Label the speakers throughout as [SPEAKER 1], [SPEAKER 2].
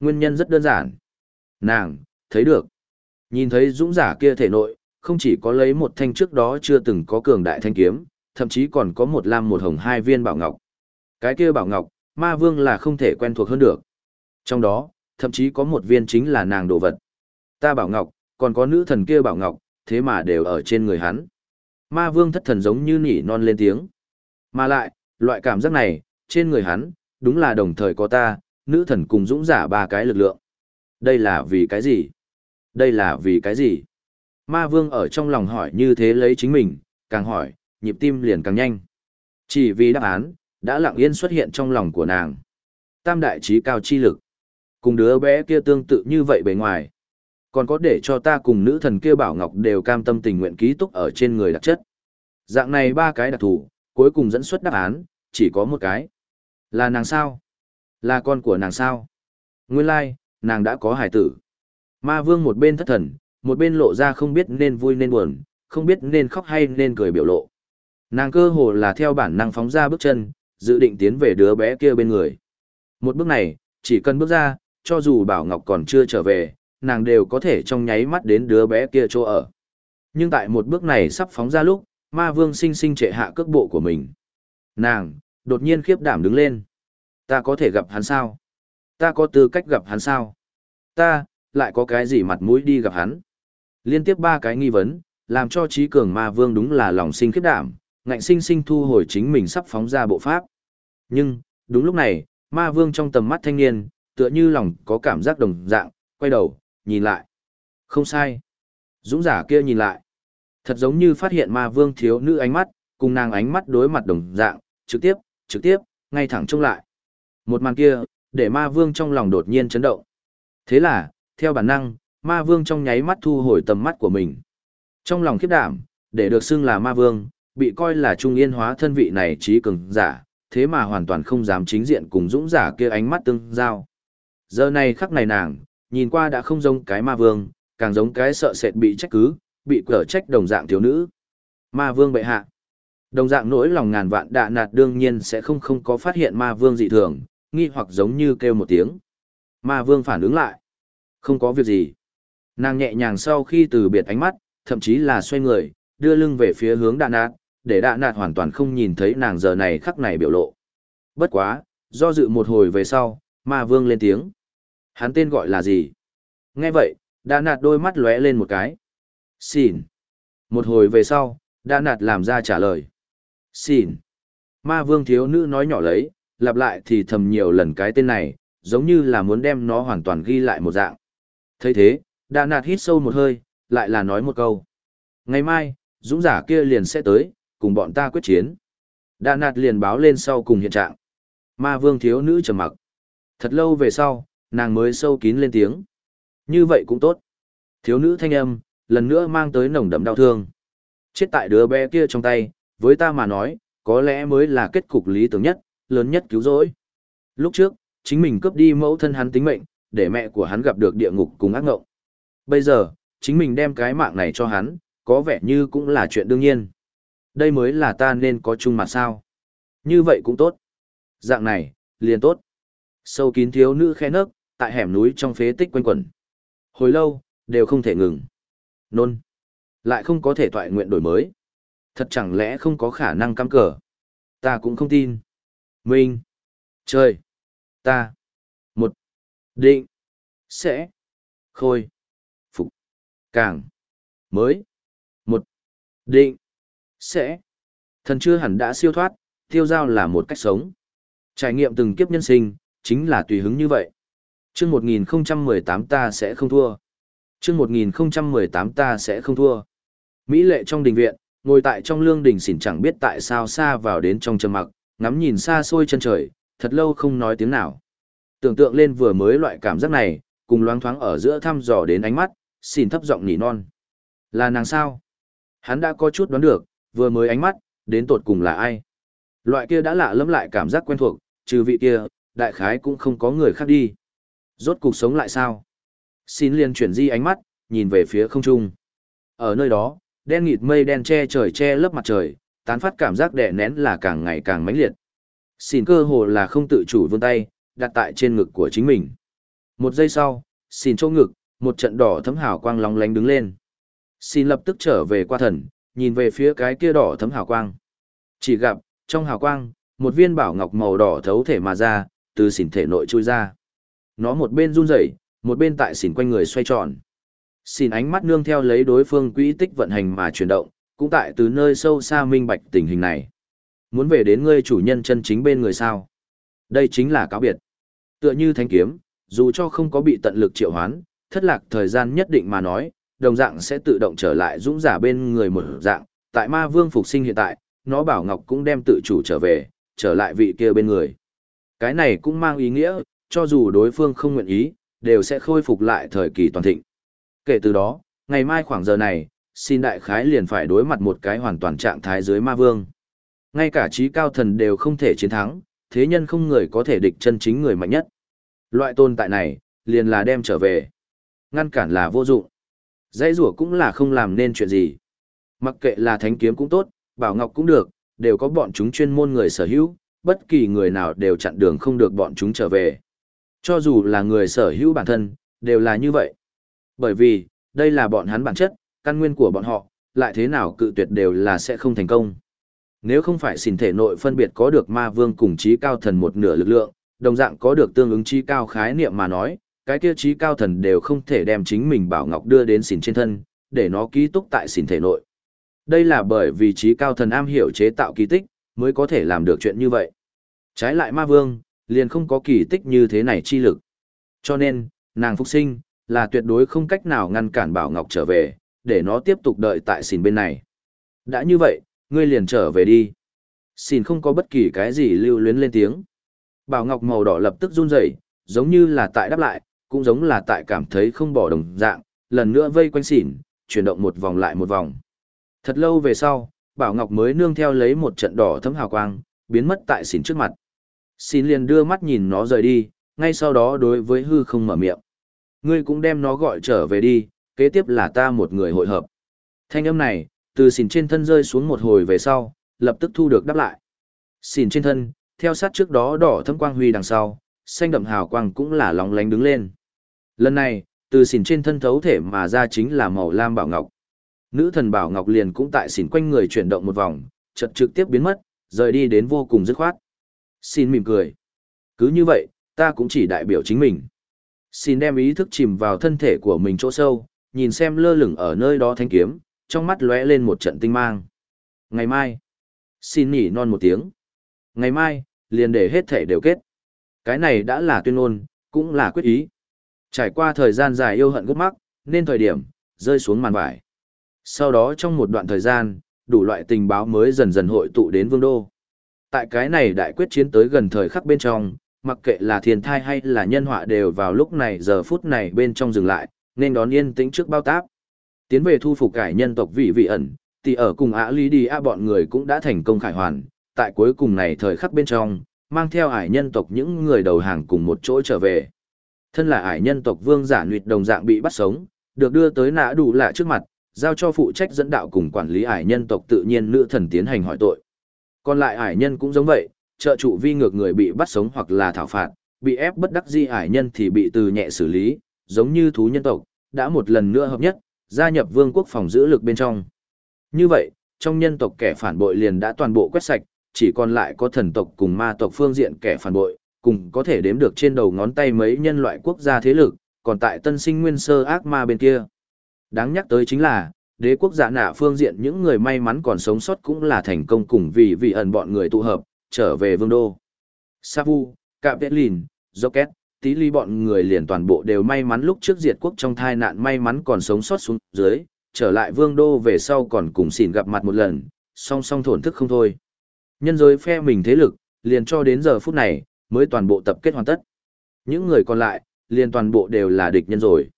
[SPEAKER 1] Nguyên nhân rất đơn giản. Nàng, thấy được. Nhìn thấy dũng giả kia thể nội, không chỉ có lấy một thanh trước đó chưa từng có cường đại thanh kiếm, thậm chí còn có một lam một hồng hai viên bảo ngọc. Cái kia bảo ngọc, ma vương là không thể quen thuộc hơn được. Trong đó, thậm chí có một viên chính là nàng đồ vật. Ta bảo ngọc, còn có nữ thần kia bảo ngọc, thế mà đều ở trên người hắn. Ma vương thất thần giống như nỉ non lên tiếng. Mà lại, loại cảm giác này, trên người hắn, đúng là đồng thời có ta, nữ thần cùng dũng giả ba cái lực lượng. Đây là vì cái gì? Đây là vì cái gì? Ma vương ở trong lòng hỏi như thế lấy chính mình, càng hỏi, nhịp tim liền càng nhanh. Chỉ vì đáp án, đã lặng yên xuất hiện trong lòng của nàng. Tam đại trí cao chi lực. Cùng đứa bé kia tương tự như vậy bề ngoài. Còn có để cho ta cùng nữ thần kia bảo ngọc đều cam tâm tình nguyện ký túc ở trên người đặc chất. Dạng này ba cái đặc thủ cuối cùng dẫn xuất đáp án, chỉ có một cái. Là nàng sao? Là con của nàng sao? Nguyên lai, nàng đã có hải tử. Ma vương một bên thất thần, một bên lộ ra không biết nên vui nên buồn, không biết nên khóc hay nên cười biểu lộ. Nàng cơ hồ là theo bản năng phóng ra bước chân, dự định tiến về đứa bé kia bên người. Một bước này, chỉ cần bước ra, cho dù Bảo Ngọc còn chưa trở về, nàng đều có thể trong nháy mắt đến đứa bé kia chỗ ở. Nhưng tại một bước này sắp phóng ra lúc, ma vương sinh sinh trệ hạ cước bộ của mình. Nàng, đột nhiên khiếp đảm đứng lên. Ta có thể gặp hắn sao? Ta có tư cách gặp hắn sao? Ta, lại có cái gì mặt mũi đi gặp hắn? Liên tiếp ba cái nghi vấn, làm cho trí cường ma vương đúng là lòng sinh khiếp đảm, ngạnh sinh sinh thu hồi chính mình sắp phóng ra bộ pháp. Nhưng, đúng lúc này, ma vương trong tầm mắt thanh niên, tựa như lòng có cảm giác đồng dạng, quay đầu, nhìn lại. Không sai. Dũng giả kia nhìn lại. Thật giống như phát hiện ma vương thiếu nữ ánh mắt, cùng nàng ánh mắt đối mặt đồng dạng, trực tiếp, trực tiếp, ngay thẳng trông lại. Một màn kia, để ma vương trong lòng đột nhiên chấn động. Thế là, theo bản năng, ma vương trong nháy mắt thu hồi tầm mắt của mình. Trong lòng khiếp đảm, để được xưng là ma vương, bị coi là trung yên hóa thân vị này trí cường giả, thế mà hoàn toàn không dám chính diện cùng dũng giả kia ánh mắt tương giao. Giờ này khắc này nàng, nhìn qua đã không giống cái ma vương, càng giống cái sợ sệt bị trách cứ, bị cở trách đồng dạng thiếu nữ. Ma vương bệ hạ. Đồng dạng nỗi lòng ngàn vạn đạ nạt đương nhiên sẽ không không có phát hiện ma vương dị thường, nghi hoặc giống như kêu một tiếng. Ma vương phản ứng lại. Không có việc gì. Nàng nhẹ nhàng sau khi từ biệt ánh mắt, thậm chí là xoay người, đưa lưng về phía hướng đạn nạt, để đạn nạt hoàn toàn không nhìn thấy nàng giờ này khắc này biểu lộ. Bất quá, do dự một hồi về sau, ma vương lên tiếng. Hắn tên gọi là gì? Nghe vậy, đạn nạt đôi mắt lóe lên một cái. Xin. Một hồi về sau, đạn nạt làm ra trả lời. Xin. Ma vương thiếu nữ nói nhỏ lấy, lặp lại thì thầm nhiều lần cái tên này, giống như là muốn đem nó hoàn toàn ghi lại một dạng. thấy thế, Đà nạt hít sâu một hơi, lại là nói một câu. Ngày mai, dũng giả kia liền sẽ tới, cùng bọn ta quyết chiến. Đà nạt liền báo lên sau cùng hiện trạng. Ma vương thiếu nữ trầm mặc. Thật lâu về sau, nàng mới sâu kín lên tiếng. Như vậy cũng tốt. Thiếu nữ thanh âm, lần nữa mang tới nồng đậm đau thương. Chết tại đứa bé kia trong tay, với ta mà nói, có lẽ mới là kết cục lý tưởng nhất, lớn nhất cứu rỗi. Lúc trước, chính mình cướp đi mẫu thân hắn tính mệnh, để mẹ của hắn gặp được địa ngục cùng ác ngộng. Bây giờ, chính mình đem cái mạng này cho hắn, có vẻ như cũng là chuyện đương nhiên. Đây mới là ta nên có chung mà sao. Như vậy cũng tốt. Dạng này, liền tốt. Sâu kín thiếu nữ khe nấc, tại hẻm núi trong phế tích quanh quẩn. Hồi lâu, đều không thể ngừng. Nôn. Lại không có thể toại nguyện đổi mới. Thật chẳng lẽ không có khả năng cắm cờ. Ta cũng không tin. Minh. trời, Ta. Một. Định. Sẽ. Khôi. Phục. Càng. Mới. Một. Định. Sẽ. Thần chưa hẳn đã siêu thoát, tiêu giao là một cách sống. Trải nghiệm từng kiếp nhân sinh, chính là tùy hứng như vậy. Chương 1018 ta sẽ không thua. Chương 1018 ta sẽ không thua. Mỹ lệ trong đình viện, ngồi tại trong lương đình xỉn chẳng biết tại sao xa vào đến trong trầm mặc, ngắm nhìn xa xôi chân trời, thật lâu không nói tiếng nào. Tưởng tượng lên vừa mới loại cảm giác này, cùng loáng thoáng ở giữa thăm dò đến ánh mắt, xỉn thấp giọng nỉ non. Là nàng sao? Hắn đã có chút đoán được, vừa mới ánh mắt, đến tột cùng là ai? Loại kia đã lạ lẫm lại cảm giác quen thuộc, trừ vị kia, đại khái cũng không có người khác đi. Rốt cuộc sống lại sao? Xin liền chuyển di ánh mắt, nhìn về phía không trung. Ở nơi đó, đen nghịt mây đen che trời che lớp mặt trời, tán phát cảm giác đè nén là càng ngày càng mãnh liệt. Xin cơ hồ là không tự chủ vươn tay, đặt tại trên ngực của chính mình. Một giây sau, xin chỗ ngực, một trận đỏ thấm hào quang lóng lánh đứng lên. Xin lập tức trở về qua thần, nhìn về phía cái kia đỏ thấm hào quang. Chỉ gặp, trong hào quang, một viên bảo ngọc màu đỏ thấu thể mà ra, từ xỉn thể nội chui ra. Nó một bên run rẩy, một bên tại xỉn quanh người xoay tròn. Xỉn ánh mắt nương theo lấy đối phương quỹ tích vận hành mà chuyển động, cũng tại từ nơi sâu xa minh bạch tình hình này. Muốn về đến ngươi chủ nhân chân chính bên người sao? Đây chính là cáo biệt. Tựa như thanh kiếm, dù cho không có bị tận lực triệu hoán, thất lạc thời gian nhất định mà nói, đồng dạng sẽ tự động trở lại dũng giả bên người một dạng, tại ma vương phục sinh hiện tại, nó bảo ngọc cũng đem tự chủ trở về, trở lại vị kia bên người. Cái này cũng mang ý nghĩa, cho dù đối phương không nguyện ý, đều sẽ khôi phục lại thời kỳ toàn thịnh. Kể từ đó, ngày mai khoảng giờ này, xin đại khái liền phải đối mặt một cái hoàn toàn trạng thái dưới ma vương. Ngay cả trí cao thần đều không thể chiến thắng, thế nhân không người có thể địch chân chính người mạnh nhất. Loại tồn tại này, liền là đem trở về. Ngăn cản là vô dụng. Dãy rủa cũng là không làm nên chuyện gì. Mặc kệ là thánh kiếm cũng tốt, bảo ngọc cũng được, đều có bọn chúng chuyên môn người sở hữu, bất kỳ người nào đều chặn đường không được bọn chúng trở về. Cho dù là người sở hữu bản thân, đều là như vậy. Bởi vì, đây là bọn hắn bản chất, căn nguyên của bọn họ, lại thế nào cự tuyệt đều là sẽ không thành công. Nếu không phải xin thể nội phân biệt có được ma vương cùng trí cao thần một nửa lực lượng, đồng dạng có được tương ứng trí cao khái niệm mà nói, cái kia trí cao thần đều không thể đem chính mình bảo ngọc đưa đến xỉn trên thân, để nó ký túc tại xỉn thể nội. Đây là bởi vì trí cao thần am hiểu chế tạo kỳ tích, mới có thể làm được chuyện như vậy. Trái lại ma vương, liền không có kỳ tích như thế này chi lực. Cho nên, nàng phục sinh, là tuyệt đối không cách nào ngăn cản Bảo Ngọc trở về, để nó tiếp tục đợi tại xìn bên này. Đã như vậy, ngươi liền trở về đi. Xìn không có bất kỳ cái gì lưu luyến lên tiếng. Bảo Ngọc màu đỏ lập tức run rẩy, giống như là tại đáp lại, cũng giống là tại cảm thấy không bỏ đồng dạng, lần nữa vây quanh xỉn, chuyển động một vòng lại một vòng. Thật lâu về sau, Bảo Ngọc mới nương theo lấy một trận đỏ thấm hào quang, biến mất tại xỉn trước mặt. Xin liền đưa mắt nhìn nó rời đi, ngay sau đó đối với hư không mở miệng. Ngươi cũng đem nó gọi trở về đi, kế tiếp là ta một người hội hợp. Thanh âm này, từ xỉn trên thân rơi xuống một hồi về sau, lập tức thu được đáp lại. Xỉn trên thân, theo sát trước đó đỏ thâm quang huy đằng sau, xanh đậm hào quang cũng là lóng lánh đứng lên. Lần này, từ xỉn trên thân thấu thể mà ra chính là màu lam bảo ngọc. Nữ thần bảo ngọc liền cũng tại xỉn quanh người chuyển động một vòng, chợt trực tiếp biến mất, rời đi đến vô cùng dứt khoát. Xin mỉm cười. Cứ như vậy, ta cũng chỉ đại biểu chính mình. Xin đem ý thức chìm vào thân thể của mình chỗ sâu, nhìn xem lơ lửng ở nơi đó thanh kiếm, trong mắt lóe lên một trận tinh mang. Ngày mai, xin nhỉ non một tiếng. Ngày mai, liền để hết thể đều kết. Cái này đã là tuyên ngôn, cũng là quyết ý. Trải qua thời gian dài yêu hận gốc mắc, nên thời điểm, rơi xuống màn vải. Sau đó trong một đoạn thời gian, đủ loại tình báo mới dần dần hội tụ đến vương đô. Tại cái này đại quyết chiến tới gần thời khắc bên trong, mặc kệ là thiên thai hay là nhân họa đều vào lúc này giờ phút này bên trong dừng lại, nên đón yên tĩnh trước bao táp. Tiến về thu phục cải nhân tộc vị vị ẩn, thì ở cùng ả lý đi a bọn người cũng đã thành công khải hoàn, tại cuối cùng này thời khắc bên trong, mang theo ải nhân tộc những người đầu hàng cùng một chỗ trở về. Thân là ải nhân tộc vương giả nguyệt đồng dạng bị bắt sống, được đưa tới nã đủ lạ trước mặt, giao cho phụ trách dẫn đạo cùng quản lý ải nhân tộc tự nhiên nữ thần tiến hành hỏi tội. Còn lại ải nhân cũng giống vậy, trợ trụ vi ngược người bị bắt sống hoặc là thảo phạt, bị ép bất đắc di ải nhân thì bị từ nhẹ xử lý, giống như thú nhân tộc, đã một lần nữa hợp nhất, gia nhập vương quốc phòng giữ lực bên trong. Như vậy, trong nhân tộc kẻ phản bội liền đã toàn bộ quét sạch, chỉ còn lại có thần tộc cùng ma tộc phương diện kẻ phản bội, cùng có thể đếm được trên đầu ngón tay mấy nhân loại quốc gia thế lực, còn tại tân sinh nguyên sơ ác ma bên kia. Đáng nhắc tới chính là, đế quốc giả nạ phương diện những người may mắn còn sống sót cũng là thành công cùng vì vị ẩn bọn người tụ hợp, trở về vương đô. Savu, Capetlin, Rocket, tí ly bọn người liền toàn bộ đều may mắn lúc trước diệt quốc trong thai nạn may mắn còn sống sót xuống dưới, trở lại vương đô về sau còn cùng xỉn gặp mặt một lần, song song thổn thức không thôi. Nhân giới phe mình thế lực, liền cho đến giờ phút này, mới toàn bộ tập kết hoàn tất. Những người còn lại, liền toàn bộ đều là địch nhân rồi.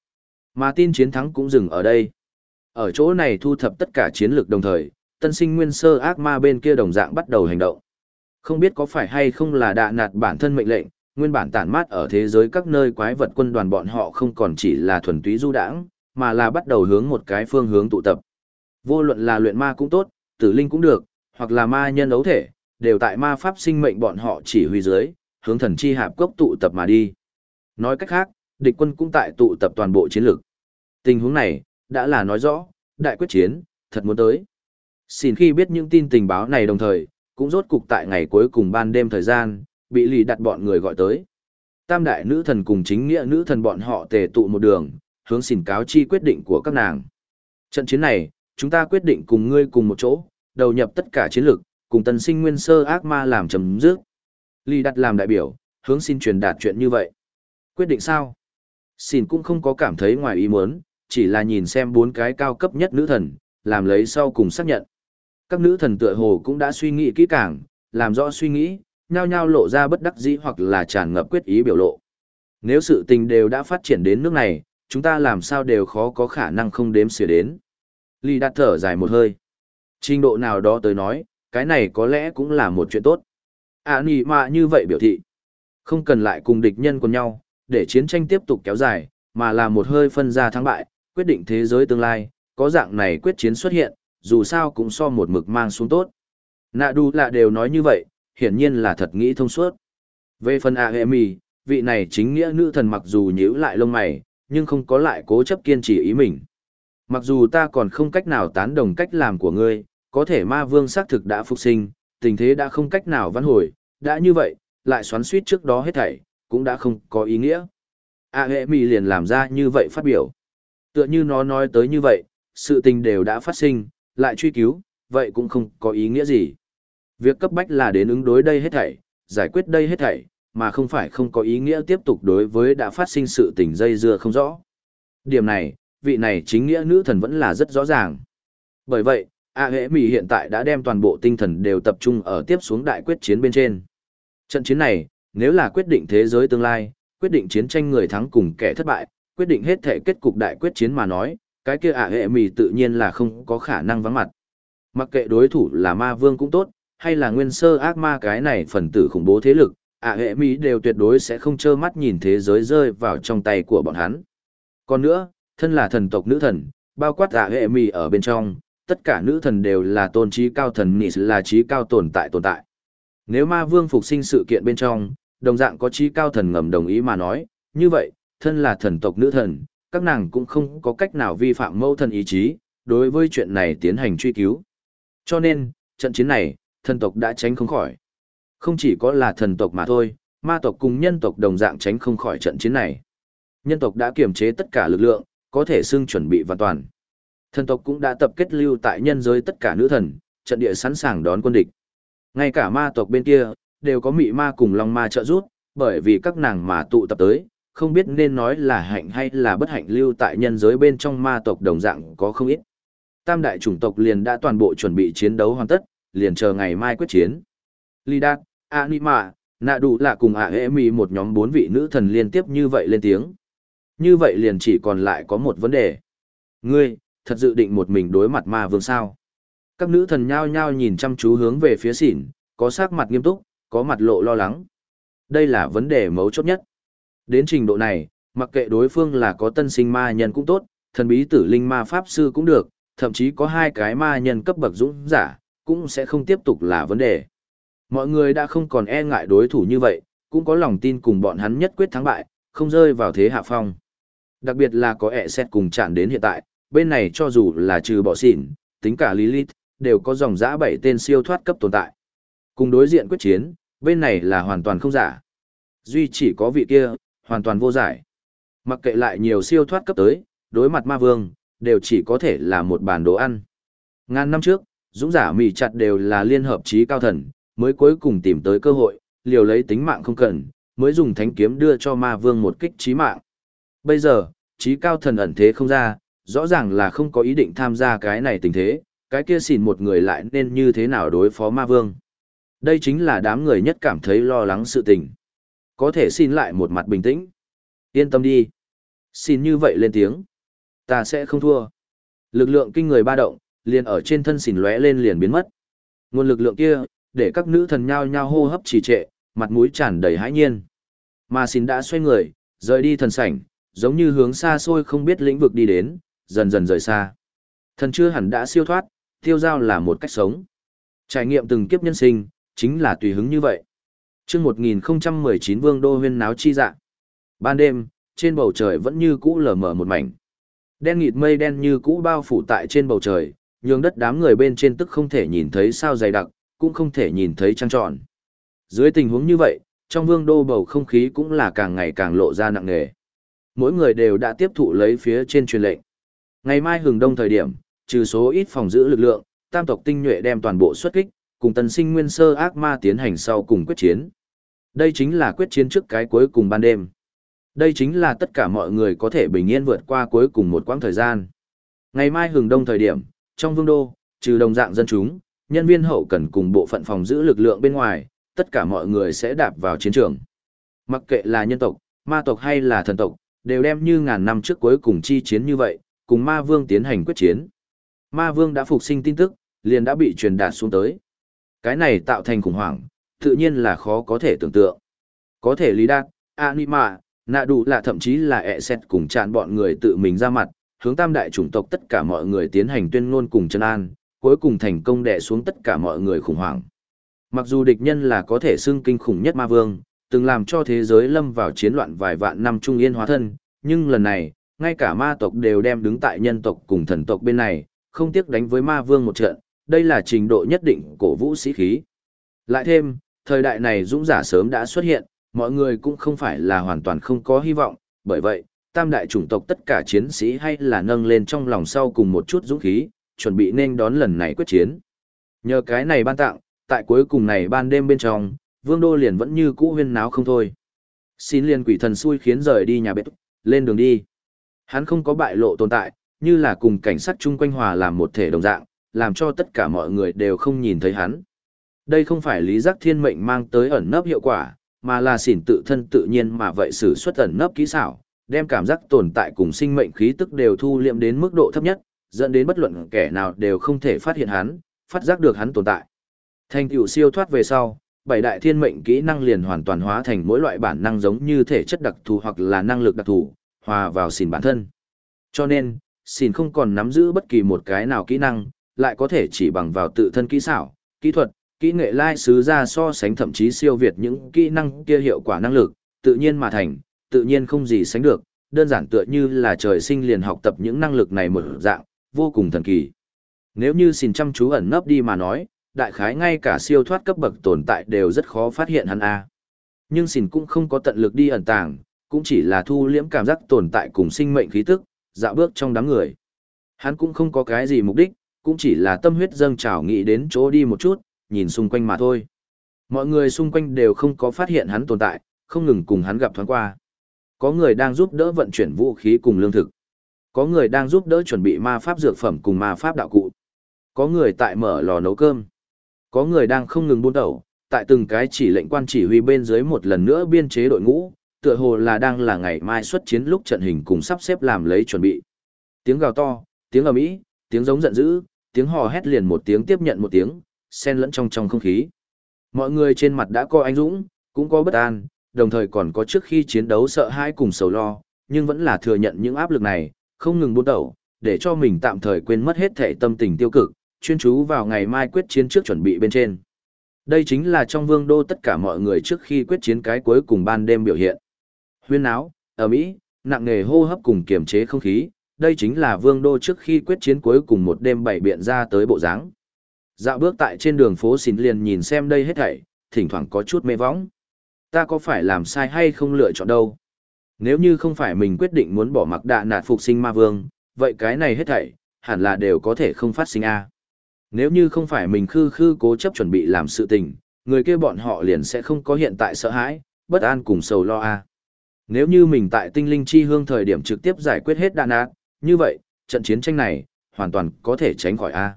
[SPEAKER 1] Mà tin chiến thắng cũng dừng ở đây. Ở chỗ này thu thập tất cả chiến lược đồng thời, tân sinh nguyên sơ ác ma bên kia đồng dạng bắt đầu hành động. Không biết có phải hay không là đạ nạt bản thân mệnh lệnh, nguyên bản tản mát ở thế giới các nơi quái vật quân đoàn bọn họ không còn chỉ là thuần túy du đãng, mà là bắt đầu hướng một cái phương hướng tụ tập. Vô luận là luyện ma cũng tốt, tử linh cũng được, hoặc là ma nhân ấu thể, đều tại ma pháp sinh mệnh bọn họ chỉ huy dưới, hướng thần chi hạp cốc tụ tập mà đi. Nói cách khác, Địch quân cũng tại tụ tập toàn bộ chiến lược. Tình huống này, đã là nói rõ, đại quyết chiến, thật muốn tới. Xin khi biết những tin tình báo này đồng thời, cũng rốt cục tại ngày cuối cùng ban đêm thời gian, bị lì đặt bọn người gọi tới. Tam đại nữ thần cùng chính nghĩa nữ thần bọn họ tề tụ một đường, hướng xin cáo chi quyết định của các nàng. Trận chiến này, chúng ta quyết định cùng ngươi cùng một chỗ, đầu nhập tất cả chiến lược, cùng tân sinh nguyên sơ ác ma làm chấm dứt. Lì đặt làm đại biểu, hướng xin truyền đạt chuyện như vậy. Quyết định sao? Xin cũng không có cảm thấy ngoài ý muốn, chỉ là nhìn xem bốn cái cao cấp nhất nữ thần, làm lấy sau cùng xác nhận. Các nữ thần tựa hồ cũng đã suy nghĩ kỹ càng, làm rõ suy nghĩ, nhao nhao lộ ra bất đắc dĩ hoặc là tràn ngập quyết ý biểu lộ. Nếu sự tình đều đã phát triển đến nước này, chúng ta làm sao đều khó có khả năng không đếm xỉa đến. Lý đặt thở dài một hơi. Trình độ nào đó tới nói, cái này có lẽ cũng là một chuyện tốt. À nì mà như vậy biểu thị. Không cần lại cùng địch nhân của nhau, để chiến tranh tiếp tục kéo dài, mà là một hơi phân ra thắng bại, quyết định thế giới tương lai, có dạng này quyết chiến xuất hiện, dù sao cũng so một mực mang xuống tốt. Nạ đu là đều nói như vậy, hiển nhiên là thật nghĩ thông suốt. Về phần Aemi, vị này chính nghĩa nữ thần mặc dù nhíu lại lông mày, nhưng không có lại cố chấp kiên trì ý mình. Mặc dù ta còn không cách nào tán đồng cách làm của ngươi, có thể ma vương xác thực đã phục sinh, tình thế đã không cách nào vãn hồi, đã như vậy, lại xoắn suýt trước đó hết thảy, cũng đã không có ý nghĩa. A hệ mì liền làm ra như vậy phát biểu. Tựa như nó nói tới như vậy, sự tình đều đã phát sinh, lại truy cứu, vậy cũng không có ý nghĩa gì. Việc cấp bách là đến ứng đối đây hết thảy, giải quyết đây hết thảy, mà không phải không có ý nghĩa tiếp tục đối với đã phát sinh sự tình dây dưa không rõ. Điểm này, vị này chính nghĩa nữ thần vẫn là rất rõ ràng. Bởi vậy, A Hễ Mỹ hiện tại đã đem toàn bộ tinh thần đều tập trung ở tiếp xuống đại quyết chiến bên trên. Trận chiến này, nếu là quyết định thế giới tương lai, quyết định chiến tranh người thắng cùng kẻ thất bại, quyết định hết thể kết cục đại quyết chiến mà nói, cái kia A Hễ Mì tự nhiên là không có khả năng vắng mặt. Mặc kệ đối thủ là ma vương cũng tốt, hay là nguyên sơ ác ma cái này phần tử khủng bố thế lực, A hệ mỹ đều tuyệt đối sẽ không trơ mắt nhìn thế giới rơi vào trong tay của bọn hắn. Còn nữa, thân là thần tộc nữ thần, bao quát A hệ mỹ ở bên trong tất cả nữ thần đều là tôn trí cao thần nị là trí cao tồn tại tồn tại. Nếu ma vương phục sinh sự kiện bên trong, đồng dạng có trí cao thần ngầm đồng ý mà nói, như vậy, thân là thần tộc nữ thần, các nàng cũng không có cách nào vi phạm mâu thần ý chí, đối với chuyện này tiến hành truy cứu. Cho nên, trận chiến này, thần tộc đã tránh không khỏi. Không chỉ có là thần tộc mà thôi, ma tộc cùng nhân tộc đồng dạng tránh không khỏi trận chiến này. Nhân tộc đã kiềm chế tất cả lực lượng, có thể xưng chuẩn bị hoàn toàn. Thần tộc cũng đã tập kết lưu tại nhân giới tất cả nữ thần, trận địa sẵn sàng đón quân địch. Ngay cả ma tộc bên kia, đều có mị ma cùng long ma trợ giúp, bởi vì các nàng mà tụ tập tới, không biết nên nói là hạnh hay là bất hạnh lưu tại nhân giới bên trong ma tộc đồng dạng có không ít. Tam đại chủng tộc liền đã toàn bộ chuẩn bị chiến đấu hoàn tất, liền chờ ngày mai quyết chiến. Lidat, Anima, Nạ Đủ là cùng Ả Hệ Mì một nhóm bốn vị nữ thần liên tiếp như vậy lên tiếng. Như vậy liền chỉ còn lại có một vấn đề. Ngươi, thật dự định một mình đối mặt ma vương sao. Các nữ thần nhao nhao nhìn chăm chú hướng về phía xỉn, có sắc mặt nghiêm túc, có mặt lộ lo lắng. Đây là vấn đề mấu chốt nhất. Đến trình độ này, mặc kệ đối phương là có tân sinh ma nhân cũng tốt, thần bí tử linh ma pháp sư cũng được, thậm chí có hai cái ma nhân cấp bậc dũng giả, cũng sẽ không tiếp tục là vấn đề. Mọi người đã không còn e ngại đối thủ như vậy, cũng có lòng tin cùng bọn hắn nhất quyết thắng bại, không rơi vào thế hạ phong. Đặc biệt là có ẹ xét cùng chạm đến hiện tại, bên này cho dù là trừ bỏ xỉn, tính cả Lilith, đều có dòng dã bảy tên siêu thoát cấp tồn tại. Cùng đối diện quyết chiến, bên này là hoàn toàn không giả. Duy chỉ có vị kia, hoàn toàn vô giải. Mặc kệ lại nhiều siêu thoát cấp tới, đối mặt ma vương, đều chỉ có thể là một bản đồ ăn. Ngàn năm trước, dũng giả mỉ chặt đều là liên hợp trí cao thần, mới cuối cùng tìm tới cơ hội, liều lấy tính mạng không cần, mới dùng thánh kiếm đưa cho ma vương một kích trí mạng. Bây giờ, trí cao thần ẩn thế không ra, rõ ràng là không có ý định tham gia cái này tình thế, cái kia xỉn một người lại nên như thế nào đối phó ma vương. Đây chính là đám người nhất cảm thấy lo lắng sự tình. Có thể xin lại một mặt bình tĩnh. Yên tâm đi. Xin như vậy lên tiếng. Ta sẽ không thua. Lực lượng kinh người ba động, liền ở trên thân xỉn lóe lên liền biến mất. Nguồn lực lượng kia, để các nữ thần nhao nhao hô hấp trì trệ, mặt mũi tràn đầy hãi nhiên. Mà xin đã xoay người, rời đi thần sảnh, giống như hướng xa xôi không biết lĩnh vực đi đến, dần dần rời xa. Thần chưa hẳn đã siêu thoát, tiêu giao là một cách sống. Trải nghiệm từng kiếp nhân sinh, chính là tùy hứng như vậy. Trước 1019 vương đô huyên náo chi dạ Ban đêm, trên bầu trời vẫn như cũ lờ mờ một mảnh. Đen nghịt mây đen như cũ bao phủ tại trên bầu trời, nhường đất đám người bên trên tức không thể nhìn thấy sao dày đặc, cũng không thể nhìn thấy trăng tròn. Dưới tình huống như vậy, trong vương đô bầu không khí cũng là càng ngày càng lộ ra nặng nề. Mỗi người đều đã tiếp thụ lấy phía trên truyền lệnh. Ngày mai hừng đông thời điểm, trừ số ít phòng giữ lực lượng, tam tộc tinh nhuệ đem toàn bộ xuất kích, cùng tần sinh nguyên sơ ác ma tiến hành sau cùng quyết chiến. Đây chính là quyết chiến trước cái cuối cùng ban đêm. Đây chính là tất cả mọi người có thể bình yên vượt qua cuối cùng một quãng thời gian. Ngày mai hừng đông thời điểm, trong vương đô, trừ đồng dạng dân chúng, nhân viên hậu cần cùng bộ phận phòng giữ lực lượng bên ngoài, tất cả mọi người sẽ đạp vào chiến trường. Mặc kệ là nhân tộc, ma tộc hay là thần tộc, đều đem như ngàn năm trước cuối cùng chi chiến như vậy, cùng ma vương tiến hành quyết chiến. Ma vương đã phục sinh tin tức, liền đã bị truyền đạt xuống tới. Cái này tạo thành khủng hoảng, tự nhiên là khó có thể tưởng tượng. Có thể lý đạt, anima, nạ đủ là thậm chí là ẹ xét cùng tràn bọn người tự mình ra mặt, hướng tam đại chủng tộc tất cả mọi người tiến hành tuyên ngôn cùng chân an, cuối cùng thành công đè xuống tất cả mọi người khủng hoảng. Mặc dù địch nhân là có thể xưng kinh khủng nhất ma vương, từng làm cho thế giới lâm vào chiến loạn vài vạn năm trung yên hóa thân, nhưng lần này, ngay cả ma tộc đều đem đứng tại nhân tộc cùng thần tộc bên này, không tiếc đánh với ma vương một trận, đây là trình độ nhất định cổ vũ sĩ khí. Lại thêm, thời đại này dũng giả sớm đã xuất hiện, mọi người cũng không phải là hoàn toàn không có hy vọng, bởi vậy, tam đại chủng tộc tất cả chiến sĩ hay là nâng lên trong lòng sau cùng một chút dũng khí, chuẩn bị nên đón lần này quyết chiến. Nhờ cái này ban tặng, tại cuối cùng này ban đêm bên trong, vương đô liền vẫn như cũ huyên náo không thôi. Xin liền quỷ thần xui khiến rời đi nhà bếp, lên đường đi. Hắn không có bại lộ tồn tại, như là cùng cảnh sát chung quanh hòa làm một thể đồng dạng, làm cho tất cả mọi người đều không nhìn thấy hắn. Đây không phải lý giác thiên mệnh mang tới ẩn nấp hiệu quả, mà là xỉn tự thân tự nhiên mà vậy sử xuất ẩn nấp kỹ xảo, đem cảm giác tồn tại cùng sinh mệnh khí tức đều thu liệm đến mức độ thấp nhất, dẫn đến bất luận kẻ nào đều không thể phát hiện hắn, phát giác được hắn tồn tại. Thành tựu siêu thoát về sau, bảy đại thiên mệnh kỹ năng liền hoàn toàn hóa thành mỗi loại bản năng giống như thể chất đặc thù hoặc là năng lực đặc thù, hòa vào xỉn bản thân. Cho nên, xỉn không còn nắm giữ bất kỳ một cái nào kỹ năng, lại có thể chỉ bằng vào tự thân kỹ xảo, kỹ thuật, kỹ nghệ lai sứ ra so sánh thậm chí siêu việt những kỹ năng kia hiệu quả năng lực, tự nhiên mà thành, tự nhiên không gì sánh được, đơn giản tựa như là trời sinh liền học tập những năng lực này một dạng, vô cùng thần kỳ. Nếu như xin chăm chú ẩn nấp đi mà nói, đại khái ngay cả siêu thoát cấp bậc tồn tại đều rất khó phát hiện hắn a. Nhưng xin cũng không có tận lực đi ẩn tàng, cũng chỉ là thu liễm cảm giác tồn tại cùng sinh mệnh khí tức, dạo bước trong đám người. Hắn cũng không có cái gì mục đích, cũng chỉ là tâm huyết dâng trào nghĩ đến chỗ đi một chút, nhìn xung quanh mà thôi. Mọi người xung quanh đều không có phát hiện hắn tồn tại, không ngừng cùng hắn gặp thoáng qua. Có người đang giúp đỡ vận chuyển vũ khí cùng lương thực. Có người đang giúp đỡ chuẩn bị ma pháp dược phẩm cùng ma pháp đạo cụ. Có người tại mở lò nấu cơm. Có người đang không ngừng buôn đầu, tại từng cái chỉ lệnh quan chỉ huy bên dưới một lần nữa biên chế đội ngũ, tựa hồ là đang là ngày mai xuất chiến lúc trận hình cùng sắp xếp làm lấy chuẩn bị. Tiếng gào to, tiếng ầm ĩ, tiếng giống giận dữ, tiếng hò hét liền một tiếng tiếp nhận một tiếng, xen lẫn trong trong không khí. Mọi người trên mặt đã có anh dũng, cũng có bất an, đồng thời còn có trước khi chiến đấu sợ hãi cùng sầu lo, nhưng vẫn là thừa nhận những áp lực này, không ngừng buôn đầu, để cho mình tạm thời quên mất hết thể tâm tình tiêu cực, chuyên chú vào ngày mai quyết chiến trước chuẩn bị bên trên. Đây chính là trong vương đô tất cả mọi người trước khi quyết chiến cái cuối cùng ban đêm biểu hiện. Huyên áo, ở Mỹ, nặng nghề hô hấp cùng kiềm chế không khí, đây chính là vương đô trước khi quyết chiến cuối cùng một đêm bảy biện ra tới bộ dáng. Dạo bước tại trên đường phố xín liền nhìn xem đây hết thảy, thỉnh thoảng có chút mê võng. Ta có phải làm sai hay không lựa chọn đâu? Nếu như không phải mình quyết định muốn bỏ mặc đạ nạt phục sinh ma vương, vậy cái này hết thảy, hẳn là đều có thể không phát sinh a. Nếu như không phải mình khư khư cố chấp chuẩn bị làm sự tình, người kia bọn họ liền sẽ không có hiện tại sợ hãi, bất an cùng sầu lo a. Nếu như mình tại tinh linh chi hương thời điểm trực tiếp giải quyết hết đạn nạt, như vậy, trận chiến tranh này, hoàn toàn có thể tránh khỏi a.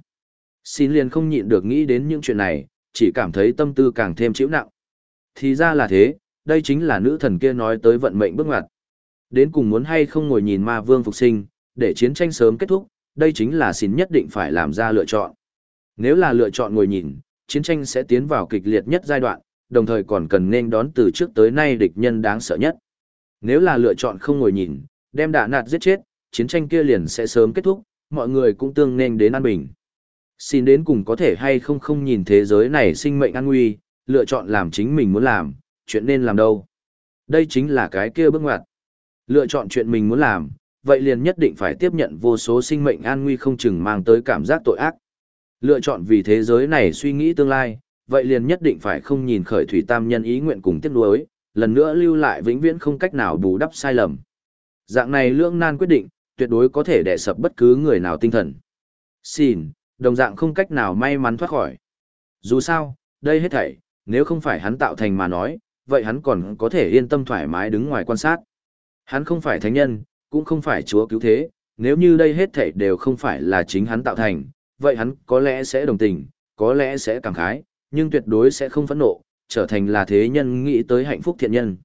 [SPEAKER 1] Xin liền không nhịn được nghĩ đến những chuyện này, chỉ cảm thấy tâm tư càng thêm chịu nặng. Thì ra là thế, đây chính là nữ thần kia nói tới vận mệnh bước ngoặt. Đến cùng muốn hay không ngồi nhìn ma vương phục sinh, để chiến tranh sớm kết thúc, đây chính là xin nhất định phải làm ra lựa chọn. Nếu là lựa chọn ngồi nhìn, chiến tranh sẽ tiến vào kịch liệt nhất giai đoạn, đồng thời còn cần nên đón từ trước tới nay địch nhân đáng sợ nhất. Nếu là lựa chọn không ngồi nhìn, đem đả nạt giết chết, chiến tranh kia liền sẽ sớm kết thúc, mọi người cũng tương nên đến an bình. Xin đến cùng có thể hay không không nhìn thế giới này sinh mệnh an nguy, lựa chọn làm chính mình muốn làm, chuyện nên làm đâu. Đây chính là cái kia bước ngoặt. Lựa chọn chuyện mình muốn làm, vậy liền nhất định phải tiếp nhận vô số sinh mệnh an nguy không chừng mang tới cảm giác tội ác. Lựa chọn vì thế giới này suy nghĩ tương lai, vậy liền nhất định phải không nhìn khởi thủy tam nhân ý nguyện cùng tiếc nuối, lần nữa lưu lại vĩnh viễn không cách nào bù đắp sai lầm. Dạng này lưỡng nan quyết định, tuyệt đối có thể đè sập bất cứ người nào tinh thần. Xin, đồng dạng không cách nào may mắn thoát khỏi. Dù sao, đây hết thảy, nếu không phải hắn tạo thành mà nói, vậy hắn còn có thể yên tâm thoải mái đứng ngoài quan sát. Hắn không phải thánh nhân, cũng không phải chúa cứu thế, nếu như đây hết thảy đều không phải là chính hắn tạo thành, vậy hắn có lẽ sẽ đồng tình, có lẽ sẽ cảm khái, nhưng tuyệt đối sẽ không phẫn nộ, trở thành là thế nhân nghĩ tới hạnh phúc thiện nhân.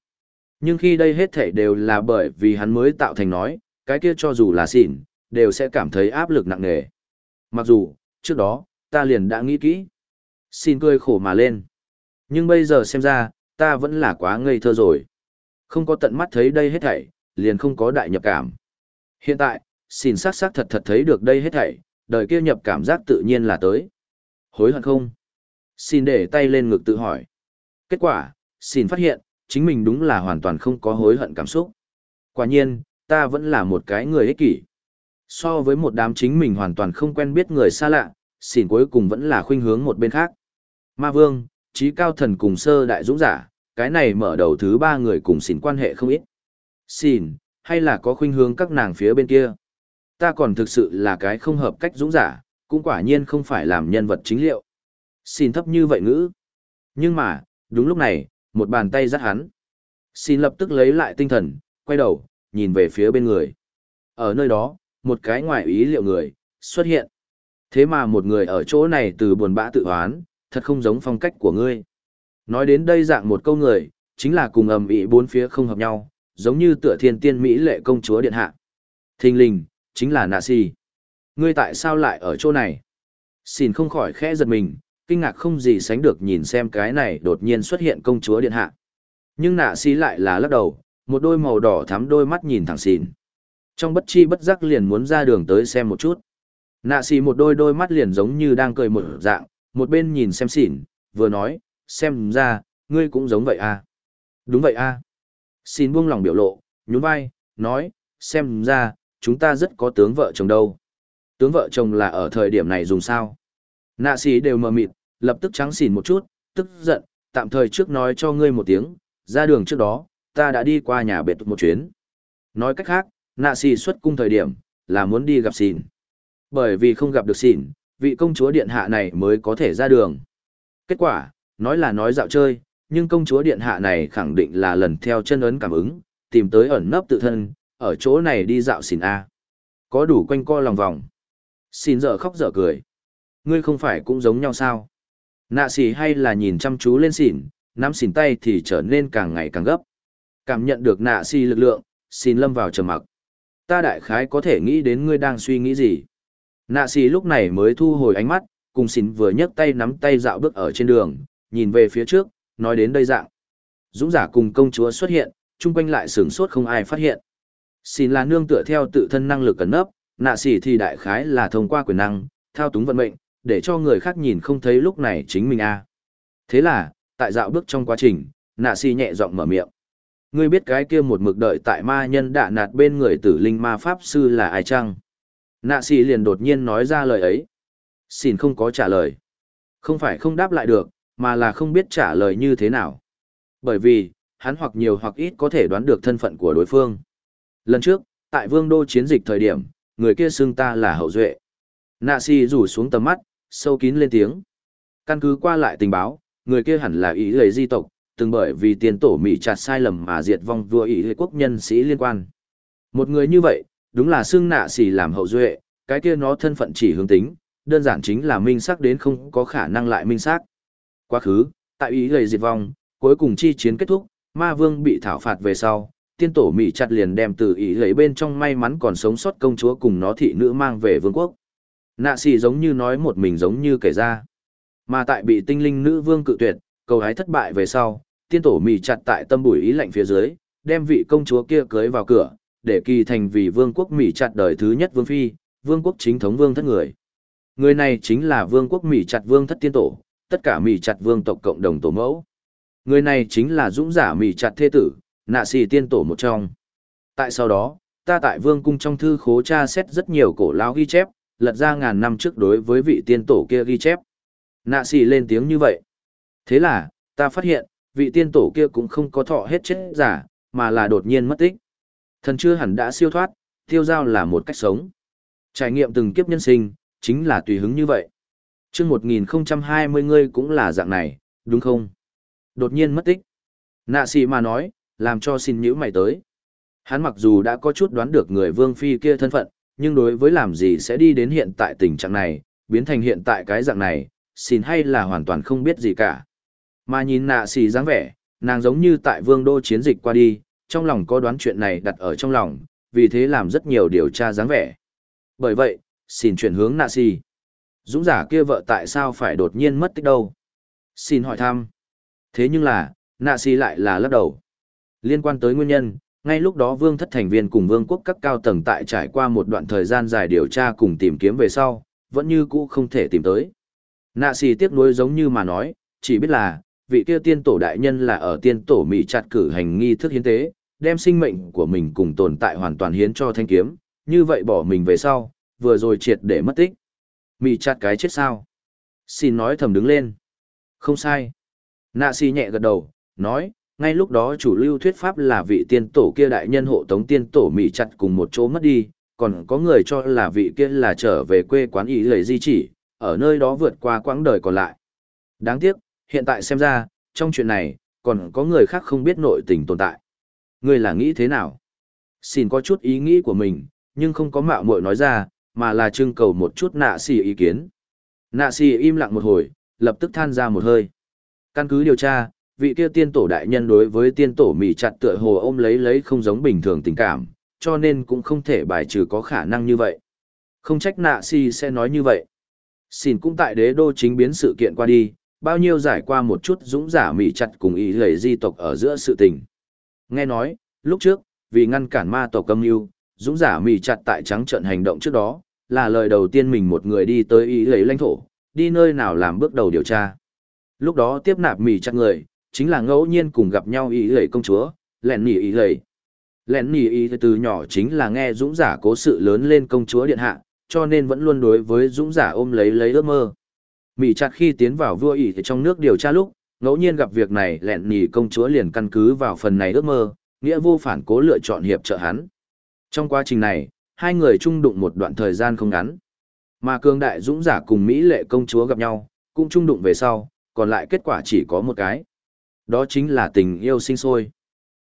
[SPEAKER 1] Nhưng khi đây hết thảy đều là bởi vì hắn mới tạo thành nói, cái kia cho dù là xỉn, đều sẽ cảm thấy áp lực nặng nề. Mặc dù, trước đó, ta liền đã nghĩ kỹ. Xin cười khổ mà lên. Nhưng bây giờ xem ra, ta vẫn là quá ngây thơ rồi. Không có tận mắt thấy đây hết thảy, liền không có đại nhập cảm. Hiện tại, xin sắc sắc thật thật thấy được đây hết thảy, đời kia nhập cảm giác tự nhiên là tới. Hối hận không? Xin để tay lên ngực tự hỏi. Kết quả, xin phát hiện, chính mình đúng là hoàn toàn không có hối hận cảm xúc. Quả nhiên, ta vẫn là một cái người ích kỷ. So với một đám chính mình hoàn toàn không quen biết người xa lạ, xin cuối cùng vẫn là khuynh hướng một bên khác. Ma Vương, trí cao thần cùng sơ đại dũng giả, cái này mở đầu thứ ba người cùng xỉn quan hệ không ít. Xỉn, hay là có khuynh hướng các nàng phía bên kia. Ta còn thực sự là cái không hợp cách dũng giả, cũng quả nhiên không phải làm nhân vật chính liệu. Xin thấp như vậy ngữ. Nhưng mà, đúng lúc này, một bàn tay dắt hắn. Xin lập tức lấy lại tinh thần, quay đầu, nhìn về phía bên người. Ở nơi đó, một cái ngoài ý liệu người, xuất hiện. Thế mà một người ở chỗ này từ buồn bã tự hoán, thật không giống phong cách của ngươi. Nói đến đây dạng một câu người, chính là cùng ầm ĩ bốn phía không hợp nhau, giống như tựa thiên tiên Mỹ lệ công chúa điện hạ. Thình linh, chính là nạ si. Ngươi tại sao lại ở chỗ này? Xin không khỏi khẽ giật mình, kinh ngạc không gì sánh được nhìn xem cái này đột nhiên xuất hiện công chúa điện hạ. Nhưng nạ si lại là lắc đầu, một đôi màu đỏ thắm đôi mắt nhìn thẳng xìn, Trong bất chi bất giác liền muốn ra đường tới xem một chút. Nạ xì một đôi đôi mắt liền giống như đang cười một dạng, một bên nhìn xem xỉn, vừa nói, xem ra, ngươi cũng giống vậy à. Đúng vậy à. Xin buông lòng biểu lộ, nhún vai, nói, xem ra, chúng ta rất có tướng vợ chồng đâu. Tướng vợ chồng là ở thời điểm này dùng sao? Nạ sĩ đều mờ mịt, lập tức trắng xỉn một chút, tức giận, tạm thời trước nói cho ngươi một tiếng, ra đường trước đó, ta đã đi qua nhà bệt một chuyến. Nói cách khác, nạ sĩ xuất cung thời điểm, là muốn đi gặp xỉn. Bởi vì không gặp được xỉn, vị công chúa điện hạ này mới có thể ra đường. Kết quả, nói là nói dạo chơi, nhưng công chúa điện hạ này khẳng định là lần theo chân ấn cảm ứng, tìm tới ẩn nấp tự thân, ở chỗ này đi dạo xỉn A. Có đủ quanh co lòng vòng. Xin dở khóc dở cười. Ngươi không phải cũng giống nhau sao? Nạ xỉ hay là nhìn chăm chú lên xỉn, nắm xỉn tay thì trở nên càng ngày càng gấp. Cảm nhận được nạ xỉ lực lượng, xin lâm vào trầm mặc. Ta đại khái có thể nghĩ đến ngươi đang suy nghĩ gì. Nạ xì lúc này mới thu hồi ánh mắt, cùng xỉn vừa nhấc tay nắm tay dạo bước ở trên đường, nhìn về phía trước, nói đến đây dạng. Dũng giả cùng công chúa xuất hiện, chung quanh lại sửng sốt không ai phát hiện. Xin là nương tựa theo tự thân năng lực cẩn nấp, nạ xỉ thì đại khái là thông qua quyền năng, thao túng vận mệnh, để cho người khác nhìn không thấy lúc này chính mình a. À. Thế là, tại dạo bước trong quá trình, nạ xỉ nhẹ giọng mở miệng. Ngươi biết cái kia một mực đợi tại ma nhân đạ nạt bên người tử linh ma pháp sư là ai chăng? Nạ xì liền đột nhiên nói ra lời ấy. Xin không có trả lời. Không phải không đáp lại được, mà là không biết trả lời như thế nào. Bởi vì, hắn hoặc nhiều hoặc ít có thể đoán được thân phận của đối phương. Lần trước, tại vương đô chiến dịch thời điểm, người kia xưng ta là hậu duệ. Nạ xì rủ xuống tầm mắt, sâu kín lên tiếng. Căn cứ qua lại tình báo, người kia hẳn là ý lầy di tộc, từng bởi vì tiền tổ Mỹ chặt sai lầm mà diệt vong vua ý lầy quốc nhân sĩ liên quan. Một người như vậy, đúng là xương nạ xỉ làm hậu duệ, cái kia nó thân phận chỉ hướng tính, đơn giản chính là minh xác đến không có khả năng lại minh xác. Quá khứ, tại ý lầy diệt vong, cuối cùng chi chiến kết thúc, ma vương bị thảo phạt về sau, tiên tổ Mỹ chặt liền đem từ ý lấy bên trong may mắn còn sống sót công chúa cùng nó thị nữ mang về vương quốc. Nạ xì giống như nói một mình giống như kể ra. Mà tại bị tinh linh nữ vương cự tuyệt, cầu hái thất bại về sau, tiên tổ Mỹ chặt tại tâm bùi ý lạnh phía dưới, đem vị công chúa kia cưới vào cửa, để kỳ thành vì vương quốc Mỹ chặt đời thứ nhất vương phi, vương quốc chính thống vương thất người. Người này chính là vương quốc Mỹ chặt vương thất tiên tổ, tất cả Mỹ chặt vương tộc cộng đồng tổ mẫu. Người này chính là dũng giả Mỹ chặt thế tử, nạ xì tiên tổ một trong. Tại sau đó, ta tại vương cung trong thư khố tra xét rất nhiều cổ lao ghi chép, lật ra ngàn năm trước đối với vị tiên tổ kia ghi chép. Nạ xì lên tiếng như vậy. Thế là, ta phát hiện, vị tiên tổ kia cũng không có thọ hết chết giả, mà là đột nhiên mất tích. Thần chưa hẳn đã siêu thoát, tiêu giao là một cách sống. Trải nghiệm từng kiếp nhân sinh, chính là tùy hứng như vậy. chương 1020 ngươi cũng là dạng này, đúng không? Đột nhiên mất tích. Nạ xì mà nói, làm cho xin nhữ mày tới. Hắn mặc dù đã có chút đoán được người vương phi kia thân phận, nhưng đối với làm gì sẽ đi đến hiện tại tình trạng này, biến thành hiện tại cái dạng này, xin hay là hoàn toàn không biết gì cả. Mà nhìn nạ xì dáng vẻ, nàng giống như tại vương đô chiến dịch qua đi, trong lòng có đoán chuyện này đặt ở trong lòng, vì thế làm rất nhiều điều tra dáng vẻ. Bởi vậy, xin chuyển hướng nạ xì. Dũng giả kia vợ tại sao phải đột nhiên mất tích đâu? Xin hỏi thăm. Thế nhưng là, nạ xì lại là lắc đầu. Liên quan tới nguyên nhân, ngay lúc đó vương thất thành viên cùng vương quốc các cao tầng tại trải qua một đoạn thời gian dài điều tra cùng tìm kiếm về sau, vẫn như cũ không thể tìm tới. Nạ xì tiếc nuối giống như mà nói, chỉ biết là, vị kia tiên tổ đại nhân là ở tiên tổ Mỹ chặt cử hành nghi thức hiến tế, đem sinh mệnh của mình cùng tồn tại hoàn toàn hiến cho thanh kiếm, như vậy bỏ mình về sau, vừa rồi triệt để mất tích. mị chặt cái chết sao? Xin nói thầm đứng lên. Không sai. Nạ xì nhẹ gật đầu, nói, ngay lúc đó chủ lưu thuyết pháp là vị tiên tổ kia đại nhân hộ tống tiên tổ mị chặt cùng một chỗ mất đi, còn có người cho là vị kia là trở về quê quán ý lời di chỉ, ở nơi đó vượt qua quãng đời còn lại. Đáng tiếc, hiện tại xem ra, trong chuyện này, còn có người khác không biết nội tình tồn tại. Ngươi là nghĩ thế nào? Xin có chút ý nghĩ của mình, nhưng không có mạo muội nói ra, mà là trưng cầu một chút nạ xì ý kiến. Nạ xì im lặng một hồi, lập tức than ra một hơi. Căn cứ điều tra, vị kia tiên tổ đại nhân đối với tiên tổ mỉ chặt tựa hồ ôm lấy lấy không giống bình thường tình cảm, cho nên cũng không thể bài trừ có khả năng như vậy. Không trách nạ si sẽ nói như vậy. Xin cũng tại đế đô chính biến sự kiện qua đi, bao nhiêu giải qua một chút dũng giả mỉ chặt cùng ý lầy di tộc ở giữa sự tình. Nghe nói, lúc trước, vì ngăn cản ma tộc âm mưu dũng giả mỉ chặt tại trắng trận hành động trước đó, là lời đầu tiên mình một người đi tới ý lầy lãnh thổ, đi nơi nào làm bước đầu điều tra. Lúc đó tiếp nạp mỉ chặt người, chính là ngẫu nhiên cùng gặp nhau ý lầy công chúa, lẹn nỉ ý lầy. Lẹn nỉ ý từ nhỏ chính là nghe dũng giả cố sự lớn lên công chúa điện hạ, cho nên vẫn luôn đối với dũng giả ôm lấy lấy ước mơ. Mì chặt khi tiến vào vua ý trong nước điều tra lúc, ngẫu nhiên gặp việc này lẹn nhì công chúa liền căn cứ vào phần này ước mơ, nghĩa vô phản cố lựa chọn hiệp trợ hắn. Trong quá trình này, hai người chung đụng một đoạn thời gian không ngắn. Mà cường đại dũng giả cùng Mỹ lệ công chúa gặp nhau, cũng chung đụng về sau, còn lại kết quả chỉ có một cái. Đó chính là tình yêu sinh sôi.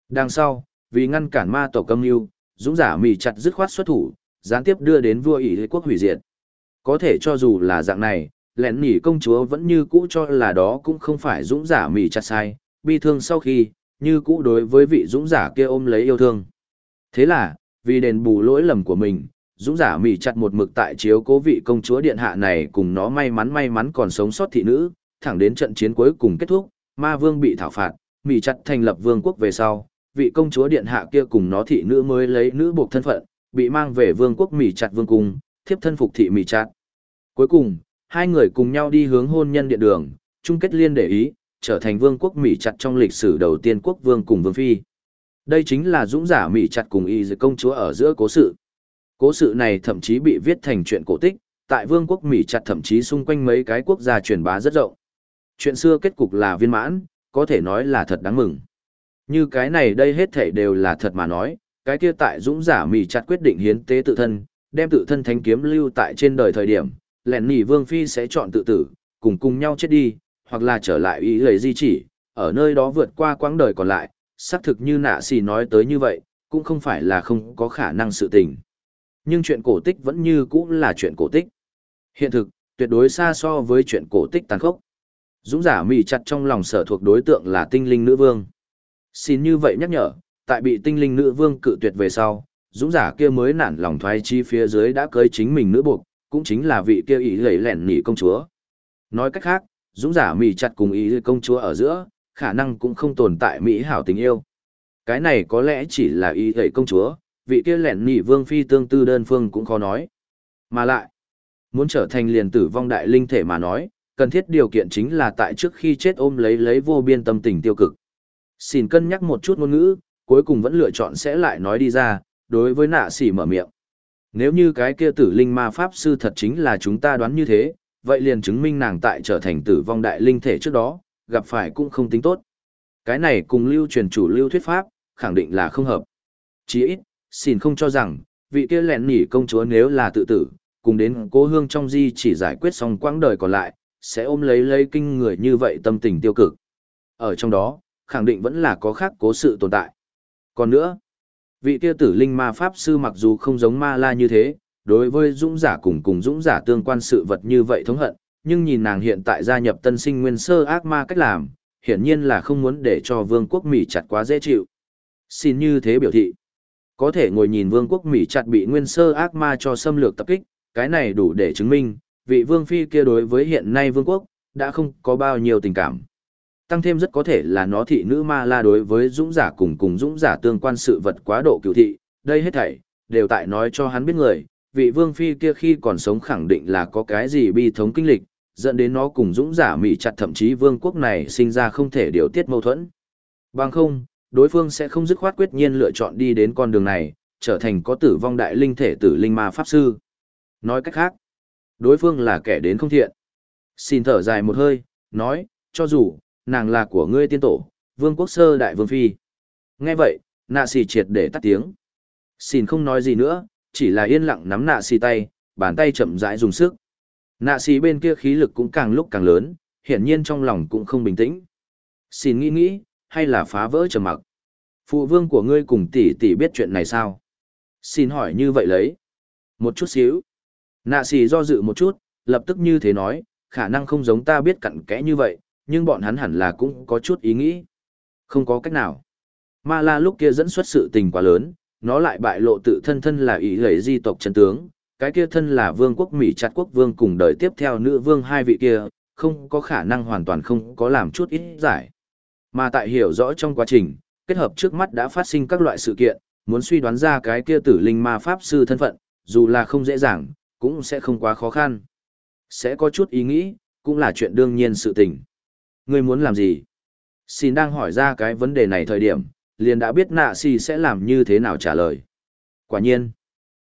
[SPEAKER 1] Đằng sau, vì ngăn cản ma tổ âm mưu, dũng giả Mỹ chặt dứt khoát xuất thủ, gián tiếp đưa đến vua ỷ quốc hủy diệt. Có thể cho dù là dạng này, lẹn nỉ công chúa vẫn như cũ cho là đó cũng không phải dũng giả mỉ chặt sai, bi thương sau khi, như cũ đối với vị dũng giả kia ôm lấy yêu thương. Thế là, vì đền bù lỗi lầm của mình, dũng giả mỉ chặt một mực tại chiếu cố vị công chúa điện hạ này cùng nó may mắn may mắn còn sống sót thị nữ, thẳng đến trận chiến cuối cùng kết thúc, ma vương bị thảo phạt, mỉ chặt thành lập vương quốc về sau, vị công chúa điện hạ kia cùng nó thị nữ mới lấy nữ buộc thân phận, bị mang về vương quốc mỉ chặt vương cung, thiếp thân phục thị mỉ chặt. Cuối cùng, hai người cùng nhau đi hướng hôn nhân điện đường, chung kết liên để ý, trở thành vương quốc Mỹ chặt trong lịch sử đầu tiên quốc vương cùng vương phi. Đây chính là dũng giả Mỹ chặt cùng y dự công chúa ở giữa cố sự. Cố sự này thậm chí bị viết thành chuyện cổ tích, tại vương quốc Mỹ chặt thậm chí xung quanh mấy cái quốc gia truyền bá rất rộng. Chuyện xưa kết cục là viên mãn, có thể nói là thật đáng mừng. Như cái này đây hết thể đều là thật mà nói, cái kia tại dũng giả Mỹ chặt quyết định hiến tế tự thân, đem tự thân thánh kiếm lưu tại trên đời thời điểm, lẹn nỉ vương phi sẽ chọn tự tử, cùng cùng nhau chết đi, hoặc là trở lại ý lời di chỉ, ở nơi đó vượt qua quãng đời còn lại, xác thực như nạ xì nói tới như vậy, cũng không phải là không có khả năng sự tình. Nhưng chuyện cổ tích vẫn như cũng là chuyện cổ tích. Hiện thực, tuyệt đối xa so với chuyện cổ tích tàn khốc. Dũng giả mì chặt trong lòng sở thuộc đối tượng là tinh linh nữ vương. Xin như vậy nhắc nhở, tại bị tinh linh nữ vương cự tuyệt về sau, dũng giả kia mới nản lòng thoái chi phía dưới đã cưới chính mình nữ buộc, cũng chính là vị kia ý lầy lẻn nỉ công chúa. Nói cách khác, dũng giả mì chặt cùng ý công chúa ở giữa, khả năng cũng không tồn tại mỹ hảo tình yêu. Cái này có lẽ chỉ là ý lầy công chúa, vị kia lẻn nỉ vương phi tương tư đơn phương cũng khó nói. Mà lại, muốn trở thành liền tử vong đại linh thể mà nói, cần thiết điều kiện chính là tại trước khi chết ôm lấy lấy vô biên tâm tình tiêu cực. Xin cân nhắc một chút ngôn ngữ, cuối cùng vẫn lựa chọn sẽ lại nói đi ra, đối với nạ xỉ mở miệng. Nếu như cái kia tử linh ma pháp sư thật chính là chúng ta đoán như thế, vậy liền chứng minh nàng tại trở thành tử vong đại linh thể trước đó, gặp phải cũng không tính tốt. Cái này cùng lưu truyền chủ lưu thuyết pháp, khẳng định là không hợp. Chỉ ít, xin không cho rằng, vị kia lẹn nỉ công chúa nếu là tự tử, cùng đến cố hương trong di chỉ giải quyết xong quãng đời còn lại, sẽ ôm lấy lấy kinh người như vậy tâm tình tiêu cực. Ở trong đó, khẳng định vẫn là có khác cố sự tồn tại. Còn nữa, vị kia tử linh ma pháp sư mặc dù không giống ma la như thế, đối với dũng giả cùng cùng dũng giả tương quan sự vật như vậy thống hận, nhưng nhìn nàng hiện tại gia nhập tân sinh nguyên sơ ác ma cách làm, hiển nhiên là không muốn để cho vương quốc Mỹ chặt quá dễ chịu. Xin như thế biểu thị. Có thể ngồi nhìn vương quốc Mỹ chặt bị nguyên sơ ác ma cho xâm lược tập kích, cái này đủ để chứng minh, vị vương phi kia đối với hiện nay vương quốc, đã không có bao nhiêu tình cảm. Tăng thêm rất có thể là nó thị nữ ma la đối với dũng giả cùng cùng dũng giả tương quan sự vật quá độ cựu thị, đây hết thảy, đều tại nói cho hắn biết người, vị vương phi kia khi còn sống khẳng định là có cái gì bi thống kinh lịch, dẫn đến nó cùng dũng giả mị chặt thậm chí vương quốc này sinh ra không thể điều tiết mâu thuẫn. Bằng không, đối phương sẽ không dứt khoát quyết nhiên lựa chọn đi đến con đường này, trở thành có tử vong đại linh thể tử linh ma pháp sư. Nói cách khác, đối phương là kẻ đến không thiện. Xin thở dài một hơi, nói, cho dù, nàng là của ngươi tiên tổ, vương quốc sơ đại vương phi. Nghe vậy, nạ xì triệt để tắt tiếng. Xin không nói gì nữa, chỉ là yên lặng nắm nạ xì tay, bàn tay chậm rãi dùng sức. Nạ xì bên kia khí lực cũng càng lúc càng lớn, hiển nhiên trong lòng cũng không bình tĩnh. Xin nghĩ nghĩ, hay là phá vỡ trầm mặc. Phụ vương của ngươi cùng tỷ tỷ biết chuyện này sao? Xin hỏi như vậy lấy. Một chút xíu. Nạ xì do dự một chút, lập tức như thế nói, khả năng không giống ta biết cặn kẽ như vậy, nhưng bọn hắn hẳn là cũng có chút ý nghĩ. Không có cách nào. Ma la lúc kia dẫn xuất sự tình quá lớn, nó lại bại lộ tự thân thân là ý lấy di tộc chân tướng, cái kia thân là vương quốc Mỹ chặt quốc vương cùng đời tiếp theo nữ vương hai vị kia, không có khả năng hoàn toàn không có làm chút ít giải. Mà tại hiểu rõ trong quá trình, kết hợp trước mắt đã phát sinh các loại sự kiện, muốn suy đoán ra cái kia tử linh ma pháp sư thân phận, dù là không dễ dàng, cũng sẽ không quá khó khăn. Sẽ có chút ý nghĩ, cũng là chuyện đương nhiên sự tình. Ngươi muốn làm gì? Xin đang hỏi ra cái vấn đề này thời điểm, liền đã biết nạ xì sẽ làm như thế nào trả lời. Quả nhiên,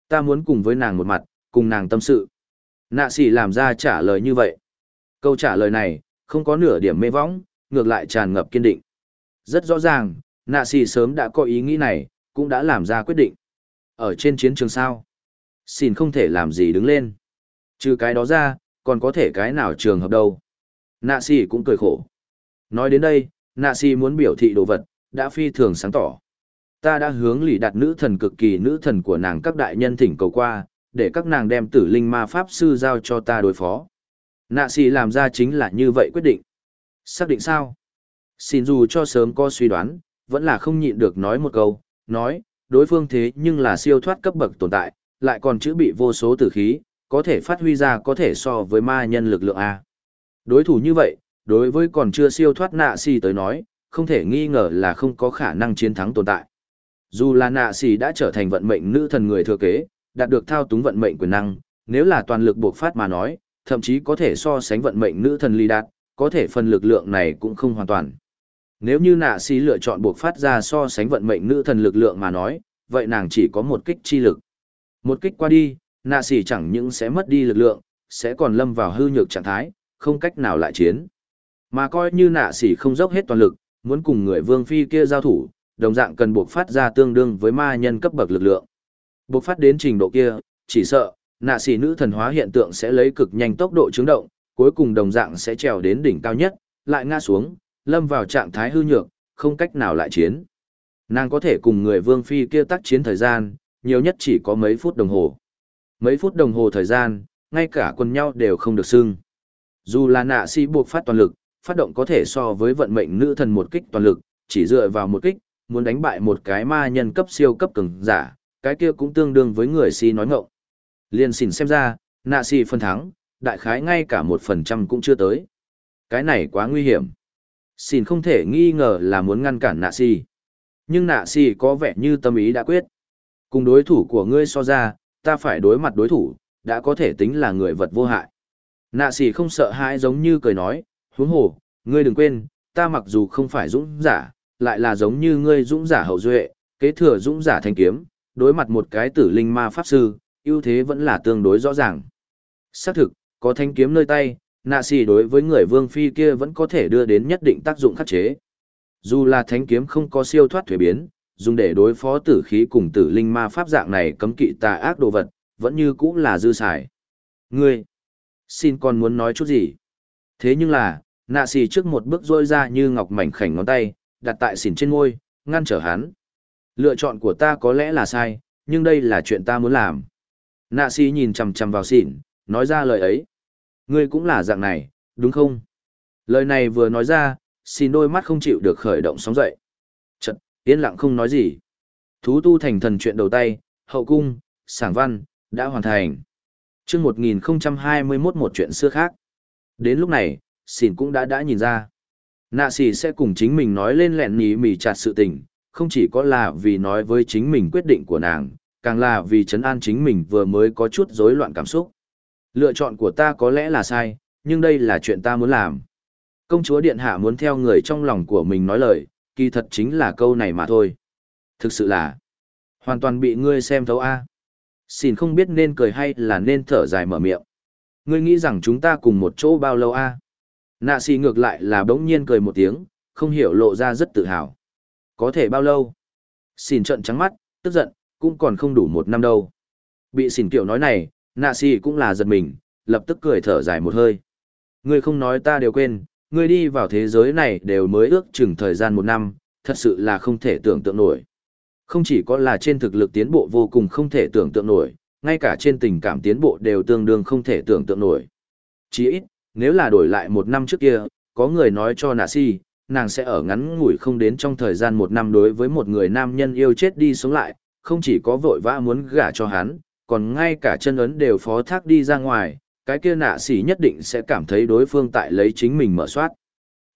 [SPEAKER 1] ta muốn cùng với nàng một mặt, cùng nàng tâm sự. Nạ xì làm ra trả lời như vậy. Câu trả lời này, không có nửa điểm mê võng, ngược lại tràn ngập kiên định. Rất rõ ràng, nạ xì sớm đã có ý nghĩ này, cũng đã làm ra quyết định. Ở trên chiến trường sao? Xin không thể làm gì đứng lên. Trừ cái đó ra, còn có thể cái nào trường hợp đâu. Nạ si cũng cười khổ. Nói đến đây, nạ si muốn biểu thị đồ vật, đã phi thường sáng tỏ. Ta đã hướng lì đặt nữ thần cực kỳ nữ thần của nàng các đại nhân thỉnh cầu qua, để các nàng đem tử linh ma pháp sư giao cho ta đối phó. Nạ si làm ra chính là như vậy quyết định. Xác định sao? Xin dù cho sớm có suy đoán, vẫn là không nhịn được nói một câu, nói, đối phương thế nhưng là siêu thoát cấp bậc tồn tại, lại còn chữ bị vô số tử khí, có thể phát huy ra có thể so với ma nhân lực lượng A. Đối thủ như vậy, đối với còn chưa siêu thoát nạ xì tới nói, không thể nghi ngờ là không có khả năng chiến thắng tồn tại. Dù là nạ xì đã trở thành vận mệnh nữ thần người thừa kế, đạt được thao túng vận mệnh quyền năng, nếu là toàn lực buộc phát mà nói, thậm chí có thể so sánh vận mệnh nữ thần ly đạt, có thể phần lực lượng này cũng không hoàn toàn. Nếu như nạ xì lựa chọn buộc phát ra so sánh vận mệnh nữ thần lực lượng mà nói, vậy nàng chỉ có một kích chi lực. Một kích qua đi, nạ xì chẳng những sẽ mất đi lực lượng, sẽ còn lâm vào hư nhược trạng thái, không cách nào lại chiến. Mà coi như nạ sỉ không dốc hết toàn lực, muốn cùng người vương phi kia giao thủ, đồng dạng cần buộc phát ra tương đương với ma nhân cấp bậc lực lượng. Buộc phát đến trình độ kia, chỉ sợ, nạ sỉ nữ thần hóa hiện tượng sẽ lấy cực nhanh tốc độ chứng động, cuối cùng đồng dạng sẽ trèo đến đỉnh cao nhất, lại ngã xuống, lâm vào trạng thái hư nhược, không cách nào lại chiến. Nàng có thể cùng người vương phi kia tác chiến thời gian, nhiều nhất chỉ có mấy phút đồng hồ. Mấy phút đồng hồ thời gian, ngay cả quân nhau đều không được xưng. Dù là nạ si buộc phát toàn lực, phát động có thể so với vận mệnh nữ thần một kích toàn lực, chỉ dựa vào một kích, muốn đánh bại một cái ma nhân cấp siêu cấp cường giả, cái kia cũng tương đương với người si nói ngọng. Liên xỉn xem ra, nạ si phân thắng, đại khái ngay cả một phần trăm cũng chưa tới. Cái này quá nguy hiểm. Xin không thể nghi ngờ là muốn ngăn cản nạ si. Nhưng nạ si có vẻ như tâm ý đã quyết. Cùng đối thủ của ngươi so ra, ta phải đối mặt đối thủ, đã có thể tính là người vật vô hại. Nạ sĩ không sợ hãi giống như cười nói, huống hồ, ngươi đừng quên, ta mặc dù không phải dũng giả, lại là giống như ngươi dũng giả hậu duệ, kế thừa dũng giả thanh kiếm, đối mặt một cái tử linh ma pháp sư, ưu thế vẫn là tương đối rõ ràng. Xác thực, có thanh kiếm nơi tay, nạ xì đối với người vương phi kia vẫn có thể đưa đến nhất định tác dụng khắc chế. Dù là thanh kiếm không có siêu thoát thuế biến, dùng để đối phó tử khí cùng tử linh ma pháp dạng này cấm kỵ tà ác đồ vật, vẫn như cũng là dư xài. Ngươi, xin con muốn nói chút gì? Thế nhưng là, nạ xì trước một bước rôi ra như ngọc mảnh khảnh ngón tay, đặt tại xỉn trên môi, ngăn trở hắn. Lựa chọn của ta có lẽ là sai, nhưng đây là chuyện ta muốn làm. Nạ xì nhìn chằm chằm vào xỉn, nói ra lời ấy. Ngươi cũng là dạng này, đúng không? Lời này vừa nói ra, xin đôi mắt không chịu được khởi động sóng dậy. Chật, yên lặng không nói gì. Thú tu thành thần chuyện đầu tay, hậu cung, sảng văn, đã hoàn thành chương 1021 một chuyện xưa khác. Đến lúc này, xỉn cũng đã đã nhìn ra. Nạ xỉ sẽ cùng chính mình nói lên lẹn nhí mỉ chặt sự tình, không chỉ có là vì nói với chính mình quyết định của nàng, càng là vì chấn an chính mình vừa mới có chút rối loạn cảm xúc. Lựa chọn của ta có lẽ là sai, nhưng đây là chuyện ta muốn làm. Công chúa Điện Hạ muốn theo người trong lòng của mình nói lời, kỳ thật chính là câu này mà thôi. Thực sự là, hoàn toàn bị ngươi xem thấu A. Xin không biết nên cười hay là nên thở dài mở miệng. Ngươi nghĩ rằng chúng ta cùng một chỗ bao lâu A. Nạ xì ngược lại là bỗng nhiên cười một tiếng, không hiểu lộ ra rất tự hào. Có thể bao lâu? Xin trận trắng mắt, tức giận, cũng còn không đủ một năm đâu. Bị xỉn kiểu nói này, nạ xì cũng là giật mình, lập tức cười thở dài một hơi. Ngươi không nói ta đều quên, ngươi đi vào thế giới này đều mới ước chừng thời gian một năm, thật sự là không thể tưởng tượng nổi. Không chỉ có là trên thực lực tiến bộ vô cùng không thể tưởng tượng nổi, ngay cả trên tình cảm tiến bộ đều tương đương không thể tưởng tượng nổi. Chỉ ít, nếu là đổi lại một năm trước kia, có người nói cho nạ si, nàng sẽ ở ngắn ngủi không đến trong thời gian một năm đối với một người nam nhân yêu chết đi sống lại, không chỉ có vội vã muốn gả cho hắn, còn ngay cả chân ấn đều phó thác đi ra ngoài, cái kia nạ sĩ nhất định sẽ cảm thấy đối phương tại lấy chính mình mở soát.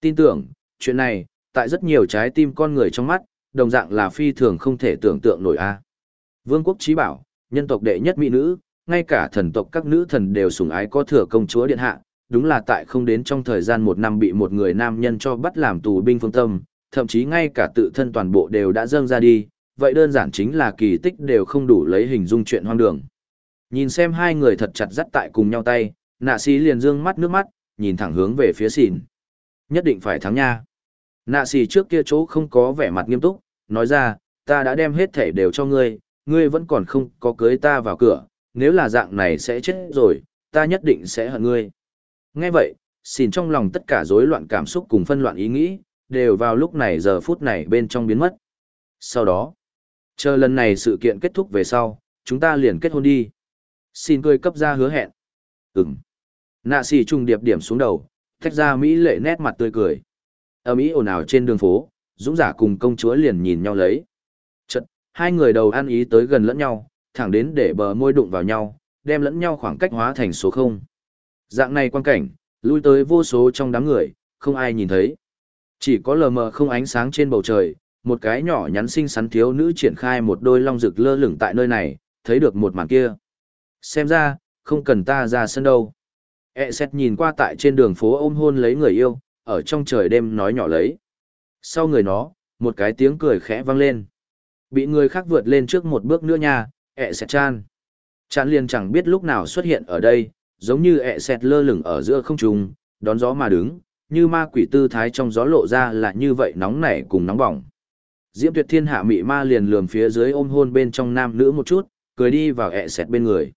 [SPEAKER 1] Tin tưởng, chuyện này, tại rất nhiều trái tim con người trong mắt, đồng dạng là phi thường không thể tưởng tượng nổi a. Vương quốc trí bảo, nhân tộc đệ nhất mỹ nữ, ngay cả thần tộc các nữ thần đều sủng ái có thừa công chúa điện hạ, đúng là tại không đến trong thời gian một năm bị một người nam nhân cho bắt làm tù binh phương tâm, thậm chí ngay cả tự thân toàn bộ đều đã dâng ra đi, vậy đơn giản chính là kỳ tích đều không đủ lấy hình dung chuyện hoang đường. Nhìn xem hai người thật chặt dắt tại cùng nhau tay, nạ sĩ liền dương mắt nước mắt, nhìn thẳng hướng về phía xỉn. Nhất định phải thắng nha. Nạ xì trước kia chỗ không có vẻ mặt nghiêm túc, nói ra, ta đã đem hết thể đều cho ngươi, ngươi vẫn còn không có cưới ta vào cửa, nếu là dạng này sẽ chết rồi, ta nhất định sẽ hận ngươi. Nghe vậy, xin trong lòng tất cả rối loạn cảm xúc cùng phân loạn ý nghĩ, đều vào lúc này giờ phút này bên trong biến mất. Sau đó, chờ lần này sự kiện kết thúc về sau, chúng ta liền kết hôn đi. Xin cười cấp ra hứa hẹn. Ừm. Nạ xì trùng điệp điểm xuống đầu, thách ra Mỹ lệ nét mặt tươi cười. Ở Mỹ ồn ào trên đường phố, dũng giả cùng công chúa liền nhìn nhau lấy. Chật, hai người đầu ăn ý tới gần lẫn nhau, thẳng đến để bờ môi đụng vào nhau, đem lẫn nhau khoảng cách hóa thành số không. Dạng này quan cảnh, lui tới vô số trong đám người, không ai nhìn thấy. Chỉ có lờ mờ không ánh sáng trên bầu trời, một cái nhỏ nhắn xinh xắn thiếu nữ triển khai một đôi long rực lơ lửng tại nơi này, thấy được một màn kia. Xem ra, không cần ta ra sân đâu. E xét nhìn qua tại trên đường phố ôm hôn lấy người yêu, ở trong trời đêm nói nhỏ lấy. Sau người nó, một cái tiếng cười khẽ vang lên. Bị người khác vượt lên trước một bước nữa nha, E xét chan. Chan liền chẳng biết lúc nào xuất hiện ở đây, giống như E xét lơ lửng ở giữa không trung, đón gió mà đứng, như ma quỷ tư thái trong gió lộ ra là như vậy nóng nảy cùng nóng bỏng. Diễm tuyệt thiên hạ mị ma liền lườm phía dưới ôm hôn bên trong nam nữ một chút, cười đi vào ẹ xẹt bên người.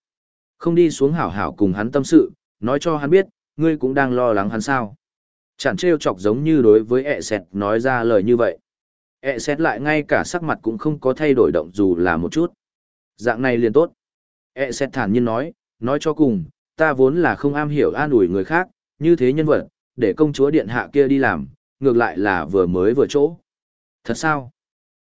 [SPEAKER 1] Không đi xuống hảo hảo cùng hắn tâm sự, nói cho hắn biết, ngươi cũng đang lo lắng hắn sao. Chẳng trêu chọc giống như đối với ẹ xẹt nói ra lời như vậy. ẹ xẹt lại ngay cả sắc mặt cũng không có thay đổi động dù là một chút. Dạng này liền tốt. ẹ xẹt thản nhiên nói, nói cho cùng, ta vốn là không am hiểu an ủi người khác, như thế nhân vật, để công chúa điện hạ kia đi làm, ngược lại là vừa mới vừa chỗ. Thật sao?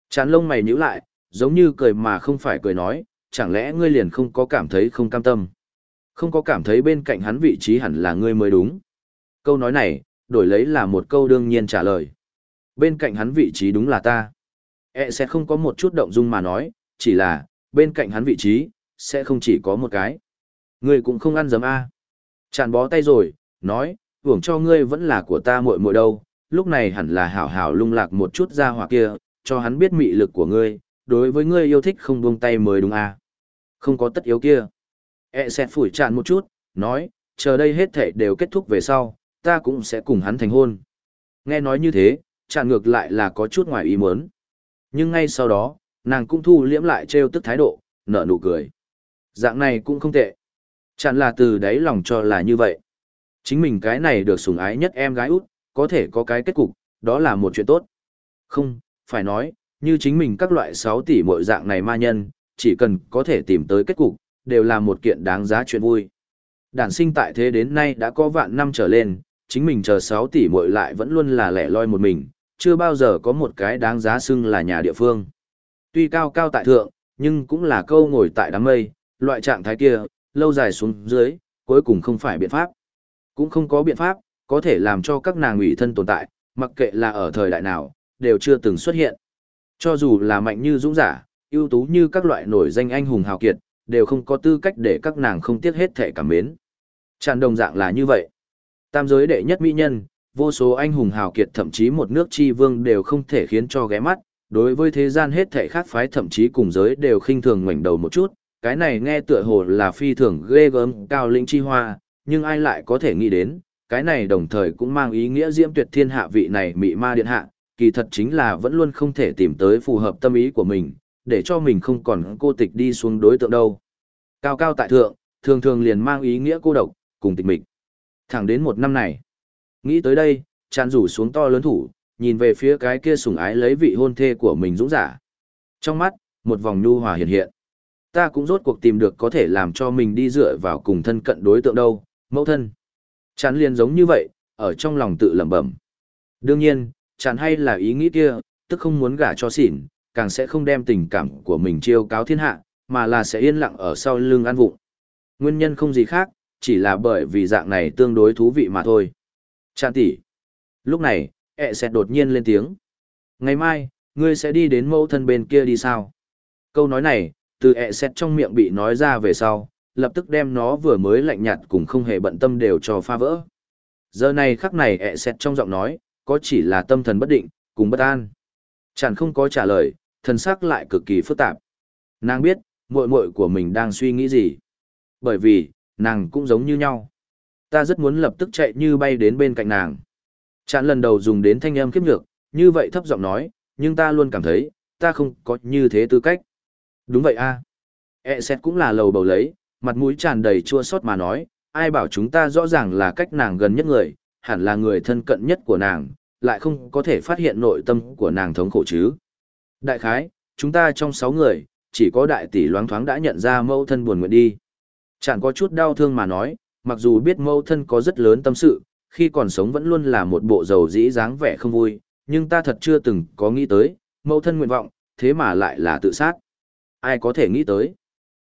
[SPEAKER 1] Chán lông mày nhíu lại, giống như cười mà không phải cười nói, chẳng lẽ ngươi liền không có cảm thấy không cam tâm? Không có cảm thấy bên cạnh hắn vị trí hẳn là ngươi mới đúng. Câu nói này, đổi lấy là một câu đương nhiên trả lời. Bên cạnh hắn vị trí đúng là ta. E sẽ không có một chút động dung mà nói, chỉ là, bên cạnh hắn vị trí, sẽ không chỉ có một cái. Ngươi cũng không ăn dấm A. Chàn bó tay rồi, nói, hưởng cho ngươi vẫn là của ta muội muội đâu, lúc này hẳn là hảo hảo lung lạc một chút ra hỏa kia, cho hắn biết mị lực của ngươi, đối với ngươi yêu thích không buông tay mới đúng à. Không có tất yếu kia. E sẽ phủi tràn một chút, nói, chờ đây hết thể đều kết thúc về sau, ta cũng sẽ cùng hắn thành hôn. Nghe nói như thế, chạn ngược lại là có chút ngoài ý muốn. Nhưng ngay sau đó, nàng cũng thu liễm lại trêu tức thái độ, nở nụ cười. Dạng này cũng không tệ. Chẳng là từ đáy lòng cho là như vậy. Chính mình cái này được sủng ái nhất em gái út, có thể có cái kết cục, đó là một chuyện tốt. Không, phải nói, như chính mình các loại 6 tỷ mỗi dạng này ma nhân, chỉ cần có thể tìm tới kết cục, đều là một kiện đáng giá chuyện vui. Đản sinh tại thế đến nay đã có vạn năm trở lên, chính mình chờ 6 tỷ muội lại vẫn luôn là lẻ loi một mình, chưa bao giờ có một cái đáng giá xưng là nhà địa phương. Tuy cao cao tại thượng, nhưng cũng là câu ngồi tại đám mây, loại trạng thái kia, lâu dài xuống dưới, cuối cùng không phải biện pháp. Cũng không có biện pháp, có thể làm cho các nàng ủy thân tồn tại, mặc kệ là ở thời đại nào, đều chưa từng xuất hiện. Cho dù là mạnh như dũng giả, ưu tú như các loại nổi danh anh hùng hào kiệt, đều không có tư cách để các nàng không tiếc hết thể cảm mến. Tràn đồng dạng là như vậy. Tam giới đệ nhất mỹ nhân, vô số anh hùng hào kiệt thậm chí một nước chi vương đều không thể khiến cho ghé mắt, đối với thế gian hết thảy khác phái thậm chí cùng giới đều khinh thường ngoảnh đầu một chút, cái này nghe tựa hồ là phi thường ghê gớm cao lĩnh chi hoa, nhưng ai lại có thể nghĩ đến, cái này đồng thời cũng mang ý nghĩa diễm tuyệt thiên hạ vị này mị ma điện hạ, kỳ thật chính là vẫn luôn không thể tìm tới phù hợp tâm ý của mình, để cho mình không còn cô tịch đi xuống đối tượng đâu. Cao cao tại thượng, thường thường liền mang ý nghĩa cô độc, cùng tịch mịch. Thẳng đến một năm này, nghĩ tới đây, tràn rủ xuống to lớn thủ, nhìn về phía cái kia sủng ái lấy vị hôn thê của mình dũng giả. Trong mắt, một vòng nhu hòa hiện hiện. Ta cũng rốt cuộc tìm được có thể làm cho mình đi dựa vào cùng thân cận đối tượng đâu, mẫu thân. Chán liền giống như vậy, ở trong lòng tự lẩm bẩm. Đương nhiên, chán hay là ý nghĩ kia, tức không muốn gả cho xỉn, càng sẽ không đem tình cảm của mình chiêu cáo thiên hạ, mà là sẽ yên lặng ở sau lưng ăn vụng. Nguyên nhân không gì khác, chỉ là bởi vì dạng này tương đối thú vị mà thôi. Chán tỷ. Lúc này, ẹ sẽ đột nhiên lên tiếng. Ngày mai, ngươi sẽ đi đến mẫu thân bên kia đi sao? Câu nói này, từ ẹ xét trong miệng bị nói ra về sau, lập tức đem nó vừa mới lạnh nhạt cùng không hề bận tâm đều cho pha vỡ. Giờ này khắc này ẹ xét trong giọng nói, có chỉ là tâm thần bất định, cùng bất an. Chẳng không có trả lời, thần sắc lại cực kỳ phức tạp. Nàng biết, muội muội của mình đang suy nghĩ gì. Bởi vì, nàng cũng giống như nhau. Ta rất muốn lập tức chạy như bay đến bên cạnh nàng. Chạn lần đầu dùng đến thanh âm kiếp nhược, như vậy thấp giọng nói, nhưng ta luôn cảm thấy, ta không có như thế tư cách. Đúng vậy a. E xét cũng là lầu bầu lấy, mặt mũi tràn đầy chua xót mà nói, ai bảo chúng ta rõ ràng là cách nàng gần nhất người, hẳn là người thân cận nhất của nàng, lại không có thể phát hiện nội tâm của nàng thống khổ chứ. Đại khái, chúng ta trong sáu người, chỉ có đại tỷ loáng thoáng đã nhận ra mẫu thân buồn nguyện đi. Chẳng có chút đau thương mà nói, mặc dù biết mâu thân có rất lớn tâm sự, khi còn sống vẫn luôn là một bộ dầu dĩ dáng vẻ không vui, nhưng ta thật chưa từng có nghĩ tới, mâu thân nguyện vọng, thế mà lại là tự sát. Ai có thể nghĩ tới?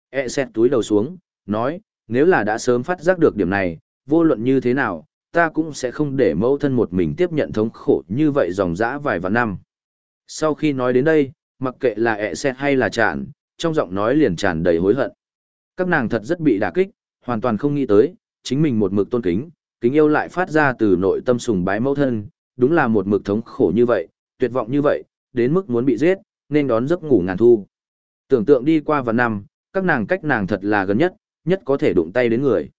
[SPEAKER 1] E xét túi đầu xuống, nói, nếu là đã sớm phát giác được điểm này, vô luận như thế nào, ta cũng sẽ không để mẫu thân một mình tiếp nhận thống khổ như vậy dòng dã vài vạn năm. Sau khi nói đến đây, mặc kệ là e ẹ xét hay là chản, trong giọng nói liền tràn đầy hối hận. Các nàng thật rất bị đả kích, hoàn toàn không nghĩ tới, chính mình một mực tôn kính, kính yêu lại phát ra từ nội tâm sùng bái mẫu thân, đúng là một mực thống khổ như vậy, tuyệt vọng như vậy, đến mức muốn bị giết, nên đón giấc ngủ ngàn thu. Tưởng tượng đi qua và năm, các nàng cách nàng thật là gần nhất, nhất có thể đụng tay đến người.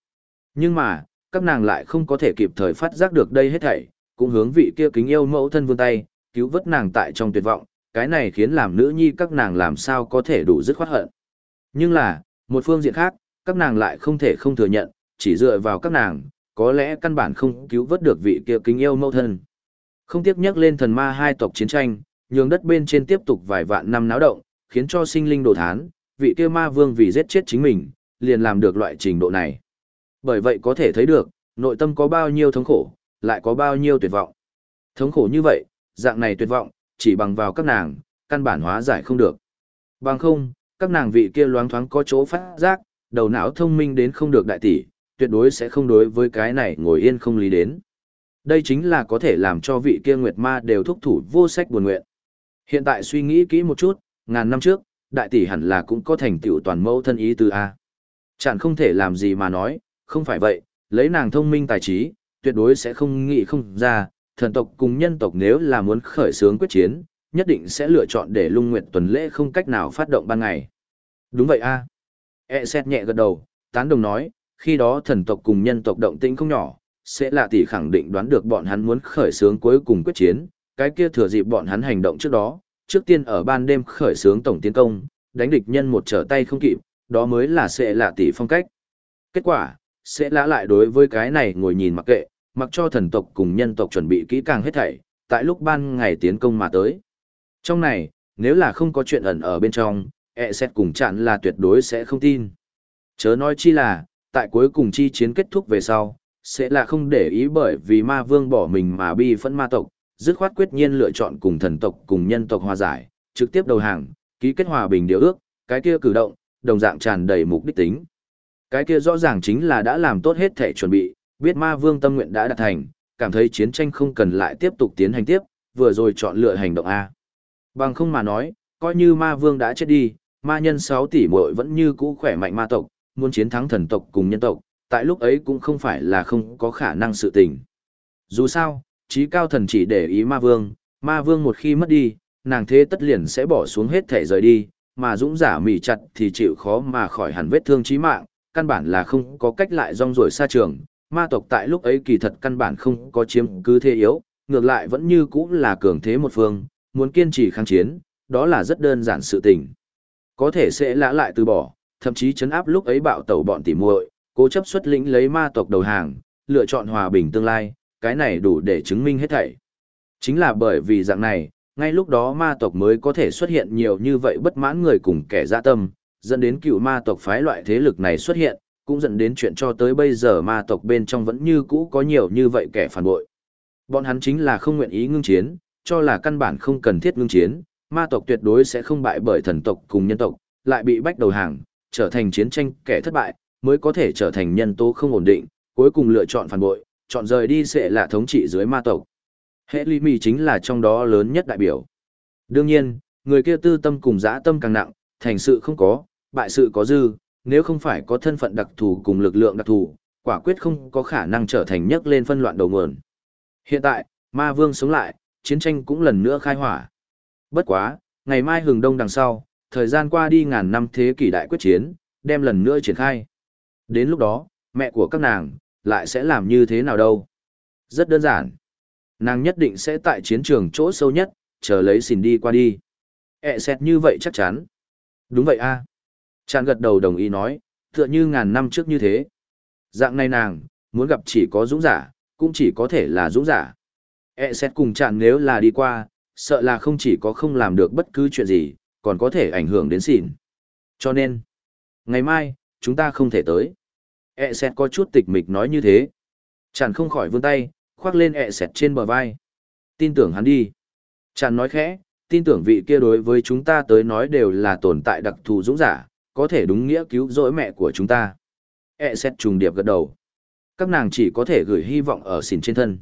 [SPEAKER 1] Nhưng mà, các nàng lại không có thể kịp thời phát giác được đây hết thảy, cũng hướng vị kia kính yêu mẫu thân vươn tay, cứu vớt nàng tại trong tuyệt vọng, cái này khiến làm nữ nhi các nàng làm sao có thể đủ dứt khoát hận. Nhưng là, một phương diện khác, các nàng lại không thể không thừa nhận, chỉ dựa vào các nàng, có lẽ căn bản không cứu vớt được vị kia kính yêu mẫu thân. Không tiếc nhắc lên thần ma hai tộc chiến tranh, nhường đất bên trên tiếp tục vài vạn năm náo động, khiến cho sinh linh đồ thán, vị kia ma vương vì giết chết chính mình, liền làm được loại trình độ này. Bởi vậy có thể thấy được, nội tâm có bao nhiêu thống khổ, lại có bao nhiêu tuyệt vọng. Thống khổ như vậy, dạng này tuyệt vọng, chỉ bằng vào các nàng, căn bản hóa giải không được. Bằng không, các nàng vị kia loáng thoáng có chỗ phát giác, đầu não thông minh đến không được đại tỷ, tuyệt đối sẽ không đối với cái này ngồi yên không lý đến. Đây chính là có thể làm cho vị kia nguyệt ma đều thúc thủ vô sách buồn nguyện. Hiện tại suy nghĩ kỹ một chút, ngàn năm trước, đại tỷ hẳn là cũng có thành tựu toàn mẫu thân ý từ A. Chẳng không thể làm gì mà nói, không phải vậy, lấy nàng thông minh tài trí, tuyệt đối sẽ không nghĩ không ra, thần tộc cùng nhân tộc nếu là muốn khởi xướng quyết chiến, nhất định sẽ lựa chọn để lung nguyệt tuần lễ không cách nào phát động ban ngày. Đúng vậy a. E xét nhẹ gật đầu, tán đồng nói, khi đó thần tộc cùng nhân tộc động tĩnh không nhỏ, sẽ là tỷ khẳng định đoán được bọn hắn muốn khởi xướng cuối cùng quyết chiến, cái kia thừa dịp bọn hắn hành động trước đó, trước tiên ở ban đêm khởi xướng tổng tiến công, đánh địch nhân một trở tay không kịp, đó mới là sẽ là tỷ phong cách. Kết quả, sẽ lã lại đối với cái này ngồi nhìn mặc kệ, mặc cho thần tộc cùng nhân tộc chuẩn bị kỹ càng hết thảy, tại lúc ban ngày tiến công mà tới. Trong này, nếu là không có chuyện ẩn ở bên trong, e xét cùng chặn là tuyệt đối sẽ không tin. Chớ nói chi là, tại cuối cùng chi chiến kết thúc về sau, sẽ là không để ý bởi vì ma vương bỏ mình mà bi phẫn ma tộc, dứt khoát quyết nhiên lựa chọn cùng thần tộc cùng nhân tộc hòa giải, trực tiếp đầu hàng, ký kết hòa bình điều ước, cái kia cử động, đồng dạng tràn đầy mục đích tính. Cái kia rõ ràng chính là đã làm tốt hết thể chuẩn bị, biết ma vương tâm nguyện đã đạt thành, cảm thấy chiến tranh không cần lại tiếp tục tiến hành tiếp, vừa rồi chọn lựa hành động A. Bằng không mà nói, coi như ma vương đã chết đi, ma nhân 6 tỷ muội vẫn như cũ khỏe mạnh ma tộc, muốn chiến thắng thần tộc cùng nhân tộc, tại lúc ấy cũng không phải là không có khả năng sự tình. Dù sao, trí cao thần chỉ để ý ma vương, ma vương một khi mất đi, nàng thế tất liền sẽ bỏ xuống hết thể rời đi, mà dũng giả mỉ chặt thì chịu khó mà khỏi hẳn vết thương chí mạng, căn bản là không có cách lại rong ruổi xa trường, ma tộc tại lúc ấy kỳ thật căn bản không có chiếm cứ thế yếu, ngược lại vẫn như cũ là cường thế một phương, muốn kiên trì kháng chiến, đó là rất đơn giản sự tình. Có thể sẽ lã lại từ bỏ, thậm chí chấn áp lúc ấy bạo tẩu bọn tỉ muội, cố chấp xuất lĩnh lấy ma tộc đầu hàng, lựa chọn hòa bình tương lai, cái này đủ để chứng minh hết thảy. Chính là bởi vì dạng này, ngay lúc đó ma tộc mới có thể xuất hiện nhiều như vậy bất mãn người cùng kẻ dạ tâm, dẫn đến cựu ma tộc phái loại thế lực này xuất hiện, cũng dẫn đến chuyện cho tới bây giờ ma tộc bên trong vẫn như cũ có nhiều như vậy kẻ phản bội. Bọn hắn chính là không nguyện ý ngưng chiến, cho là căn bản không cần thiết ngưng chiến, ma tộc tuyệt đối sẽ không bại bởi thần tộc cùng nhân tộc, lại bị bách đầu hàng, trở thành chiến tranh kẻ thất bại, mới có thể trở thành nhân tố không ổn định, cuối cùng lựa chọn phản bội, chọn rời đi sẽ là thống trị dưới ma tộc. Hệ ly mì chính là trong đó lớn nhất đại biểu. Đương nhiên, người kia tư tâm cùng dã tâm càng nặng, thành sự không có, bại sự có dư, nếu không phải có thân phận đặc thù cùng lực lượng đặc thù, quả quyết không có khả năng trở thành nhấc lên phân loạn đầu nguồn. Hiện tại, ma vương sống lại, chiến tranh cũng lần nữa khai hỏa. Bất quá, ngày mai hừng đông đằng sau, thời gian qua đi ngàn năm thế kỷ đại quyết chiến, đem lần nữa triển khai. Đến lúc đó, mẹ của các nàng, lại sẽ làm như thế nào đâu? Rất đơn giản. Nàng nhất định sẽ tại chiến trường chỗ sâu nhất, chờ lấy xin đi qua đi. E xét như vậy chắc chắn. Đúng vậy a. Chàng gật đầu đồng ý nói, tựa như ngàn năm trước như thế. Dạng này nàng, muốn gặp chỉ có dũng giả, cũng chỉ có thể là dũng giả. E xét cùng chàng nếu là đi qua, sợ là không chỉ có không làm được bất cứ chuyện gì, còn có thể ảnh hưởng đến xỉn. Cho nên, ngày mai, chúng ta không thể tới. E xét có chút tịch mịch nói như thế. Chàng không khỏi vươn tay, khoác lên E xét trên bờ vai. Tin tưởng hắn đi. Chàng nói khẽ, tin tưởng vị kia đối với chúng ta tới nói đều là tồn tại đặc thù dũng giả, có thể đúng nghĩa cứu rỗi mẹ của chúng ta. E xét trùng điệp gật đầu. Các nàng chỉ có thể gửi hy vọng ở xỉn trên thân.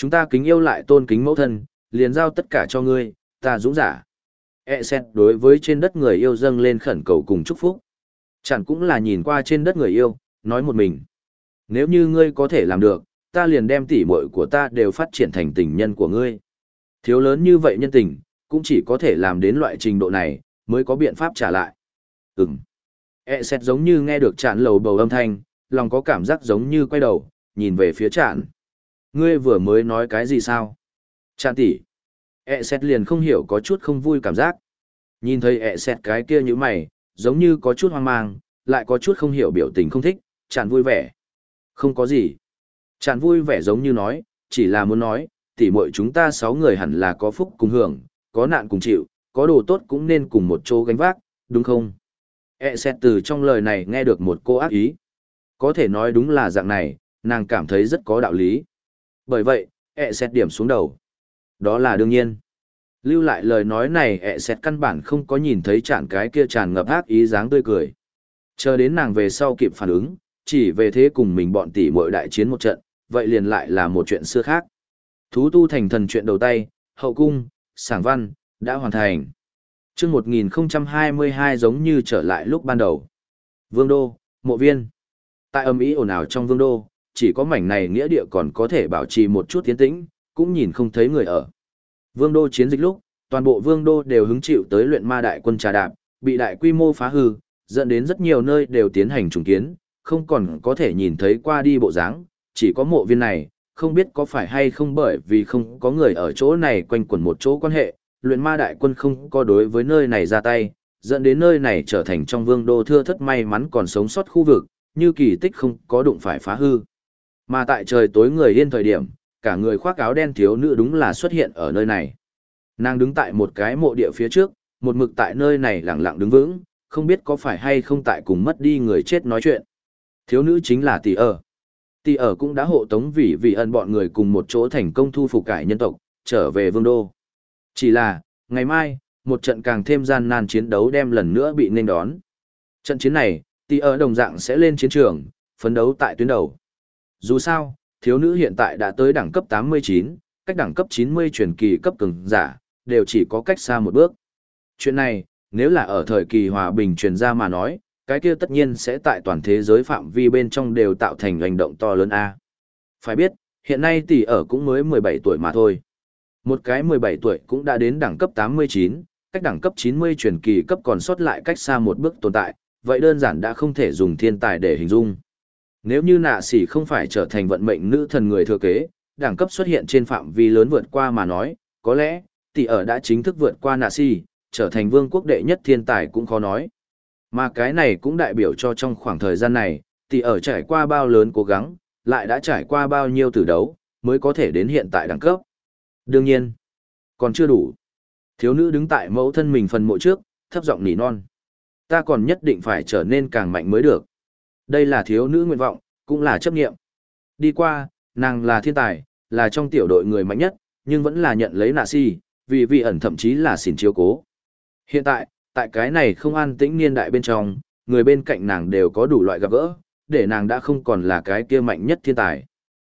[SPEAKER 1] Chúng ta kính yêu lại tôn kính mẫu thân, liền giao tất cả cho ngươi, ta dũng giả. E xét đối với trên đất người yêu dâng lên khẩn cầu cùng chúc phúc. Chẳng cũng là nhìn qua trên đất người yêu, nói một mình. Nếu như ngươi có thể làm được, ta liền đem tỉ muội của ta đều phát triển thành tình nhân của ngươi. Thiếu lớn như vậy nhân tình, cũng chỉ có thể làm đến loại trình độ này, mới có biện pháp trả lại. Ừm. E xét giống như nghe được chạn lầu bầu âm thanh, lòng có cảm giác giống như quay đầu, nhìn về phía chạn. Ngươi vừa mới nói cái gì sao? Chạn tỷ. E xét liền không hiểu có chút không vui cảm giác. Nhìn thấy E xét cái kia như mày, giống như có chút hoang mang, lại có chút không hiểu biểu tình không thích, chạn vui vẻ. Không có gì. Chạn vui vẻ giống như nói, chỉ là muốn nói, tỷ muội chúng ta sáu người hẳn là có phúc cùng hưởng, có nạn cùng chịu, có đồ tốt cũng nên cùng một chỗ gánh vác, đúng không? E xét từ trong lời này nghe được một cô ác ý. Có thể nói đúng là dạng này, nàng cảm thấy rất có đạo lý. Bởi vậy, E xét điểm xuống đầu. Đó là đương nhiên. Lưu lại lời nói này E xét căn bản không có nhìn thấy chản cái kia tràn ngập ác ý dáng tươi cười. Chờ đến nàng về sau kịp phản ứng, chỉ về thế cùng mình bọn tỷ muội đại chiến một trận, vậy liền lại là một chuyện xưa khác. Thú tu thành thần chuyện đầu tay, hậu cung, sảng văn, đã hoàn thành. chương 1022 giống như trở lại lúc ban đầu. Vương Đô, mộ viên. Tại âm ý ồn ào trong vương đô, chỉ có mảnh này nghĩa địa còn có thể bảo trì một chút tiến tĩnh, cũng nhìn không thấy người ở. Vương đô chiến dịch lúc, toàn bộ vương đô đều hứng chịu tới luyện ma đại quân trà đạp, bị đại quy mô phá hư, dẫn đến rất nhiều nơi đều tiến hành trùng kiến, không còn có thể nhìn thấy qua đi bộ dáng, chỉ có mộ viên này, không biết có phải hay không bởi vì không có người ở chỗ này quanh quẩn một chỗ quan hệ, luyện ma đại quân không có đối với nơi này ra tay, dẫn đến nơi này trở thành trong vương đô thưa thất may mắn còn sống sót khu vực, như kỳ tích không có đụng phải phá hư. Mà tại trời tối người yên thời điểm, cả người khoác áo đen thiếu nữ đúng là xuất hiện ở nơi này. Nàng đứng tại một cái mộ địa phía trước, một mực tại nơi này lặng lặng đứng vững, không biết có phải hay không tại cùng mất đi người chết nói chuyện. Thiếu nữ chính là tỷ ở. Tỷ ở cũng đã hộ tống vì vì ân bọn người cùng một chỗ thành công thu phục cải nhân tộc, trở về vương đô. Chỉ là, ngày mai, một trận càng thêm gian nan chiến đấu đem lần nữa bị nên đón. Trận chiến này, tỷ ở đồng dạng sẽ lên chiến trường, phấn đấu tại tuyến đầu. Dù sao, thiếu nữ hiện tại đã tới đẳng cấp 89, cách đẳng cấp 90 truyền kỳ cấp cường giả, đều chỉ có cách xa một bước. Chuyện này, nếu là ở thời kỳ hòa bình truyền ra mà nói, cái kia tất nhiên sẽ tại toàn thế giới phạm vi bên trong đều tạo thành hành động to lớn A. Phải biết, hiện nay tỷ ở cũng mới 17 tuổi mà thôi. Một cái 17 tuổi cũng đã đến đẳng cấp 89, cách đẳng cấp 90 truyền kỳ cấp còn sót lại cách xa một bước tồn tại, vậy đơn giản đã không thể dùng thiên tài để hình dung. Nếu như nạ sỉ không phải trở thành vận mệnh nữ thần người thừa kế, đẳng cấp xuất hiện trên phạm vi lớn vượt qua mà nói, có lẽ, tỷ ở đã chính thức vượt qua nạ sỉ, trở thành vương quốc đệ nhất thiên tài cũng khó nói. Mà cái này cũng đại biểu cho trong khoảng thời gian này, tỷ ở trải qua bao lớn cố gắng, lại đã trải qua bao nhiêu tử đấu, mới có thể đến hiện tại đẳng cấp. Đương nhiên, còn chưa đủ. Thiếu nữ đứng tại mẫu thân mình phần mộ trước, thấp giọng nỉ non. Ta còn nhất định phải trở nên càng mạnh mới được. Đây là thiếu nữ nguyện vọng, cũng là chấp nghiệm. Đi qua, nàng là thiên tài, là trong tiểu đội người mạnh nhất, nhưng vẫn là nhận lấy nạ si, vì vị ẩn thậm chí là xỉn chiếu cố. Hiện tại, tại cái này không an tĩnh niên đại bên trong, người bên cạnh nàng đều có đủ loại gặp gỡ, để nàng đã không còn là cái kia mạnh nhất thiên tài.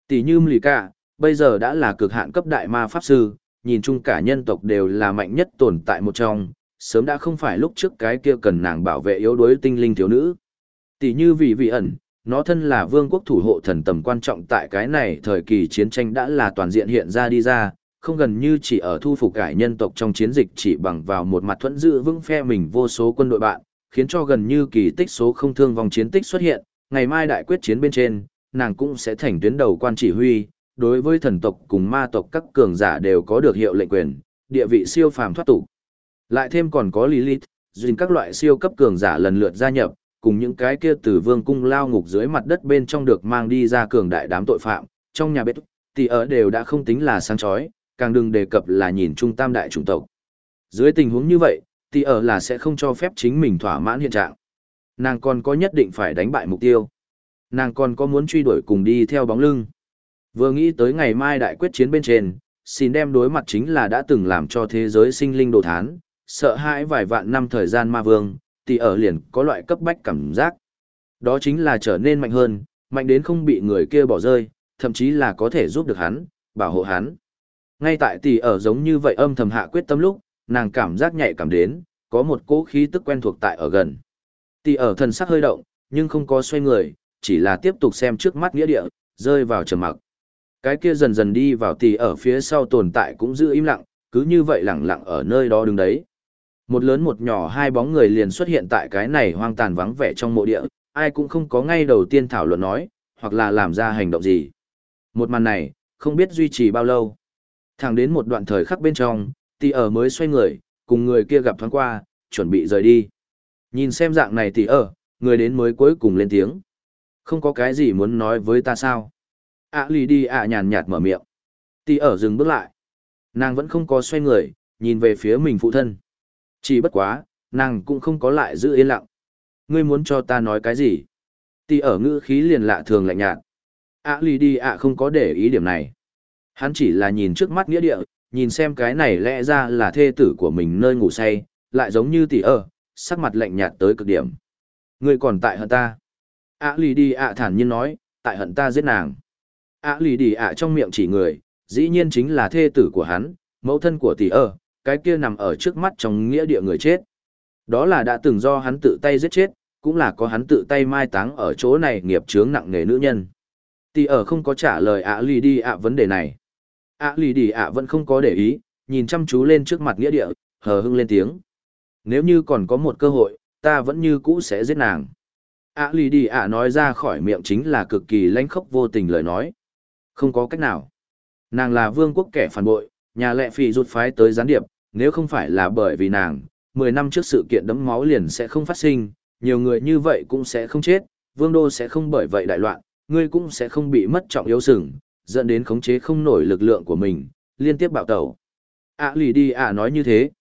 [SPEAKER 1] Tỷ như Mlì Ca, bây giờ đã là cực hạn cấp đại ma pháp sư, nhìn chung cả nhân tộc đều là mạnh nhất tồn tại một trong, sớm đã không phải lúc trước cái kia cần nàng bảo vệ yếu đuối tinh linh thiếu nữ. Tỷ như vị vị ẩn, nó thân là vương quốc thủ hộ thần tầm quan trọng tại cái này thời kỳ chiến tranh đã là toàn diện hiện ra đi ra, không gần như chỉ ở thu phục cải nhân tộc trong chiến dịch chỉ bằng vào một mặt thuẫn dự vững phe mình vô số quân đội bạn, khiến cho gần như kỳ tích số không thương vong chiến tích xuất hiện, ngày mai đại quyết chiến bên trên, nàng cũng sẽ thành tuyến đầu quan chỉ huy, đối với thần tộc cùng ma tộc các cường giả đều có được hiệu lệnh quyền, địa vị siêu phàm thoát tục. Lại thêm còn có Lilith, duyên các loại siêu cấp cường giả lần lượt gia nhập, cùng những cái kia từ vương cung lao ngục dưới mặt đất bên trong được mang đi ra cường đại đám tội phạm, trong nhà bếp, thì ở đều đã không tính là sáng chói, càng đừng đề cập là nhìn trung tam đại chủng tộc. Dưới tình huống như vậy, thì ở là sẽ không cho phép chính mình thỏa mãn hiện trạng. Nàng còn có nhất định phải đánh bại mục tiêu. Nàng còn có muốn truy đuổi cùng đi theo bóng lưng. Vừa nghĩ tới ngày mai đại quyết chiến bên trên, xin đem đối mặt chính là đã từng làm cho thế giới sinh linh đồ thán, sợ hãi vài vạn năm thời gian ma vương, thì ở liền có loại cấp bách cảm giác. Đó chính là trở nên mạnh hơn, mạnh đến không bị người kia bỏ rơi, thậm chí là có thể giúp được hắn, bảo hộ hắn. Ngay tại tỷ ở giống như vậy âm thầm hạ quyết tâm lúc, nàng cảm giác nhạy cảm đến, có một cỗ khí tức quen thuộc tại ở gần. Tỷ ở thần sắc hơi động, nhưng không có xoay người, chỉ là tiếp tục xem trước mắt nghĩa địa, rơi vào trầm mặc. Cái kia dần dần đi vào tỷ ở phía sau tồn tại cũng giữ im lặng, cứ như vậy lặng lặng ở nơi đó đứng đấy. Một lớn một nhỏ hai bóng người liền xuất hiện tại cái này hoang tàn vắng vẻ trong mộ địa, ai cũng không có ngay đầu tiên thảo luận nói, hoặc là làm ra hành động gì. Một màn này, không biết duy trì bao lâu. Thẳng đến một đoạn thời khắc bên trong, tỷ ở mới xoay người, cùng người kia gặp thoáng qua, chuẩn bị rời đi. Nhìn xem dạng này tỷ ở, người đến mới cuối cùng lên tiếng. Không có cái gì muốn nói với ta sao? ạ lì đi ạ nhàn nhạt mở miệng. Tỷ ở dừng bước lại. Nàng vẫn không có xoay người, nhìn về phía mình phụ thân. Chỉ bất quá, nàng cũng không có lại giữ yên lặng. Ngươi muốn cho ta nói cái gì? Tỷ ở ngữ khí liền lạ thường lạnh nhạt. ạ lì đi ạ không có để ý điểm này. Hắn chỉ là nhìn trước mắt nghĩa địa, nhìn xem cái này lẽ ra là thê tử của mình nơi ngủ say, lại giống như tỷ ở, sắc mặt lạnh nhạt tới cực điểm. Ngươi còn tại hận ta. ạ lì đi ạ thản nhiên nói, tại hận ta giết nàng. ạ lì đi ạ trong miệng chỉ người, dĩ nhiên chính là thê tử của hắn, mẫu thân của tỷ ở, cái kia nằm ở trước mắt trong nghĩa địa người chết. Đó là đã từng do hắn tự tay giết chết, cũng là có hắn tự tay mai táng ở chỗ này nghiệp chướng nặng nề nữ nhân. Tì ở không có trả lời ạ lì đi ạ vấn đề này. ạ lì đi ạ vẫn không có để ý, nhìn chăm chú lên trước mặt nghĩa địa, hờ hưng lên tiếng. Nếu như còn có một cơ hội, ta vẫn như cũ sẽ giết nàng. ạ lì đi ạ nói ra khỏi miệng chính là cực kỳ lãnh khốc vô tình lời nói. Không có cách nào. Nàng là vương quốc kẻ phản bội, nhà lệ phì rụt phái tới gián điệp, nếu không phải là bởi vì nàng, 10 năm trước sự kiện đấm máu liền sẽ không phát sinh, nhiều người như vậy cũng sẽ không chết, vương đô sẽ không bởi vậy đại loạn, ngươi cũng sẽ không bị mất trọng yếu sừng, dẫn đến khống chế không nổi lực lượng của mình, liên tiếp bạo tẩu. À lì đi à nói như thế.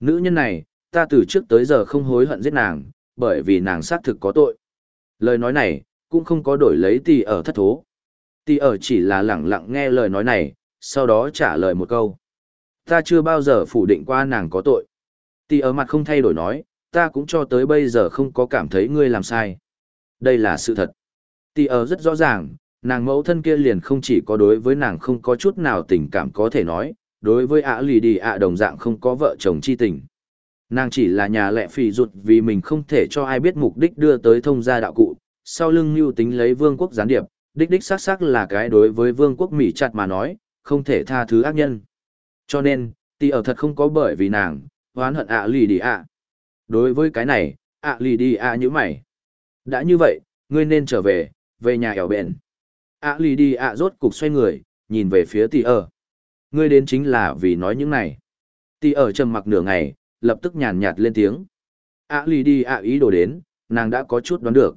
[SPEAKER 1] Nữ nhân này, ta từ trước tới giờ không hối hận giết nàng, bởi vì nàng xác thực có tội. Lời nói này, cũng không có đổi lấy tỷ ở thất thố. Tỷ ở chỉ là lẳng lặng nghe lời nói này, sau đó trả lời một câu. Ta chưa bao giờ phủ định qua nàng có tội. Tỷ ở mặt không thay đổi nói, ta cũng cho tới bây giờ không có cảm thấy ngươi làm sai. Đây là sự thật. Tỷ ở rất rõ ràng, nàng mẫu thân kia liền không chỉ có đối với nàng không có chút nào tình cảm có thể nói, đối với ạ lì đi ạ đồng dạng không có vợ chồng chi tình. Nàng chỉ là nhà lệ phì rụt vì mình không thể cho ai biết mục đích đưa tới thông gia đạo cụ, sau lưng mưu tính lấy vương quốc gián điệp, đích đích xác xác là cái đối với vương quốc Mỹ chặt mà nói, không thể tha thứ ác nhân. Cho nên, tỷ ở thật không có bởi vì nàng, oán hận ạ lì đi ạ. Đối với cái này, ạ lì đi ạ như mày. Đã như vậy, ngươi nên trở về, về nhà ẻo bền. ạ lì đi ạ rốt cục xoay người, nhìn về phía tỷ ở. Ngươi đến chính là vì nói những này. Tỷ ở trầm mặc nửa ngày, lập tức nhàn nhạt lên tiếng. ạ lì đi ạ ý đồ đến, nàng đã có chút đoán được.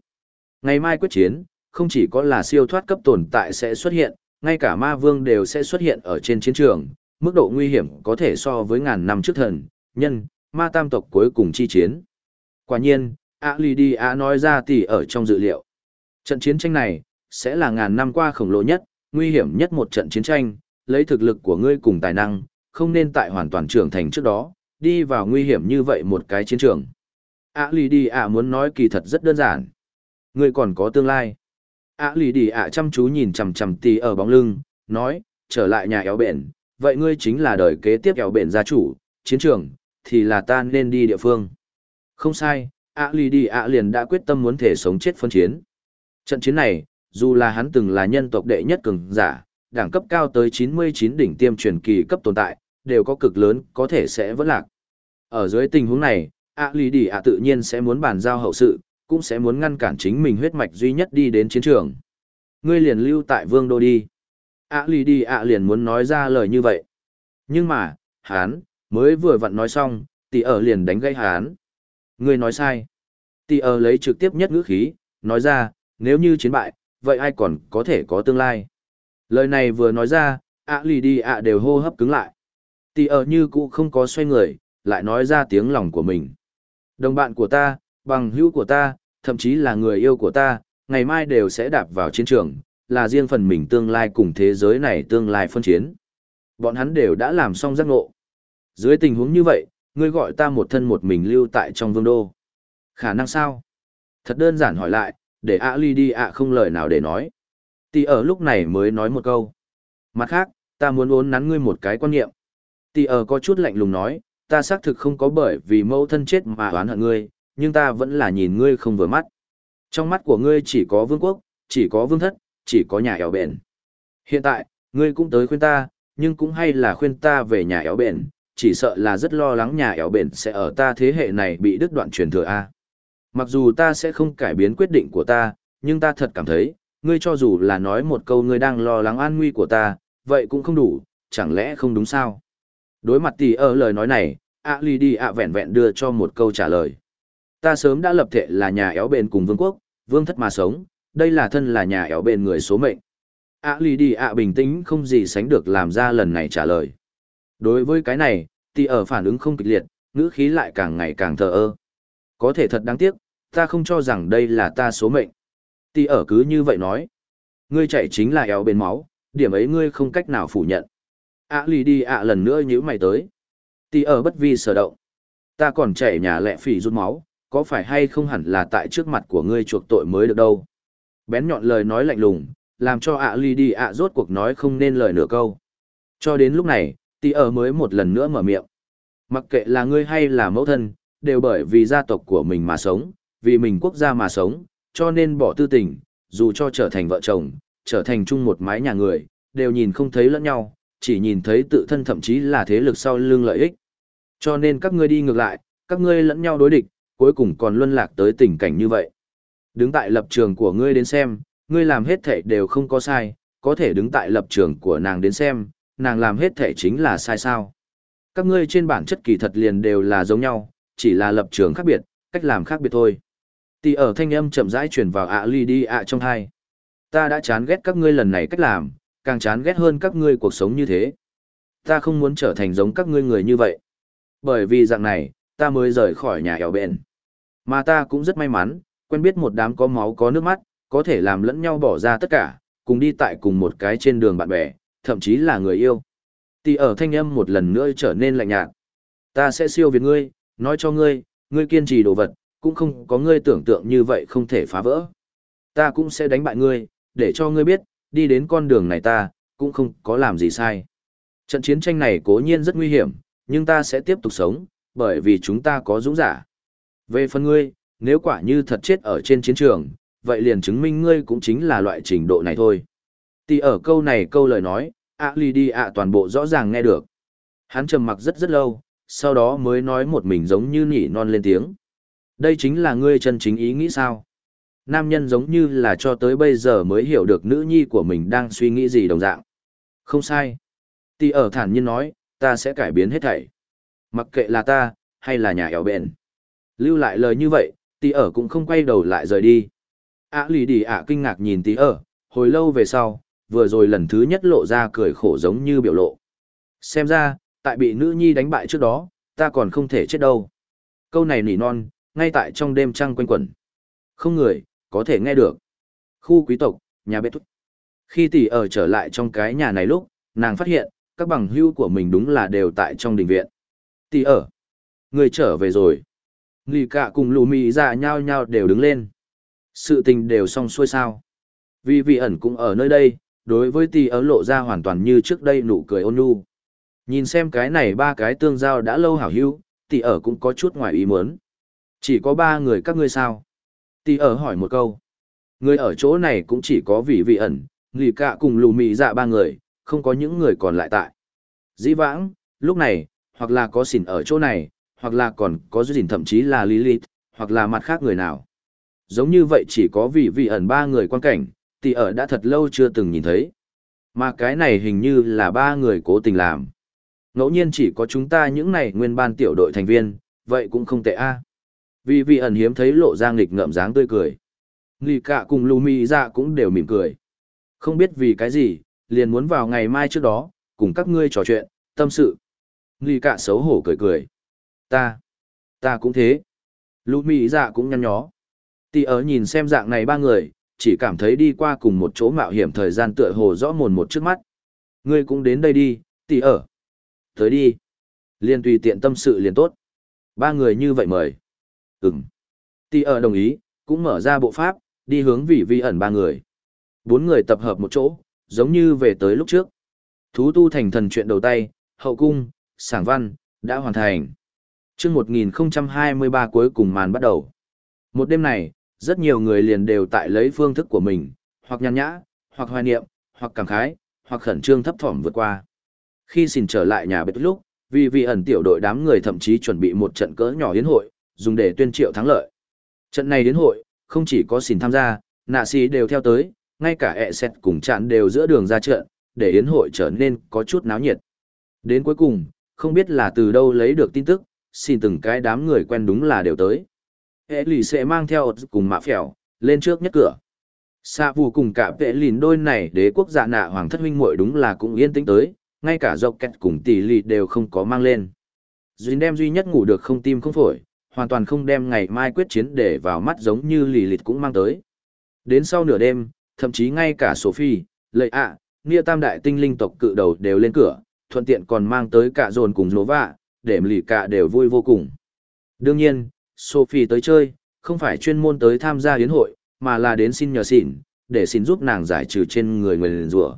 [SPEAKER 1] Ngày mai quyết chiến, không chỉ có là siêu thoát cấp tồn tại sẽ xuất hiện, ngay cả ma vương đều sẽ xuất hiện ở trên chiến trường, mức độ nguy hiểm có thể so với ngàn năm trước thần, nhân, ma tam tộc cuối cùng chi chiến. Quả nhiên, A Lì Đi A nói ra tỷ ở trong dự liệu. Trận chiến tranh này, sẽ là ngàn năm qua khổng lồ nhất, nguy hiểm nhất một trận chiến tranh, lấy thực lực của ngươi cùng tài năng, không nên tại hoàn toàn trưởng thành trước đó, đi vào nguy hiểm như vậy một cái chiến trường. A Lì Đi A muốn nói kỳ thật rất đơn giản. Ngươi còn có tương lai. A Lì Đi A chăm chú nhìn chằm chằm tì ở bóng lưng, nói, trở lại nhà éo bển vậy ngươi chính là đời kế tiếp éo bển gia chủ, chiến trường, thì là ta nên đi địa phương. Không sai, ạ lì đi ạ liền đã quyết tâm muốn thể sống chết phân chiến. Trận chiến này, dù là hắn từng là nhân tộc đệ nhất cường giả, đẳng cấp cao tới 99 đỉnh tiêm truyền kỳ cấp tồn tại, đều có cực lớn có thể sẽ vỡ lạc. Ở dưới tình huống này, ạ lì đi ạ tự nhiên sẽ muốn bàn giao hậu sự, cũng sẽ muốn ngăn cản chính mình huyết mạch duy nhất đi đến chiến trường. Ngươi liền lưu tại vương đô đi. ạ lì đi ạ liền muốn nói ra lời như vậy. Nhưng mà, hán mới vừa vặn nói xong, tỷ ở liền đánh gây hán. Ngươi nói sai. Tỷ ở lấy trực tiếp nhất ngữ khí, nói ra, nếu như chiến bại, vậy ai còn có thể có tương lai. Lời này vừa nói ra, ạ lì đi ạ đều hô hấp cứng lại. Tỷ ở như cũ không có xoay người, lại nói ra tiếng lòng của mình. Đồng bạn của ta, bằng hữu của ta, thậm chí là người yêu của ta, ngày mai đều sẽ đạp vào chiến trường, là riêng phần mình tương lai cùng thế giới này tương lai phân chiến. Bọn hắn đều đã làm xong giác ngộ. Dưới tình huống như vậy, ngươi gọi ta một thân một mình lưu tại trong vương đô. Khả năng sao? Thật đơn giản hỏi lại, để ạ ly đi ạ không lời nào để nói. Tì ở lúc này mới nói một câu. Mặt khác, ta muốn uốn nắn ngươi một cái quan niệm. Tì ở có chút lạnh lùng nói, ta xác thực không có bởi vì mâu thân chết mà oán hận ngươi, nhưng ta vẫn là nhìn ngươi không vừa mắt. Trong mắt của ngươi chỉ có vương quốc, chỉ có vương thất, chỉ có nhà éo bền. Hiện tại, ngươi cũng tới khuyên ta, nhưng cũng hay là khuyên ta về nhà éo bền, chỉ sợ là rất lo lắng nhà éo bền sẽ ở ta thế hệ này bị đứt đoạn truyền thừa A. Mặc dù ta sẽ không cải biến quyết định của ta, nhưng ta thật cảm thấy, ngươi cho dù là nói một câu ngươi đang lo lắng an nguy của ta, vậy cũng không đủ, chẳng lẽ không đúng sao? Đối mặt tỷ ở lời nói này, ạ lì đi ạ vẹn vẹn đưa cho một câu trả lời. Ta sớm đã lập thể là nhà éo bền cùng vương quốc, vương thất mà sống, đây là thân là nhà éo bền người số mệnh. ạ lì đi ạ bình tĩnh không gì sánh được làm ra lần này trả lời. Đối với cái này, tỷ ở phản ứng không kịch liệt, ngữ khí lại càng ngày càng thờ ơ. Có thể thật đáng tiếc, ta không cho rằng đây là ta số mệnh. Tỷ ở cứ như vậy nói. Ngươi chạy chính là éo bên máu, điểm ấy ngươi không cách nào phủ nhận. ạ lì đi ạ lần nữa nhữ mày tới. Tỷ ở bất vi sở động. Ta còn chạy nhà lẹ phỉ rút máu, có phải hay không hẳn là tại trước mặt của ngươi chuộc tội mới được đâu. Bén nhọn lời nói lạnh lùng, làm cho ạ ly đi ạ rốt cuộc nói không nên lời nửa câu. Cho đến lúc này, tỷ ở mới một lần nữa mở miệng. Mặc kệ là ngươi hay là mẫu thân, đều bởi vì gia tộc của mình mà sống, vì mình quốc gia mà sống, cho nên bỏ tư tình, dù cho trở thành vợ chồng, trở thành chung một mái nhà người, đều nhìn không thấy lẫn nhau, chỉ nhìn thấy tự thân thậm chí là thế lực sau lưng lợi ích. Cho nên các ngươi đi ngược lại, các ngươi lẫn nhau đối địch, cuối cùng còn luân lạc tới tình cảnh như vậy. Đứng tại lập trường của ngươi đến xem, ngươi làm hết thể đều không có sai, có thể đứng tại lập trường của nàng đến xem, nàng làm hết thể chính là sai sao. Các ngươi trên bản chất kỳ thật liền đều là giống nhau, chỉ là lập trường khác biệt, cách làm khác biệt thôi. Tì ở thanh âm chậm rãi truyền vào ạ ly đi ạ trong hai. Ta đã chán ghét các ngươi lần này cách làm, càng chán ghét hơn các ngươi cuộc sống như thế. Ta không muốn trở thành giống các ngươi người như vậy. Bởi vì dạng này, ta mới rời khỏi nhà ẻo bền. Mà ta cũng rất may mắn, quen biết một đám có máu có nước mắt, có thể làm lẫn nhau bỏ ra tất cả, cùng đi tại cùng một cái trên đường bạn bè, thậm chí là người yêu. Tỷ ở thanh âm một lần nữa trở nên lạnh nhạt. Ta sẽ siêu việt ngươi, nói cho ngươi, ngươi kiên trì đồ vật, cũng không có ngươi tưởng tượng như vậy không thể phá vỡ. Ta cũng sẽ đánh bại ngươi, để cho ngươi biết, đi đến con đường này ta, cũng không có làm gì sai. Trận chiến tranh này cố nhiên rất nguy hiểm, nhưng ta sẽ tiếp tục sống, bởi vì chúng ta có dũng giả. Về phần ngươi, nếu quả như thật chết ở trên chiến trường, vậy liền chứng minh ngươi cũng chính là loại trình độ này thôi. Tì ở câu này câu lời nói, ạ lì đi ạ toàn bộ rõ ràng nghe được. Hắn trầm mặc rất rất lâu, sau đó mới nói một mình giống như nỉ non lên tiếng. Đây chính là ngươi chân chính ý nghĩ sao? Nam nhân giống như là cho tới bây giờ mới hiểu được nữ nhi của mình đang suy nghĩ gì đồng dạng. Không sai. Tì ở thản nhiên nói, ta sẽ cải biến hết thảy. Mặc kệ là ta, hay là nhà ẻo bền. Lưu lại lời như vậy, tỷ ở cũng không quay đầu lại rời đi. ạ lì đi ạ kinh ngạc nhìn tỷ ở, hồi lâu về sau, vừa rồi lần thứ nhất lộ ra cười khổ giống như biểu lộ. Xem ra, tại bị nữ nhi đánh bại trước đó, ta còn không thể chết đâu. Câu này nỉ non, ngay tại trong đêm trăng quanh quẩn. Không người, có thể nghe được. Khu quý tộc, nhà bếp thúc. Khi tỷ ở trở lại trong cái nhà này lúc, nàng phát hiện, các bằng hưu của mình đúng là đều tại trong đình viện. Tỷ ở. Người trở về rồi nghỉ cả cùng lù mì dạ nhau nhau đều đứng lên. Sự tình đều xong xuôi sao. Vì vị ẩn cũng ở nơi đây, đối với tỷ ở lộ ra hoàn toàn như trước đây nụ cười ôn nhu. Nhìn xem cái này ba cái tương giao đã lâu hảo hữu, tỷ ở cũng có chút ngoài ý muốn. Chỉ có ba người các ngươi sao? Tỷ ở hỏi một câu. Người ở chỗ này cũng chỉ có vị vị ẩn, lì cả cùng lù mị dạ ba người, không có những người còn lại tại. Dĩ vãng, lúc này, hoặc là có xỉn ở chỗ này, hoặc là còn có duyên thậm chí là Lilith, hoặc là mặt khác người nào. Giống như vậy chỉ có vị vị ẩn ba người quan cảnh, tỷ ở đã thật lâu chưa từng nhìn thấy. Mà cái này hình như là ba người cố tình làm. Ngẫu nhiên chỉ có chúng ta những này nguyên ban tiểu đội thành viên, vậy cũng không tệ a. À. Vì vị ẩn hiếm thấy lộ ra nghịch ngợm dáng tươi cười. Nghỉ cả cùng Lumi ra dạ cũng đều mỉm cười. Không biết vì cái gì, liền muốn vào ngày mai trước đó, cùng các ngươi trò chuyện, tâm sự. Nghỉ cả xấu hổ cười cười. Ta, ta cũng thế. Lũ Mỹ dạ cũng nhăn nhó. Tì ở nhìn xem dạng này ba người, chỉ cảm thấy đi qua cùng một chỗ mạo hiểm thời gian tựa hồ rõ mồn một trước mắt. Ngươi cũng đến đây đi, tỷ ở. Tới đi. Liên tùy tiện tâm sự liền tốt. Ba người như vậy mời. Ừm. Tỷ ở đồng ý, cũng mở ra bộ pháp, đi hướng vị vi ẩn ba người. Bốn người tập hợp một chỗ, giống như về tới lúc trước. Thú tu thành thần chuyện đầu tay, hậu cung, sảng văn, đã hoàn thành chương 1023 cuối cùng màn bắt đầu. Một đêm này, rất nhiều người liền đều tại lấy phương thức của mình, hoặc nhàn nhã, hoặc hoài niệm, hoặc cảm khái, hoặc khẩn trương thấp thỏm vượt qua. Khi xin trở lại nhà bếp lúc, vì vị ẩn tiểu đội đám người thậm chí chuẩn bị một trận cỡ nhỏ hiến hội, dùng để tuyên triệu thắng lợi. Trận này đến hội, không chỉ có xin tham gia, nạ sĩ đều theo tới, ngay cả ẹ xét cùng chặn đều giữa đường ra trận, để yến hội trở nên có chút náo nhiệt. Đến cuối cùng, không biết là từ đâu lấy được tin tức, xin từng cái đám người quen đúng là đều tới. Hệ lì sẽ mang theo cùng mạ phèo, lên trước nhất cửa. Xạ vù cùng cả vệ lìn đôi này đế quốc dạ nạ hoàng thất huynh muội đúng là cũng yên tĩnh tới, ngay cả dọc kẹt cùng tỷ lì đều không có mang lên. Duyên đem duy nhất ngủ được không tim không phổi, hoàn toàn không đem ngày mai quyết chiến để vào mắt giống như lì lịt cũng mang tới. Đến sau nửa đêm, thậm chí ngay cả Sophie, lợi ạ, à, Nia Tam Đại tinh linh tộc cự đầu đều lên cửa, thuận tiện còn mang tới cả dồn cùng lố vạ để lì cả đều vui vô cùng. Đương nhiên, Sophie tới chơi, không phải chuyên môn tới tham gia yến hội, mà là đến xin nhờ xỉn, để xin giúp nàng giải trừ trên người người liền rủa.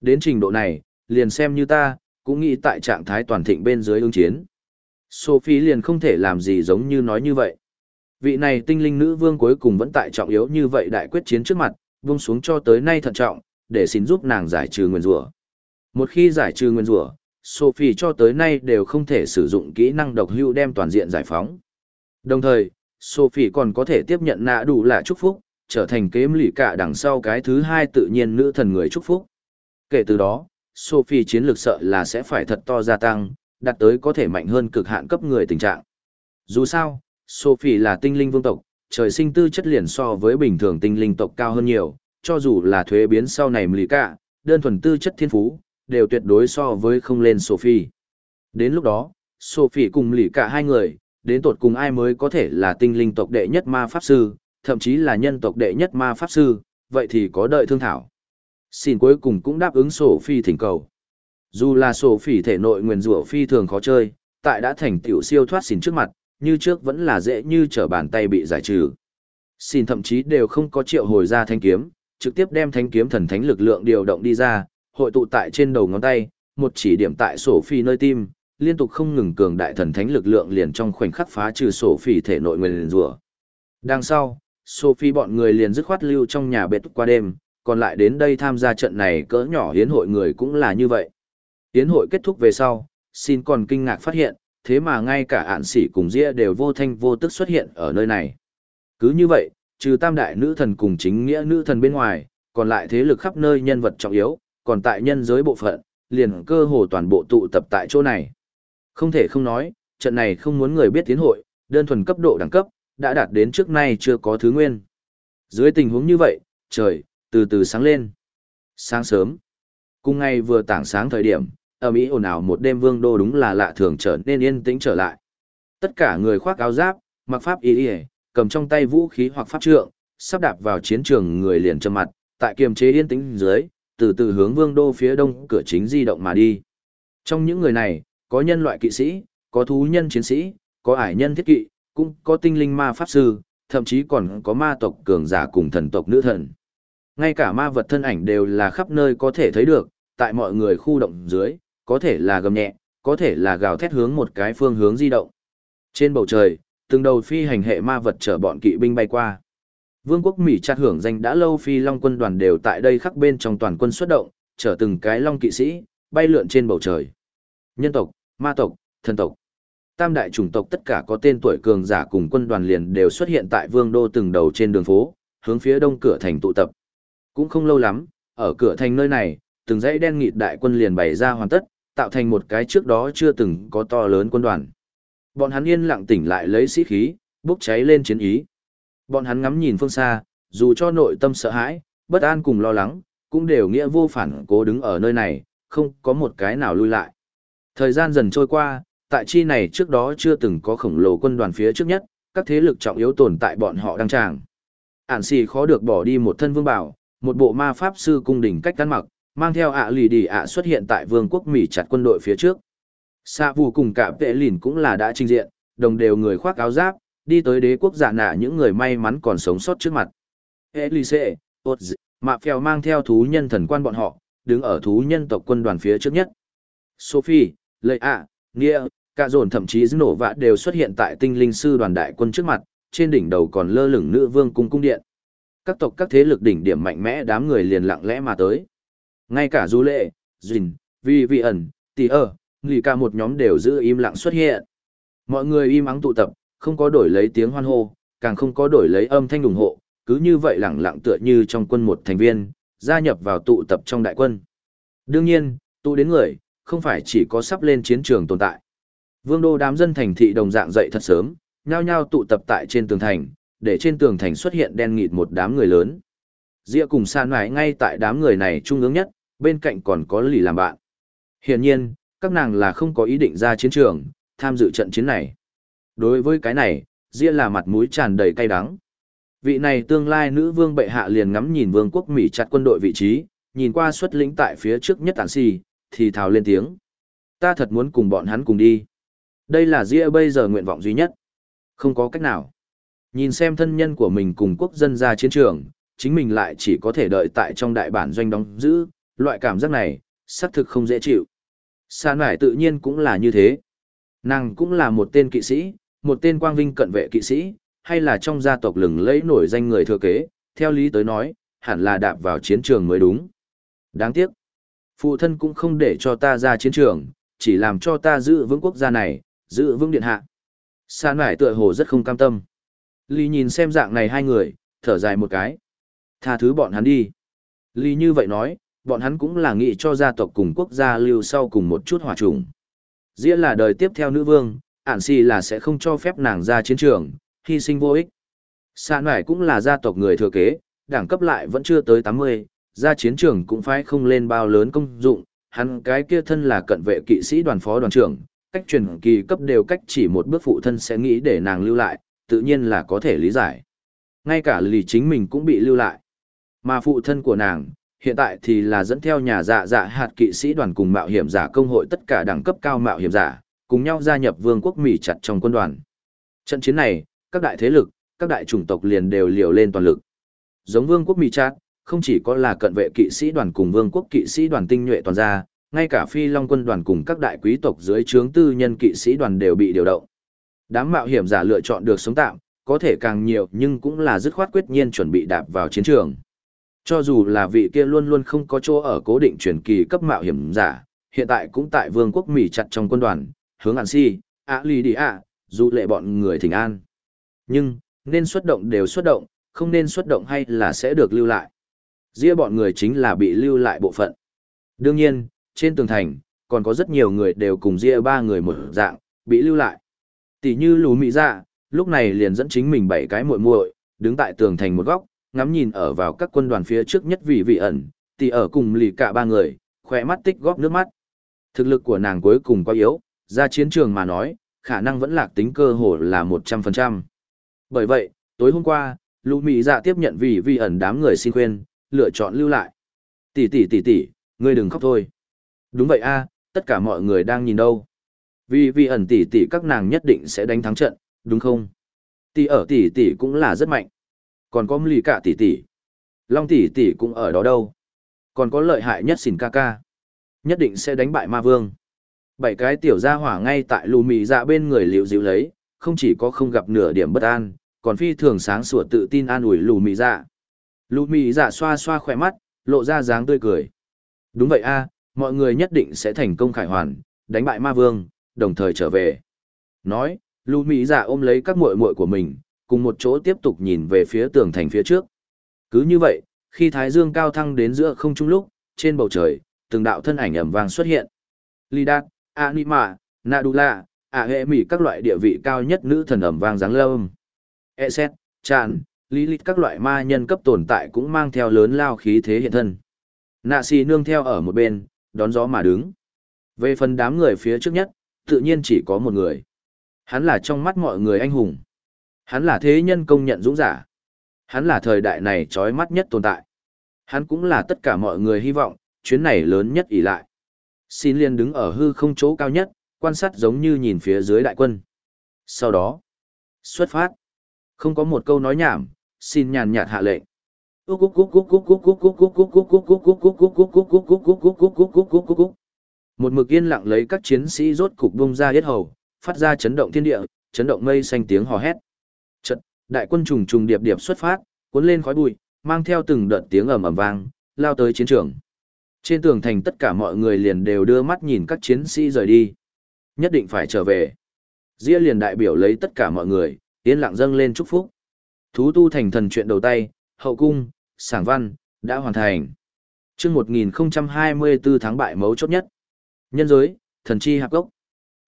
[SPEAKER 1] Đến trình độ này, liền xem như ta, cũng nghĩ tại trạng thái toàn thịnh bên dưới ứng chiến. Sophie liền không thể làm gì giống như nói như vậy. Vị này tinh linh nữ vương cuối cùng vẫn tại trọng yếu như vậy đại quyết chiến trước mặt, buông xuống cho tới nay thận trọng, để xin giúp nàng giải trừ nguyên rủa. Một khi giải trừ nguyên rủa, Sophie cho tới nay đều không thể sử dụng kỹ năng độc hưu đem toàn diện giải phóng. Đồng thời, Sophie còn có thể tiếp nhận nạ đủ là chúc phúc, trở thành kế lì cả đằng sau cái thứ hai tự nhiên nữ thần người chúc phúc. Kể từ đó, Sophie chiến lược sợ là sẽ phải thật to gia tăng, đạt tới có thể mạnh hơn cực hạn cấp người tình trạng. Dù sao, Sophie là tinh linh vương tộc, trời sinh tư chất liền so với bình thường tinh linh tộc cao hơn nhiều, cho dù là thuế biến sau này lì cả, đơn thuần tư chất thiên phú, đều tuyệt đối so với không lên Sophie. Đến lúc đó, Sophie cùng lì cả hai người, đến tột cùng ai mới có thể là tinh linh tộc đệ nhất ma pháp sư, thậm chí là nhân tộc đệ nhất ma pháp sư, vậy thì có đợi thương thảo. Xin cuối cùng cũng đáp ứng Sophie thỉnh cầu. Dù là Sophie thể nội nguyền rủa phi thường khó chơi, tại đã thành tiểu siêu thoát xin trước mặt, như trước vẫn là dễ như trở bàn tay bị giải trừ. Xin thậm chí đều không có triệu hồi ra thanh kiếm, trực tiếp đem thanh kiếm thần thánh lực lượng điều động đi ra, hội tụ tại trên đầu ngón tay, một chỉ điểm tại sổ phi nơi tim, liên tục không ngừng cường đại thần thánh lực lượng liền trong khoảnh khắc phá trừ sổ phi thể nội nguyên rủa. Đằng sau, Sophie bọn người liền dứt khoát lưu trong nhà bệt qua đêm, còn lại đến đây tham gia trận này cỡ nhỏ hiến hội người cũng là như vậy. Hiến hội kết thúc về sau, xin còn kinh ngạc phát hiện, thế mà ngay cả ạn sĩ cùng ria đều vô thanh vô tức xuất hiện ở nơi này. Cứ như vậy, trừ tam đại nữ thần cùng chính nghĩa nữ thần bên ngoài, còn lại thế lực khắp nơi nhân vật trọng yếu, còn tại nhân giới bộ phận, liền cơ hồ toàn bộ tụ tập tại chỗ này. Không thể không nói, trận này không muốn người biết tiến hội, đơn thuần cấp độ đẳng cấp, đã đạt đến trước nay chưa có thứ nguyên. Dưới tình huống như vậy, trời, từ từ sáng lên. Sáng sớm, cùng ngày vừa tảng sáng thời điểm, ở Mỹ ồn ào một đêm vương đô đúng là lạ thường trở nên yên tĩnh trở lại. Tất cả người khoác áo giáp, mặc pháp y y, cầm trong tay vũ khí hoặc pháp trượng, sắp đạp vào chiến trường người liền trầm mặt, tại kiềm chế yên tĩnh dưới, từ từ hướng vương đô phía đông cửa chính di động mà đi. Trong những người này, có nhân loại kỵ sĩ, có thú nhân chiến sĩ, có ải nhân thiết kỵ, cũng có tinh linh ma pháp sư, thậm chí còn có ma tộc cường giả cùng thần tộc nữ thần. Ngay cả ma vật thân ảnh đều là khắp nơi có thể thấy được, tại mọi người khu động dưới, có thể là gầm nhẹ, có thể là gào thét hướng một cái phương hướng di động. Trên bầu trời, từng đầu phi hành hệ ma vật chở bọn kỵ binh bay qua. Vương quốc Mỹ chặt hưởng danh đã lâu phi long quân đoàn đều tại đây khắc bên trong toàn quân xuất động, chở từng cái long kỵ sĩ, bay lượn trên bầu trời. Nhân tộc, ma tộc, thần tộc. Tam đại chủng tộc tất cả có tên tuổi cường giả cùng quân đoàn liền đều xuất hiện tại vương đô từng đầu trên đường phố, hướng phía đông cửa thành tụ tập. Cũng không lâu lắm, ở cửa thành nơi này, từng dãy đen nghịt đại quân liền bày ra hoàn tất, tạo thành một cái trước đó chưa từng có to lớn quân đoàn. Bọn hắn yên lặng tỉnh lại lấy sĩ khí, bốc cháy lên chiến ý. Bọn hắn ngắm nhìn phương xa, dù cho nội tâm sợ hãi, bất an cùng lo lắng, cũng đều nghĩa vô phản cố đứng ở nơi này, không có một cái nào lui lại. Thời gian dần trôi qua, tại chi này trước đó chưa từng có khổng lồ quân đoàn phía trước nhất, các thế lực trọng yếu tồn tại bọn họ đang tràng. Ản xì khó được bỏ đi một thân vương bảo, một bộ ma pháp sư cung đỉnh cách cắn mặc, mang theo ạ lì đi ạ xuất hiện tại vương quốc Mỹ chặt quân đội phía trước. Sa vù cùng cả vệ lìn cũng là đã trình diện, đồng đều người khoác áo giáp, đi tới đế quốc giả nạ những người may mắn còn sống sót trước mặt. Elise, Otz, Mạ Phèo mang theo thú nhân thần quan bọn họ, đứng ở thú nhân tộc quân đoàn phía trước nhất. Sophie, Lợi ạ, Nghĩa, cả dồn thậm chí nổ vạ đều xuất hiện tại tinh linh sư đoàn đại quân trước mặt, trên đỉnh đầu còn lơ lửng nữ vương cung cung điện. Các tộc các thế lực đỉnh điểm mạnh mẽ đám người liền lặng lẽ mà tới. Ngay cả Du Lệ, Dìn, Vi Vi ẩn, Tỷ ơ, Lì cả một nhóm đều giữ im lặng xuất hiện. Mọi người im ắng tụ tập, không có đổi lấy tiếng hoan hô, càng không có đổi lấy âm thanh ủng hộ, cứ như vậy lặng lặng tựa như trong quân một thành viên, gia nhập vào tụ tập trong đại quân. Đương nhiên, tụ đến người, không phải chỉ có sắp lên chiến trường tồn tại. Vương đô đám dân thành thị đồng dạng dậy thật sớm, nhao nhao tụ tập tại trên tường thành, để trên tường thành xuất hiện đen nghịt một đám người lớn. Dĩa cùng san mái ngay tại đám người này trung ương nhất, bên cạnh còn có lì làm bạn. Hiển nhiên, các nàng là không có ý định ra chiến trường, tham dự trận chiến này. Đối với cái này, Ria là mặt mũi tràn đầy cay đắng. Vị này tương lai nữ vương bệ hạ liền ngắm nhìn vương quốc Mỹ chặt quân đội vị trí, nhìn qua xuất lĩnh tại phía trước nhất tản si, thì thào lên tiếng. Ta thật muốn cùng bọn hắn cùng đi. Đây là Ria bây giờ nguyện vọng duy nhất. Không có cách nào. Nhìn xem thân nhân của mình cùng quốc dân ra chiến trường, chính mình lại chỉ có thể đợi tại trong đại bản doanh đóng giữ, loại cảm giác này, xác thực không dễ chịu. Sàn mải tự nhiên cũng là như thế. Nàng cũng là một tên kỵ sĩ, một tên quang vinh cận vệ kỵ sĩ, hay là trong gia tộc lừng lẫy nổi danh người thừa kế, theo lý tới nói, hẳn là đạp vào chiến trường mới đúng. Đáng tiếc. Phụ thân cũng không để cho ta ra chiến trường, chỉ làm cho ta giữ vững quốc gia này, giữ vững điện hạ. San Mải tựa hồ rất không cam tâm. Lý nhìn xem dạng này hai người, thở dài một cái. Tha thứ bọn hắn đi. Lý như vậy nói, bọn hắn cũng là nghĩ cho gia tộc cùng quốc gia lưu sau cùng một chút hòa trùng. Diễn là đời tiếp theo nữ vương, ản xì là sẽ không cho phép nàng ra chiến trường, hy sinh vô ích. San nải cũng là gia tộc người thừa kế, đẳng cấp lại vẫn chưa tới 80, ra chiến trường cũng phải không lên bao lớn công dụng, hắn cái kia thân là cận vệ kỵ sĩ đoàn phó đoàn trưởng, cách truyền kỳ cấp đều cách chỉ một bước phụ thân sẽ nghĩ để nàng lưu lại, tự nhiên là có thể lý giải. Ngay cả lì chính mình cũng bị lưu lại. Mà phụ thân của nàng, hiện tại thì là dẫn theo nhà dạ dạ hạt kỵ sĩ đoàn cùng mạo hiểm giả công hội tất cả đẳng cấp cao mạo hiểm giả, cùng nhau gia nhập vương quốc Mỹ chặt trong quân đoàn. Trận chiến này, các đại thế lực, các đại chủng tộc liền đều liều lên toàn lực. Giống vương quốc Mỹ chặt, không chỉ có là cận vệ kỵ sĩ đoàn cùng vương quốc kỵ sĩ đoàn tinh nhuệ toàn gia, ngay cả phi long quân đoàn cùng các đại quý tộc dưới trướng tư nhân kỵ sĩ đoàn đều bị điều động. Đám mạo hiểm giả lựa chọn được sống tạm, có thể càng nhiều nhưng cũng là dứt khoát quyết nhiên chuẩn bị đạp vào chiến trường. Cho dù là vị kia luôn luôn không có chỗ ở cố định truyền kỳ cấp mạo hiểm giả, hiện tại cũng tại vương quốc Mỹ chặt trong quân đoàn, hướng ản si, ạ lì đi ạ, dù lệ bọn người thỉnh an. Nhưng, nên xuất động đều xuất động, không nên xuất động hay là sẽ được lưu lại. Ria bọn người chính là bị lưu lại bộ phận. Đương nhiên, trên tường thành, còn có rất nhiều người đều cùng Ria ba người một dạng, bị lưu lại. Tỷ như lú mỹ dạ, lúc này liền dẫn chính mình bảy cái muội muội đứng tại tường thành một góc, ngắm nhìn ở vào các quân đoàn phía trước nhất vị vị ẩn, tỷ ở cùng lì cả ba người, khỏe mắt tích góp nước mắt. Thực lực của nàng cuối cùng quá yếu, ra chiến trường mà nói, khả năng vẫn lạc tính cơ hồ là 100%. Bởi vậy, tối hôm qua, lũ mỹ dạ tiếp nhận vì vị ẩn đám người xin khuyên, lựa chọn lưu lại. Tỷ tỷ tỷ tỷ, ngươi đừng khóc thôi. Đúng vậy a, tất cả mọi người đang nhìn đâu. Vì vị ẩn tỷ tỷ các nàng nhất định sẽ đánh thắng trận, đúng không? Tỷ ở tỷ tỷ cũng là rất mạnh. Còn có lì cả dạ tỷ tỷ. Long tỷ tỷ cũng ở đó đâu. Còn có lợi hại nhất xỉn ca ca. Nhất định sẽ đánh bại ma vương. Bảy cái tiểu gia hỏa ngay tại lù mì dạ bên người liệu dịu lấy, không chỉ có không gặp nửa điểm bất an, còn phi thường sáng sủa tự tin an ủi lù mì dạ. Lù mì dạ xoa xoa khỏe mắt, lộ ra dáng tươi cười. Đúng vậy a, mọi người nhất định sẽ thành công khải hoàn, đánh bại ma vương, đồng thời trở về. Nói, lù mì dạ ôm lấy các muội muội của mình, cùng một chỗ tiếp tục nhìn về phía tường thành phía trước. Cứ như vậy, khi Thái Dương cao thăng đến giữa không trung lúc, trên bầu trời, từng đạo thân ảnh ẩm vàng xuất hiện. Lidat, Anima, Nadula, A hệ các loại địa vị cao nhất nữ thần ẩm vang dáng lâm. Eset, Chan, Lilith các loại ma nhân cấp tồn tại cũng mang theo lớn lao khí thế hiện thân. Nạ xì nương theo ở một bên, đón gió mà đứng. Về phần đám người phía trước nhất, tự nhiên chỉ có một người. Hắn là trong mắt mọi người anh hùng. Hắn là thế nhân công nhận dũng giả. Hắn là thời đại này trói mắt nhất tồn tại. Hắn cũng là tất cả mọi người hy vọng, chuyến này lớn nhất ỷ lại. Xin liền đứng ở hư không chỗ cao nhất, quan sát giống như nhìn phía dưới đại quân. Sau đó, xuất phát. Không có một câu nói nhảm, xin nhàn nhạt hạ lệnh. Một mực yên lặng lấy các chiến sĩ rốt cục bung ra yết hầu, phát ra chấn động thiên địa, chấn động mây xanh tiếng hò hét. Trận, đại quân trùng trùng điệp điệp xuất phát, cuốn lên khói bụi, mang theo từng đợt tiếng ầm ầm vang, lao tới chiến trường. Trên tường thành tất cả mọi người liền đều đưa mắt nhìn các chiến sĩ rời đi. Nhất định phải trở về. Ria liền đại biểu lấy tất cả mọi người, yên lặng dâng lên chúc phúc. Thú tu thành thần chuyện đầu tay, hậu cung, sảng văn, đã hoàn thành. Trước 1024 tháng bại mấu chốt nhất. Nhân giới, thần chi hạp gốc.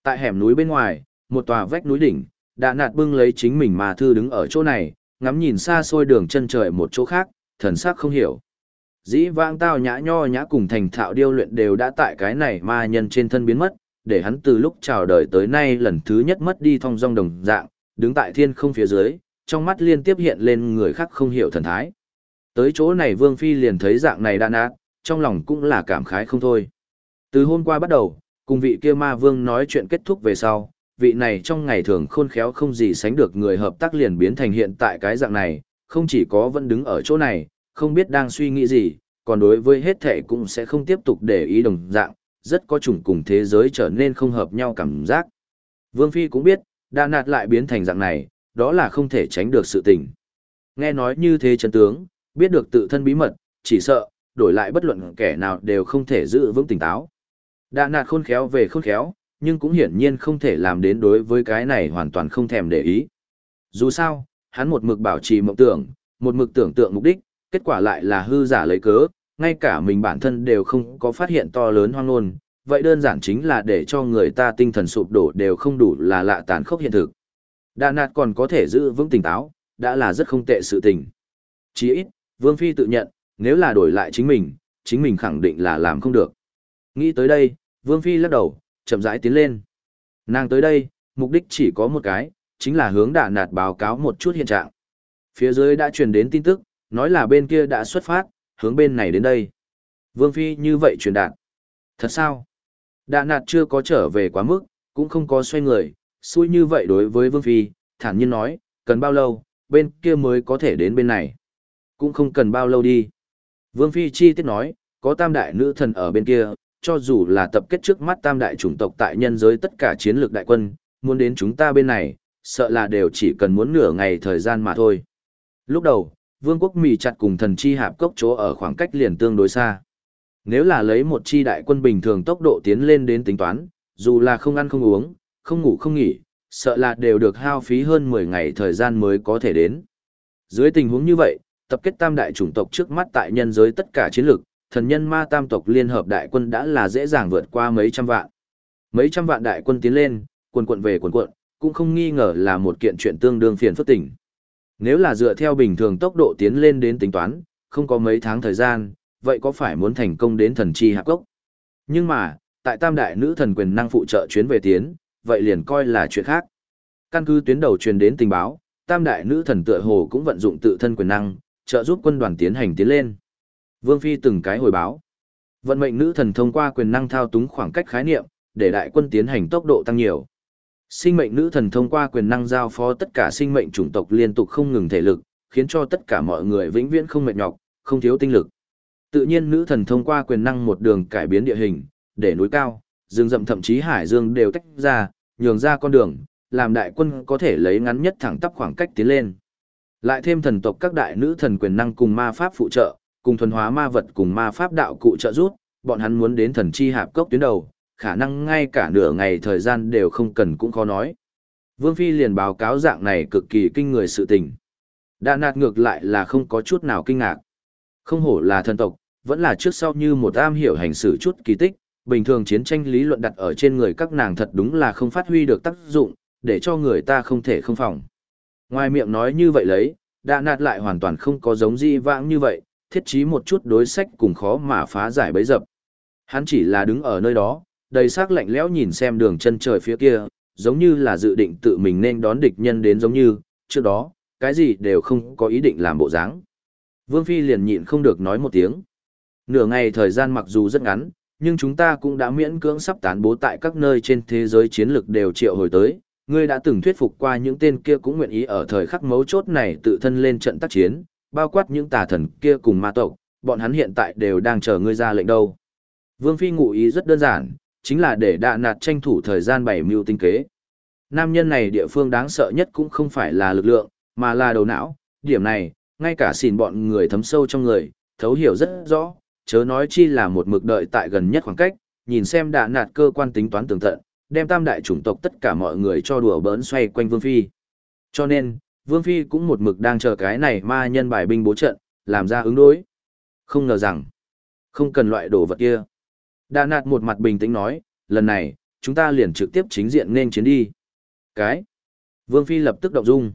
[SPEAKER 1] Tại hẻm núi bên ngoài, một tòa vách núi đỉnh, đã nạt bưng lấy chính mình mà thư đứng ở chỗ này, ngắm nhìn xa xôi đường chân trời một chỗ khác, thần sắc không hiểu. Dĩ vãng tao nhã nho nhã cùng thành thạo điêu luyện đều đã tại cái này ma nhân trên thân biến mất, để hắn từ lúc chào đời tới nay lần thứ nhất mất đi thong dong đồng dạng, đứng tại thiên không phía dưới, trong mắt liên tiếp hiện lên người khác không hiểu thần thái. Tới chỗ này Vương Phi liền thấy dạng này đạn ác, trong lòng cũng là cảm khái không thôi. Từ hôm qua bắt đầu, cùng vị kia ma vương nói chuyện kết thúc về sau, vị này trong ngày thường khôn khéo không gì sánh được người hợp tác liền biến thành hiện tại cái dạng này, không chỉ có vẫn đứng ở chỗ này, không biết đang suy nghĩ gì, còn đối với hết thể cũng sẽ không tiếp tục để ý đồng dạng, rất có chủng cùng thế giới trở nên không hợp nhau cảm giác. Vương Phi cũng biết, đà nạt lại biến thành dạng này, đó là không thể tránh được sự tình. Nghe nói như thế chân tướng, biết được tự thân bí mật, chỉ sợ, đổi lại bất luận kẻ nào đều không thể giữ vững tỉnh táo. Đà nạt khôn khéo về khôn khéo, nhưng cũng hiển nhiên không thể làm đến đối với cái này hoàn toàn không thèm để ý. Dù sao, hắn một mực bảo trì mộng tưởng, một mực tưởng tượng mục đích, kết quả lại là hư giả lấy cớ, ngay cả mình bản thân đều không có phát hiện to lớn hoang ngôn, vậy đơn giản chính là để cho người ta tinh thần sụp đổ đều không đủ là lạ tàn khốc hiện thực. Đà nạt còn có thể giữ vững tỉnh táo, đã là rất không tệ sự tình. Chỉ ít, Vương Phi tự nhận, nếu là đổi lại chính mình, chính mình khẳng định là làm không được. Nghĩ tới đây, Vương Phi lắc đầu, chậm rãi tiến lên. Nàng tới đây, mục đích chỉ có một cái, chính là hướng đà nạt báo cáo một chút hiện trạng. Phía dưới đã truyền đến tin tức, nói là bên kia đã xuất phát, hướng bên này đến đây. Vương Phi như vậy truyền đạt. Thật sao? Đạ nạt chưa có trở về quá mức, cũng không có xoay người, xui như vậy đối với Vương Phi, thản nhiên nói, cần bao lâu, bên kia mới có thể đến bên này. Cũng không cần bao lâu đi. Vương Phi chi tiết nói, có tam đại nữ thần ở bên kia, cho dù là tập kết trước mắt tam đại chủng tộc tại nhân giới tất cả chiến lược đại quân, muốn đến chúng ta bên này, sợ là đều chỉ cần muốn nửa ngày thời gian mà thôi. Lúc đầu, vương quốc mì chặt cùng thần chi hạp cốc chỗ ở khoảng cách liền tương đối xa. Nếu là lấy một chi đại quân bình thường tốc độ tiến lên đến tính toán, dù là không ăn không uống, không ngủ không nghỉ, sợ là đều được hao phí hơn 10 ngày thời gian mới có thể đến. Dưới tình huống như vậy, tập kết tam đại chủng tộc trước mắt tại nhân giới tất cả chiến lược, thần nhân ma tam tộc liên hợp đại quân đã là dễ dàng vượt qua mấy trăm vạn. Mấy trăm vạn đại quân tiến lên, quần quận về quần quận, cũng không nghi ngờ là một kiện chuyện tương đương phiền phức tình. Nếu là dựa theo bình thường tốc độ tiến lên đến tính toán, không có mấy tháng thời gian, vậy có phải muốn thành công đến thần chi hạp cốc? Nhưng mà, tại tam đại nữ thần quyền năng phụ trợ chuyến về tiến, vậy liền coi là chuyện khác. Căn cứ tuyến đầu truyền đến tình báo, tam đại nữ thần tựa hồ cũng vận dụng tự thân quyền năng, trợ giúp quân đoàn tiến hành tiến lên. Vương Phi từng cái hồi báo. Vận mệnh nữ thần thông qua quyền năng thao túng khoảng cách khái niệm, để đại quân tiến hành tốc độ tăng nhiều. Sinh mệnh nữ thần thông qua quyền năng giao phó tất cả sinh mệnh chủng tộc liên tục không ngừng thể lực, khiến cho tất cả mọi người vĩnh viễn không mệt nhọc, không thiếu tinh lực. Tự nhiên nữ thần thông qua quyền năng một đường cải biến địa hình, để núi cao, rừng rậm thậm chí hải dương đều tách ra, nhường ra con đường, làm đại quân có thể lấy ngắn nhất thẳng tắp khoảng cách tiến lên. Lại thêm thần tộc các đại nữ thần quyền năng cùng ma pháp phụ trợ, cùng thuần hóa ma vật cùng ma pháp đạo cụ trợ giúp, bọn hắn muốn đến thần chi hạp cốc tuyến đầu, khả năng ngay cả nửa ngày thời gian đều không cần cũng khó nói. Vương Phi liền báo cáo dạng này cực kỳ kinh người sự tình. Đà nạt ngược lại là không có chút nào kinh ngạc. Không hổ là thần tộc, vẫn là trước sau như một am hiểu hành xử chút kỳ tích, bình thường chiến tranh lý luận đặt ở trên người các nàng thật đúng là không phát huy được tác dụng, để cho người ta không thể không phòng. Ngoài miệng nói như vậy lấy, đà nạt lại hoàn toàn không có giống di vãng như vậy, thiết trí một chút đối sách cùng khó mà phá giải bấy dập. Hắn chỉ là đứng ở nơi đó, đầy sắc lạnh lẽo nhìn xem đường chân trời phía kia, giống như là dự định tự mình nên đón địch nhân đến giống như, trước đó, cái gì đều không có ý định làm bộ dáng. Vương Phi liền nhịn không được nói một tiếng. Nửa ngày thời gian mặc dù rất ngắn, nhưng chúng ta cũng đã miễn cưỡng sắp tán bố tại các nơi trên thế giới chiến lược đều triệu hồi tới. Ngươi đã từng thuyết phục qua những tên kia cũng nguyện ý ở thời khắc mấu chốt này tự thân lên trận tác chiến, bao quát những tà thần kia cùng ma tộc, bọn hắn hiện tại đều đang chờ ngươi ra lệnh đâu. Vương Phi ngụ ý rất đơn giản, chính là để đạ nạt tranh thủ thời gian bày mưu tinh kế. Nam nhân này địa phương đáng sợ nhất cũng không phải là lực lượng, mà là đầu não, điểm này, ngay cả xỉn bọn người thấm sâu trong người, thấu hiểu rất rõ, chớ nói chi là một mực đợi tại gần nhất khoảng cách, nhìn xem đạ nạt cơ quan tính toán tường tận, đem tam đại chủng tộc tất cả mọi người cho đùa bỡn xoay quanh Vương Phi. Cho nên, Vương Phi cũng một mực đang chờ cái này ma nhân bài binh bố trận, làm ra ứng đối. Không ngờ rằng, không cần loại đồ vật kia. Đà nạt một mặt bình tĩnh nói, lần này, chúng ta liền trực tiếp chính diện nên chiến đi. Cái. Vương Phi lập tức động dung.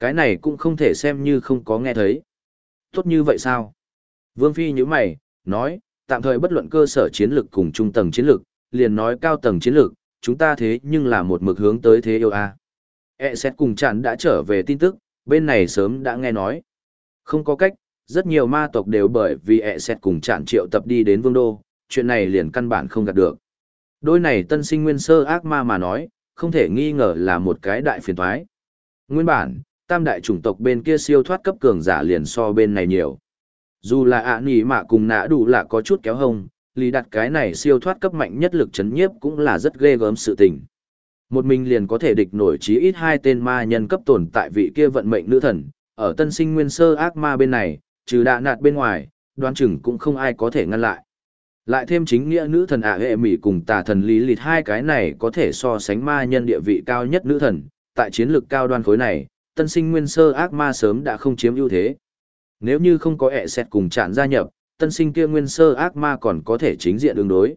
[SPEAKER 1] Cái này cũng không thể xem như không có nghe thấy. Tốt như vậy sao? Vương Phi như mày, nói, tạm thời bất luận cơ sở chiến lược cùng trung tầng chiến lược, liền nói cao tầng chiến lược, chúng ta thế nhưng là một mực hướng tới thế yêu a. E xét cùng chặn đã trở về tin tức, bên này sớm đã nghe nói. Không có cách, rất nhiều ma tộc đều bởi vì E xét cùng chặn triệu tập đi đến vương đô, chuyện này liền căn bản không gạt được. Đôi này tân sinh nguyên sơ ác ma mà nói, không thể nghi ngờ là một cái đại phiền thoái. Nguyên bản, tam đại chủng tộc bên kia siêu thoát cấp cường giả liền so bên này nhiều. Dù là ạ à nỉ mạ cùng nã đủ là có chút kéo hông, lý đặt cái này siêu thoát cấp mạnh nhất lực chấn nhiếp cũng là rất ghê gớm sự tình. Một mình liền có thể địch nổi chí ít hai tên ma nhân cấp tồn tại vị kia vận mệnh nữ thần, ở tân sinh nguyên sơ ác ma bên này, trừ đạ nạt bên ngoài, đoán chừng cũng không ai có thể ngăn lại. Lại thêm chính nghĩa nữ thần ả hệ mỹ cùng tà thần lý lịt hai cái này có thể so sánh ma nhân địa vị cao nhất nữ thần, tại chiến lược cao đoan khối này, tân sinh nguyên sơ ác ma sớm đã không chiếm ưu thế. Nếu như không có ẹ xẹt cùng chạn gia nhập, tân sinh kia nguyên sơ ác ma còn có thể chính diện đường đối.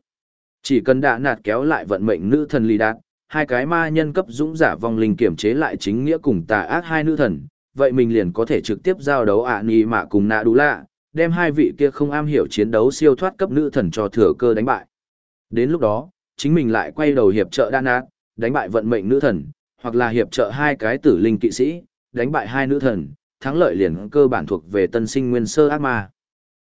[SPEAKER 1] Chỉ cần đạ nạt kéo lại vận mệnh nữ thần lý đạt, hai cái ma nhân cấp dũng giả vong linh kiểm chế lại chính nghĩa cùng tà ác hai nữ thần, vậy mình liền có thể trực tiếp giao đấu ạ à mạ cùng nạ đủ lạ, đem hai vị kia không am hiểu chiến đấu siêu thoát cấp nữ thần cho thừa cơ đánh bại. Đến lúc đó, chính mình lại quay đầu hiệp trợ đan nát, đánh bại vận mệnh nữ thần, hoặc là hiệp trợ hai cái tử linh kỵ sĩ, đánh bại hai nữ thần, thắng lợi liền cơ bản thuộc về tân sinh nguyên sơ ác ma.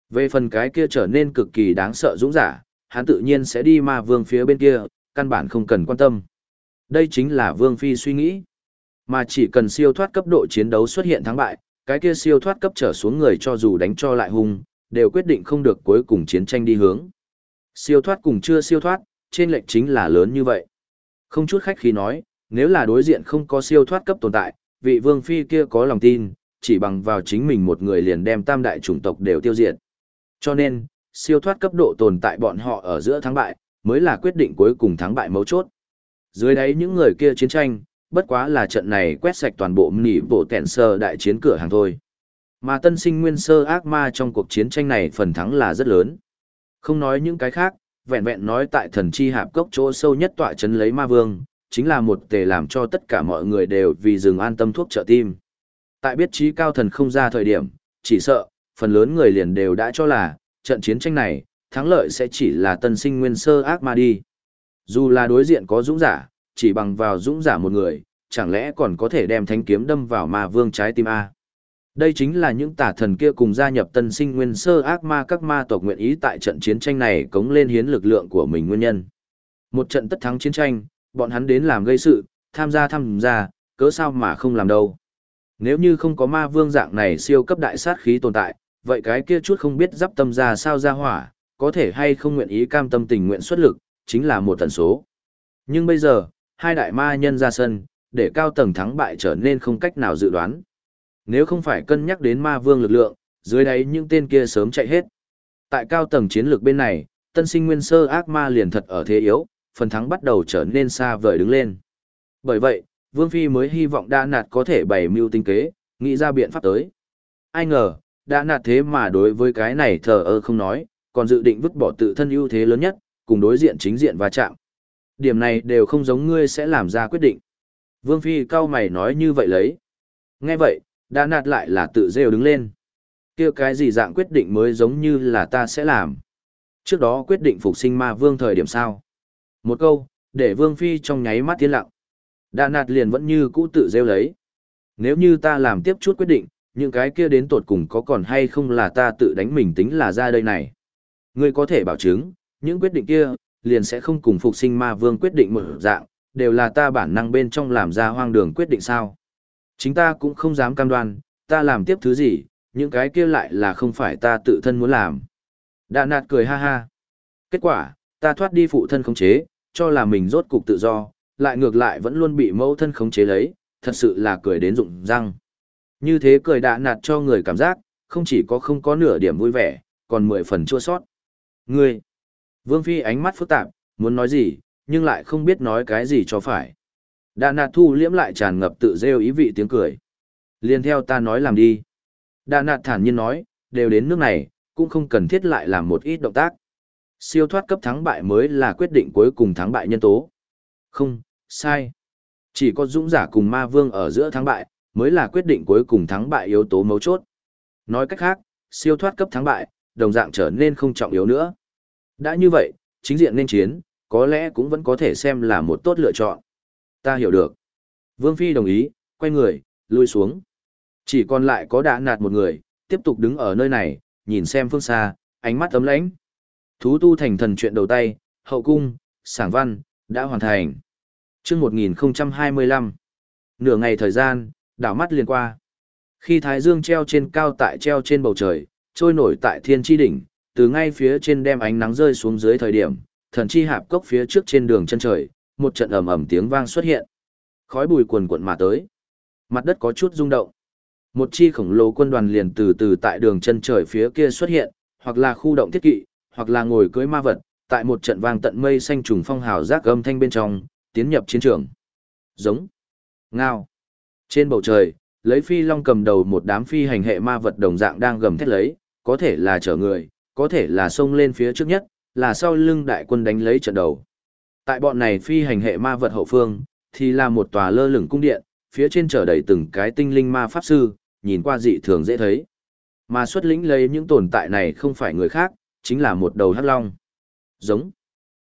[SPEAKER 1] Về phần cái kia trở nên cực kỳ đáng sợ dũng giả, hắn tự nhiên sẽ đi ma vương phía bên kia, căn bản không cần quan tâm. Đây chính là vương phi suy nghĩ. Mà chỉ cần siêu thoát cấp độ chiến đấu xuất hiện thắng bại, cái kia siêu thoát cấp trở xuống người cho dù đánh cho lại hung, đều quyết định không được cuối cùng chiến tranh đi hướng. Siêu thoát cùng chưa siêu thoát, trên lệnh chính là lớn như vậy. Không chút khách khí nói, nếu là đối diện không có siêu thoát cấp tồn tại, vị vương phi kia có lòng tin, chỉ bằng vào chính mình một người liền đem tam đại chủng tộc đều tiêu diệt. Cho nên, siêu thoát cấp độ tồn tại bọn họ ở giữa thắng bại, mới là quyết định cuối cùng thắng bại mấu chốt. Dưới đấy những người kia chiến tranh, bất quá là trận này quét sạch toàn bộ mỉ bộ tẹn sơ đại chiến cửa hàng thôi. Mà tân sinh nguyên sơ ác ma trong cuộc chiến tranh này phần thắng là rất lớn. Không nói những cái khác, vẹn vẹn nói tại thần chi hạp cốc chỗ sâu nhất tọa chấn lấy ma vương, chính là một tề làm cho tất cả mọi người đều vì dừng an tâm thuốc trợ tim. Tại biết trí cao thần không ra thời điểm, chỉ sợ, phần lớn người liền đều đã cho là, trận chiến tranh này, thắng lợi sẽ chỉ là tân sinh nguyên sơ ác ma đi. Dù là đối diện có dũng giả, chỉ bằng vào dũng giả một người, chẳng lẽ còn có thể đem thanh kiếm đâm vào ma vương trái tim A. Đây chính là những tà thần kia cùng gia nhập tân sinh nguyên sơ ác ma các ma tộc nguyện ý tại trận chiến tranh này cống lên hiến lực lượng của mình nguyên nhân. Một trận tất thắng chiến tranh, bọn hắn đến làm gây sự, tham gia tham gia, cớ sao mà không làm đâu. Nếu như không có ma vương dạng này siêu cấp đại sát khí tồn tại, vậy cái kia chút không biết dắp tâm ra sao ra hỏa, có thể hay không nguyện ý cam tâm tình nguyện xuất lực, chính là một tần số. Nhưng bây giờ, hai đại ma nhân ra sân, để cao tầng thắng bại trở nên không cách nào dự đoán. Nếu không phải cân nhắc đến ma vương lực lượng, dưới đáy những tên kia sớm chạy hết. Tại cao tầng chiến lược bên này, tân sinh nguyên sơ ác ma liền thật ở thế yếu, phần thắng bắt đầu trở nên xa vời đứng lên. Bởi vậy, Vương Phi mới hy vọng đa nạt có thể bày mưu tinh kế, nghĩ ra biện pháp tới. Ai ngờ, đã nạt thế mà đối với cái này thờ ơ không nói, còn dự định vứt bỏ tự thân ưu thế lớn nhất, cùng đối diện chính diện va chạm. Điểm này đều không giống ngươi sẽ làm ra quyết định. Vương Phi cao mày nói như vậy lấy. Nghe vậy, đã nạt lại là tự rêu đứng lên. kia cái gì dạng quyết định mới giống như là ta sẽ làm. Trước đó quyết định phục sinh ma vương thời điểm sao. Một câu, để Vương Phi trong nháy mắt tiến lặng. Đà nạt liền vẫn như cũ tự rêu lấy. Nếu như ta làm tiếp chút quyết định, những cái kia đến tột cùng có còn hay không là ta tự đánh mình tính là ra đây này. Ngươi có thể bảo chứng, những quyết định kia, liền sẽ không cùng phục sinh ma vương quyết định một dạng, đều là ta bản năng bên trong làm ra hoang đường quyết định sao. Chính ta cũng không dám cam đoan, ta làm tiếp thứ gì, những cái kia lại là không phải ta tự thân muốn làm. Đạ nạt cười ha ha. Kết quả, ta thoát đi phụ thân khống chế, cho là mình rốt cục tự do, lại ngược lại vẫn luôn bị mẫu thân khống chế lấy, thật sự là cười đến rụng răng. Như thế cười đạ nạt cho người cảm giác, không chỉ có không có nửa điểm vui vẻ, còn mười phần chua sót. Ngươi! Vương Phi ánh mắt phức tạp, muốn nói gì, nhưng lại không biết nói cái gì cho phải. Đà nạt thu liễm lại tràn ngập tự rêu ý vị tiếng cười. Liên theo ta nói làm đi. Đà nạt thản nhiên nói, đều đến nước này, cũng không cần thiết lại làm một ít động tác. Siêu thoát cấp thắng bại mới là quyết định cuối cùng thắng bại nhân tố. Không, sai. Chỉ có dũng giả cùng ma vương ở giữa thắng bại, mới là quyết định cuối cùng thắng bại yếu tố mấu chốt. Nói cách khác, siêu thoát cấp thắng bại, đồng dạng trở nên không trọng yếu nữa. Đã như vậy, chính diện nên chiến, có lẽ cũng vẫn có thể xem là một tốt lựa chọn. Ta hiểu được. Vương Phi đồng ý, quay người, lui xuống. Chỉ còn lại có đã nạt một người, tiếp tục đứng ở nơi này, nhìn xem phương xa, ánh mắt ấm lãnh. Thú tu thành thần chuyện đầu tay, hậu cung, sảng văn, đã hoàn thành. chương 1025. Nửa ngày thời gian, đảo mắt liền qua. Khi Thái Dương treo trên cao tại treo trên bầu trời, trôi nổi tại thiên tri đỉnh, từ ngay phía trên đem ánh nắng rơi xuống dưới thời điểm, thần chi hạp cốc phía trước trên đường chân trời, một trận ầm ầm tiếng vang xuất hiện. Khói bùi quần quận mà tới. Mặt đất có chút rung động. Một chi khổng lồ quân đoàn liền từ từ tại đường chân trời phía kia xuất hiện, hoặc là khu động thiết kỵ, hoặc là ngồi cưới ma vật, tại một trận vang tận mây xanh trùng phong hào giác âm thanh bên trong, tiến nhập chiến trường. Giống. Ngao. Trên bầu trời, lấy phi long cầm đầu một đám phi hành hệ ma vật đồng dạng đang gầm thét lấy, có thể là chở người, có thể là xông lên phía trước nhất, là sau lưng đại quân đánh lấy trận đầu. Tại bọn này phi hành hệ ma vật hậu phương, thì là một tòa lơ lửng cung điện, phía trên chở đầy từng cái tinh linh ma pháp sư, nhìn qua dị thường dễ thấy. Mà xuất lĩnh lấy những tồn tại này không phải người khác, chính là một đầu hắc long. Giống.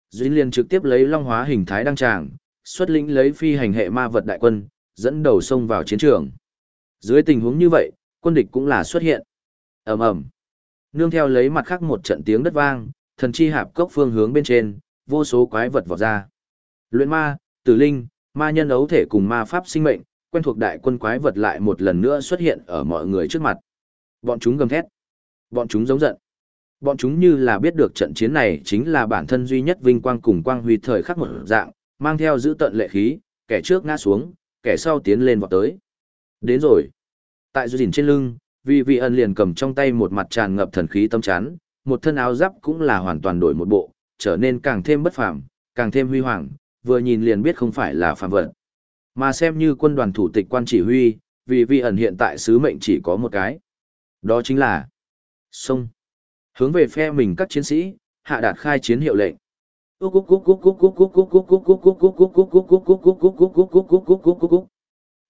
[SPEAKER 1] Duy liên trực tiếp lấy long hóa hình thái đăng tràng, xuất lĩnh lấy phi hành hệ ma vật đại quân, dẫn đầu xông vào chiến trường. Dưới tình huống như vậy, quân địch cũng là xuất hiện. ầm ầm Nương theo lấy mặt khác một trận tiếng đất vang, thần chi hạp cốc phương hướng bên trên, vô số quái vật vọt ra. Luyện ma, tử linh, ma nhân ấu thể cùng ma pháp sinh mệnh, quen thuộc đại quân quái vật lại một lần nữa xuất hiện ở mọi người trước mặt. Bọn chúng gầm thét. Bọn chúng giống giận. Bọn chúng như là biết được trận chiến này chính là bản thân duy nhất vinh quang cùng quang huy thời khắc một dạng, mang theo giữ tận lệ khí, kẻ trước ngã xuống, kẻ sau tiến lên vọt tới. Đến rồi. Tại duyên trên lưng, vì vị ân liền cầm trong tay một mặt tràn ngập thần khí tâm chán, một thân áo giáp cũng là hoàn toàn đổi một bộ, trở nên càng thêm bất phàm, càng thêm huy hoàng, vừa nhìn liền biết không phải là phàm vật. Mà xem như quân đoàn thủ tịch quan chỉ huy, vì vị ẩn hiện tại sứ mệnh chỉ có một cái. Đó chính là sông. Hướng về phe mình các chiến sĩ, hạ đạt khai chiến hiệu lệnh.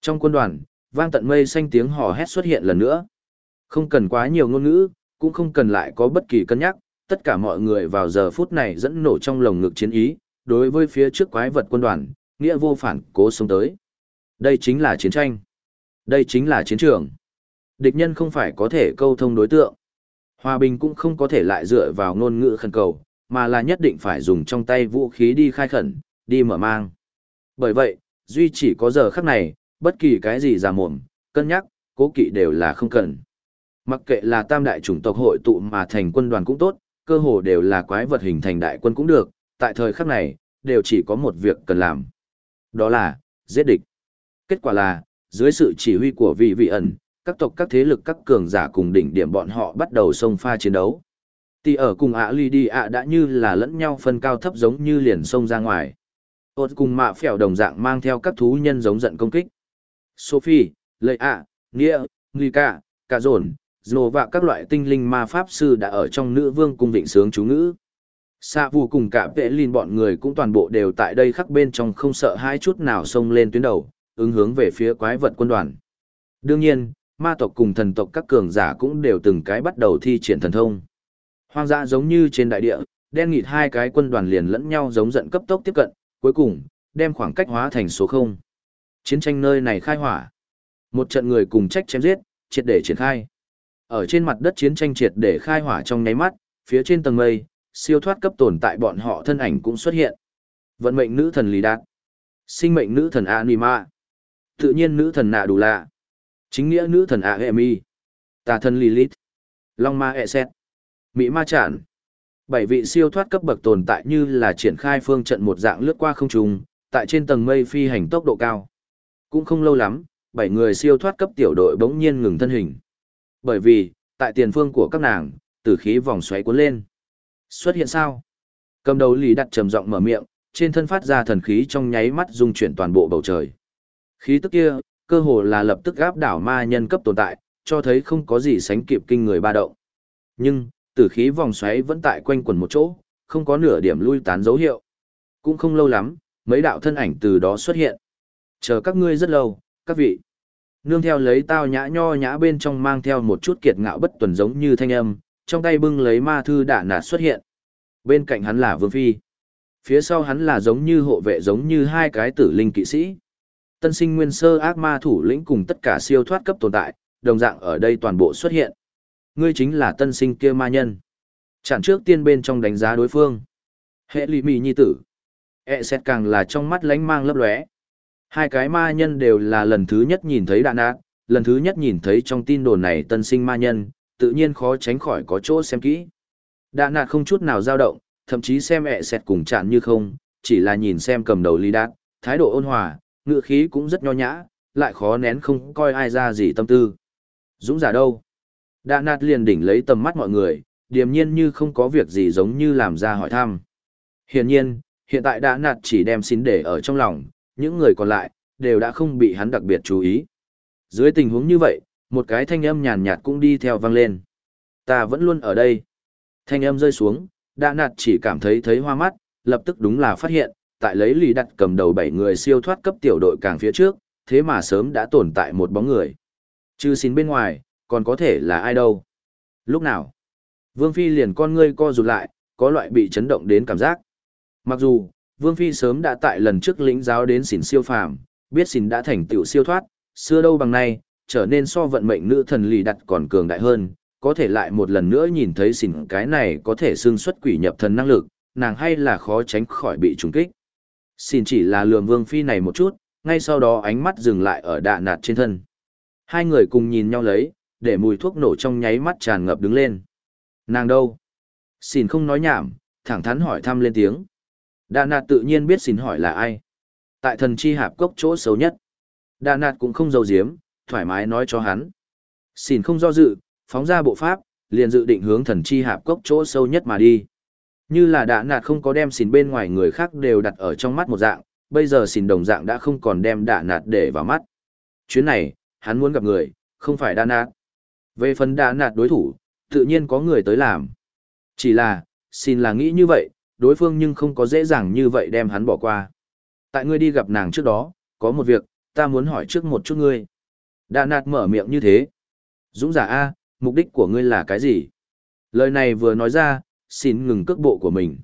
[SPEAKER 1] Trong quân đoàn, vang tận mây xanh tiếng hò hét xuất hiện lần nữa. Không cần quá nhiều ngôn ngữ, cũng không cần lại có bất kỳ cân nhắc, tất cả mọi người vào giờ phút này dẫn nổ trong lồng ngực chiến ý, đối với phía trước quái vật quân đoàn, nghĩa vô phản cố sống tới. Đây chính là chiến tranh. Đây chính là chiến trường. Địch nhân không phải có thể câu thông đối tượng. Hòa bình cũng không có thể lại dựa vào ngôn ngữ khẩn cầu, mà là nhất định phải dùng trong tay vũ khí đi khai khẩn, đi mở mang. Bởi vậy, duy chỉ có giờ khắc này, bất kỳ cái gì giả mồm, cân nhắc, cố kỵ đều là không cần. Mặc kệ là tam đại chủng tộc hội tụ mà thành quân đoàn cũng tốt, cơ hồ đều là quái vật hình thành đại quân cũng được, tại thời khắc này, đều chỉ có một việc cần làm. Đó là, giết địch. Kết quả là, dưới sự chỉ huy của vị vị ẩn, các tộc các thế lực các cường giả cùng đỉnh điểm bọn họ bắt đầu xông pha chiến đấu. Tỷ ở cùng ạ ly đi ạ đã như là lẫn nhau phân cao thấp giống như liền xông ra ngoài. Ốt cùng mạ phèo đồng dạng mang theo các thú nhân giống giận công kích. Sophie, Lệ ạ, Nghĩa, Ngika, Cả Dồn, Dồ và các loại tinh linh ma pháp sư đã ở trong nữ vương cung vịnh sướng chú ngữ. Xạ vù cùng cả vệ linh bọn người cũng toàn bộ đều tại đây khắc bên trong không sợ hai chút nào xông lên tuyến đầu, ứng hướng về phía quái vật quân đoàn. Đương nhiên, ma tộc cùng thần tộc các cường giả cũng đều từng cái bắt đầu thi triển thần thông. Hoang dã giống như trên đại địa, đen nghịt hai cái quân đoàn liền lẫn nhau giống giận cấp tốc tiếp cận, cuối cùng, đem khoảng cách hóa thành số không. Chiến tranh nơi này khai hỏa. Một trận người cùng trách chém giết, triệt để triển khai. Ở trên mặt đất chiến tranh triệt để khai hỏa trong nháy mắt, phía trên tầng mây, siêu thoát cấp tồn tại bọn họ thân ảnh cũng xuất hiện. Vận mệnh nữ thần Lý Đạt, sinh mệnh nữ thần Anima, tự nhiên nữ thần Nạ Đủ Lạ, chính nghĩa nữ thần Aemi, tà thần Lilith, Long Ma Eset, Mỹ Ma Chản. Bảy vị siêu thoát cấp bậc tồn tại như là triển khai phương trận một dạng lướt qua không trung, tại trên tầng mây phi hành tốc độ cao. Cũng không lâu lắm, bảy người siêu thoát cấp tiểu đội bỗng nhiên ngừng thân hình. Bởi vì, tại tiền phương của các nàng, tử khí vòng xoáy cuốn lên. Xuất hiện sao? Cầm đầu lì đặt trầm giọng mở miệng, trên thân phát ra thần khí trong nháy mắt dung chuyển toàn bộ bầu trời. Khí tức kia, cơ hồ là lập tức gáp đảo ma nhân cấp tồn tại, cho thấy không có gì sánh kịp kinh người ba động. Nhưng, tử khí vòng xoáy vẫn tại quanh quần một chỗ, không có nửa điểm lui tán dấu hiệu. Cũng không lâu lắm, mấy đạo thân ảnh từ đó xuất hiện. Chờ các ngươi rất lâu, các vị. Nương theo lấy tao nhã nho nhã bên trong mang theo một chút kiệt ngạo bất tuần giống như thanh âm, trong tay bưng lấy ma thư đả nạt xuất hiện. Bên cạnh hắn là Vương Phi. Phía sau hắn là giống như hộ vệ giống như hai cái tử linh kỵ sĩ. Tân sinh nguyên sơ ác ma thủ lĩnh cùng tất cả siêu thoát cấp tồn tại, đồng dạng ở đây toàn bộ xuất hiện. Ngươi chính là tân sinh kia ma nhân. Chẳng trước tiên bên trong đánh giá đối phương. Hệ lì mì nhi tử. E xét càng là trong mắt lánh mang lấp lóe. Hai cái ma nhân đều là lần thứ nhất nhìn thấy đạn ác, lần thứ nhất nhìn thấy trong tin đồn này tân sinh ma nhân, tự nhiên khó tránh khỏi có chỗ xem kỹ. Đạn ác không chút nào dao động, thậm chí xem ẹ xẹt cùng chạn như không, chỉ là nhìn xem cầm đầu ly đạn, thái độ ôn hòa, ngựa khí cũng rất nho nhã, lại khó nén không coi ai ra gì tâm tư. Dũng giả đâu? Đạn nạt liền đỉnh lấy tầm mắt mọi người, điềm nhiên như không có việc gì giống như làm ra hỏi thăm. Hiển nhiên, hiện tại đã nạt chỉ đem xin để ở trong lòng, những người còn lại, đều đã không bị hắn đặc biệt chú ý. Dưới tình huống như vậy, một cái thanh âm nhàn nhạt cũng đi theo vang lên. Ta vẫn luôn ở đây. Thanh âm rơi xuống, đã nạt chỉ cảm thấy thấy hoa mắt, lập tức đúng là phát hiện, tại lấy lì đặt cầm đầu bảy người siêu thoát cấp tiểu đội càng phía trước, thế mà sớm đã tồn tại một bóng người. Chứ xin bên ngoài, còn có thể là ai đâu. Lúc nào? Vương Phi liền con ngươi co rụt lại, có loại bị chấn động đến cảm giác. Mặc dù, Vương Phi sớm đã tại lần trước lĩnh giáo đến xỉn siêu phàm, biết xỉn đã thành tựu siêu thoát, xưa đâu bằng nay, trở nên so vận mệnh nữ thần lì đặt còn cường đại hơn, có thể lại một lần nữa nhìn thấy xỉn cái này có thể xương xuất quỷ nhập thần năng lực, nàng hay là khó tránh khỏi bị trùng kích. Xỉn chỉ là lường Vương Phi này một chút, ngay sau đó ánh mắt dừng lại ở đạ nạt trên thân. Hai người cùng nhìn nhau lấy, để mùi thuốc nổ trong nháy mắt tràn ngập đứng lên. Nàng đâu? Xỉn không nói nhảm, thẳng thắn hỏi thăm lên tiếng. Đà nạt tự nhiên biết xin hỏi là ai. Tại thần chi hạp cốc chỗ xấu nhất. Đà nạt cũng không giấu giếm, thoải mái nói cho hắn. Xin không do dự, phóng ra bộ pháp, liền dự định hướng thần chi hạp cốc chỗ sâu nhất mà đi. Như là đà nạt không có đem xin bên ngoài người khác đều đặt ở trong mắt một dạng, bây giờ xin đồng dạng đã không còn đem đà nạt để vào mắt. Chuyến này, hắn muốn gặp người, không phải đà nạt. Về phần đà nạt đối thủ, tự nhiên có người tới làm. Chỉ là, xin là nghĩ như vậy, đối phương nhưng không có dễ dàng như vậy đem hắn bỏ qua. Tại ngươi đi gặp nàng trước đó, có một việc, ta muốn hỏi trước một chút ngươi. Đà nạt mở miệng như thế. Dũng giả A, mục đích của ngươi là cái gì? Lời này vừa nói ra, xin ngừng cước bộ của mình.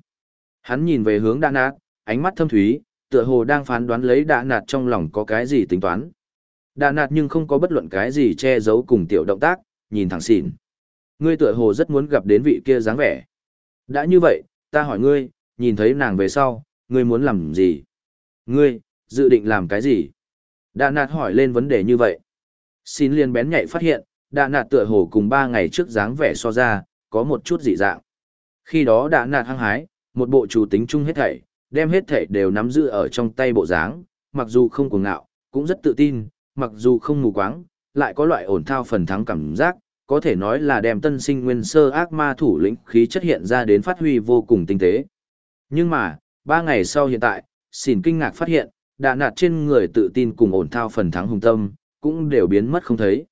[SPEAKER 1] Hắn nhìn về hướng đà nạt, ánh mắt thâm thúy, tựa hồ đang phán đoán lấy đà nạt trong lòng có cái gì tính toán. Đà nạt nhưng không có bất luận cái gì che giấu cùng tiểu động tác, nhìn thẳng xỉn. Ngươi tựa hồ rất muốn gặp đến vị kia dáng vẻ. Đã như vậy, ta hỏi ngươi, nhìn thấy nàng về sau, ngươi muốn làm gì? Ngươi, dự định làm cái gì? Đà nạt hỏi lên vấn đề như vậy. Xin liên bén nhạy phát hiện, đà nạt tựa hồ cùng ba ngày trước dáng vẻ so ra, có một chút dị dạng. Khi đó đà nạt hăng hái, một bộ chủ tính chung hết thảy, đem hết thảy đều nắm giữ ở trong tay bộ dáng, mặc dù không cuồng ngạo, cũng rất tự tin, mặc dù không mù quáng, lại có loại ổn thao phần thắng cảm giác, có thể nói là đem tân sinh nguyên sơ ác ma thủ lĩnh khí chất hiện ra đến phát huy vô cùng tinh tế. Nhưng mà, ba ngày sau hiện tại, xỉn kinh ngạc phát hiện, đà nạt trên người tự tin cùng ổn thao phần thắng hùng tâm, cũng đều biến mất không thấy.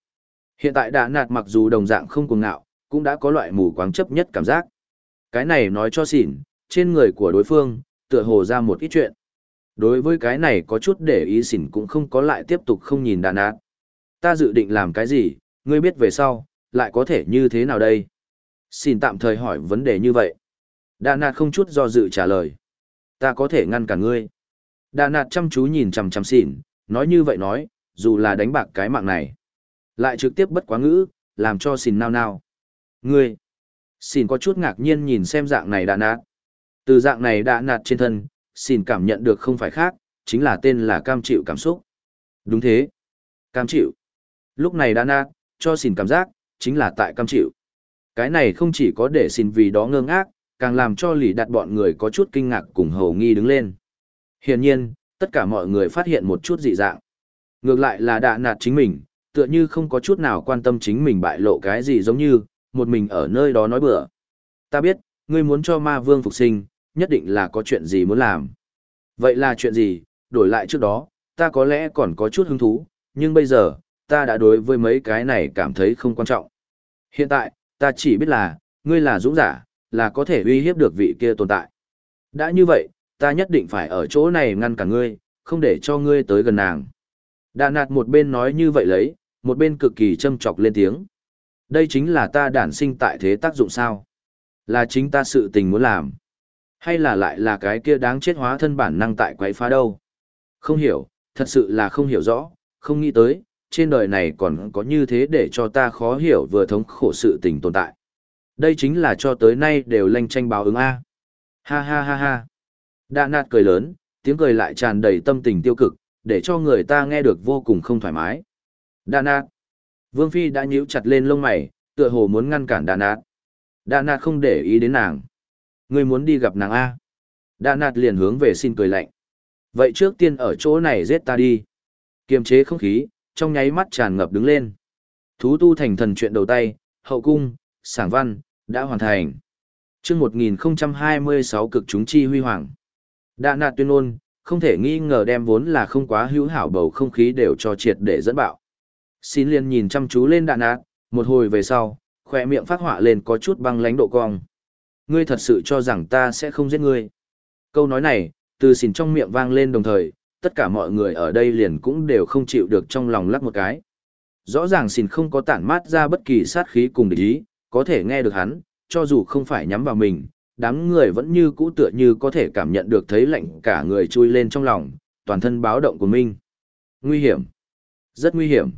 [SPEAKER 1] Hiện tại đà nạt mặc dù đồng dạng không cuồng ngạo, cũng đã có loại mù quáng chấp nhất cảm giác. Cái này nói cho xỉn, trên người của đối phương, tựa hồ ra một ít chuyện. Đối với cái này có chút để ý xỉn cũng không có lại tiếp tục không nhìn đà nạt. Ta dự định làm cái gì, ngươi biết về sau, lại có thể như thế nào đây? Xin tạm thời hỏi vấn đề như vậy. Đà nạt không chút do dự trả lời. Ta có thể ngăn cản ngươi. Đà nạt chăm chú nhìn chằm chằm xỉn, nói như vậy nói, dù là đánh bạc cái mạng này. Lại trực tiếp bất quá ngữ, làm cho xỉn nao nao. Ngươi. Xỉn có chút ngạc nhiên nhìn xem dạng này đà nạt. Từ dạng này đà nạt trên thân, xỉn cảm nhận được không phải khác, chính là tên là cam chịu cảm xúc. Đúng thế. Cam chịu. Lúc này đà nạt, cho xỉn cảm giác, chính là tại cam chịu. Cái này không chỉ có để xin vì đó ngơ ngác, càng làm cho lì đặt bọn người có chút kinh ngạc cùng hầu nghi đứng lên. Hiển nhiên, tất cả mọi người phát hiện một chút dị dạng. Ngược lại là đạ nạt chính mình, tựa như không có chút nào quan tâm chính mình bại lộ cái gì giống như, một mình ở nơi đó nói bừa. Ta biết, ngươi muốn cho ma vương phục sinh, nhất định là có chuyện gì muốn làm. Vậy là chuyện gì, đổi lại trước đó, ta có lẽ còn có chút hứng thú, nhưng bây giờ, ta đã đối với mấy cái này cảm thấy không quan trọng. Hiện tại, ta chỉ biết là, ngươi là dũng giả, là có thể uy hiếp được vị kia tồn tại. Đã như vậy, ta nhất định phải ở chỗ này ngăn cả ngươi, không để cho ngươi tới gần nàng. Đà nạt một bên nói như vậy lấy, một bên cực kỳ châm chọc lên tiếng. Đây chính là ta đản sinh tại thế tác dụng sao? Là chính ta sự tình muốn làm. Hay là lại là cái kia đáng chết hóa thân bản năng tại quấy phá đâu? Không hiểu, thật sự là không hiểu rõ, không nghĩ tới, trên đời này còn có như thế để cho ta khó hiểu vừa thống khổ sự tình tồn tại. Đây chính là cho tới nay đều lanh tranh báo ứng A. Ha ha ha ha. Đạ nạt cười lớn, tiếng cười lại tràn đầy tâm tình tiêu cực, để cho người ta nghe được vô cùng không thoải mái. Đạ nạt. Vương Phi đã nhíu chặt lên lông mày, tựa hồ muốn ngăn cản đạ nạt. Đạ nạt không để ý đến nàng. Người muốn đi gặp nàng A. Đạ nạt liền hướng về xin cười lạnh. Vậy trước tiên ở chỗ này giết ta đi. Kiềm chế không khí, trong nháy mắt tràn ngập đứng lên. Thú tu thành thần chuyện đầu tay, hậu cung, sảng văn, Đã hoàn thành. chương 1026 cực chúng chi huy hoàng. Đã nạt tuyên ôn, không thể nghi ngờ đem vốn là không quá hữu hảo bầu không khí đều cho triệt để dẫn bạo. Xin liền nhìn chăm chú lên đạn nạt, một hồi về sau, khỏe miệng phát họa lên có chút băng lánh độ cong. Ngươi thật sự cho rằng ta sẽ không giết ngươi. Câu nói này, từ xỉn trong miệng vang lên đồng thời, tất cả mọi người ở đây liền cũng đều không chịu được trong lòng lắc một cái. Rõ ràng xỉn không có tản mát ra bất kỳ sát khí cùng địch ý, có thể nghe được hắn, cho dù không phải nhắm vào mình, đám người vẫn như cũ tựa như có thể cảm nhận được thấy lạnh cả người chui lên trong lòng, toàn thân báo động của mình. Nguy hiểm. Rất nguy hiểm.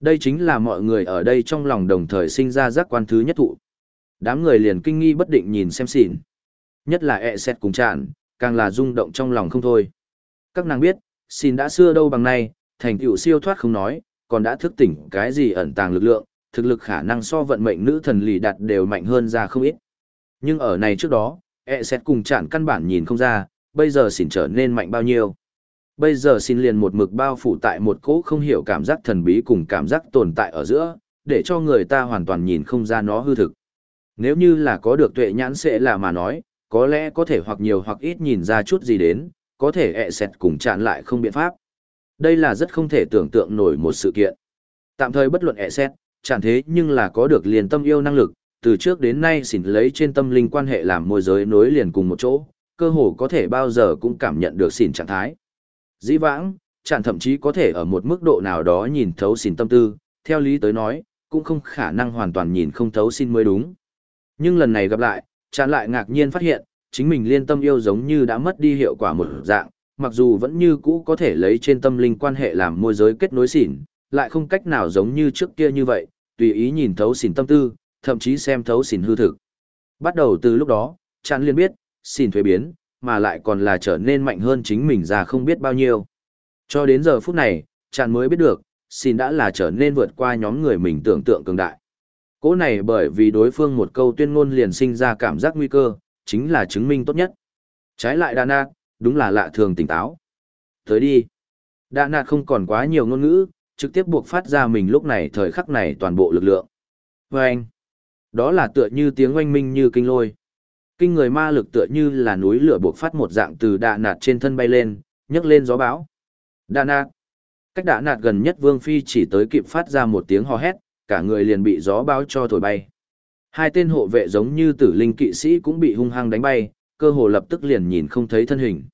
[SPEAKER 1] Đây chính là mọi người ở đây trong lòng đồng thời sinh ra giác quan thứ nhất thụ. Đám người liền kinh nghi bất định nhìn xem xỉn. Nhất là ẹ e xét cùng tràn, càng là rung động trong lòng không thôi. Các nàng biết, xin đã xưa đâu bằng nay, thành tựu siêu thoát không nói, còn đã thức tỉnh cái gì ẩn tàng lực lượng, thực lực khả năng so vận mệnh nữ thần lì đặt đều mạnh hơn ra không ít. Nhưng ở này trước đó, e xét cùng chản căn bản nhìn không ra, bây giờ xin trở nên mạnh bao nhiêu. Bây giờ xin liền một mực bao phủ tại một cỗ không hiểu cảm giác thần bí cùng cảm giác tồn tại ở giữa, để cho người ta hoàn toàn nhìn không ra nó hư thực. Nếu như là có được tuệ nhãn sẽ là mà nói, có lẽ có thể hoặc nhiều hoặc ít nhìn ra chút gì đến, có thể ẹ xẹt cùng chặn lại không biện pháp. Đây là rất không thể tưởng tượng nổi một sự kiện. Tạm thời bất luận ẹ xẹt, chẳng thế nhưng là có được liền tâm yêu năng lực, từ trước đến nay xỉn lấy trên tâm linh quan hệ làm môi giới nối liền cùng một chỗ, cơ hồ có thể bao giờ cũng cảm nhận được xỉn trạng thái. Dĩ vãng, chàng thậm chí có thể ở một mức độ nào đó nhìn thấu xỉn tâm tư, theo lý tới nói, cũng không khả năng hoàn toàn nhìn không thấu xin mới đúng. Nhưng lần này gặp lại, chàng lại ngạc nhiên phát hiện, chính mình liên tâm yêu giống như đã mất đi hiệu quả một dạng, mặc dù vẫn như cũ có thể lấy trên tâm linh quan hệ làm môi giới kết nối xỉn, lại không cách nào giống như trước kia như vậy, tùy ý nhìn thấu xỉn tâm tư, thậm chí xem thấu xỉn hư thực. Bắt đầu từ lúc đó, chàng liền biết, xỉn thuế biến, mà lại còn là trở nên mạnh hơn chính mình ra không biết bao nhiêu. Cho đến giờ phút này, chàng mới biết được, xin đã là trở nên vượt qua nhóm người mình tưởng tượng cường đại. Cố này bởi vì đối phương một câu tuyên ngôn liền sinh ra cảm giác nguy cơ, chính là chứng minh tốt nhất. Trái lại Đà Nạt, đúng là lạ thường tỉnh táo. Tới đi. Đà Nạt không còn quá nhiều ngôn ngữ, trực tiếp buộc phát ra mình lúc này thời khắc này toàn bộ lực lượng. Và anh, đó là tựa như tiếng oanh minh như kinh lôi. Kinh người ma lực tựa như là núi lửa buộc phát một dạng từ đạ nạt trên thân bay lên, nhấc lên gió bão. Đạ nạt. Cách đạ nạt gần nhất Vương Phi chỉ tới kịp phát ra một tiếng hò hét, cả người liền bị gió bão cho thổi bay. Hai tên hộ vệ giống như tử linh kỵ sĩ cũng bị hung hăng đánh bay, cơ hồ lập tức liền nhìn không thấy thân hình.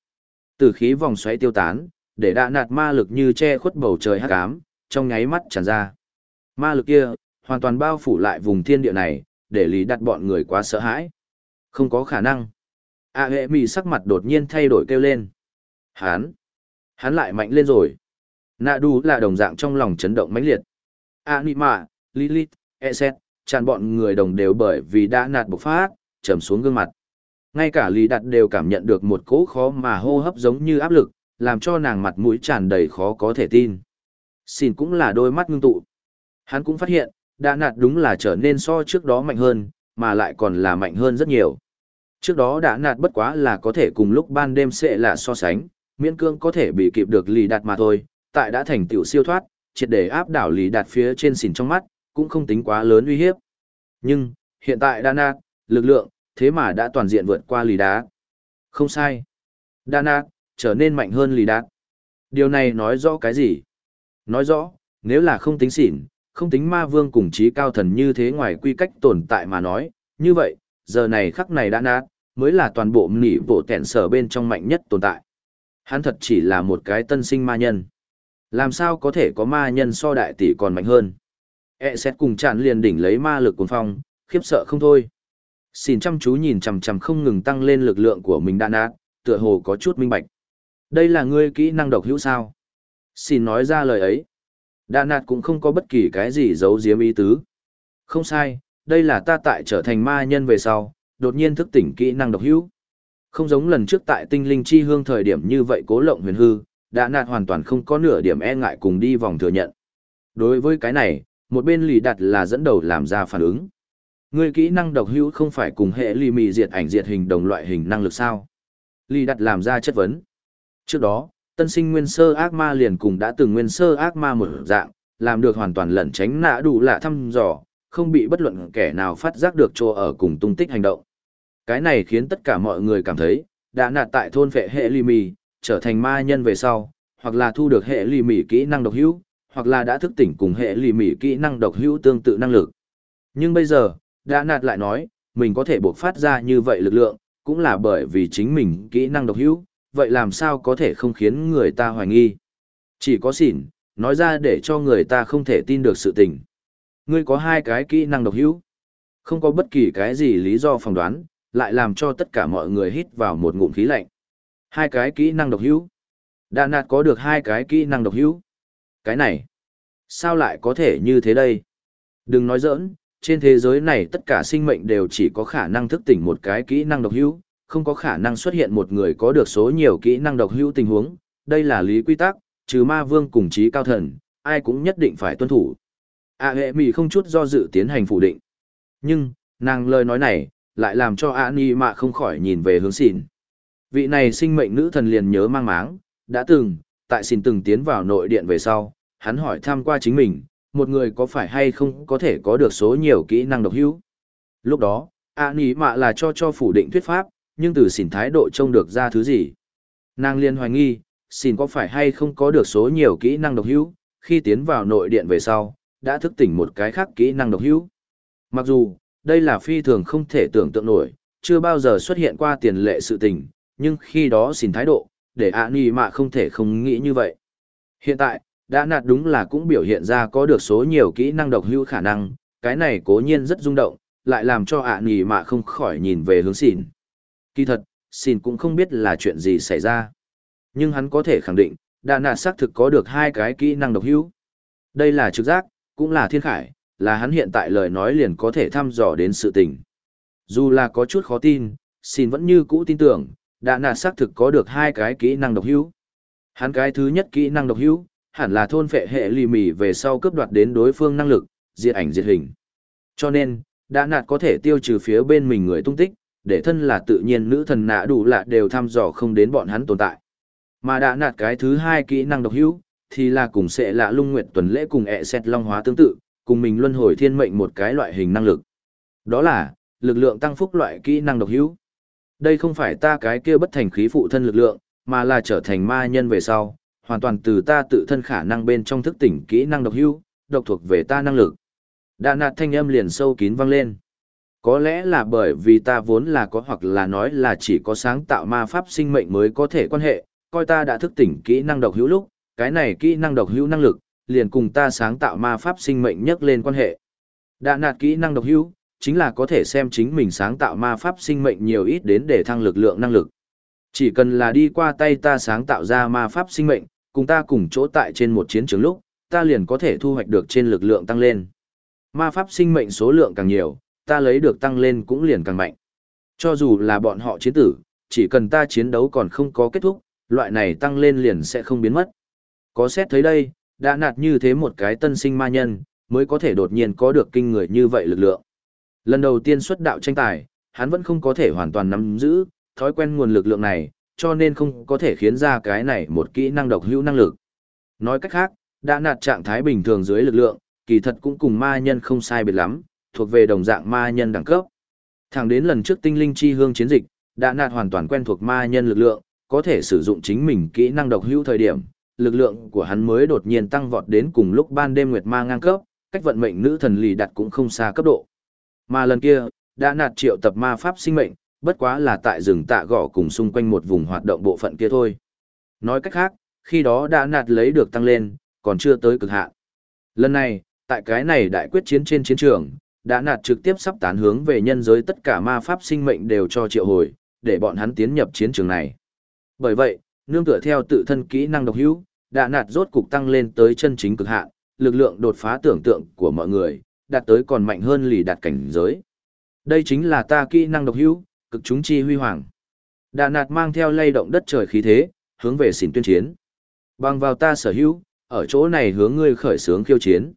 [SPEAKER 1] Tử khí vòng xoáy tiêu tán, để đạ nạt ma lực như che khuất bầu trời hắc ám, trong nháy mắt tràn ra. Ma lực kia, hoàn toàn bao phủ lại vùng thiên địa này, để lý đặt bọn người quá sợ hãi. Không có khả năng. A hệ mì sắc mặt đột nhiên thay đổi kêu lên. Hán. Hắn lại mạnh lên rồi. Nạ đu là đồng dạng trong lòng chấn động mãnh liệt. A nị mạ, Lilith, Eset, tràn bọn người đồng đều bởi vì đã nạt bộc phát, trầm xuống gương mặt. Ngay cả Lý Đạt đều cảm nhận được một cỗ khó mà hô hấp giống như áp lực, làm cho nàng mặt mũi tràn đầy khó có thể tin. Xin cũng là đôi mắt ngưng tụ. Hắn cũng phát hiện, đã nạt đúng là trở nên so trước đó mạnh hơn, mà lại còn là mạnh hơn rất nhiều. Trước đó đã nạt bất quá là có thể cùng lúc ban đêm sẽ là so sánh, miễn cương có thể bị kịp được lì đạt mà thôi, tại đã thành tiểu siêu thoát, triệt để áp đảo lì đạt phía trên xỉn trong mắt, cũng không tính quá lớn uy hiếp. Nhưng, hiện tại đã nạt, lực lượng, thế mà đã toàn diện vượt qua lì đá. Không sai. Đa nạt, trở nên mạnh hơn lì đá. Điều này nói rõ cái gì? Nói rõ, nếu là không tính xỉn, không tính ma vương cùng trí cao thần như thế ngoài quy cách tồn tại mà nói, như vậy, giờ này khắc này đã nát, mới là toàn bộ nỉ bộ tẹn sở bên trong mạnh nhất tồn tại. Hắn thật chỉ là một cái tân sinh ma nhân. Làm sao có thể có ma nhân so đại tỷ còn mạnh hơn? E xét cùng chạn liền đỉnh lấy ma lực cuồng phong, khiếp sợ không thôi. Xin chăm chú nhìn chằm chằm không ngừng tăng lên lực lượng của mình đạn ác, tựa hồ có chút minh bạch. Đây là ngươi kỹ năng độc hữu sao? Xin nói ra lời ấy. Đạn ác cũng không có bất kỳ cái gì giấu giếm ý tứ. Không sai, đây là ta tại trở thành ma nhân về sau, đột nhiên thức tỉnh kỹ năng độc hữu. Không giống lần trước tại tinh linh chi hương thời điểm như vậy cố lộng huyền hư, đã nạt hoàn toàn không có nửa điểm e ngại cùng đi vòng thừa nhận. Đối với cái này, một bên lì đặt là dẫn đầu làm ra phản ứng. Người kỹ năng độc hữu không phải cùng hệ lì mì diệt ảnh diệt hình đồng loại hình năng lực sao? Lì đặt làm ra chất vấn. Trước đó, tân sinh nguyên sơ ác ma liền cùng đã từng nguyên sơ ác ma một dạng, làm được hoàn toàn lẩn tránh nã đủ lạ thăm dò, không bị bất luận kẻ nào phát giác được chỗ ở cùng tung tích hành động. Cái này khiến tất cả mọi người cảm thấy, đã nạt tại thôn vệ hệ lì mì, trở thành ma nhân về sau, hoặc là thu được hệ lì mì kỹ năng độc hữu, hoặc là đã thức tỉnh cùng hệ lì mỉ kỹ năng độc hữu tương tự năng lực. Nhưng bây giờ, đã nạt lại nói, mình có thể buộc phát ra như vậy lực lượng, cũng là bởi vì chính mình kỹ năng độc hữu, vậy làm sao có thể không khiến người ta hoài nghi. Chỉ có xỉn, nói ra để cho người ta không thể tin được sự tình. Ngươi có hai cái kỹ năng độc hữu. Không có bất kỳ cái gì lý do phỏng đoán, lại làm cho tất cả mọi người hít vào một ngụm khí lạnh. Hai cái kỹ năng độc hữu. Đà nạt có được hai cái kỹ năng độc hữu. Cái này, sao lại có thể như thế đây? Đừng nói giỡn, trên thế giới này tất cả sinh mệnh đều chỉ có khả năng thức tỉnh một cái kỹ năng độc hữu, không có khả năng xuất hiện một người có được số nhiều kỹ năng độc hữu tình huống, đây là lý quy tắc, trừ ma vương cùng trí cao thần, ai cũng nhất định phải tuân thủ. A hệ mì không chút do dự tiến hành phủ định. Nhưng, nàng lời nói này, lại làm cho A Ni mạ không khỏi nhìn về hướng xìn. Vị này sinh mệnh nữ thần liền nhớ mang máng, đã từng, tại xin từng tiến vào nội điện về sau, hắn hỏi thăm qua chính mình, một người có phải hay không có thể có được số nhiều kỹ năng độc hữu. Lúc đó, A nỉ mạ là cho cho phủ định thuyết pháp, nhưng từ xỉn thái độ trông được ra thứ gì. Nàng liên hoài nghi, xỉn có phải hay không có được số nhiều kỹ năng độc hữu, khi tiến vào nội điện về sau, đã thức tỉnh một cái khác kỹ năng độc hữu. Mặc dù, đây là phi thường không thể tưởng tượng nổi, chưa bao giờ xuất hiện qua tiền lệ sự tình, nhưng khi đó xin thái độ, để ạ nì mạ không thể không nghĩ như vậy. Hiện tại, đã nạt đúng là cũng biểu hiện ra có được số nhiều kỹ năng độc hữu khả năng, cái này cố nhiên rất rung động, lại làm cho ạ nì mạ không khỏi nhìn về hướng xỉn. Kỳ thật, xỉn cũng không biết là chuyện gì xảy ra. Nhưng hắn có thể khẳng định, đã nạt xác thực có được hai cái kỹ năng độc hữu. Đây là trực giác, cũng là thiên khải, là hắn hiện tại lời nói liền có thể thăm dò đến sự tình. Dù là có chút khó tin, xin vẫn như cũ tin tưởng, đã nạt xác thực có được hai cái kỹ năng độc hữu. Hắn cái thứ nhất kỹ năng độc hữu, hẳn là thôn phệ hệ lì mì về sau cướp đoạt đến đối phương năng lực, diệt ảnh diệt hình. Cho nên, đã nạt có thể tiêu trừ phía bên mình người tung tích, để thân là tự nhiên nữ thần nạ đủ lạ đều thăm dò không đến bọn hắn tồn tại. Mà đã nạt cái thứ hai kỹ năng độc hữu, thì là cùng sẽ lạ lung nguyệt tuần lễ cùng e ẹ xét long hóa tương tự, cùng mình luân hồi thiên mệnh một cái loại hình năng lực. Đó là, lực lượng tăng phúc loại kỹ năng độc hữu. Đây không phải ta cái kia bất thành khí phụ thân lực lượng, mà là trở thành ma nhân về sau, hoàn toàn từ ta tự thân khả năng bên trong thức tỉnh kỹ năng độc hữu, độc thuộc về ta năng lực. Đà nạt thanh âm liền sâu kín vang lên. Có lẽ là bởi vì ta vốn là có hoặc là nói là chỉ có sáng tạo ma pháp sinh mệnh mới có thể quan hệ, coi ta đã thức tỉnh kỹ năng độc hữu lúc, cái này kỹ năng độc hữu năng lực, liền cùng ta sáng tạo ma pháp sinh mệnh nhất lên quan hệ. Đã nạt kỹ năng độc hữu, chính là có thể xem chính mình sáng tạo ma pháp sinh mệnh nhiều ít đến để thăng lực lượng năng lực. Chỉ cần là đi qua tay ta sáng tạo ra ma pháp sinh mệnh, cùng ta cùng chỗ tại trên một chiến trường lúc, ta liền có thể thu hoạch được trên lực lượng tăng lên. Ma pháp sinh mệnh số lượng càng nhiều, ta lấy được tăng lên cũng liền càng mạnh. Cho dù là bọn họ chiến tử, chỉ cần ta chiến đấu còn không có kết thúc, loại này tăng lên liền sẽ không biến mất. Có xét thấy đây, đã nạt như thế một cái tân sinh ma nhân, mới có thể đột nhiên có được kinh người như vậy lực lượng. Lần đầu tiên xuất đạo tranh tài, hắn vẫn không có thể hoàn toàn nắm giữ, thói quen nguồn lực lượng này, cho nên không có thể khiến ra cái này một kỹ năng độc hữu năng lực. Nói cách khác, đã nạt trạng thái bình thường dưới lực lượng, kỳ thật cũng cùng ma nhân không sai biệt lắm, thuộc về đồng dạng ma nhân đẳng cấp. Thẳng đến lần trước tinh linh chi hương chiến dịch, đã nạt hoàn toàn quen thuộc ma nhân lực lượng, có thể sử dụng chính mình kỹ năng độc hữu thời điểm, lực lượng của hắn mới đột nhiên tăng vọt đến cùng lúc ban đêm nguyệt ma ngang cấp, cách vận mệnh nữ thần lì đặt cũng không xa cấp độ. Mà lần kia, đã nạt triệu tập ma pháp sinh mệnh, bất quá là tại rừng tạ gõ cùng xung quanh một vùng hoạt động bộ phận kia thôi. Nói cách khác, khi đó đã nạt lấy được tăng lên, còn chưa tới cực hạn. Lần này, tại cái này đại quyết chiến trên chiến trường, đã nạt trực tiếp sắp tán hướng về nhân giới tất cả ma pháp sinh mệnh đều cho triệu hồi, để bọn hắn tiến nhập chiến trường này. Bởi vậy, nương tựa theo tự thân kỹ năng độc hữu, đã nạt rốt cục tăng lên tới chân chính cực hạn, lực lượng đột phá tưởng tượng của mọi người, đạt tới còn mạnh hơn lì đạt cảnh giới. Đây chính là ta kỹ năng độc hữu, cực chúng chi huy hoàng. Đà nạt mang theo lay động đất trời khí thế, hướng về xỉn tuyên chiến. Bằng vào ta sở hữu, ở chỗ này hướng ngươi khởi sướng khiêu chiến.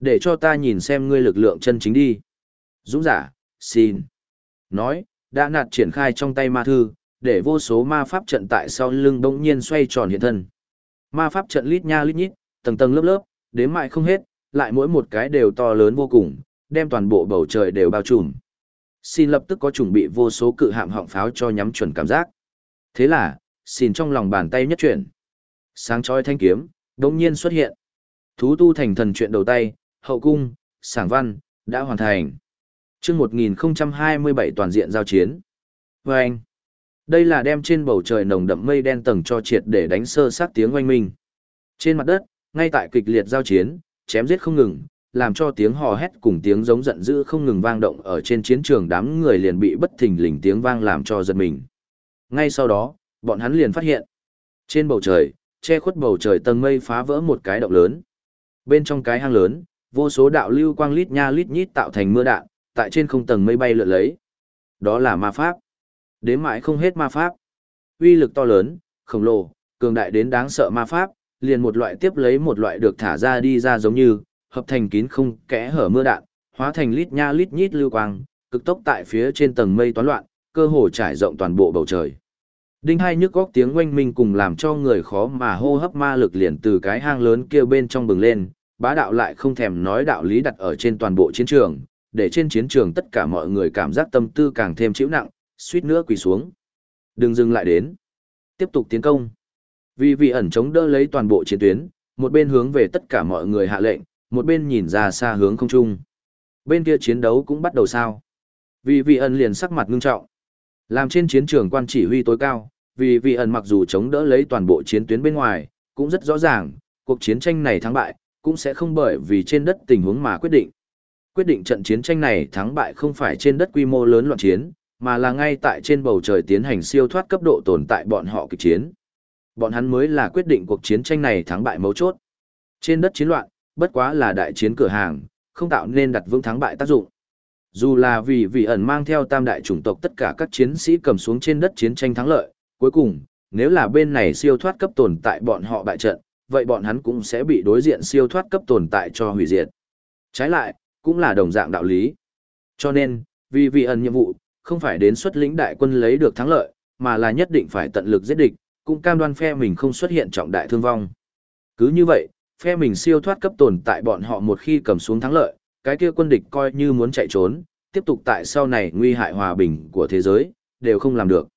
[SPEAKER 1] Để cho ta nhìn xem ngươi lực lượng chân chính đi. Dũng giả, xin. Nói, đã nạt triển khai trong tay ma thư, để vô số ma pháp trận tại sau lưng bỗng nhiên xoay tròn hiện thân. Ma pháp trận lít nha lít nhít, tầng tầng lớp lớp, đếm mãi không hết, lại mỗi một cái đều to lớn vô cùng, đem toàn bộ bầu trời đều bao trùm. Xin lập tức có chuẩn bị vô số cự hạm họng pháo cho nhắm chuẩn cảm giác. Thế là, xin trong lòng bàn tay nhất chuyển. Sáng chói thanh kiếm, đống nhiên xuất hiện. Thú tu thành thần chuyện đầu tay, hậu cung, sảng văn, đã hoàn thành. chương 1027 toàn diện giao chiến. Và anh, đây là đem trên bầu trời nồng đậm mây đen tầng cho triệt để đánh sơ sát tiếng oanh minh. Trên mặt đất, ngay tại kịch liệt giao chiến, chém giết không ngừng, làm cho tiếng hò hét cùng tiếng giống giận dữ không ngừng vang động ở trên chiến trường đám người liền bị bất thình lình tiếng vang làm cho giật mình. Ngay sau đó, bọn hắn liền phát hiện, trên bầu trời, che khuất bầu trời tầng mây phá vỡ một cái động lớn. Bên trong cái hang lớn, vô số đạo lưu quang lít nha lít nhít tạo thành mưa đạn, tại trên không tầng mây bay lượn lấy. Đó là ma pháp. Đến mãi không hết ma pháp. Uy lực to lớn, khổng lồ, cường đại đến đáng sợ ma pháp, liền một loại tiếp lấy một loại được thả ra đi ra giống như, hợp thành kín không kẽ hở mưa đạn, hóa thành lít nha lít nhít lưu quang, cực tốc tại phía trên tầng mây toán loạn, cơ hồ trải rộng toàn bộ bầu trời. Đinh hai nhức góc tiếng oanh minh cùng làm cho người khó mà hô hấp ma lực liền từ cái hang lớn kia bên trong bừng lên, bá đạo lại không thèm nói đạo lý đặt ở trên toàn bộ chiến trường, để trên chiến trường tất cả mọi người cảm giác tâm tư càng thêm chịu nặng, suýt nữa quỳ xuống. Đừng dừng lại đến. Tiếp tục tiến công. Vì vị ẩn chống đỡ lấy toàn bộ chiến tuyến, một bên hướng về tất cả mọi người hạ lệnh, một bên nhìn ra xa hướng không trung. Bên kia chiến đấu cũng bắt đầu sao. Vì vị ẩn liền sắc mặt ngưng trọng. Làm trên chiến trường quan chỉ huy tối cao, vì vị ẩn mặc dù chống đỡ lấy toàn bộ chiến tuyến bên ngoài, cũng rất rõ ràng, cuộc chiến tranh này thắng bại, cũng sẽ không bởi vì trên đất tình huống mà quyết định. Quyết định trận chiến tranh này thắng bại không phải trên đất quy mô lớn loạn chiến, mà là ngay tại trên bầu trời tiến hành siêu thoát cấp độ tồn tại bọn họ kịch chiến. Bọn hắn mới là quyết định cuộc chiến tranh này thắng bại mấu chốt. Trên đất chiến loạn, bất quá là đại chiến cửa hàng, không tạo nên đặt vững thắng bại tác dụng. Dù là vì vị ẩn mang theo tam đại chủng tộc tất cả các chiến sĩ cầm xuống trên đất chiến tranh thắng lợi, cuối cùng, nếu là bên này siêu thoát cấp tồn tại bọn họ bại trận, vậy bọn hắn cũng sẽ bị đối diện siêu thoát cấp tồn tại cho hủy diệt. Trái lại, cũng là đồng dạng đạo lý. Cho nên, vì vị ẩn nhiệm vụ, không phải đến xuất lĩnh đại quân lấy được thắng lợi, mà là nhất định phải tận lực giết địch, cũng cam đoan phe mình không xuất hiện trọng đại thương vong. Cứ như vậy, phe mình siêu thoát cấp tồn tại bọn họ một khi cầm xuống thắng lợi, cái kia quân địch coi như muốn chạy trốn, tiếp tục tại sau này nguy hại hòa bình của thế giới, đều không làm được.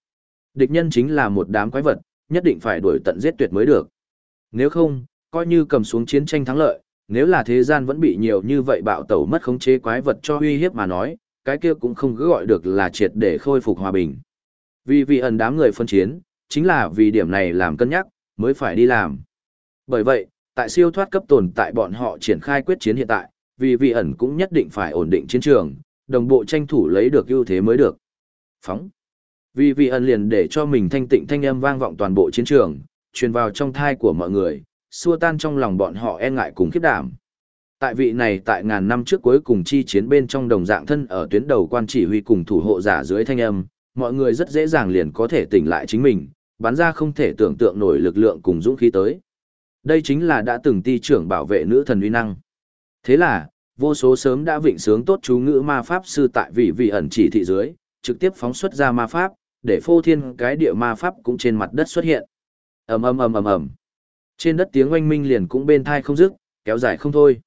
[SPEAKER 1] Địch nhân chính là một đám quái vật, nhất định phải đuổi tận giết tuyệt mới được. Nếu không, coi như cầm xuống chiến tranh thắng lợi, nếu là thế gian vẫn bị nhiều như vậy bạo tẩu mất khống chế quái vật cho uy hiếp mà nói, cái kia cũng không cứ gọi được là triệt để khôi phục hòa bình. Vì vì ẩn đám người phân chiến, chính là vì điểm này làm cân nhắc, mới phải đi làm. Bởi vậy, tại siêu thoát cấp tồn tại bọn họ triển khai quyết chiến hiện tại, vì vị ẩn cũng nhất định phải ổn định chiến trường, đồng bộ tranh thủ lấy được ưu thế mới được. Phóng. Vì vị ẩn liền để cho mình thanh tịnh thanh âm vang vọng toàn bộ chiến trường, truyền vào trong thai của mọi người, xua tan trong lòng bọn họ e ngại cùng khiếp đảm. Tại vị này tại ngàn năm trước cuối cùng chi chiến bên trong đồng dạng thân ở tuyến đầu quan chỉ huy cùng thủ hộ giả dưới thanh âm, mọi người rất dễ dàng liền có thể tỉnh lại chính mình, bắn ra không thể tưởng tượng nổi lực lượng cùng dũng khí tới. Đây chính là đã từng ti trưởng bảo vệ nữ thần uy năng. Thế là, vô số sớm đã vịnh sướng tốt chú ngữ ma pháp sư tại vị vị ẩn chỉ thị dưới, trực tiếp phóng xuất ra ma pháp, để phô thiên cái địa ma pháp cũng trên mặt đất xuất hiện. ầm ầm ầm ầm ầm. Trên đất tiếng oanh minh liền cũng bên thai không dứt, kéo dài không thôi.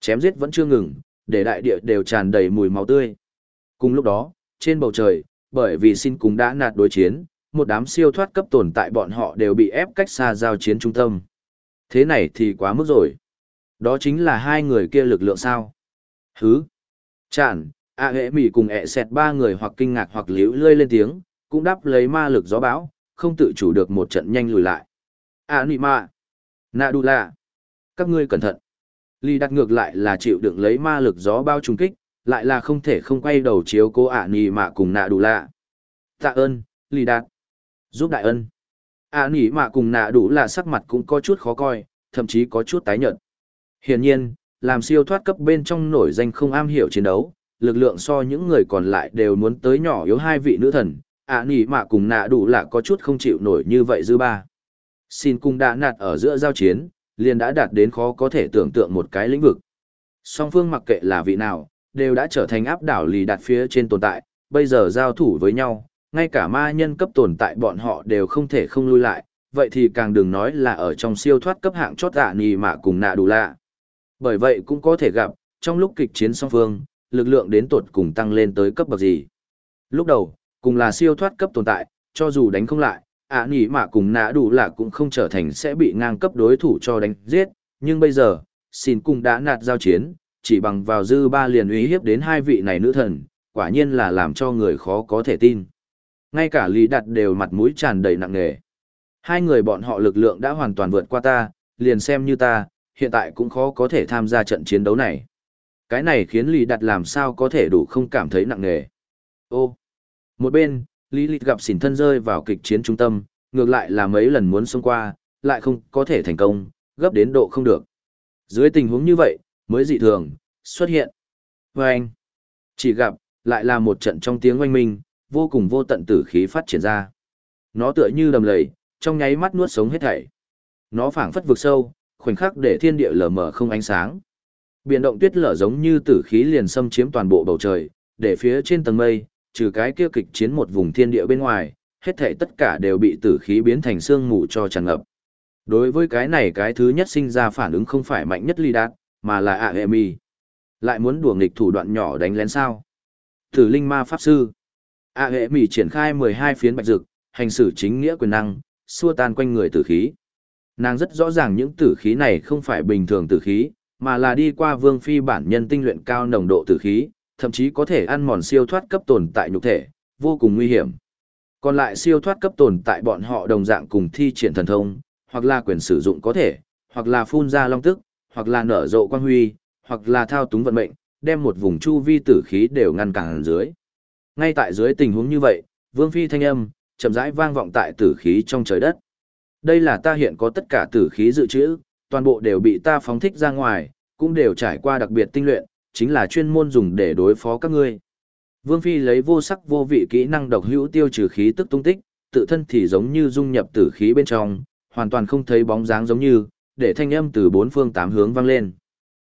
[SPEAKER 1] Chém giết vẫn chưa ngừng, để đại địa đều tràn đầy mùi máu tươi. Cùng lúc đó, trên bầu trời, bởi vì xin cùng đã nạt đối chiến, một đám siêu thoát cấp tồn tại bọn họ đều bị ép cách xa giao chiến trung tâm. Thế này thì quá mức rồi. Đó chính là hai người kia lực lượng sao. Hứ. Chản, A hệ mỉ cùng e ẹ xẹt ba người hoặc kinh ngạc hoặc liễu lươi lên tiếng, cũng đáp lấy ma lực gió bão, không tự chủ được một trận nhanh lùi lại. A nị ma. Nạ đu lạ. Các ngươi cẩn thận. Ly đặt ngược lại là chịu đựng lấy ma lực gió bao trùng kích, lại là không thể không quay đầu chiếu cô ạ nì mạ cùng nạ đủ lạ. Tạ ơn, Ly đạt. Giúp đại ân. ạ nỉ mạ cùng nạ đủ là sắc mặt cũng có chút khó coi, thậm chí có chút tái nhợt. Hiển nhiên, làm siêu thoát cấp bên trong nổi danh không am hiểu chiến đấu, lực lượng so những người còn lại đều muốn tới nhỏ yếu hai vị nữ thần, ạ nỉ mạ cùng nạ đủ là có chút không chịu nổi như vậy dư ba. Xin cung đã nạt ở giữa giao chiến, liền đã đạt đến khó có thể tưởng tượng một cái lĩnh vực. Song phương mặc kệ là vị nào, đều đã trở thành áp đảo lì đặt phía trên tồn tại, bây giờ giao thủ với nhau, ngay cả ma nhân cấp tồn tại bọn họ đều không thể không lui lại, vậy thì càng đừng nói là ở trong siêu thoát cấp hạng chót dạ nì mà cùng nạ đủ lạ. Bởi vậy cũng có thể gặp, trong lúc kịch chiến song phương, lực lượng đến tột cùng tăng lên tới cấp bậc gì. Lúc đầu, cùng là siêu thoát cấp tồn tại, cho dù đánh không lại, ạ à, nỉ mà cùng nã đủ lạ cũng không trở thành sẽ bị ngang cấp đối thủ cho đánh giết, nhưng bây giờ, xin cùng đã nạt giao chiến, chỉ bằng vào dư ba liền uy hiếp đến hai vị này nữ thần, quả nhiên là làm cho người khó có thể tin. Ngay cả Lý Đạt đều mặt mũi tràn đầy nặng nề. Hai người bọn họ lực lượng đã hoàn toàn vượt qua ta, liền xem như ta, hiện tại cũng khó có thể tham gia trận chiến đấu này. Cái này khiến Lý Đạt làm sao có thể đủ không cảm thấy nặng nề. Ô, một bên, Lý Lịch gặp xỉn thân rơi vào kịch chiến trung tâm, ngược lại là mấy lần muốn xông qua, lại không có thể thành công, gấp đến độ không được. Dưới tình huống như vậy, mới dị thường, xuất hiện. Và anh, chỉ gặp, lại là một trận trong tiếng oanh minh, vô cùng vô tận tử khí phát triển ra. Nó tựa như đầm lầy, trong nháy mắt nuốt sống hết thảy. Nó phảng phất vực sâu, khoảnh khắc để thiên địa lờ mờ không ánh sáng. Biển động tuyết lở giống như tử khí liền xâm chiếm toàn bộ bầu trời, để phía trên tầng mây, trừ cái kia kịch chiến một vùng thiên địa bên ngoài, hết thảy tất cả đều bị tử khí biến thành sương mù cho tràn ngập. Đối với cái này cái thứ nhất sinh ra phản ứng không phải mạnh nhất ly đạt, mà là Aemi. Lại muốn đùa nghịch thủ đoạn nhỏ đánh lén sao? Tử linh ma pháp sư a hệ mỹ triển khai 12 phiến bạch dực, hành xử chính nghĩa quyền năng, xua tan quanh người tử khí. Nàng rất rõ ràng những tử khí này không phải bình thường tử khí, mà là đi qua vương phi bản nhân tinh luyện cao nồng độ tử khí, thậm chí có thể ăn mòn siêu thoát cấp tồn tại nhục thể, vô cùng nguy hiểm. Còn lại siêu thoát cấp tồn tại bọn họ đồng dạng cùng thi triển thần thông, hoặc là quyền sử dụng có thể, hoặc là phun ra long tức, hoặc là nở rộ quan huy, hoặc là thao túng vận mệnh, đem một vùng chu vi tử khí đều ngăn cản dưới. Ngay tại dưới tình huống như vậy, vương phi thanh âm, chậm rãi vang vọng tại tử khí trong trời đất. Đây là ta hiện có tất cả tử khí dự trữ, toàn bộ đều bị ta phóng thích ra ngoài, cũng đều trải qua đặc biệt tinh luyện, chính là chuyên môn dùng để đối phó các ngươi. Vương Phi lấy vô sắc vô vị kỹ năng độc hữu tiêu trừ khí tức tung tích, tự thân thì giống như dung nhập tử khí bên trong, hoàn toàn không thấy bóng dáng giống như, để thanh âm từ bốn phương tám hướng vang lên.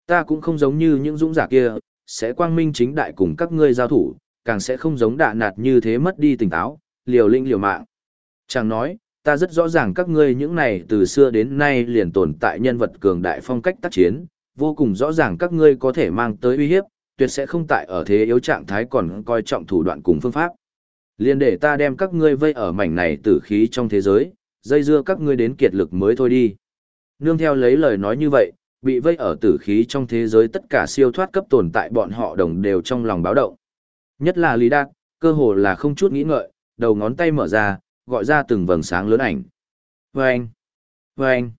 [SPEAKER 1] Ta cũng không giống như những dũng giả kia, sẽ quang minh chính đại cùng các ngươi giao thủ, càng sẽ không giống đạ nạt như thế mất đi tỉnh táo, liều linh liều mạng. Chàng nói, ta rất rõ ràng các ngươi những này từ xưa đến nay liền tồn tại nhân vật cường đại phong cách tác chiến, vô cùng rõ ràng các ngươi có thể mang tới uy hiếp, tuyệt sẽ không tại ở thế yếu trạng thái còn coi trọng thủ đoạn cùng phương pháp. Liên để ta đem các ngươi vây ở mảnh này tử khí trong thế giới, dây dưa các ngươi đến kiệt lực mới thôi đi. Nương theo lấy lời nói như vậy, bị vây ở tử khí trong thế giới tất cả siêu thoát cấp tồn tại bọn họ đồng đều trong lòng báo động. Nhất là Lý Đạt, cơ hồ là không chút nghĩ ngợi, đầu ngón tay mở ra, gọi ra từng vầng sáng lớn ảnh. Vâng! Vâng!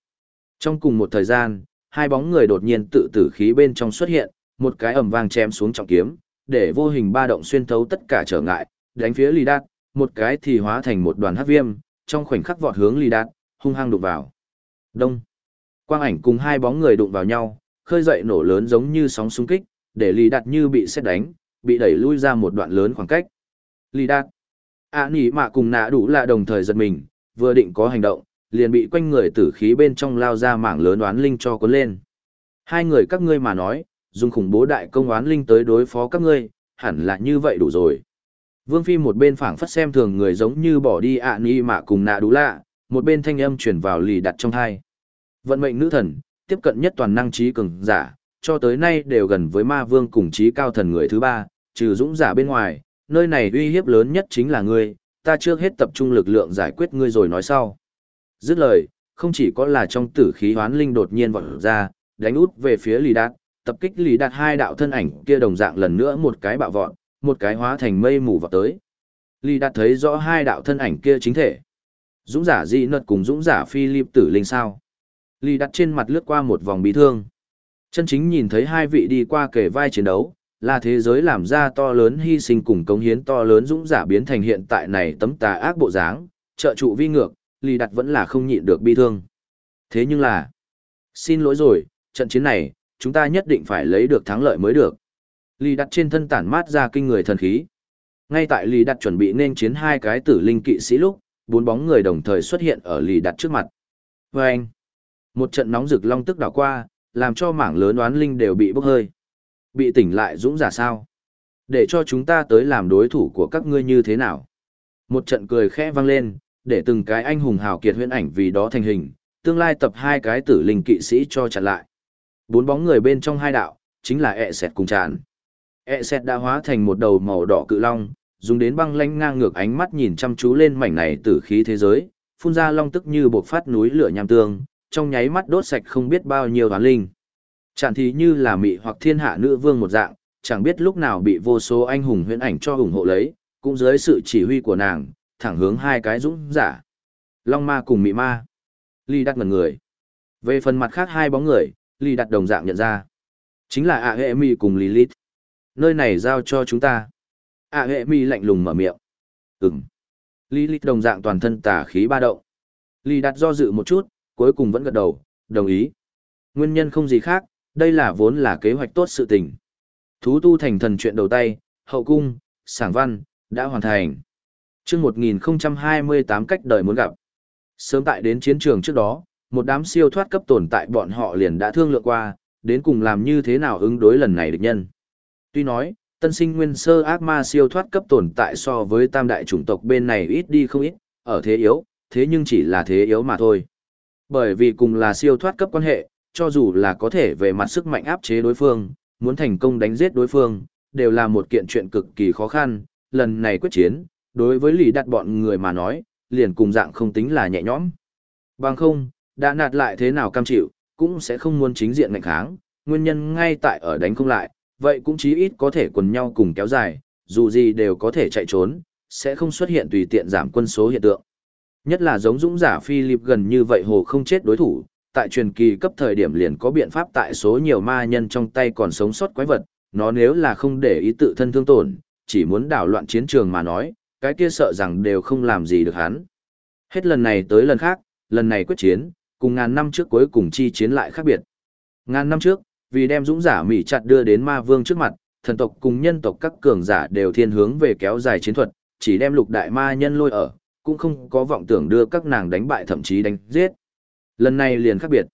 [SPEAKER 1] Trong cùng một thời gian, hai bóng người đột nhiên tự tử khí bên trong xuất hiện, một cái ầm vang chém xuống trọng kiếm, để vô hình ba động xuyên thấu tất cả trở ngại, đánh phía Lý Đạt, một cái thì hóa thành một đoàn hắc viêm, trong khoảnh khắc vọt hướng Lý Đạt, hung hăng đụng vào. Đông. Quang ảnh cùng hai bóng người đụng vào nhau, khơi dậy nổ lớn giống như sóng xung kích, để Lý Đạt như bị xét đánh, bị đẩy lui ra một đoạn lớn khoảng cách. Lý Đạt. À nỉ mạ cùng nạ đủ là đồng thời giật mình, vừa định có hành động, liền bị quanh người tử khí bên trong lao ra mảng lớn oán linh cho cuốn lên. Hai người các ngươi mà nói, dùng khủng bố đại công oán linh tới đối phó các ngươi, hẳn là như vậy đủ rồi. Vương Phi một bên phảng phất xem thường người giống như bỏ đi ạ ni mạ cùng nạ đủ lạ, một bên thanh âm truyền vào lì đặt trong thai. Vận mệnh nữ thần, tiếp cận nhất toàn năng trí cường giả, cho tới nay đều gần với ma vương cùng trí cao thần người thứ ba, trừ dũng giả bên ngoài, nơi này uy hiếp lớn nhất chính là ngươi, ta trước hết tập trung lực lượng giải quyết ngươi rồi nói sau. Dứt lời, không chỉ có là trong tử khí hoán linh đột nhiên vọt ra, đánh út về phía lì đạt, tập kích lì đạt hai đạo thân ảnh kia đồng dạng lần nữa một cái bạo vọt, một cái hóa thành mây mù vọt tới. Lì đạt thấy rõ hai đạo thân ảnh kia chính thể. Dũng giả dị nật cùng dũng giả phi liệp tử linh sao. Lì đạt trên mặt lướt qua một vòng bí thương. Chân chính nhìn thấy hai vị đi qua kề vai chiến đấu, là thế giới làm ra to lớn hy sinh cùng cống hiến to lớn dũng giả biến thành hiện tại này tấm tà ác bộ dáng, trợ trụ vi ngược, lì đặt vẫn là không nhịn được bi thương. Thế nhưng là, xin lỗi rồi, trận chiến này, chúng ta nhất định phải lấy được thắng lợi mới được. Lì đặt trên thân tản mát ra kinh người thần khí. Ngay tại lì đặt chuẩn bị nên chiến hai cái tử linh kỵ sĩ lúc, bốn bóng người đồng thời xuất hiện ở lì đặt trước mặt. Vâng! anh, một trận nóng rực long tức đảo qua, làm cho mảng lớn oán linh đều bị bốc hơi. Bị tỉnh lại dũng giả sao? Để cho chúng ta tới làm đối thủ của các ngươi như thế nào? Một trận cười khẽ vang lên, để từng cái anh hùng hào kiệt huyễn ảnh vì đó thành hình, tương lai tập hai cái tử linh kỵ sĩ cho chặn lại. Bốn bóng người bên trong hai đạo, chính là e ẹ sẹt cùng tràn. E sẹt đã hóa thành một đầu màu đỏ cự long, dùng đến băng lanh ngang ngược ánh mắt nhìn chăm chú lên mảnh này tử khí thế giới, phun ra long tức như bột phát núi lửa nham tương, trong nháy mắt đốt sạch không biết bao nhiêu toán linh. Chẳng thì như là mị hoặc thiên hạ nữ vương một dạng, chẳng biết lúc nào bị vô số anh hùng huyễn ảnh cho ủng hộ lấy, cũng dưới sự chỉ huy của nàng, thẳng hướng hai cái dũng giả. Long ma cùng mị ma. Ly đặt ngần người. Về phần mặt khác hai bóng người, Ly đặt đồng dạng nhận ra. Chính là ạ hệ mị cùng Lilith. Nơi này giao cho chúng ta. ạ hệ mị lạnh lùng mở miệng. Ừm. Lilith đồng dạng toàn thân tà khí ba động. Ly đặt do dự một chút, cuối cùng vẫn gật đầu, đồng ý. Nguyên nhân không gì khác, đây là vốn là kế hoạch tốt sự tình. Thú tu thành thần chuyện đầu tay, hậu cung, sảng văn, đã hoàn thành. chương 1028 cách đời muốn gặp. Sớm tại đến chiến trường trước đó, một đám siêu thoát cấp tồn tại bọn họ liền đã thương lượng qua, đến cùng làm như thế nào ứng đối lần này địch nhân. Tuy nói, tân sinh nguyên sơ ác ma siêu thoát cấp tồn tại so với tam đại chủng tộc bên này ít đi không ít, ở thế yếu, thế nhưng chỉ là thế yếu mà thôi. Bởi vì cùng là siêu thoát cấp quan hệ, cho dù là có thể về mặt sức mạnh áp chế đối phương, muốn thành công đánh giết đối phương, đều là một kiện chuyện cực kỳ khó khăn, lần này quyết chiến, đối với lì đặt bọn người mà nói, liền cùng dạng không tính là nhẹ nhõm. Bằng không, đã nạt lại thế nào cam chịu, cũng sẽ không muốn chính diện ngạnh kháng, nguyên nhân ngay tại ở đánh không lại, vậy cũng chí ít có thể quần nhau cùng kéo dài, dù gì đều có thể chạy trốn, sẽ không xuất hiện tùy tiện giảm quân số hiện tượng. Nhất là giống dũng giả Philip gần như vậy hồ không chết đối thủ, tại truyền kỳ cấp thời điểm liền có biện pháp tại số nhiều ma nhân trong tay còn sống sót quái vật, nó nếu là không để ý tự thân thương tổn, chỉ muốn đảo loạn chiến trường mà nói, cái kia sợ rằng đều không làm gì được hắn. Hết lần này tới lần khác, lần này quyết chiến, cùng ngàn năm trước cuối cùng chi chiến lại khác biệt. Ngàn năm trước, vì đem dũng giả mỉ chặt đưa đến ma vương trước mặt, thần tộc cùng nhân tộc các cường giả đều thiên hướng về kéo dài chiến thuật, chỉ đem lục đại ma nhân lôi ở, cũng không có vọng tưởng đưa các nàng đánh bại thậm chí đánh giết. Lần này liền khác biệt.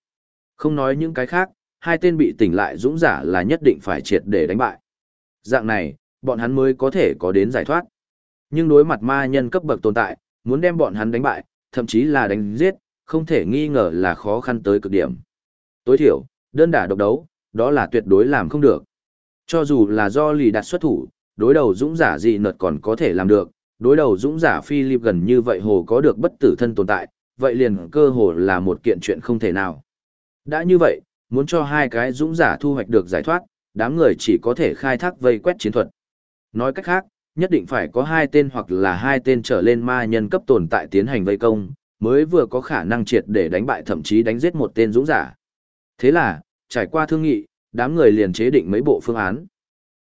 [SPEAKER 1] Không nói những cái khác, hai tên bị tỉnh lại dũng giả là nhất định phải triệt để đánh bại. Dạng này, bọn hắn mới có thể có đến giải thoát. Nhưng đối mặt ma nhân cấp bậc tồn tại, muốn đem bọn hắn đánh bại, thậm chí là đánh giết, không thể nghi ngờ là khó khăn tới cực điểm. Tối thiểu, đơn đả độc đấu, đó là tuyệt đối làm không được. Cho dù là do lì đặt xuất thủ, đối đầu dũng giả gì nợt còn có thể làm được, đối đầu dũng giả Philip gần như vậy hồ có được bất tử thân tồn tại, vậy liền cơ hồ là một kiện chuyện không thể nào. Đã như vậy, muốn cho hai cái dũng giả thu hoạch được giải thoát, đám người chỉ có thể khai thác vây quét chiến thuật. Nói cách khác, nhất định phải có hai tên hoặc là hai tên trở lên ma nhân cấp tồn tại tiến hành vây công, mới vừa có khả năng triệt để đánh bại thậm chí đánh giết một tên dũng giả. Thế là, trải qua thương nghị, đám người liền chế định mấy bộ phương án.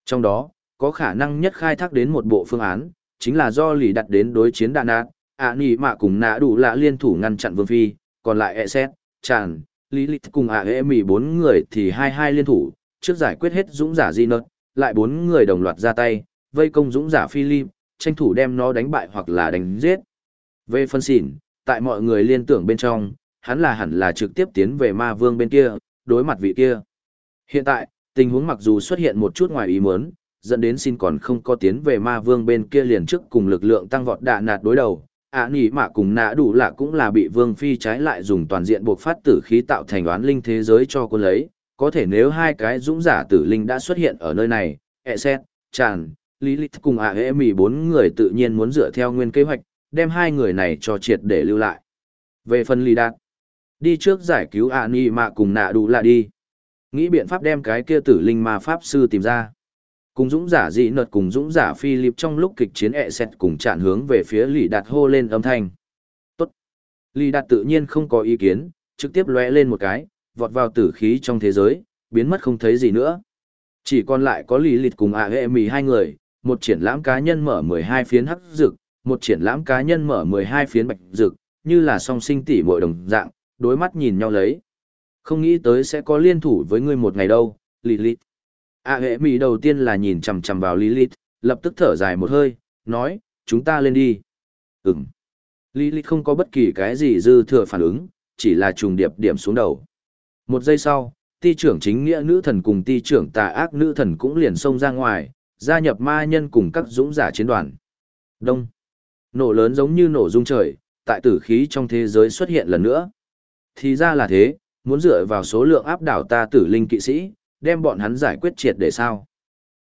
[SPEAKER 1] Trong đó, có khả năng nhất khai thác đến một bộ phương án, chính là do lì đặt đến đối chiến đạn ác, ạ nỉ mạ cùng nạ đủ lạ liên thủ ngăn chặn vương phi, còn lại e xét, tràn, lý lịch cùng ạ ê mì bốn người thì hai hai liên thủ, trước giải quyết hết dũng giả di nợt, lại bốn người đồng loạt ra tay, vây công dũng giả Philip, tranh thủ đem nó đánh bại hoặc là đánh giết. Về phân xỉn, tại mọi người liên tưởng bên trong, hắn là hẳn là trực tiếp tiến về ma vương bên kia, đối mặt vị kia. Hiện tại, tình huống mặc dù xuất hiện một chút ngoài ý muốn, dẫn đến xin còn không có tiến về ma vương bên kia liền trước cùng lực lượng tăng vọt đạ nạt đối đầu ạ nỉ mạ cùng nạ đủ lạ cũng là bị vương phi trái lại dùng toàn diện buộc phát tử khí tạo thành oán linh thế giới cho cô lấy. Có thể nếu hai cái dũng giả tử linh đã xuất hiện ở nơi này, ẹ xét, tràn, lý lịch cùng ạ Hễ mì bốn người tự nhiên muốn dựa theo nguyên kế hoạch, đem hai người này cho triệt để lưu lại. Về phần lý đạt, đi trước giải cứu ạ nỉ mạ cùng nạ đủ lạ đi. Nghĩ biện pháp đem cái kia tử linh mà pháp sư tìm ra. Cùng dũng giả dị nợt cùng dũng giả phi lịp trong lúc kịch chiến ẹ xẹt cùng chạm hướng về phía lì Đạt hô lên âm thanh. Tốt. lì Đạt tự nhiên không có ý kiến, trực tiếp lóe lên một cái, vọt vào tử khí trong thế giới, biến mất không thấy gì nữa. Chỉ còn lại có lì Lịt cùng ạ hệ mì hai người, một triển lãm cá nhân mở 12 phiến hắc dực một triển lãm cá nhân mở 12 phiến bạch dực như là song sinh tỷ muội đồng dạng, đối mắt nhìn nhau lấy. Không nghĩ tới sẽ có liên thủ với ngươi một ngày đâu, lì lịt A hệ mỹ đầu tiên là nhìn chằm chằm vào Lilith, lập tức thở dài một hơi, nói, chúng ta lên đi. Ừm. Lilith không có bất kỳ cái gì dư thừa phản ứng, chỉ là trùng điệp điểm xuống đầu. Một giây sau, ti trưởng chính nghĩa nữ thần cùng ti trưởng tà ác nữ thần cũng liền xông ra ngoài, gia nhập ma nhân cùng các dũng giả chiến đoàn. Đông. Nổ lớn giống như nổ rung trời, tại tử khí trong thế giới xuất hiện lần nữa. Thì ra là thế, muốn dựa vào số lượng áp đảo ta tử linh kỵ sĩ, đem bọn hắn giải quyết triệt để sao.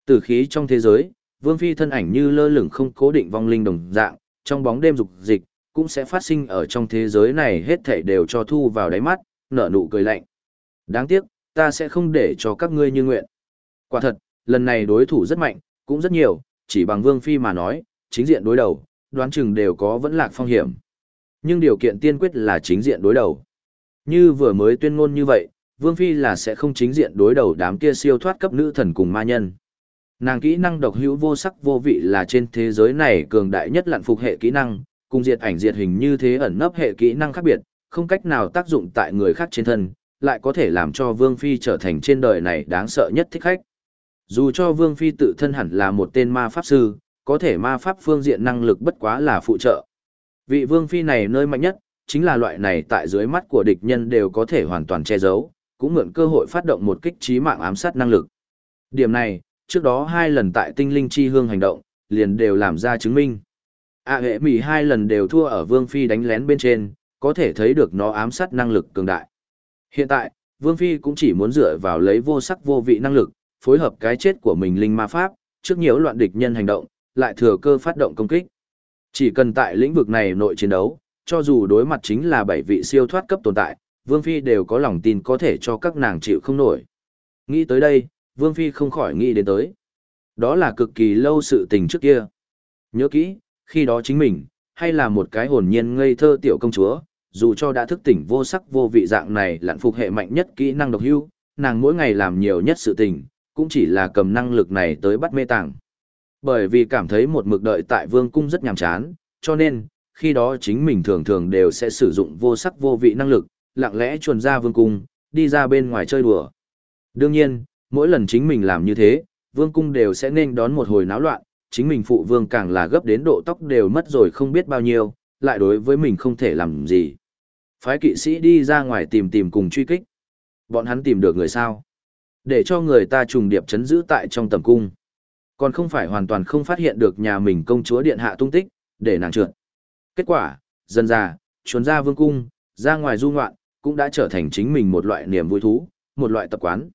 [SPEAKER 1] Tử khí trong thế giới, Vương Phi thân ảnh như lơ lửng không cố định vong linh đồng dạng, trong bóng đêm dục dịch, cũng sẽ phát sinh ở trong thế giới này hết thảy đều cho thu vào đáy mắt, nở nụ cười lạnh. Đáng tiếc, ta sẽ không để cho các ngươi như nguyện. Quả thật, lần này đối thủ rất mạnh, cũng rất nhiều, chỉ bằng Vương Phi mà nói, chính diện đối đầu, đoán chừng đều có vẫn lạc phong hiểm. Nhưng điều kiện tiên quyết là chính diện đối đầu. Như vừa mới tuyên ngôn như vậy, Vương Phi là sẽ không chính diện đối đầu đám kia siêu thoát cấp nữ thần cùng ma nhân. Nàng kỹ năng độc hữu vô sắc vô vị là trên thế giới này cường đại nhất lặn phục hệ kỹ năng, cùng diệt ảnh diệt hình như thế ẩn nấp hệ kỹ năng khác biệt, không cách nào tác dụng tại người khác trên thân, lại có thể làm cho Vương Phi trở thành trên đời này đáng sợ nhất thích khách. Dù cho Vương Phi tự thân hẳn là một tên ma pháp sư, có thể ma pháp phương diện năng lực bất quá là phụ trợ. Vị Vương Phi này nơi mạnh nhất, chính là loại này tại dưới mắt của địch nhân đều có thể hoàn toàn che giấu, cũng mượn cơ hội phát động một kích trí mạng ám sát năng lực. Điểm này, trước đó hai lần tại tinh linh chi hương hành động, liền đều làm ra chứng minh. A hệ mỉ hai lần đều thua ở Vương Phi đánh lén bên trên, có thể thấy được nó ám sát năng lực cường đại. Hiện tại, Vương Phi cũng chỉ muốn dựa vào lấy vô sắc vô vị năng lực, phối hợp cái chết của mình linh ma pháp, trước nhiều loạn địch nhân hành động, lại thừa cơ phát động công kích. Chỉ cần tại lĩnh vực này nội chiến đấu, cho dù đối mặt chính là bảy vị siêu thoát cấp tồn tại, Vương Phi đều có lòng tin có thể cho các nàng chịu không nổi. Nghĩ tới đây, Vương Phi không khỏi nghĩ đến tới. Đó là cực kỳ lâu sự tình trước kia. Nhớ kỹ, khi đó chính mình, hay là một cái hồn nhiên ngây thơ tiểu công chúa, dù cho đã thức tỉnh vô sắc vô vị dạng này lặn phục hệ mạnh nhất kỹ năng độc hưu, nàng mỗi ngày làm nhiều nhất sự tình, cũng chỉ là cầm năng lực này tới bắt mê tàng. Bởi vì cảm thấy một mực đợi tại vương cung rất nhàm chán, cho nên, khi đó chính mình thường thường đều sẽ sử dụng vô sắc vô vị năng lực, lặng lẽ chuồn ra vương cung, đi ra bên ngoài chơi đùa. Đương nhiên, mỗi lần chính mình làm như thế, vương cung đều sẽ nên đón một hồi náo loạn, chính mình phụ vương càng là gấp đến độ tóc đều mất rồi không biết bao nhiêu, lại đối với mình không thể làm gì. Phái kỵ sĩ đi ra ngoài tìm tìm cùng truy kích. Bọn hắn tìm được người sao? Để cho người ta trùng điệp chấn giữ tại trong tầm cung. Còn không phải hoàn toàn không phát hiện được nhà mình công chúa điện hạ tung tích, để nàng trượt. Kết quả, dần ra, trốn ra vương cung, ra ngoài du ngoạn, cũng đã trở thành chính mình một loại niềm vui thú, một loại tập quán.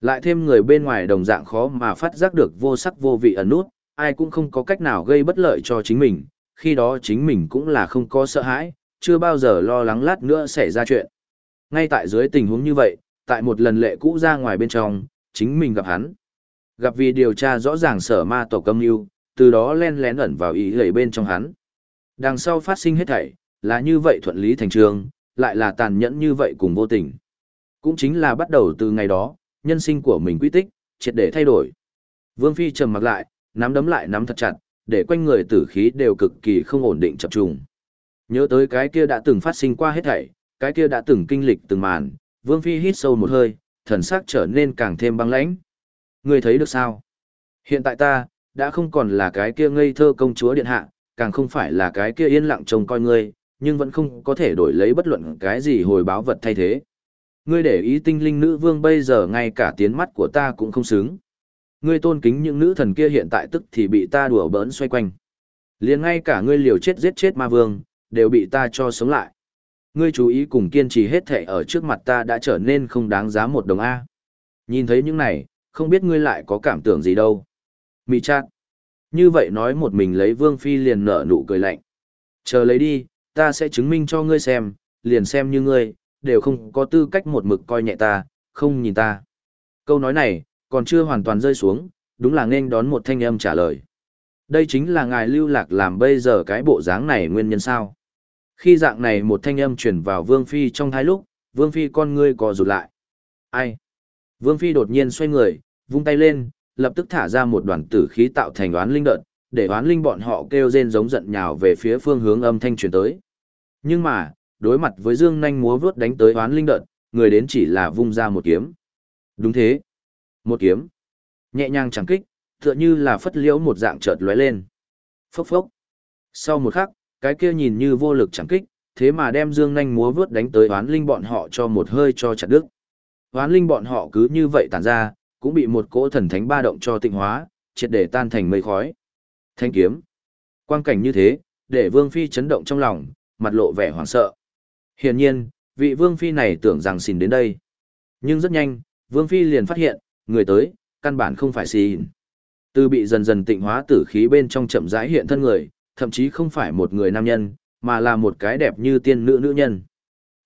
[SPEAKER 1] Lại thêm người bên ngoài đồng dạng khó mà phát giác được vô sắc vô vị ẩn nút, ai cũng không có cách nào gây bất lợi cho chính mình, khi đó chính mình cũng là không có sợ hãi, chưa bao giờ lo lắng lát nữa xảy ra chuyện. Ngay tại dưới tình huống như vậy, tại một lần lệ cũ ra ngoài bên trong, chính mình gặp hắn. Gặp vì điều tra rõ ràng sở ma tổ cầm yêu, từ đó len lén ẩn vào ý lầy bên trong hắn. Đằng sau phát sinh hết thảy, là như vậy thuận lý thành trường, lại là tàn nhẫn như vậy cùng vô tình. Cũng chính là bắt đầu từ ngày đó, nhân sinh của mình quy tích, triệt để thay đổi. Vương Phi trầm mặc lại, nắm đấm lại nắm thật chặt, để quanh người tử khí đều cực kỳ không ổn định chập trùng. Nhớ tới cái kia đã từng phát sinh qua hết thảy, cái kia đã từng kinh lịch từng màn, Vương Phi hít sâu một hơi, thần sắc trở nên càng thêm băng lãnh. Người thấy được sao? Hiện tại ta, đã không còn là cái kia ngây thơ công chúa điện hạ, càng không phải là cái kia yên lặng trông coi ngươi, nhưng vẫn không có thể đổi lấy bất luận cái gì hồi báo vật thay thế. Ngươi để ý tinh linh nữ vương bây giờ ngay cả tiến mắt của ta cũng không xứng. Ngươi tôn kính những nữ thần kia hiện tại tức thì bị ta đùa bỡn xoay quanh. liền ngay cả ngươi liều chết giết chết ma vương, đều bị ta cho sống lại. Ngươi chú ý cùng kiên trì hết thể ở trước mặt ta đã trở nên không đáng giá một đồng A. Nhìn thấy những này, không biết ngươi lại có cảm tưởng gì đâu. Mị chát. Như vậy nói một mình lấy vương phi liền nở nụ cười lạnh. Chờ lấy đi, ta sẽ chứng minh cho ngươi xem, liền xem như ngươi, đều không có tư cách một mực coi nhẹ ta, không nhìn ta. Câu nói này, còn chưa hoàn toàn rơi xuống, đúng là nên đón một thanh âm trả lời. Đây chính là ngài lưu lạc làm bây giờ cái bộ dáng này nguyên nhân sao. Khi dạng này một thanh âm chuyển vào Vương Phi trong thái lúc, Vương Phi con ngươi co rụt lại. Ai? Vương Phi đột nhiên xoay người, vung tay lên, lập tức thả ra một đoàn tử khí tạo thành oán linh đợt, để oán linh bọn họ kêu rên giống giận nhào về phía phương hướng âm thanh truyền tới. Nhưng mà, đối mặt với dương nhanh múa vướt đánh tới oán linh đợt, người đến chỉ là vung ra một kiếm. Đúng thế. Một kiếm. Nhẹ nhàng chẳng kích, tựa như là phất liễu một dạng chợt lóe lên. Phốc phốc. Sau một khắc, cái kia nhìn như vô lực chẳng kích, thế mà đem dương nhanh múa vướt đánh tới oán linh bọn họ cho một hơi cho chặt đứt. Oán linh bọn họ cứ như vậy tản ra, cũng bị một cỗ thần thánh ba động cho tịnh hóa, triệt để tan thành mây khói. Thanh kiếm. Quang cảnh như thế, để Vương Phi chấn động trong lòng, mặt lộ vẻ hoảng sợ. Hiển nhiên, vị Vương Phi này tưởng rằng xin đến đây. Nhưng rất nhanh, Vương Phi liền phát hiện, người tới, căn bản không phải xin. Từ bị dần dần tịnh hóa tử khí bên trong chậm rãi hiện thân người, thậm chí không phải một người nam nhân, mà là một cái đẹp như tiên nữ nữ nhân.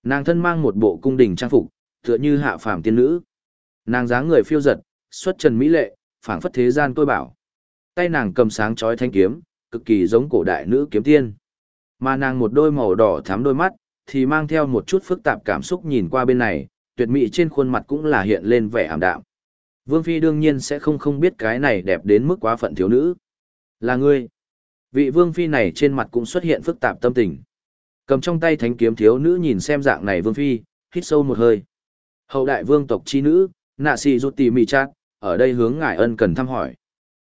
[SPEAKER 1] Nàng thân mang một bộ cung đình trang phục, tựa như hạ phàm tiên nữ. Nàng dáng người phiêu giật, xuất trần mỹ lệ, phảng phất thế gian tôi bảo. Tay nàng cầm sáng chói thanh kiếm, cực kỳ giống cổ đại nữ kiếm tiên. Mà nàng một đôi màu đỏ thắm đôi mắt, thì mang theo một chút phức tạp cảm xúc nhìn qua bên này, tuyệt mỹ trên khuôn mặt cũng là hiện lên vẻ ảm đạm. Vương Phi đương nhiên sẽ không không biết cái này đẹp đến mức quá phận thiếu nữ. Là ngươi. Vị Vương Phi này trên mặt cũng xuất hiện phức tạp tâm tình. Cầm trong tay thánh kiếm thiếu nữ nhìn xem dạng này Vương Phi, hít sâu một hơi. Hậu đại vương tộc chi nữ, nạ si rút tì mì chát, ở đây hướng ngài ân cần thăm hỏi.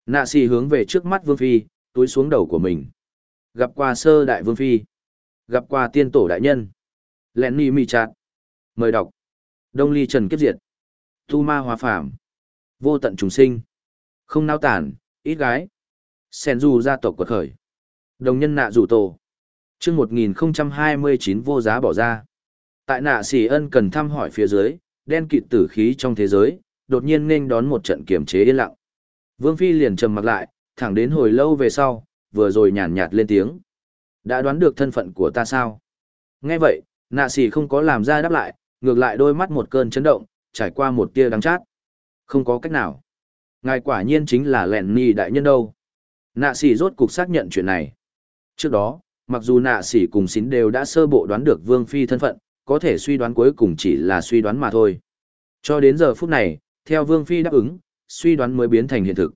[SPEAKER 1] Nạ xì hướng về trước mắt Vương Phi, túi xuống đầu của mình. Gặp qua sơ đại Vương Phi. Gặp qua tiên tổ đại nhân. Lẹn ni mì chát. Mời đọc. Đông ly trần kiếp diệt. Tu ma hòa phạm. Vô tận trùng sinh. Không nao tản, ít gái. Sen du gia tộc quật khởi. Đồng nhân nạ rủ tổ. chương 1029 vô giá bỏ ra. Tại nạ xỉ ân cần thăm hỏi phía dưới, đen kịt tử khí trong thế giới, đột nhiên nên đón một trận kiểm chế yên lặng. Vương Phi liền trầm mặt lại, thẳng đến hồi lâu về sau, vừa rồi nhàn nhạt lên tiếng. Đã đoán được thân phận của ta sao? Nghe vậy, nạ xỉ không có làm ra đáp lại, ngược lại đôi mắt một cơn chấn động, trải qua một tia đắng chát. Không có cách nào. Ngài quả nhiên chính là lẹn ni đại nhân đâu. Nạ sỉ rốt cục xác nhận chuyện này. Trước đó, mặc dù nạ sỉ cùng xín đều đã sơ bộ đoán được vương phi thân phận, có thể suy đoán cuối cùng chỉ là suy đoán mà thôi. Cho đến giờ phút này, theo vương phi đáp ứng, suy đoán mới biến thành hiện thực.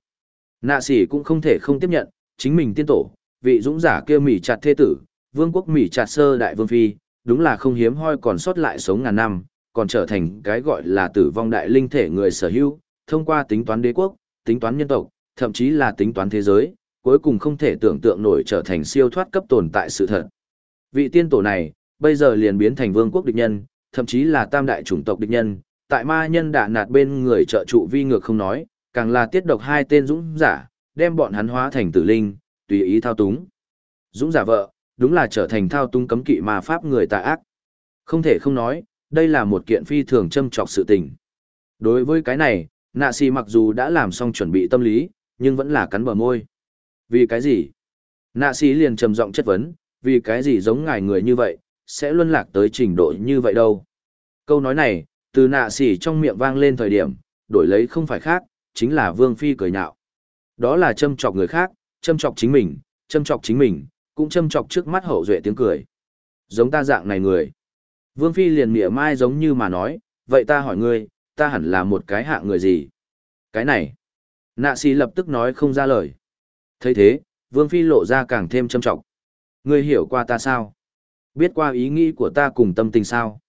[SPEAKER 1] Nạ sĩ cũng không thể không tiếp nhận, chính mình tiên tổ, vị dũng giả kia mỉ chặt thê tử, vương quốc mỉ chặt sơ đại vương phi, đúng là không hiếm hoi còn sót lại sống ngàn năm, còn trở thành cái gọi là tử vong đại linh thể người sở hữu, thông qua tính toán đế quốc, tính toán nhân tộc, thậm chí là tính toán thế giới, cuối cùng không thể tưởng tượng nổi trở thành siêu thoát cấp tồn tại sự thật. Vị tiên tổ này, bây giờ liền biến thành vương quốc địch nhân, thậm chí là tam đại chủng tộc địch nhân, tại ma nhân đã nạt bên người trợ trụ vi ngược không nói, càng là tiết độc hai tên dũng giả, đem bọn hắn hóa thành tử linh, tùy ý thao túng. Dũng giả vợ, đúng là trở thành thao túng cấm kỵ ma pháp người tà ác. Không thể không nói, đây là một kiện phi thường châm trọc sự tình. Đối với cái này, nạ xì mặc dù đã làm xong chuẩn bị tâm lý, nhưng vẫn là cắn bờ môi. Vì cái gì? Nạ xì liền trầm giọng chất vấn, vì cái gì giống ngài người như vậy, sẽ luân lạc tới trình độ như vậy đâu. Câu nói này, từ nạ xỉ trong miệng vang lên thời điểm, đổi lấy không phải khác, chính là vương phi cười nhạo. Đó là châm chọc người khác, châm chọc chính mình, châm chọc chính mình, cũng châm chọc trước mắt hậu duệ tiếng cười. Giống ta dạng này người. Vương Phi liền mỉa mai giống như mà nói, vậy ta hỏi ngươi, ta hẳn là một cái hạng người gì? Cái này. Nạ sĩ lập tức nói không ra lời. thấy thế, Vương Phi lộ ra càng thêm châm trọng. Ngươi hiểu qua ta sao? Biết qua ý nghĩ của ta cùng tâm tình sao?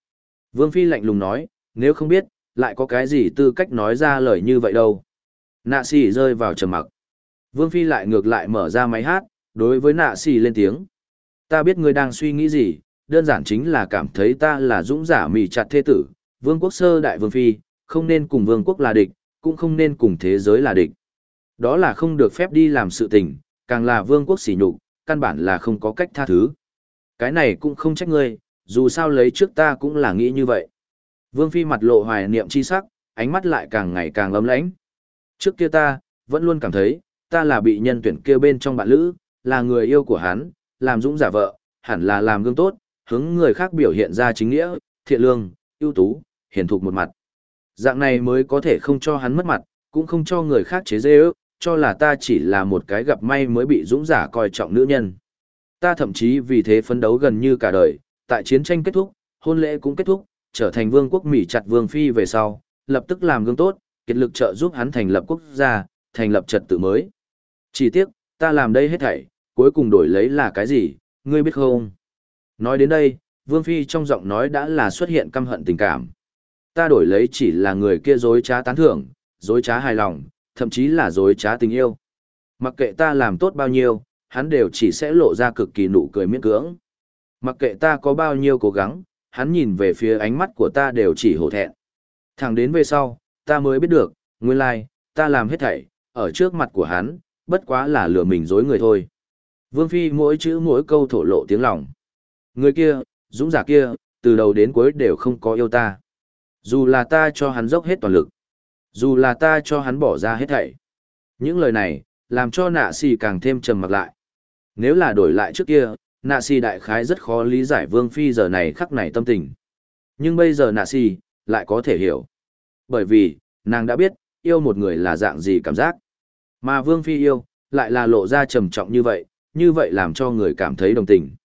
[SPEAKER 1] Vương Phi lạnh lùng nói, nếu không biết, lại có cái gì tư cách nói ra lời như vậy đâu. Nạ xỉ rơi vào trầm mặc. Vương Phi lại ngược lại mở ra máy hát, đối với nạ xỉ lên tiếng. Ta biết ngươi đang suy nghĩ gì, đơn giản chính là cảm thấy ta là dũng giả mì chặt thế tử, vương quốc sơ đại vương phi, không nên cùng vương quốc là địch, cũng không nên cùng thế giới là địch. Đó là không được phép đi làm sự tình, càng là vương quốc sỉ nhục, căn bản là không có cách tha thứ. Cái này cũng không trách ngươi, dù sao lấy trước ta cũng là nghĩ như vậy. Vương phi mặt lộ hoài niệm chi sắc, ánh mắt lại càng ngày càng ấm lãnh. Trước kia ta, vẫn luôn cảm thấy, ta là bị nhân tuyển kia bên trong bạn lữ, là người yêu của hắn, làm dũng giả vợ, hẳn là làm gương tốt, hướng người khác biểu hiện ra chính nghĩa, thiện lương, ưu tú, hiển thục một mặt. Dạng này mới có thể không cho hắn mất mặt, cũng không cho người khác chế dê ước, cho là ta chỉ là một cái gặp may mới bị dũng giả coi trọng nữ nhân. Ta thậm chí vì thế phấn đấu gần như cả đời, tại chiến tranh kết thúc, hôn lễ cũng kết thúc, trở thành vương quốc Mỹ chặt vương phi về sau, lập tức làm gương tốt, kết lực trợ giúp hắn thành lập quốc gia, thành lập trật tự mới. Chỉ tiếc, ta làm đây hết thảy, cuối cùng đổi lấy là cái gì, ngươi biết không? Nói đến đây, Vương Phi trong giọng nói đã là xuất hiện căm hận tình cảm. Ta đổi lấy chỉ là người kia dối trá tán thưởng, dối trá hài lòng, thậm chí là dối trá tình yêu. Mặc kệ ta làm tốt bao nhiêu, hắn đều chỉ sẽ lộ ra cực kỳ nụ cười miễn cưỡng. Mặc kệ ta có bao nhiêu cố gắng, hắn nhìn về phía ánh mắt của ta đều chỉ hổ thẹn. Thẳng đến về sau, ta mới biết được, nguyên lai, like, ta làm hết thảy, ở trước mặt của hắn, bất quá là lừa mình dối người thôi. Vương Phi mỗi chữ mỗi câu thổ lộ tiếng lòng. Người kia, dũng giả kia, từ đầu đến cuối đều không có yêu ta. Dù là ta cho hắn dốc hết toàn lực. Dù là ta cho hắn bỏ ra hết thảy. Những lời này, làm cho nạ xì càng thêm trầm mặt lại. Nếu là đổi lại trước kia, nạ xì đại khái rất khó lý giải vương phi giờ này khắc này tâm tình. Nhưng bây giờ nạ xì, lại có thể hiểu. Bởi vì, nàng đã biết, yêu một người là dạng gì cảm giác. Mà vương phi yêu, lại là lộ ra trầm trọng như vậy, như vậy làm cho người cảm thấy đồng tình.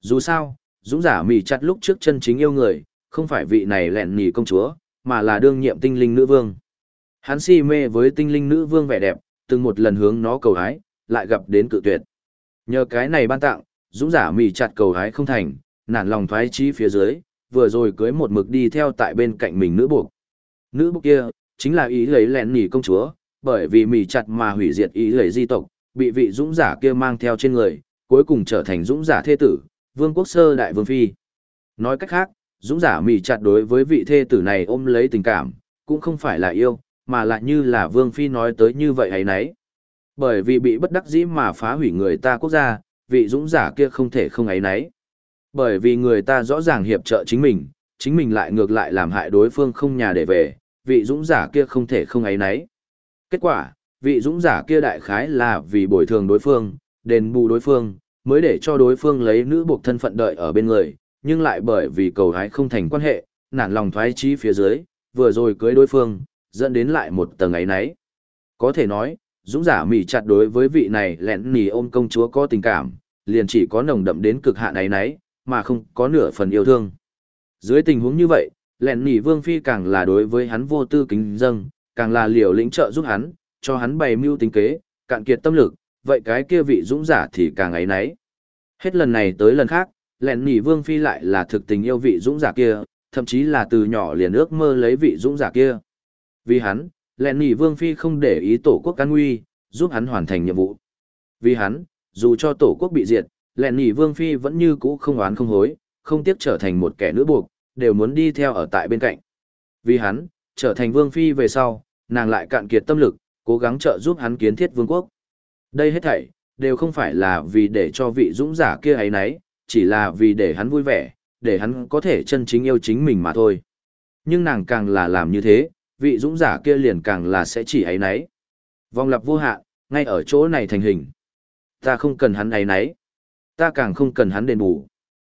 [SPEAKER 1] Dù sao, dũng giả mì chặt lúc trước chân chính yêu người, không phải vị này lẹn nhì công chúa, mà là đương nhiệm tinh linh nữ vương. Hắn si mê với tinh linh nữ vương vẻ đẹp, từng một lần hướng nó cầu hái, lại gặp đến cự tuyệt. Nhờ cái này ban tặng, dũng giả mì chặt cầu hái không thành, nản lòng thoái chí phía dưới, vừa rồi cưới một mực đi theo tại bên cạnh mình nữ buộc. Nữ buộc kia, chính là ý lấy lẹn nỉ công chúa, bởi vì mì chặt mà hủy diệt ý lấy di tộc, bị vị dũng giả kia mang theo trên người, cuối cùng trở thành dũng giả thê tử, vương quốc sơ đại vương phi. Nói cách khác, dũng giả mì chặt đối với vị thê tử này ôm lấy tình cảm, cũng không phải là yêu, mà lại như là vương phi nói tới như vậy ấy nấy. Bởi vì bị bất đắc dĩ mà phá hủy người ta quốc gia, vị dũng giả kia không thể không ấy nấy. Bởi vì người ta rõ ràng hiệp trợ chính mình, chính mình lại ngược lại làm hại đối phương không nhà để về, vị dũng giả kia không thể không ấy nấy. Kết quả, vị dũng giả kia đại khái là vì bồi thường đối phương, đền bù đối phương, mới để cho đối phương lấy nữ buộc thân phận đợi ở bên người, nhưng lại bởi vì cầu hái không thành quan hệ, nản lòng thoái chí phía dưới, vừa rồi cưới đối phương, dẫn đến lại một tầng ấy nấy. Có thể nói, dũng giả mỉ chặt đối với vị này lẹn nì ôm công chúa có tình cảm, liền chỉ có nồng đậm đến cực hạn ấy nấy, mà không có nửa phần yêu thương. Dưới tình huống như vậy, lẹn nỉ vương phi càng là đối với hắn vô tư kính dâng, càng là liều lĩnh trợ giúp hắn, cho hắn bày mưu tính kế, cạn kiệt tâm lực, vậy cái kia vị dũng giả thì càng ấy nấy. Hết lần này tới lần khác, lẹn nỉ vương phi lại là thực tình yêu vị dũng giả kia, thậm chí là từ nhỏ liền ước mơ lấy vị dũng giả kia. Vì hắn, lẹn nỉ vương phi không để ý tổ quốc can nguy, giúp hắn hoàn thành nhiệm vụ. Vì hắn, dù cho tổ quốc bị diệt, lẹn nhỉ vương phi vẫn như cũ không oán không hối, không tiếc trở thành một kẻ nữ buộc, đều muốn đi theo ở tại bên cạnh. Vì hắn, trở thành vương phi về sau, nàng lại cạn kiệt tâm lực, cố gắng trợ giúp hắn kiến thiết vương quốc. Đây hết thảy, đều không phải là vì để cho vị dũng giả kia ấy nấy, chỉ là vì để hắn vui vẻ, để hắn có thể chân chính yêu chính mình mà thôi. Nhưng nàng càng là làm như thế, vị dũng giả kia liền càng là sẽ chỉ ấy nấy. Vòng lặp vô hạn, ngay ở chỗ này thành hình. Ta không cần hắn ấy nấy. Ta càng không cần hắn đền bù.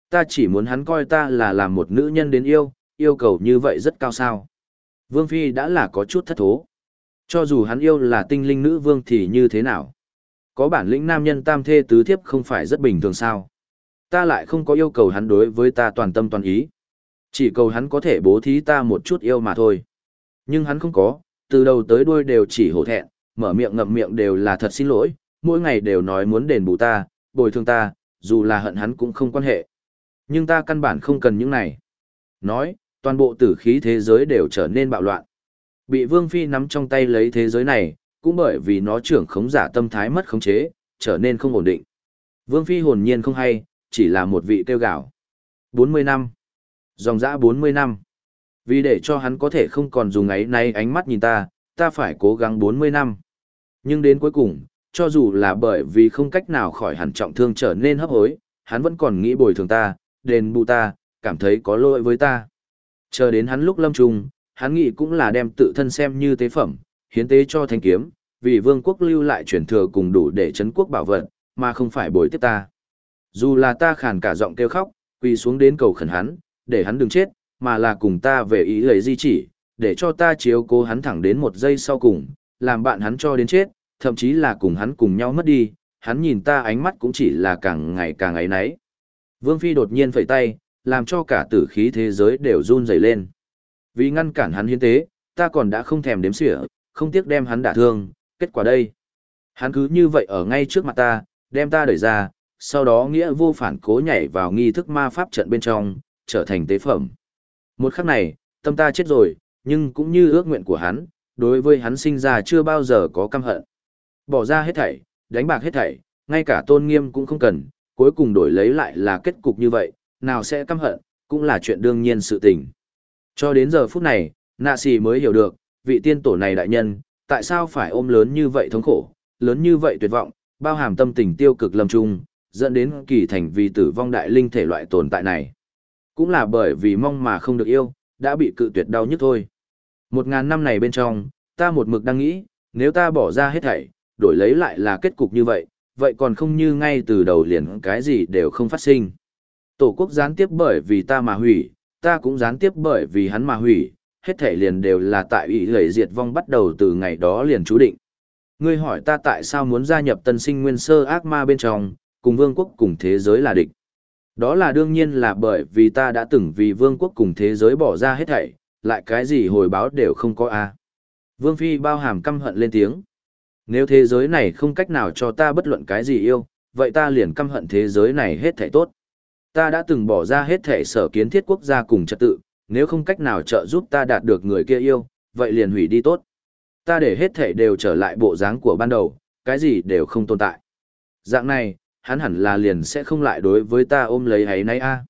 [SPEAKER 1] Ta chỉ muốn hắn coi ta là làm một nữ nhân đến yêu, yêu cầu như vậy rất cao sao. Vương Phi đã là có chút thất thố. Cho dù hắn yêu là tinh linh nữ vương thì như thế nào? Có bản lĩnh nam nhân tam thê tứ thiếp không phải rất bình thường sao? Ta lại không có yêu cầu hắn đối với ta toàn tâm toàn ý. Chỉ cầu hắn có thể bố thí ta một chút yêu mà thôi. Nhưng hắn không có, từ đầu tới đuôi đều chỉ hổ thẹn, mở miệng ngậm miệng đều là thật xin lỗi, mỗi ngày đều nói muốn đền bù ta, bồi thường ta, dù là hận hắn cũng không quan hệ. Nhưng ta căn bản không cần những này. Nói, toàn bộ tử khí thế giới đều trở nên bạo loạn. Bị Vương Phi nắm trong tay lấy thế giới này, cũng bởi vì nó trưởng khống giả tâm thái mất khống chế, trở nên không ổn định. Vương Phi hồn nhiên không hay, chỉ là một vị tiêu gạo. 40 năm. Dòng dã 40 năm. Vì để cho hắn có thể không còn dùng ấy nay ánh mắt nhìn ta, ta phải cố gắng 40 năm. Nhưng đến cuối cùng, cho dù là bởi vì không cách nào khỏi hẳn trọng thương trở nên hấp hối, hắn vẫn còn nghĩ bồi thường ta, đền bù ta, cảm thấy có lỗi với ta. Chờ đến hắn lúc lâm trùng, hắn nghĩ cũng là đem tự thân xem như tế phẩm, hiến tế cho thanh kiếm, vì vương quốc lưu lại truyền thừa cùng đủ để chấn quốc bảo vật, mà không phải bồi tiếp ta. Dù là ta khàn cả giọng kêu khóc, quỳ xuống đến cầu khẩn hắn, để hắn đừng chết, mà là cùng ta về ý lấy di chỉ, để cho ta chiếu cố hắn thẳng đến một giây sau cùng, làm bạn hắn cho đến chết, thậm chí là cùng hắn cùng nhau mất đi, hắn nhìn ta ánh mắt cũng chỉ là càng ngày càng ấy náy. Vương Phi đột nhiên phẩy tay, làm cho cả tử khí thế giới đều run rẩy lên. Vì ngăn cản hắn hiến tế, ta còn đã không thèm đếm xỉa, không tiếc đem hắn đả thương, kết quả đây. Hắn cứ như vậy ở ngay trước mặt ta, đem ta đẩy ra, sau đó nghĩa vô phản cố nhảy vào nghi thức ma pháp trận bên trong, trở thành tế phẩm. Một khắc này, tâm ta chết rồi, nhưng cũng như ước nguyện của hắn, đối với hắn sinh ra chưa bao giờ có căm hận. Bỏ ra hết thảy, đánh bạc hết thảy, ngay cả tôn nghiêm cũng không cần, cuối cùng đổi lấy lại là kết cục như vậy, nào sẽ căm hận, cũng là chuyện đương nhiên sự tình. Cho đến giờ phút này, nạ xì mới hiểu được, vị tiên tổ này đại nhân, tại sao phải ôm lớn như vậy thống khổ, lớn như vậy tuyệt vọng, bao hàm tâm tình tiêu cực lâm trung, dẫn đến kỳ thành vì tử vong đại linh thể loại tồn tại này. Cũng là bởi vì mong mà không được yêu, đã bị cự tuyệt đau nhất thôi. Một ngàn năm này bên trong, ta một mực đang nghĩ, nếu ta bỏ ra hết thảy, đổi lấy lại là kết cục như vậy, vậy còn không như ngay từ đầu liền cái gì đều không phát sinh. Tổ quốc gián tiếp bởi vì ta mà hủy, ta cũng gián tiếp bởi vì hắn mà hủy, hết thể liền đều là tại ủy lầy diệt vong bắt đầu từ ngày đó liền chú định. Ngươi hỏi ta tại sao muốn gia nhập tân sinh nguyên sơ ác ma bên trong, cùng vương quốc cùng thế giới là địch. Đó là đương nhiên là bởi vì ta đã từng vì vương quốc cùng thế giới bỏ ra hết thảy, lại cái gì hồi báo đều không có a. Vương Phi bao hàm căm hận lên tiếng. Nếu thế giới này không cách nào cho ta bất luận cái gì yêu, vậy ta liền căm hận thế giới này hết thảy tốt. Ta đã từng bỏ ra hết thảy sở kiến thiết quốc gia cùng trật tự, nếu không cách nào trợ giúp ta đạt được người kia yêu, vậy liền hủy đi tốt. Ta để hết thảy đều trở lại bộ dáng của ban đầu, cái gì đều không tồn tại. Dạng này, hắn hẳn là liền sẽ không lại đối với ta ôm lấy ấy nay a.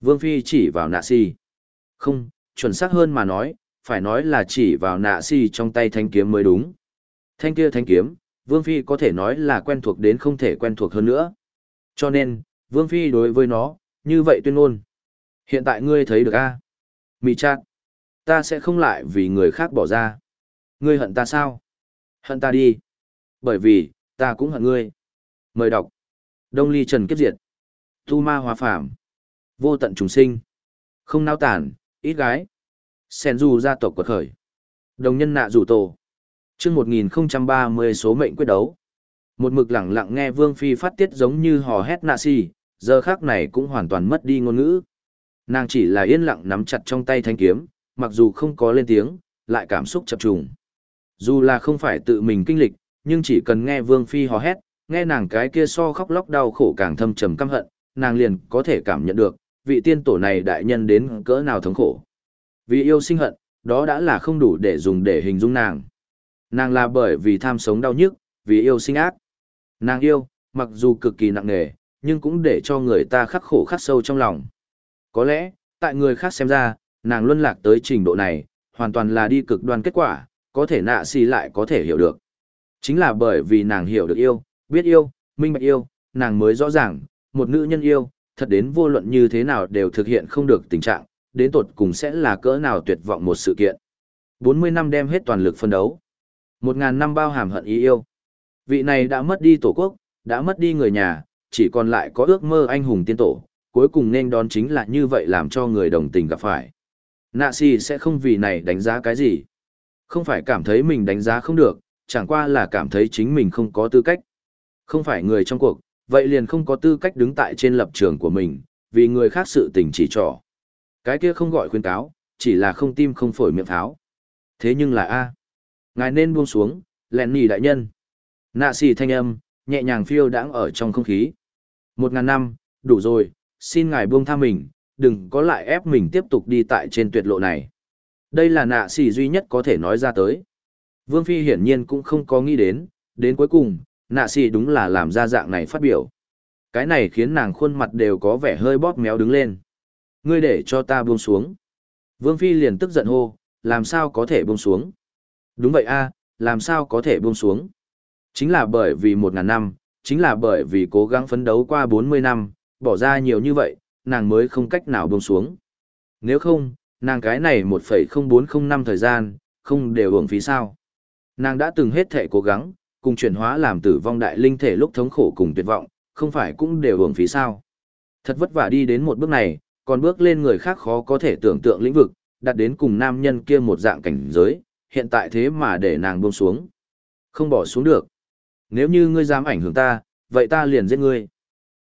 [SPEAKER 1] Vương Phi chỉ vào nạ si. Không, chuẩn xác hơn mà nói, phải nói là chỉ vào nạ si trong tay thanh kiếm mới đúng. Thanh kia thanh kiếm, Vương Phi có thể nói là quen thuộc đến không thể quen thuộc hơn nữa. Cho nên, Vương Phi đối với nó, như vậy tuyên ngôn. Hiện tại ngươi thấy được a? Mị chát. Ta sẽ không lại vì người khác bỏ ra. Ngươi hận ta sao? Hận ta đi. Bởi vì, ta cũng hận ngươi. Mời đọc. Đông ly trần kiếp diệt. Tu ma Hòa phàm. Vô tận trùng sinh. Không nao tản, ít gái. Sen du gia tộc quật khởi. Đồng nhân nạ rủ tổ chương 1030 số mệnh quyết đấu. Một mực lặng lặng nghe Vương Phi phát tiết giống như hò hét nạ si, giờ khác này cũng hoàn toàn mất đi ngôn ngữ. Nàng chỉ là yên lặng nắm chặt trong tay thanh kiếm, mặc dù không có lên tiếng, lại cảm xúc chập trùng. Dù là không phải tự mình kinh lịch, nhưng chỉ cần nghe Vương Phi hò hét, nghe nàng cái kia so khóc lóc đau khổ càng thâm trầm căm hận, nàng liền có thể cảm nhận được, vị tiên tổ này đại nhân đến cỡ nào thống khổ. Vì yêu sinh hận, đó đã là không đủ để dùng để hình dung nàng. Nàng là bởi vì tham sống đau nhức, vì yêu sinh ác. Nàng yêu, mặc dù cực kỳ nặng nề, nhưng cũng để cho người ta khắc khổ khắc sâu trong lòng. Có lẽ, tại người khác xem ra, nàng luân lạc tới trình độ này, hoàn toàn là đi cực đoan kết quả, có thể nạ xì lại có thể hiểu được. Chính là bởi vì nàng hiểu được yêu, biết yêu, minh bạch yêu, nàng mới rõ ràng, một nữ nhân yêu, thật đến vô luận như thế nào đều thực hiện không được tình trạng, đến tột cùng sẽ là cỡ nào tuyệt vọng một sự kiện. 40 năm đem hết toàn lực phân đấu. Một ngàn năm bao hàm hận ý yêu. Vị này đã mất đi tổ quốc, đã mất đi người nhà, chỉ còn lại có ước mơ anh hùng tiên tổ, cuối cùng nên đón chính là như vậy làm cho người đồng tình gặp phải. Nạ si sẽ không vì này đánh giá cái gì. Không phải cảm thấy mình đánh giá không được, chẳng qua là cảm thấy chính mình không có tư cách. Không phải người trong cuộc, vậy liền không có tư cách đứng tại trên lập trường của mình, vì người khác sự tình chỉ trỏ. Cái kia không gọi khuyên cáo, chỉ là không tim không phổi miệng tháo. Thế nhưng là A. Ngài nên buông xuống, lẹn nỉ đại nhân. Nạ xì thanh âm, nhẹ nhàng phiêu đãng ở trong không khí. Một ngàn năm, đủ rồi, xin ngài buông tha mình, đừng có lại ép mình tiếp tục đi tại trên tuyệt lộ này. Đây là nạ xì duy nhất có thể nói ra tới. Vương Phi hiển nhiên cũng không có nghĩ đến, đến cuối cùng, nạ xì đúng là làm ra dạng này phát biểu. Cái này khiến nàng khuôn mặt đều có vẻ hơi bóp méo đứng lên. Ngươi để cho ta buông xuống. Vương Phi liền tức giận hô, làm sao có thể buông xuống? Đúng vậy a, làm sao có thể buông xuống? Chính là bởi vì một ngàn năm, chính là bởi vì cố gắng phấn đấu qua 40 năm, bỏ ra nhiều như vậy, nàng mới không cách nào buông xuống. Nếu không, nàng cái này 1,0405 thời gian, không đều hưởng phí sao. Nàng đã từng hết thể cố gắng, cùng chuyển hóa làm tử vong đại linh thể lúc thống khổ cùng tuyệt vọng, không phải cũng đều hưởng phí sao. Thật vất vả đi đến một bước này, còn bước lên người khác khó có thể tưởng tượng lĩnh vực, đạt đến cùng nam nhân kia một dạng cảnh giới, hiện tại thế mà để nàng buông xuống. Không bỏ xuống được. Nếu như ngươi dám ảnh hưởng ta, vậy ta liền giết ngươi.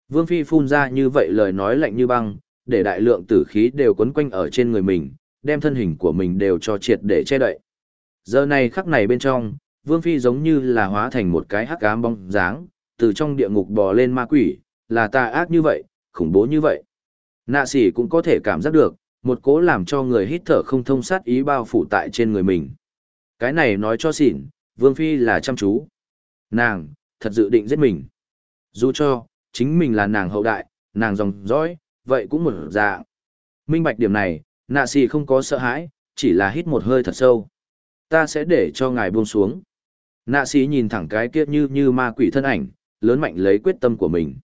[SPEAKER 1] Vương Phi phun ra như vậy lời nói lạnh như băng, để đại lượng tử khí đều quấn quanh ở trên người mình, đem thân hình của mình đều cho triệt để che đậy. Giờ này khắc này bên trong, Vương Phi giống như là hóa thành một cái hắc ám bóng dáng, từ trong địa ngục bò lên ma quỷ, là tà ác như vậy, khủng bố như vậy. Nạ sỉ cũng có thể cảm giác được, một cố làm cho người hít thở không thông sát ý bao phủ tại trên người mình. Cái này nói cho xỉn, Vương Phi là chăm chú. Nàng, thật dự định giết mình. Dù cho, chính mình là nàng hậu đại, nàng dòng dõi, vậy cũng một dạng. Minh bạch điểm này, nạ xì không có sợ hãi, chỉ là hít một hơi thật sâu. Ta sẽ để cho ngài buông xuống. Nạ xì nhìn thẳng cái kia như như ma quỷ thân ảnh, lớn mạnh lấy quyết tâm của mình.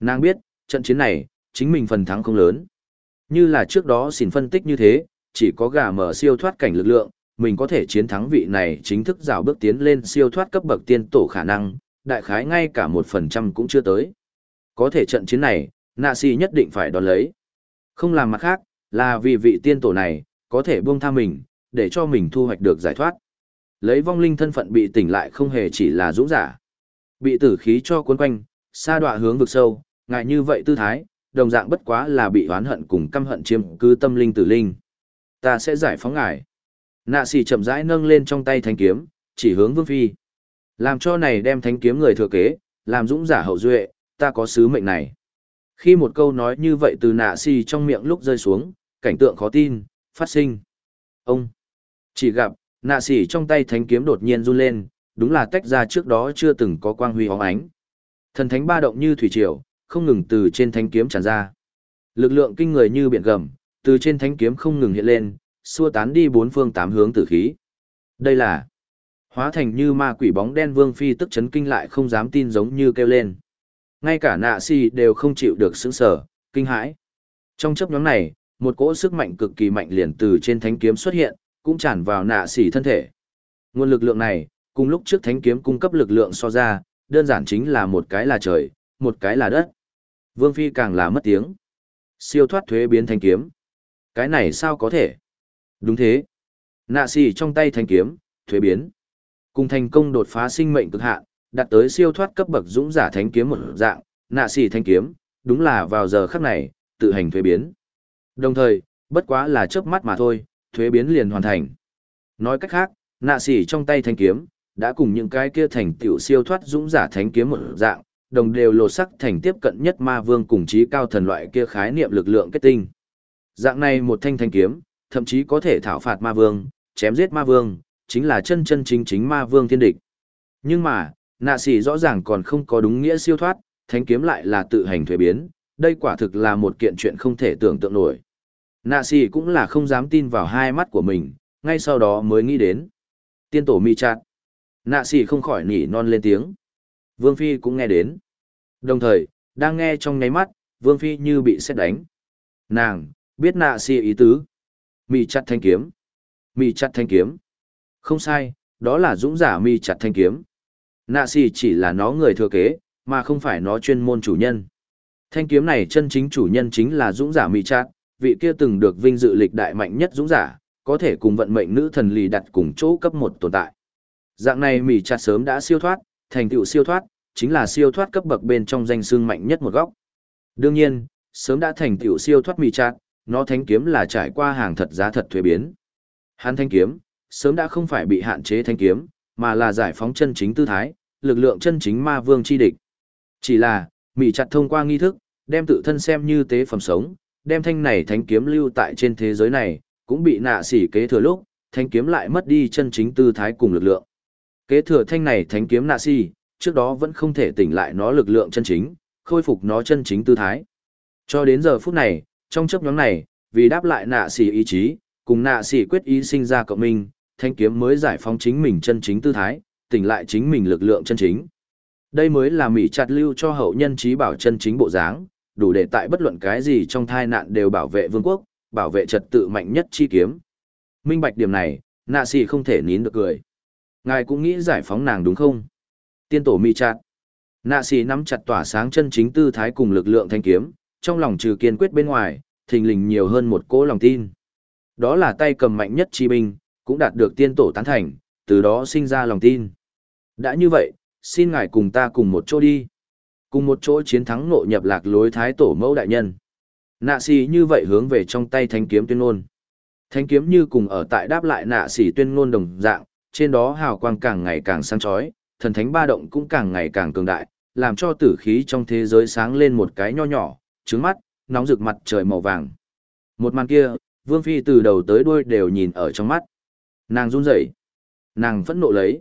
[SPEAKER 1] Nàng biết, trận chiến này, chính mình phần thắng không lớn. Như là trước đó xin phân tích như thế, chỉ có gà mở siêu thoát cảnh lực lượng, mình có thể chiến thắng vị này chính thức rào bước tiến lên siêu thoát cấp bậc tiên tổ khả năng, đại khái ngay cả một phần trăm cũng chưa tới. Có thể trận chiến này, nạ si nhất định phải đón lấy. Không làm mặt khác, là vì vị tiên tổ này, có thể buông tha mình, để cho mình thu hoạch được giải thoát. Lấy vong linh thân phận bị tỉnh lại không hề chỉ là dũng giả. Bị tử khí cho cuốn quanh, xa đọa hướng vực sâu, ngại như vậy tư thái, đồng dạng bất quá là bị oán hận cùng căm hận chiếm cứ tâm linh tử linh. Ta sẽ giải phóng ngài. Nạ sĩ chậm rãi nâng lên trong tay thanh kiếm, chỉ hướng vương phi. Làm cho này đem thanh kiếm người thừa kế, làm dũng giả hậu duệ, ta có sứ mệnh này. Khi một câu nói như vậy từ nạ sĩ trong miệng lúc rơi xuống, cảnh tượng khó tin, phát sinh. Ông chỉ gặp, nạ sĩ trong tay thanh kiếm đột nhiên run lên, đúng là tách ra trước đó chưa từng có quang huy hóng ánh. Thần thánh ba động như thủy triều, không ngừng từ trên thanh kiếm tràn ra. Lực lượng kinh người như biển gầm, từ trên thanh kiếm không ngừng hiện lên, xua tán đi bốn phương tám hướng tử khí. Đây là hóa thành như ma quỷ bóng đen vương phi tức chấn kinh lại không dám tin giống như kêu lên. Ngay cả nạ si đều không chịu được sững sở, kinh hãi. Trong chấp nhóm này, một cỗ sức mạnh cực kỳ mạnh liền từ trên thánh kiếm xuất hiện, cũng tràn vào nạ xỉ thân thể. Nguồn lực lượng này, cùng lúc trước thánh kiếm cung cấp lực lượng so ra, đơn giản chính là một cái là trời, một cái là đất. Vương Phi càng là mất tiếng. Siêu thoát thuế biến thánh kiếm. Cái này sao có thể? Đúng thế. Nạ xì trong tay thanh kiếm, thuế biến. Cùng thành công đột phá sinh mệnh cực hạn, đạt tới siêu thoát cấp bậc dũng giả thánh kiếm một dạng, nạ xì thanh kiếm, đúng là vào giờ khắc này, tự hành thuế biến. Đồng thời, bất quá là chớp mắt mà thôi, thuế biến liền hoàn thành. Nói cách khác, nạ xì trong tay thanh kiếm, đã cùng những cái kia thành tiểu siêu thoát dũng giả thánh kiếm một dạng, đồng đều lột sắc thành tiếp cận nhất ma vương cùng trí cao thần loại kia khái niệm lực lượng kết tinh. Dạng này một thanh thanh kiếm, thậm chí có thể thảo phạt ma vương, chém giết ma vương, chính là chân chân chính chính ma vương thiên địch. Nhưng mà, nạ sĩ rõ ràng còn không có đúng nghĩa siêu thoát, thánh kiếm lại là tự hành thuế biến, đây quả thực là một kiện chuyện không thể tưởng tượng nổi. Nạ sĩ cũng là không dám tin vào hai mắt của mình, ngay sau đó mới nghĩ đến. Tiên tổ mi chặt. Nạ sĩ không khỏi nỉ non lên tiếng. Vương Phi cũng nghe đến. Đồng thời, đang nghe trong ngáy mắt, Vương Phi như bị xét đánh. Nàng, biết nạ sĩ ý tứ. Mi chặt thanh kiếm. Mi chặt thanh kiếm. Không sai, đó là dũng giả mi chặt thanh kiếm. Nạ xì chỉ là nó người thừa kế, mà không phải nó chuyên môn chủ nhân. Thanh kiếm này chân chính chủ nhân chính là dũng giả mi chặt, vị kia từng được vinh dự lịch đại mạnh nhất dũng giả, có thể cùng vận mệnh nữ thần lì đặt cùng chỗ cấp một tồn tại. Dạng này mỉ chặt sớm đã siêu thoát, thành tựu siêu thoát, chính là siêu thoát cấp bậc bên trong danh xương mạnh nhất một góc. Đương nhiên, sớm đã thành tựu siêu thoát mỉ chặt, nó thánh kiếm là trải qua hàng thật giá thật thuế biến. Hắn thanh kiếm, sớm đã không phải bị hạn chế thanh kiếm, mà là giải phóng chân chính tư thái, lực lượng chân chính ma vương chi địch. Chỉ là, mỉ chặt thông qua nghi thức, đem tự thân xem như tế phẩm sống, đem thanh này thánh kiếm lưu tại trên thế giới này, cũng bị nạ sỉ kế thừa lúc, thanh kiếm lại mất đi chân chính tư thái cùng lực lượng. Kế thừa thanh này thánh kiếm nạ sỉ trước đó vẫn không thể tỉnh lại nó lực lượng chân chính, khôi phục nó chân chính tư thái. Cho đến giờ phút này, trong chấp nhóm này, vì đáp lại nạ xỉ ý chí, cùng nạ xỉ quyết ý sinh ra cộng minh, thanh kiếm mới giải phóng chính mình chân chính tư thái, tỉnh lại chính mình lực lượng chân chính. Đây mới là mỹ chặt lưu cho hậu nhân trí bảo chân chính bộ dáng, đủ để tại bất luận cái gì trong thai nạn đều bảo vệ vương quốc, bảo vệ trật tự mạnh nhất chi kiếm. Minh bạch điểm này, nạ xỉ không thể nín được cười. Ngài cũng nghĩ giải phóng nàng đúng không? Tiên tổ mỹ chặt. Nạ xỉ nắm chặt tỏa sáng chân chính tư thái cùng lực lượng thanh kiếm, trong lòng trừ kiên quyết bên ngoài, thình lình nhiều hơn một cỗ lòng tin. Đó là tay cầm mạnh nhất chi binh, cũng đạt được tiên tổ tán thành, từ đó sinh ra lòng tin. Đã như vậy, xin ngài cùng ta cùng một chỗ đi. Cùng một chỗ chiến thắng nội nhập lạc lối thái tổ mẫu đại nhân. Nạ sĩ như vậy hướng về trong tay thanh kiếm tuyên ngôn. Thanh kiếm như cùng ở tại đáp lại nạ sĩ tuyên ngôn đồng dạng, trên đó hào quang càng ngày càng sáng chói, thần thánh ba động cũng càng ngày càng cường đại, làm cho tử khí trong thế giới sáng lên một cái nho nhỏ, trứng mắt, nóng rực mặt trời màu vàng. Một màn kia, Vương Phi từ đầu tới đuôi đều nhìn ở trong mắt. Nàng run rẩy, nàng phẫn nộ lấy,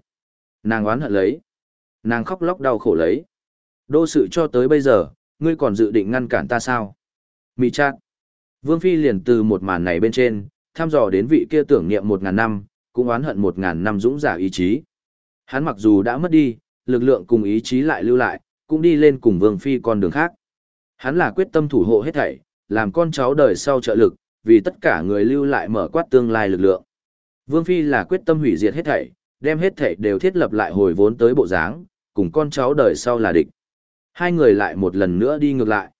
[SPEAKER 1] nàng oán hận lấy, nàng khóc lóc đau khổ lấy. Đô sự cho tới bây giờ, ngươi còn dự định ngăn cản ta sao? Mị chát. Vương Phi liền từ một màn này bên trên, thăm dò đến vị kia tưởng niệm một ngàn năm, cũng oán hận một ngàn năm dũng giả ý chí. Hắn mặc dù đã mất đi, lực lượng cùng ý chí lại lưu lại, cũng đi lên cùng Vương Phi con đường khác. Hắn là quyết tâm thủ hộ hết thảy, làm con cháu đời sau trợ lực, vì tất cả người lưu lại mở quát tương lai lực lượng. Vương Phi là quyết tâm hủy diệt hết thảy, đem hết thảy đều thiết lập lại hồi vốn tới bộ dáng, cùng con cháu đời sau là địch. Hai người lại một lần nữa đi ngược lại.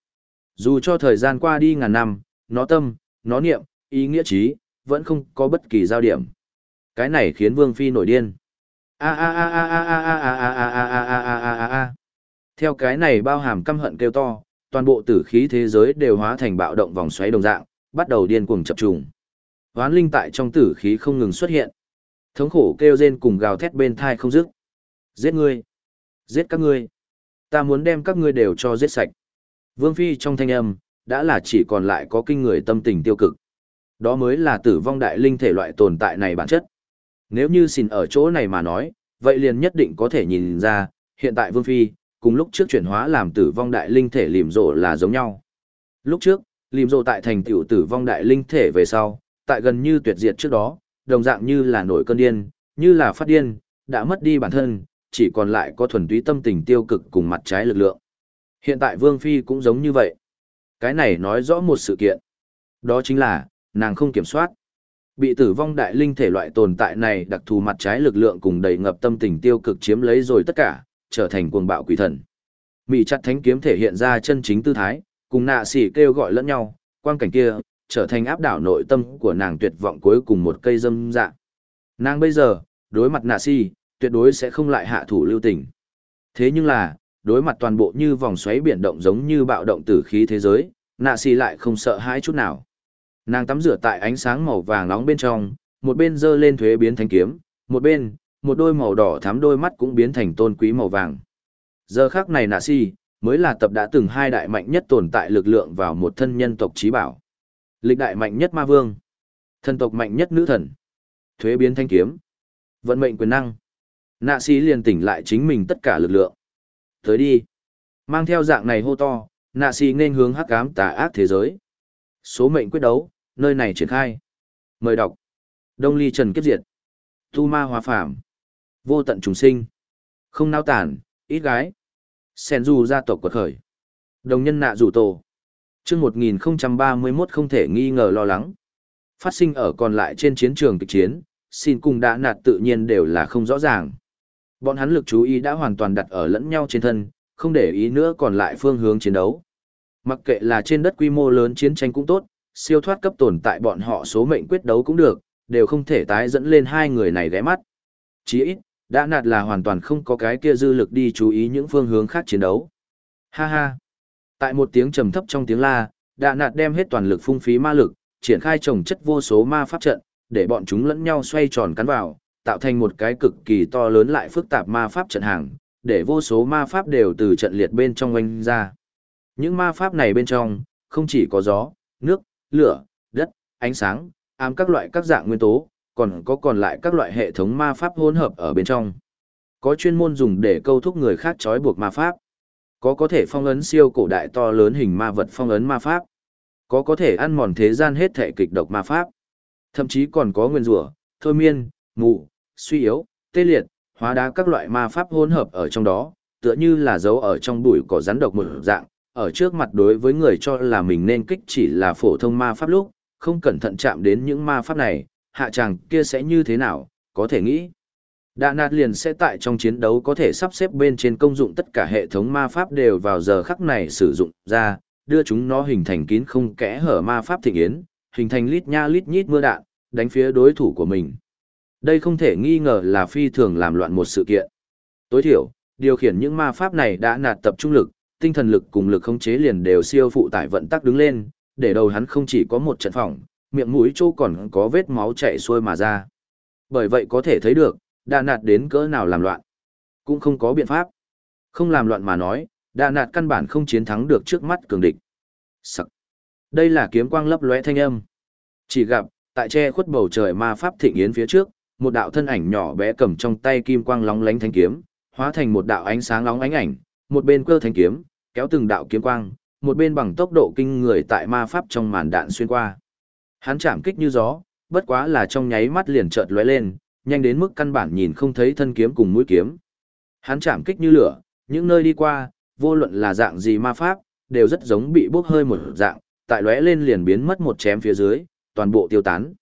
[SPEAKER 1] Dù cho thời gian qua đi ngàn năm, nó tâm, nó niệm, ý nghĩa trí, vẫn không có bất kỳ giao điểm. Cái này khiến Vương Phi nổi điên. A a a a a a a a a a a a a a a. Theo cái này bao hàm căm hận kêu to, toàn bộ tử khí thế giới đều hóa thành bạo động vòng xoáy đồng dạng, bắt đầu điên cuồng chập trùng. Hoán linh tại trong tử khí không ngừng xuất hiện. Thống khổ kêu rên cùng gào thét bên thai không dứt. Giết ngươi! Giết các ngươi! Ta muốn đem các ngươi đều cho giết sạch. Vương Phi trong thanh âm, đã là chỉ còn lại có kinh người tâm tình tiêu cực. Đó mới là tử vong đại linh thể loại tồn tại này bản chất. Nếu như xin ở chỗ này mà nói, vậy liền nhất định có thể nhìn ra, hiện tại Vương Phi, cùng lúc trước chuyển hóa làm tử vong đại linh thể lìm rộ là giống nhau. Lúc trước, lìm rộ tại thành tiểu tử vong đại linh thể về sau, tại gần như tuyệt diệt trước đó, đồng dạng như là nổi cơn điên, như là phát điên, đã mất đi bản thân, chỉ còn lại có thuần túy tâm tình tiêu cực cùng mặt trái lực lượng. Hiện tại Vương Phi cũng giống như vậy. Cái này nói rõ một sự kiện. Đó chính là, nàng không kiểm soát. Bị tử vong đại linh thể loại tồn tại này đặc thù mặt trái lực lượng cùng đầy ngập tâm tình tiêu cực chiếm lấy rồi tất cả, trở thành cuồng bạo quỷ thần. Mị chặt thánh kiếm thể hiện ra chân chính tư thái, cùng nạ sĩ kêu gọi lẫn nhau, quang cảnh kia, trở thành áp đảo nội tâm của nàng tuyệt vọng cuối cùng một cây dâm dạ. Nàng bây giờ, đối mặt nạ si, tuyệt đối sẽ không lại hạ thủ lưu tình. Thế nhưng là, đối mặt toàn bộ như vòng xoáy biển động giống như bạo động tử khí thế giới, nạ xì lại không sợ hãi chút nào. Nàng tắm rửa tại ánh sáng màu vàng nóng bên trong, một bên dơ lên thuế biến thanh kiếm, một bên, một đôi màu đỏ thắm đôi mắt cũng biến thành tôn quý màu vàng. Giờ khắc này nạ si, mới là tập đã từng hai đại mạnh nhất tồn tại lực lượng vào một thân nhân tộc trí bảo. Lịch đại mạnh nhất ma vương. thân tộc mạnh nhất nữ thần. Thuế biến thanh kiếm. Vận mệnh quyền năng. Nạ si liền tỉnh lại chính mình tất cả lực lượng. Tới đi. Mang theo dạng này hô to, nạ si nên hướng hắc ám tà ác thế giới. Số mệnh quyết đấu, nơi này triển khai. Mời đọc. Đông ly trần kiếp diệt. Tu ma hòa phàm. Vô tận trùng sinh. Không nao tản, ít gái. Sen du gia tộc quật khởi. Đồng nhân nạ rủ tổ chương 1031 không thể nghi ngờ lo lắng. Phát sinh ở còn lại trên chiến trường kịch chiến, xin cùng đã nạt tự nhiên đều là không rõ ràng. Bọn hắn lực chú ý đã hoàn toàn đặt ở lẫn nhau trên thân, không để ý nữa còn lại phương hướng chiến đấu. Mặc kệ là trên đất quy mô lớn chiến tranh cũng tốt, siêu thoát cấp tồn tại bọn họ số mệnh quyết đấu cũng được, đều không thể tái dẫn lên hai người này ghé mắt. Chỉ ít, đã nạt là hoàn toàn không có cái kia dư lực đi chú ý những phương hướng khác chiến đấu. Ha ha! Tại một tiếng trầm thấp trong tiếng la, đạ nạt đem hết toàn lực phung phí ma lực, triển khai trồng chất vô số ma pháp trận, để bọn chúng lẫn nhau xoay tròn cắn vào, tạo thành một cái cực kỳ to lớn lại phức tạp ma pháp trận hàng, để vô số ma pháp đều từ trận liệt bên trong oanh ra. Những ma pháp này bên trong, không chỉ có gió, nước, lửa, đất, ánh sáng, ám các loại các dạng nguyên tố, còn có còn lại các loại hệ thống ma pháp hỗn hợp ở bên trong. Có chuyên môn dùng để câu thúc người khác trói buộc ma pháp. Có có thể phong ấn siêu cổ đại to lớn hình ma vật phong ấn ma pháp. Có có thể ăn mòn thế gian hết thể kịch độc ma pháp. Thậm chí còn có nguyên rủa, thôi miên, ngủ, suy yếu, tê liệt, hóa đá các loại ma pháp hỗn hợp ở trong đó, tựa như là dấu ở trong bụi cỏ rắn độc một dạng, ở trước mặt đối với người cho là mình nên kích chỉ là phổ thông ma pháp lúc, không cẩn thận chạm đến những ma pháp này, hạ chàng kia sẽ như thế nào, có thể nghĩ. Đạ nạt liền sẽ tại trong chiến đấu có thể sắp xếp bên trên công dụng tất cả hệ thống ma pháp đều vào giờ khắc này sử dụng ra, đưa chúng nó hình thành kín không kẽ hở ma pháp thịnh yến, hình thành lít nha lít nhít mưa đạn, đánh phía đối thủ của mình. Đây không thể nghi ngờ là phi thường làm loạn một sự kiện. Tối thiểu, điều khiển những ma pháp này đã nạt tập trung lực, tinh thần lực cùng lực khống chế liền đều siêu phụ tải vận tắc đứng lên, để đầu hắn không chỉ có một trận phòng, miệng mũi chỗ còn có vết máu chảy xuôi mà ra. Bởi vậy có thể thấy được, đà nạt đến cỡ nào làm loạn. Cũng không có biện pháp. Không làm loạn mà nói, đà nạt căn bản không chiến thắng được trước mắt cường địch. Sắc. Đây là kiếm quang lấp lóe thanh âm. Chỉ gặp, tại che khuất bầu trời ma pháp thịnh yến phía trước, một đạo thân ảnh nhỏ bé cầm trong tay kim quang lóng lánh thanh kiếm, hóa thành một đạo ánh sáng lóng ánh ảnh, một bên cơ thanh kiếm, kéo từng đạo kiếm quang, một bên bằng tốc độ kinh người tại ma pháp trong màn đạn xuyên qua. Hắn chạm kích như gió, bất quá là trong nháy mắt liền chợt lóe lên, nhanh đến mức căn bản nhìn không thấy thân kiếm cùng mũi kiếm. Hắn chạm kích như lửa, những nơi đi qua, vô luận là dạng gì ma pháp, đều rất giống bị bốc hơi một dạng, tại lóe lên liền biến mất một chém phía dưới, toàn bộ tiêu tán.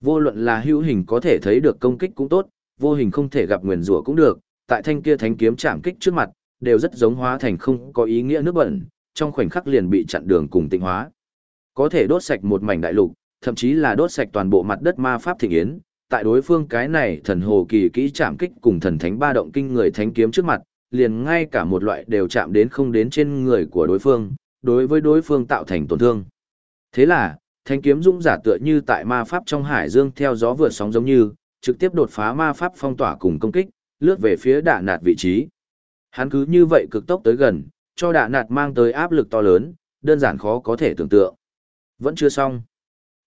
[SPEAKER 1] Vô luận là hữu hình có thể thấy được công kích cũng tốt, vô hình không thể gặp nguyền rủa cũng được, tại thanh kia thánh kiếm chạm kích trước mặt, đều rất giống hóa thành không có ý nghĩa nước bẩn, trong khoảnh khắc liền bị chặn đường cùng tịnh hóa. Có thể đốt sạch một mảnh đại lục, thậm chí là đốt sạch toàn bộ mặt đất ma pháp thịnh yến, tại đối phương cái này thần hồ kỳ kỹ chạm kích cùng thần thánh ba động kinh người thánh kiếm trước mặt, liền ngay cả một loại đều chạm đến không đến trên người của đối phương, đối với đối phương tạo thành tổn thương. Thế là, thánh kiếm dũng giả tựa như tại ma pháp trong hải dương theo gió vượt sóng giống như, trực tiếp đột phá ma pháp phong tỏa cùng công kích, lướt về phía đạ nạt vị trí. Hắn cứ như vậy cực tốc tới gần, cho đạ nạt mang tới áp lực to lớn, đơn giản khó có thể tưởng tượng. Vẫn chưa xong.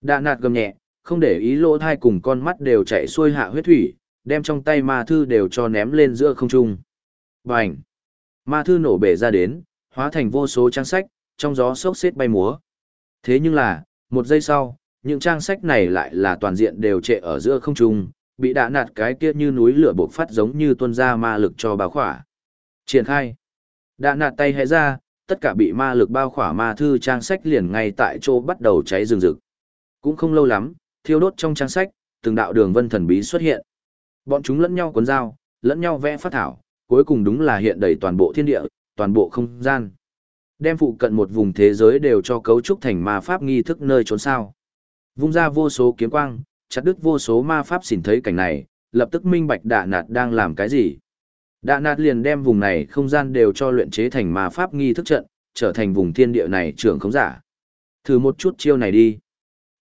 [SPEAKER 1] Đạ nạt gầm nhẹ, không để ý lỗ thai cùng con mắt đều chạy xuôi hạ huyết thủy, đem trong tay ma thư đều cho ném lên giữa không trung. Bành! Ma thư nổ bể ra đến, hóa thành vô số trang sách, trong gió sốc xếp bay múa. Thế nhưng là, một giây sau, những trang sách này lại là toàn diện đều trệ ở giữa không trung, bị đạ nạt cái kia như núi lửa bộc phát giống như tuôn ra ma lực cho bao khỏa. Triển khai. Đạ nạt tay hẽ ra, tất cả bị ma lực bao khỏa ma thư trang sách liền ngay tại chỗ bắt đầu cháy rừng rực. Cũng không lâu lắm, thiêu đốt trong trang sách, từng đạo đường vân thần bí xuất hiện. Bọn chúng lẫn nhau cuốn dao, lẫn nhau vẽ phát thảo, cuối cùng đúng là hiện đầy toàn bộ thiên địa, toàn bộ không gian. Đem phụ cận một vùng thế giới đều cho cấu trúc thành ma pháp nghi thức nơi trốn sao. Vung ra vô số kiếm quang, chặt đứt vô số ma pháp xỉn thấy cảnh này, lập tức minh bạch đạ nạt đang làm cái gì. Đạ nạt liền đem vùng này không gian đều cho luyện chế thành ma pháp nghi thức trận, trở thành vùng thiên địa này trưởng không giả. Thử một chút chiêu này đi.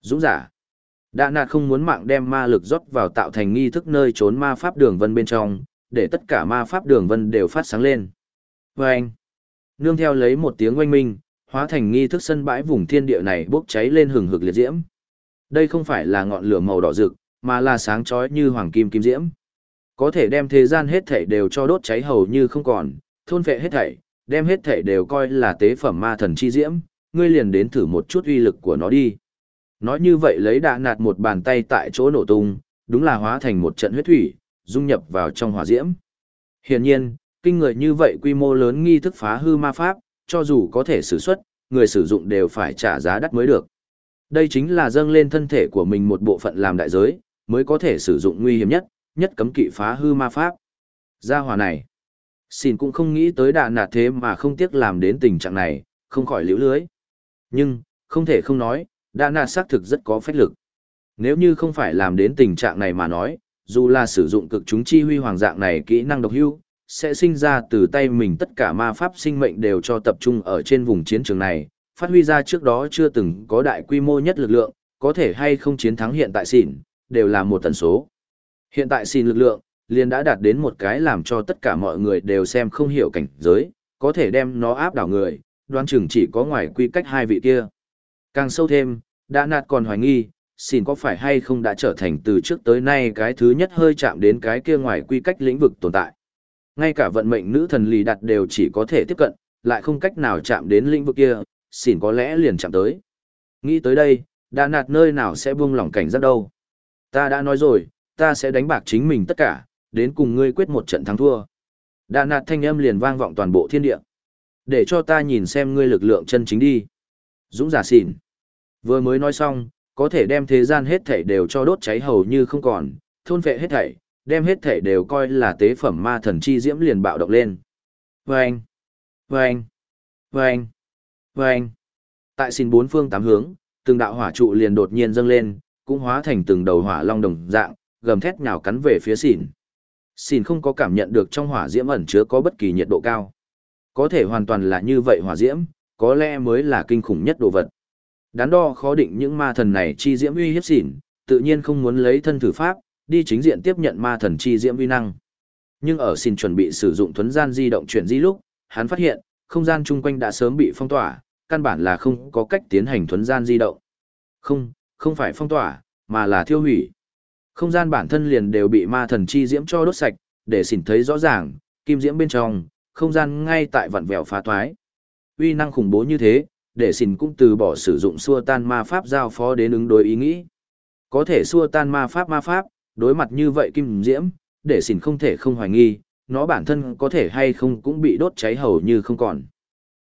[SPEAKER 1] Dũng giả. Đạ nạt không muốn mạng đem ma lực rót vào tạo thành nghi thức nơi trốn ma pháp đường vân bên trong, để tất cả ma pháp đường vân đều phát sáng lên. Và anh, nương theo lấy một tiếng oanh minh, hóa thành nghi thức sân bãi vùng thiên địa này bốc cháy lên hừng hực liệt diễm. Đây không phải là ngọn lửa màu đỏ rực, mà là sáng chói như hoàng kim kim diễm. Có thể đem thế gian hết thảy đều cho đốt cháy hầu như không còn, thôn phệ hết thảy, đem hết thảy đều coi là tế phẩm ma thần chi diễm, ngươi liền đến thử một chút uy lực của nó đi. Nói như vậy lấy đạ nạt một bàn tay tại chỗ nổ tung, đúng là hóa thành một trận huyết thủy, dung nhập vào trong hỏa diễm. Hiển nhiên, kinh người như vậy quy mô lớn nghi thức phá hư ma pháp, cho dù có thể sử xuất, người sử dụng đều phải trả giá đắt mới được. Đây chính là dâng lên thân thể của mình một bộ phận làm đại giới, mới có thể sử dụng nguy hiểm nhất, nhất cấm kỵ phá hư ma pháp. Gia hỏa này, xin cũng không nghĩ tới đạn nạt thế mà không tiếc làm đến tình trạng này, không khỏi liễu lưới. Nhưng, không thể không nói, đã nạt xác thực rất có phách lực. Nếu như không phải làm đến tình trạng này mà nói, dù là sử dụng cực chúng chi huy hoàng dạng này kỹ năng độc hưu, sẽ sinh ra từ tay mình tất cả ma pháp sinh mệnh đều cho tập trung ở trên vùng chiến trường này, phát huy ra trước đó chưa từng có đại quy mô nhất lực lượng, có thể hay không chiến thắng hiện tại xỉn, đều là một tần số. Hiện tại xỉn lực lượng, liền đã đạt đến một cái làm cho tất cả mọi người đều xem không hiểu cảnh giới, có thể đem nó áp đảo người, đoán chừng chỉ có ngoài quy cách hai vị kia. Càng sâu thêm, đã nạt còn hoài nghi, xin có phải hay không đã trở thành từ trước tới nay cái thứ nhất hơi chạm đến cái kia ngoài quy cách lĩnh vực tồn tại. Ngay cả vận mệnh nữ thần lì đặt đều chỉ có thể tiếp cận, lại không cách nào chạm đến lĩnh vực kia, xỉn có lẽ liền chạm tới. Nghĩ tới đây, đã nạt nơi nào sẽ buông lỏng cảnh giác đâu. Ta đã nói rồi, ta sẽ đánh bạc chính mình tất cả, đến cùng ngươi quyết một trận thắng thua. Đà nạt thanh âm liền vang vọng toàn bộ thiên địa. Để cho ta nhìn xem ngươi lực lượng chân chính đi. Dũng giả xỉn. Vừa mới nói xong, có thể đem thế gian hết thảy đều cho đốt cháy hầu như không còn, thôn vệ hết thảy, đem hết thảy đều coi là tế phẩm ma thần chi diễm liền bạo động lên. Vâng! Vâng! Vâng! Vâng! Tại xin bốn phương tám hướng, từng đạo hỏa trụ liền đột nhiên dâng lên, cũng hóa thành từng đầu hỏa long đồng dạng, gầm thét nhào cắn về phía xỉn. Xỉn không có cảm nhận được trong hỏa diễm ẩn chứa có bất kỳ nhiệt độ cao. Có thể hoàn toàn là như vậy hỏa diễm, có lẽ mới là kinh khủng nhất đồ vật. Đắn đo khó định những ma thần này chi diễm uy hiếp xỉn, tự nhiên không muốn lấy thân thử pháp, đi chính diện tiếp nhận ma thần chi diễm uy năng. Nhưng ở xin chuẩn bị sử dụng thuấn gian di động chuyển di lúc, hắn phát hiện, không gian chung quanh đã sớm bị phong tỏa, căn bản là không có cách tiến hành thuấn gian di động. Không, không phải phong tỏa, mà là thiêu hủy. Không gian bản thân liền đều bị ma thần chi diễm cho đốt sạch, để xỉn thấy rõ ràng, kim diễm bên trong, không gian ngay tại vặn vẹo phá toái, Uy năng khủng bố như thế, để xin cũng từ bỏ sử dụng xua tan ma pháp giao phó đến ứng đối ý nghĩ. Có thể xua tan ma pháp ma pháp, đối mặt như vậy kim diễm, để xin không thể không hoài nghi, nó bản thân có thể hay không cũng bị đốt cháy hầu như không còn.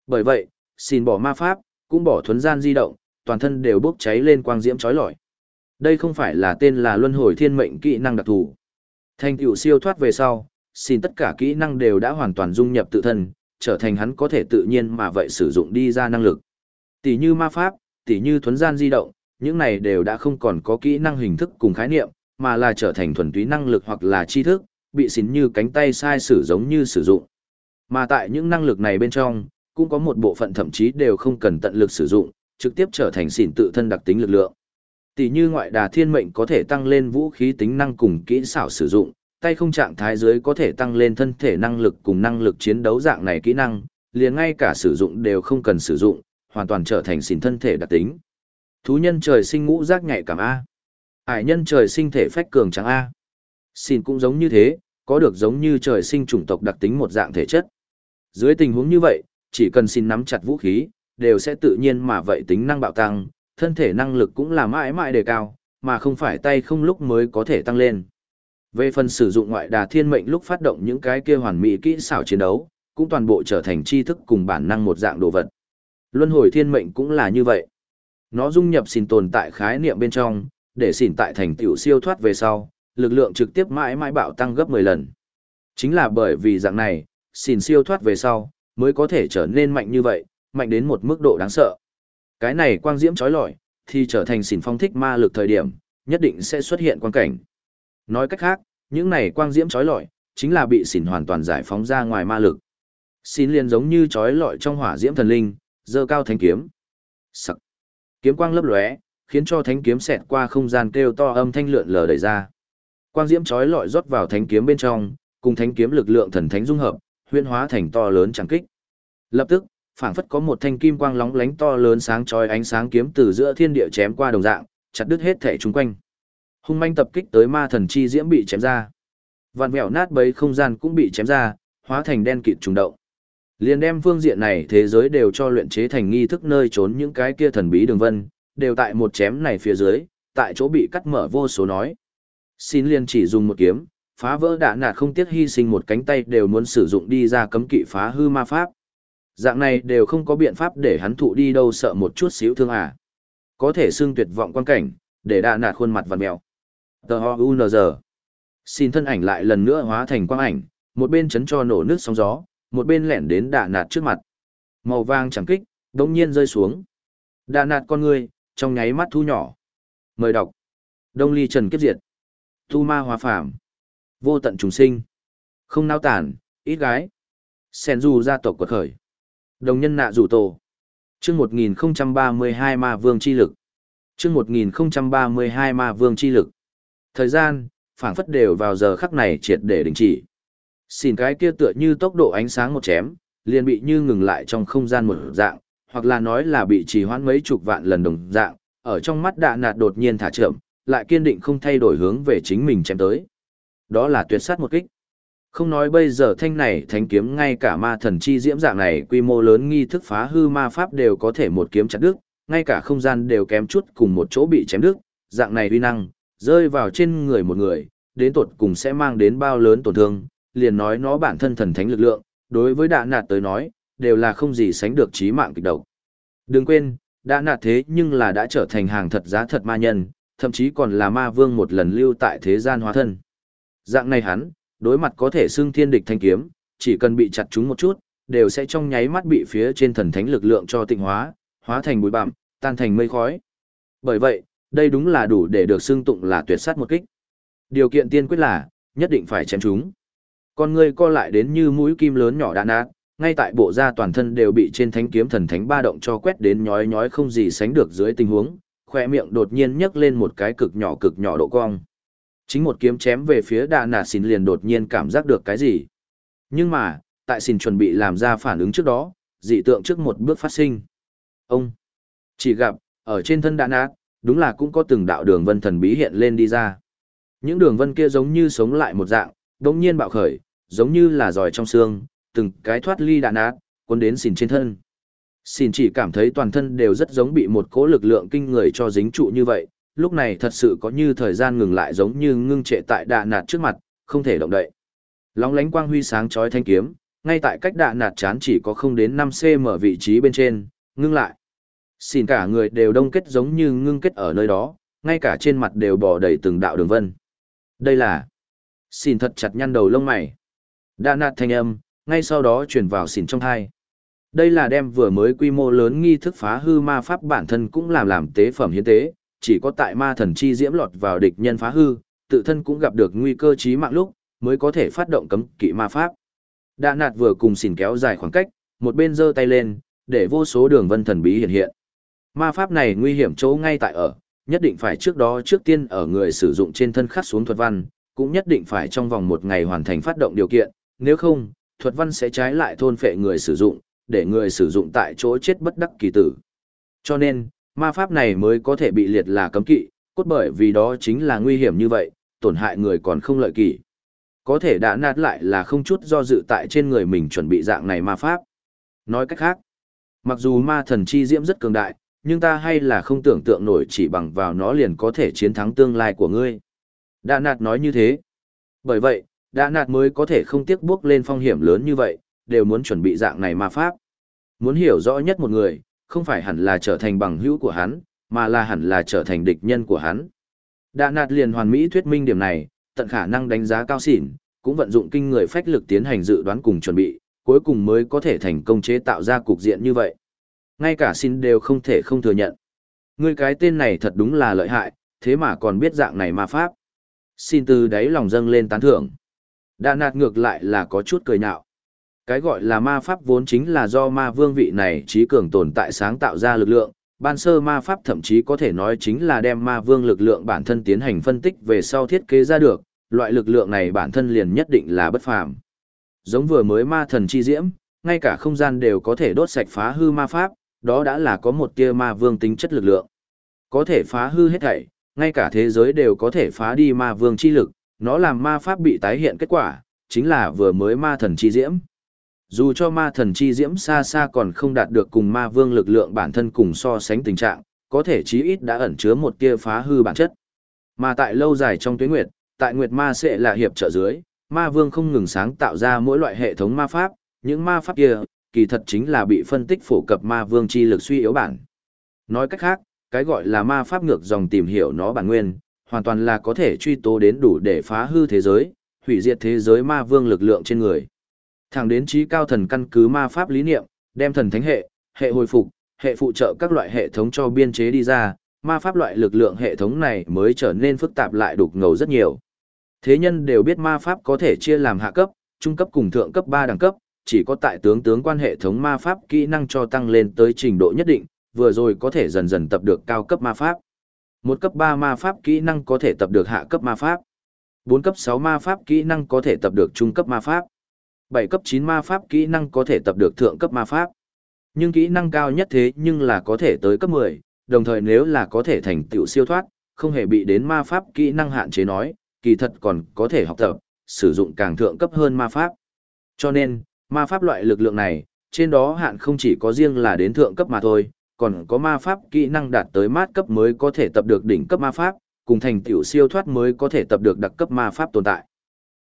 [SPEAKER 1] Bởi vậy, xin bỏ ma pháp, cũng bỏ thuấn gian di động, toàn thân đều bốc cháy lên quang diễm chói lọi. Đây không phải là tên là luân hồi thiên mệnh kỹ năng đặc thù. Thành tựu siêu thoát về sau, xin tất cả kỹ năng đều đã hoàn toàn dung nhập tự thân, trở thành hắn có thể tự nhiên mà vậy sử dụng đi ra năng lực. Tỷ như ma pháp, tỷ như thuấn gian di động, những này đều đã không còn có kỹ năng hình thức cùng khái niệm, mà là trở thành thuần túy năng lực hoặc là tri thức, bị xín như cánh tay sai sử giống như sử dụng. Mà tại những năng lực này bên trong, cũng có một bộ phận thậm chí đều không cần tận lực sử dụng, trực tiếp trở thành xỉn tự thân đặc tính lực lượng. Tỷ như ngoại đà thiên mệnh có thể tăng lên vũ khí tính năng cùng kỹ xảo sử dụng, tay không trạng thái dưới có thể tăng lên thân thể năng lực cùng năng lực chiến đấu dạng này kỹ năng, liền ngay cả sử dụng đều không cần sử dụng, hoàn toàn trở thành xỉn thân thể đặc tính. Thú nhân trời sinh ngũ giác nhạy cảm A. Hải nhân trời sinh thể phách cường trắng A. Xỉn cũng giống như thế, có được giống như trời sinh chủng tộc đặc tính một dạng thể chất. Dưới tình huống như vậy, chỉ cần xin nắm chặt vũ khí, đều sẽ tự nhiên mà vậy tính năng bạo tăng, thân thể năng lực cũng là mãi mãi đề cao, mà không phải tay không lúc mới có thể tăng lên. Về phần sử dụng ngoại đà thiên mệnh lúc phát động những cái kia hoàn mỹ kỹ xảo chiến đấu, cũng toàn bộ trở thành tri thức cùng bản năng một dạng đồ vật. Luân hồi thiên mệnh cũng là như vậy. Nó dung nhập xỉn tồn tại khái niệm bên trong, để xỉn tại thành tiểu siêu thoát về sau, lực lượng trực tiếp mãi mãi bạo tăng gấp 10 lần. Chính là bởi vì dạng này, xỉn siêu thoát về sau, mới có thể trở nên mạnh như vậy, mạnh đến một mức độ đáng sợ. Cái này quang diễm chói lọi, thì trở thành xỉn phong thích ma lực thời điểm, nhất định sẽ xuất hiện quang cảnh. Nói cách khác, những này quang diễm chói lọi, chính là bị xỉn hoàn toàn giải phóng ra ngoài ma lực. Xỉn liền giống như chói lọi trong hỏa diễm thần linh, dơ cao thánh kiếm. Sắc. Kiếm quang lấp lóe, khiến cho thánh kiếm xẹt qua không gian kêu to âm thanh lượn lờ đẩy ra. Quang diễm trói lọi rót vào thánh kiếm bên trong, cùng thánh kiếm lực lượng thần thánh dung hợp, huyễn hóa thành to lớn chẳng kích. Lập tức, phảng phất có một thanh kim quang lóng lánh to lớn sáng chói ánh sáng kiếm từ giữa thiên địa chém qua đồng dạng, chặt đứt hết thể chúng quanh. Hung manh tập kích tới ma thần chi diễm bị chém ra. Vạn vẹo nát bấy không gian cũng bị chém ra, hóa thành đen kịt trùng động. Liên đem phương diện này thế giới đều cho luyện chế thành nghi thức nơi trốn những cái kia thần bí đường vân, đều tại một chém này phía dưới, tại chỗ bị cắt mở vô số nói. Xin liên chỉ dùng một kiếm, phá vỡ đạ nạt không tiếc hy sinh một cánh tay đều muốn sử dụng đi ra cấm kỵ phá hư ma pháp. Dạng này đều không có biện pháp để hắn thụ đi đâu sợ một chút xíu thương à. Có thể xưng tuyệt vọng quan cảnh, để đạ nạt khuôn mặt vằn mèo. Tờ ho Xin thân ảnh lại lần nữa hóa thành quang ảnh, một bên chấn cho nổ nước sóng gió, một bên lẻn đến đạ nạt trước mặt. Màu vàng chẳng kích, đống nhiên rơi xuống. Đạ nạt con người, trong nháy mắt thu nhỏ. Mời đọc. Đông ly trần kiếp diệt. Tu ma hòa phàm. Vô tận trùng sinh. Không nao tản, ít gái. Sen du gia tộc quật khởi. Đồng nhân nạ rủ tổ. chương 1032 ma vương chi lực. chương 1032 ma vương chi lực. Thời gian, phảng phất đều vào giờ khắc này triệt để đình chỉ. Xin cái kia tựa như tốc độ ánh sáng một chém, liền bị như ngừng lại trong không gian một dạng, hoặc là nói là bị trì hoãn mấy chục vạn lần đồng dạng, ở trong mắt đạ nạt đột nhiên thả chậm, lại kiên định không thay đổi hướng về chính mình chém tới. Đó là tuyệt sát một kích. Không nói bây giờ thanh này thánh kiếm ngay cả ma thần chi diễm dạng này quy mô lớn nghi thức phá hư ma pháp đều có thể một kiếm chặt đứt, ngay cả không gian đều kém chút cùng một chỗ bị chém đứt, dạng này uy năng, rơi vào trên người một người, đến tột cùng sẽ mang đến bao lớn tổn thương, liền nói nó bản thân thần thánh lực lượng, đối với đạ nạt tới nói, đều là không gì sánh được trí mạng kịch độc. Đừng quên, đã nạt thế nhưng là đã trở thành hàng thật giá thật ma nhân, thậm chí còn là ma vương một lần lưu tại thế gian hóa thân. Dạng này hắn, đối mặt có thể xưng thiên địch thanh kiếm, chỉ cần bị chặt chúng một chút, đều sẽ trong nháy mắt bị phía trên thần thánh lực lượng cho tịnh hóa, hóa thành bụi bặm, tan thành mây khói. Bởi vậy, đây đúng là đủ để được xưng tụng là tuyệt sát một kích. Điều kiện tiên quyết là, nhất định phải chém chúng. Con ngươi co lại đến như mũi kim lớn nhỏ đạn nát, ngay tại bộ da toàn thân đều bị trên thánh kiếm thần thánh ba động cho quét đến nhói nhói không gì sánh được dưới tình huống, khoe miệng đột nhiên nhấc lên một cái cực nhỏ cực nhỏ độ cong. Chính một kiếm chém về phía đà nạt xin liền đột nhiên cảm giác được cái gì. Nhưng mà, tại xin chuẩn bị làm ra phản ứng trước đó, dị tượng trước một bước phát sinh. Ông chỉ gặp, ở trên thân đà nạt, đúng là cũng có từng đạo đường vân thần bí hiện lên đi ra. Những đường vân kia giống như sống lại một dạng, đột nhiên bạo khởi, giống như là giỏi trong xương, từng cái thoát ly đạn ác, cuốn đến xìn trên thân. Xìn chỉ cảm thấy toàn thân đều rất giống bị một cỗ lực lượng kinh người cho dính trụ như vậy, lúc này thật sự có như thời gian ngừng lại giống như ngưng trệ tại đạn nạt trước mặt, không thể động đậy. Lóng lánh quang huy sáng chói thanh kiếm, ngay tại cách đạn nạt chán chỉ có không đến 5 cm vị trí bên trên, ngưng lại. Xin cả người đều đông kết giống như ngưng kết ở nơi đó, ngay cả trên mặt đều bò đầy từng đạo đường vân. Đây là... Xin thật chặt nhăn đầu lông mày. Đã nạt thanh âm, ngay sau đó truyền vào xỉn trong thai. Đây là đem vừa mới quy mô lớn nghi thức phá hư ma pháp bản thân cũng làm làm tế phẩm hiến tế, chỉ có tại ma thần chi diễm lọt vào địch nhân phá hư, tự thân cũng gặp được nguy cơ chí mạng lúc, mới có thể phát động cấm kỵ ma pháp. Đã nạt vừa cùng xỉn kéo dài khoảng cách, một bên giơ tay lên, để vô số đường vân thần bí hiện hiện. Ma pháp này nguy hiểm chỗ ngay tại ở, nhất định phải trước đó trước tiên ở người sử dụng trên thân khắc xuống thuật văn, cũng nhất định phải trong vòng một ngày hoàn thành phát động điều kiện, nếu không, thuật văn sẽ trái lại thôn phệ người sử dụng, để người sử dụng tại chỗ chết bất đắc kỳ tử. Cho nên, ma pháp này mới có thể bị liệt là cấm kỵ, cốt bởi vì đó chính là nguy hiểm như vậy, tổn hại người còn không lợi kỷ. Có thể đã nát lại là không chút do dự tại trên người mình chuẩn bị dạng này ma pháp. Nói cách khác, mặc dù ma thần chi diễm rất cường đại, nhưng ta hay là không tưởng tượng nổi chỉ bằng vào nó liền có thể chiến thắng tương lai của ngươi. Đã nạt nói như thế. Bởi vậy, đã nạt mới có thể không tiếc bước lên phong hiểm lớn như vậy, đều muốn chuẩn bị dạng này ma pháp. Muốn hiểu rõ nhất một người, không phải hẳn là trở thành bằng hữu của hắn, mà là hẳn là trở thành địch nhân của hắn. Đã nạt liền hoàn mỹ thuyết minh điểm này, tận khả năng đánh giá cao xỉn, cũng vận dụng kinh người phách lực tiến hành dự đoán cùng chuẩn bị, cuối cùng mới có thể thành công chế tạo ra cục diện như vậy. Ngay cả xin đều không thể không thừa nhận. Ngươi cái tên này thật đúng là lợi hại, thế mà còn biết dạng này ma pháp. Xin từ đáy lòng dâng lên tán thưởng. Đà nạt ngược lại là có chút cười nhạo. Cái gọi là ma pháp vốn chính là do ma vương vị này trí cường tồn tại sáng tạo ra lực lượng, ban sơ ma pháp thậm chí có thể nói chính là đem ma vương lực lượng bản thân tiến hành phân tích về sau thiết kế ra được, loại lực lượng này bản thân liền nhất định là bất phàm. Giống vừa mới ma thần chi diễm, ngay cả không gian đều có thể đốt sạch phá hư ma pháp, đó đã là có một tia ma vương tính chất lực lượng. Có thể phá hư hết thảy, ngay cả thế giới đều có thể phá đi ma vương chi lực, nó làm ma pháp bị tái hiện kết quả, chính là vừa mới ma thần chi diễm. Dù cho ma thần chi diễm xa xa còn không đạt được cùng ma vương lực lượng bản thân cùng so sánh tình trạng, có thể chí ít đã ẩn chứa một tia phá hư bản chất. Mà tại lâu dài trong tuyến nguyệt, tại nguyệt ma sẽ là hiệp trợ dưới, ma vương không ngừng sáng tạo ra mỗi loại hệ thống ma pháp, những ma pháp kia, kỳ thật chính là bị phân tích phổ cập ma vương chi lực suy yếu bản. Nói cách khác, cái gọi là ma pháp ngược dòng tìm hiểu nó bản nguyên, hoàn toàn là có thể truy tố đến đủ để phá hư thế giới, hủy diệt thế giới ma vương lực lượng trên người. Thẳng đến trí cao thần căn cứ ma pháp lý niệm, đem thần thánh hệ, hệ hồi phục, hệ phụ trợ các loại hệ thống cho biên chế đi ra, ma pháp loại lực lượng hệ thống này mới trở nên phức tạp lại đục ngầu rất nhiều. Thế nhân đều biết ma pháp có thể chia làm hạ cấp, trung cấp cùng thượng cấp 3 đẳng cấp, chỉ có tại tướng tướng quan hệ thống ma pháp kỹ năng cho tăng lên tới trình độ nhất định, vừa rồi có thể dần dần tập được cao cấp ma pháp. Một cấp 3 ma pháp kỹ năng có thể tập được hạ cấp ma pháp. 4 cấp 6 ma pháp kỹ năng có thể tập được trung cấp ma pháp. 7 cấp 9 ma pháp kỹ năng có thể tập được thượng cấp ma pháp. Nhưng kỹ năng cao nhất thế nhưng là có thể tới cấp 10, đồng thời nếu là có thể thành tựu siêu thoát, không hề bị đến ma pháp kỹ năng hạn chế nói, kỳ thật còn có thể học tập, sử dụng càng thượng cấp hơn ma pháp. Cho nên, ma pháp loại lực lượng này, trên đó hạn không chỉ có riêng là đến thượng cấp mà thôi, còn có ma pháp kỹ năng đạt tới mát cấp mới có thể tập được đỉnh cấp ma pháp, cùng thành tiểu siêu thoát mới có thể tập được đặc cấp ma pháp tồn tại.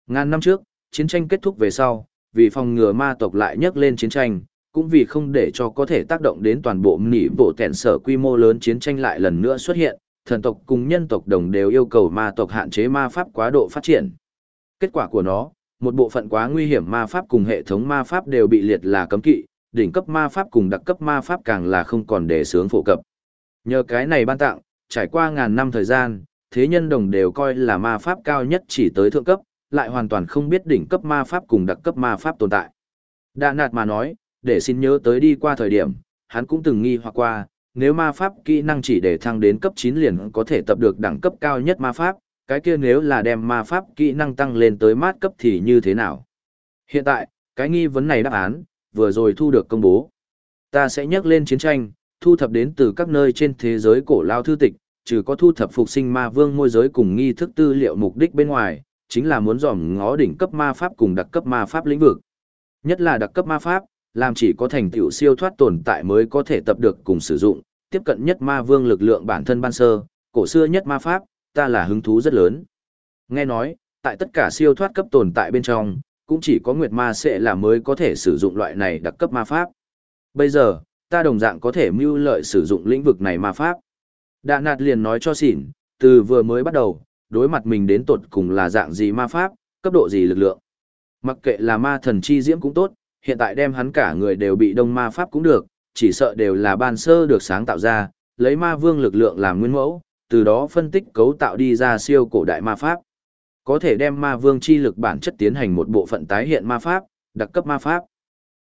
[SPEAKER 1] Ngàn năm trước, chiến tranh kết thúc về sau, vì phòng ngừa ma tộc lại nhấc lên chiến tranh, cũng vì không để cho có thể tác động đến toàn bộ nỉ bộ tẹn sở quy mô lớn chiến tranh lại lần nữa xuất hiện, thần tộc cùng nhân tộc đồng đều yêu cầu ma tộc hạn chế ma pháp quá độ phát triển. Kết quả của nó, một bộ phận quá nguy hiểm ma pháp cùng hệ thống ma pháp đều bị liệt là cấm kỵ, đỉnh cấp ma pháp cùng đặc cấp ma pháp càng là không còn để sướng phổ cập. Nhờ cái này ban tặng, trải qua ngàn năm thời gian, thế nhân đồng đều coi là ma pháp cao nhất chỉ tới thượng cấp, lại hoàn toàn không biết đỉnh cấp ma pháp cùng đặc cấp ma pháp tồn tại. Đạ nạt mà nói, để xin nhớ tới đi qua thời điểm, hắn cũng từng nghi hoặc qua, nếu ma pháp kỹ năng chỉ để thăng đến cấp 9 liền có thể tập được đẳng cấp cao nhất ma pháp, cái kia nếu là đem ma pháp kỹ năng tăng lên tới mát cấp thì như thế nào? Hiện tại, cái nghi vấn này đáp án, vừa rồi thu được công bố. Ta sẽ nhắc lên chiến tranh, thu thập đến từ các nơi trên thế giới cổ lao thư tịch, trừ có thu thập phục sinh ma vương môi giới cùng nghi thức tư liệu mục đích bên ngoài, chính là muốn dòm ngó đỉnh cấp ma pháp cùng đặc cấp ma pháp lĩnh vực. Nhất là đặc cấp ma pháp, làm chỉ có thành tựu siêu thoát tồn tại mới có thể tập được cùng sử dụng, tiếp cận nhất ma vương lực lượng bản thân ban sơ, cổ xưa nhất ma pháp, ta là hứng thú rất lớn. Nghe nói, tại tất cả siêu thoát cấp tồn tại bên trong, cũng chỉ có Nguyệt Ma sẽ là mới có thể sử dụng loại này đặc cấp ma pháp. Bây giờ, ta đồng dạng có thể mưu lợi sử dụng lĩnh vực này ma pháp. Đạ nạt liền nói cho xỉn, từ vừa mới bắt đầu, đối mặt mình đến tột cùng là dạng gì ma pháp, cấp độ gì lực lượng. Mặc kệ là ma thần chi diễm cũng tốt, hiện tại đem hắn cả người đều bị đông ma pháp cũng được, chỉ sợ đều là ban sơ được sáng tạo ra, lấy ma vương lực lượng làm nguyên mẫu, từ đó phân tích cấu tạo đi ra siêu cổ đại ma pháp. Có thể đem ma vương chi lực bản chất tiến hành một bộ phận tái hiện ma pháp, đặc cấp ma pháp.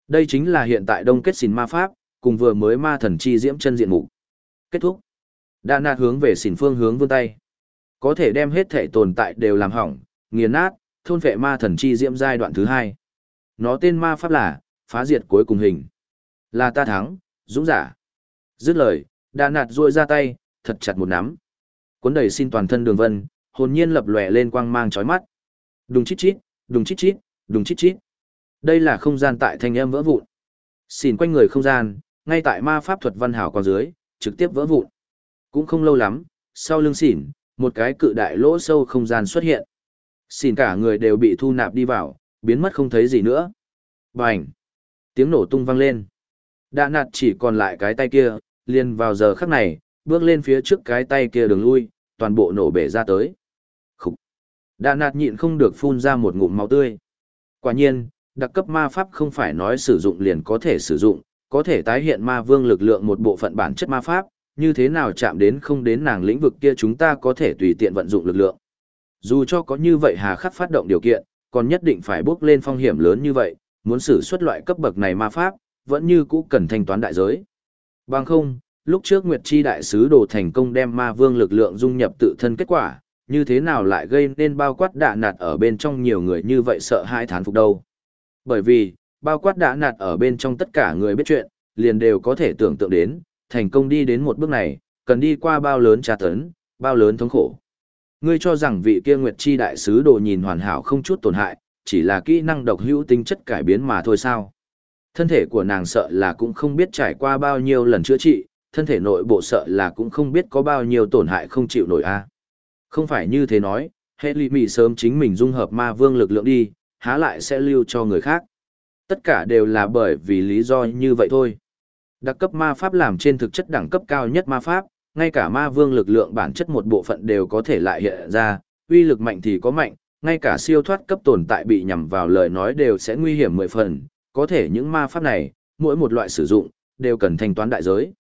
[SPEAKER 1] Đây chính là hiện tại đông kết xỉn ma pháp, cùng vừa mới ma thần chi diễm chân diện mục. Kết thúc. Đa nạt hướng về xỉn phương hướng vươn tay. Có thể đem hết thể tồn tại đều làm hỏng, nghiền nát, thôn vệ ma thần chi diễm giai đoạn thứ hai. Nó tên ma pháp là, phá diệt cuối cùng hình. Là ta thắng, dũng giả. Dứt lời, đa nạt ruôi ra tay, thật chặt một nắm. Cuốn đầy xin toàn thân đường vân, hồn nhiên lập lòe lên quang mang chói mắt. Đùng chít chít, đùng chít chít, đùng chít chít. Đây là không gian tại thanh âm vỡ vụn. Xìn quanh người không gian, ngay tại ma pháp thuật văn hảo còn dưới, trực tiếp vỡ vụn. Cũng không lâu lắm, sau lưng xỉn, một cái cự đại lỗ sâu không gian xuất hiện. Xỉn cả người đều bị thu nạp đi vào, biến mất không thấy gì nữa. Bành! Tiếng nổ tung vang lên. Đã nạt chỉ còn lại cái tay kia, liền vào giờ khắc này, bước lên phía trước cái tay kia đường lui, toàn bộ nổ bể ra tới. Đà nạt nhịn không được phun ra một ngụm máu tươi. Quả nhiên, đặc cấp ma pháp không phải nói sử dụng liền có thể sử dụng, có thể tái hiện ma vương lực lượng một bộ phận bản chất ma pháp, như thế nào chạm đến không đến nàng lĩnh vực kia chúng ta có thể tùy tiện vận dụng lực lượng. Dù cho có như vậy hà khắc phát động điều kiện, còn nhất định phải bước lên phong hiểm lớn như vậy, muốn sử xuất loại cấp bậc này ma pháp, vẫn như cũ cần thanh toán đại giới. Bằng không, lúc trước Nguyệt Chi đại sứ đồ thành công đem ma vương lực lượng dung nhập tự thân kết quả, như thế nào lại gây nên bao quát đạ nạt ở bên trong nhiều người như vậy sợ hai thán phục đâu. Bởi vì, bao quát đạ nạt ở bên trong tất cả người biết chuyện, liền đều có thể tưởng tượng đến, thành công đi đến một bước này, cần đi qua bao lớn tra tấn, bao lớn thống khổ. Ngươi cho rằng vị kia Nguyệt Chi đại sứ đồ nhìn hoàn hảo không chút tổn hại, chỉ là kỹ năng độc hữu tính chất cải biến mà thôi sao? Thân thể của nàng sợ là cũng không biết trải qua bao nhiêu lần chữa trị, thân thể nội bộ sợ là cũng không biết có bao nhiêu tổn hại không chịu nổi a. Không phải như thế nói, hệ lì mì sớm chính mình dung hợp ma vương lực lượng đi, há lại sẽ lưu cho người khác. Tất cả đều là bởi vì lý do như vậy thôi. Đặc cấp ma pháp làm trên thực chất đẳng cấp cao nhất ma pháp, ngay cả ma vương lực lượng bản chất một bộ phận đều có thể lại hiện ra, uy lực mạnh thì có mạnh, ngay cả siêu thoát cấp tồn tại bị nhằm vào lời nói đều sẽ nguy hiểm mười phần, có thể những ma pháp này, mỗi một loại sử dụng, đều cần thanh toán đại giới.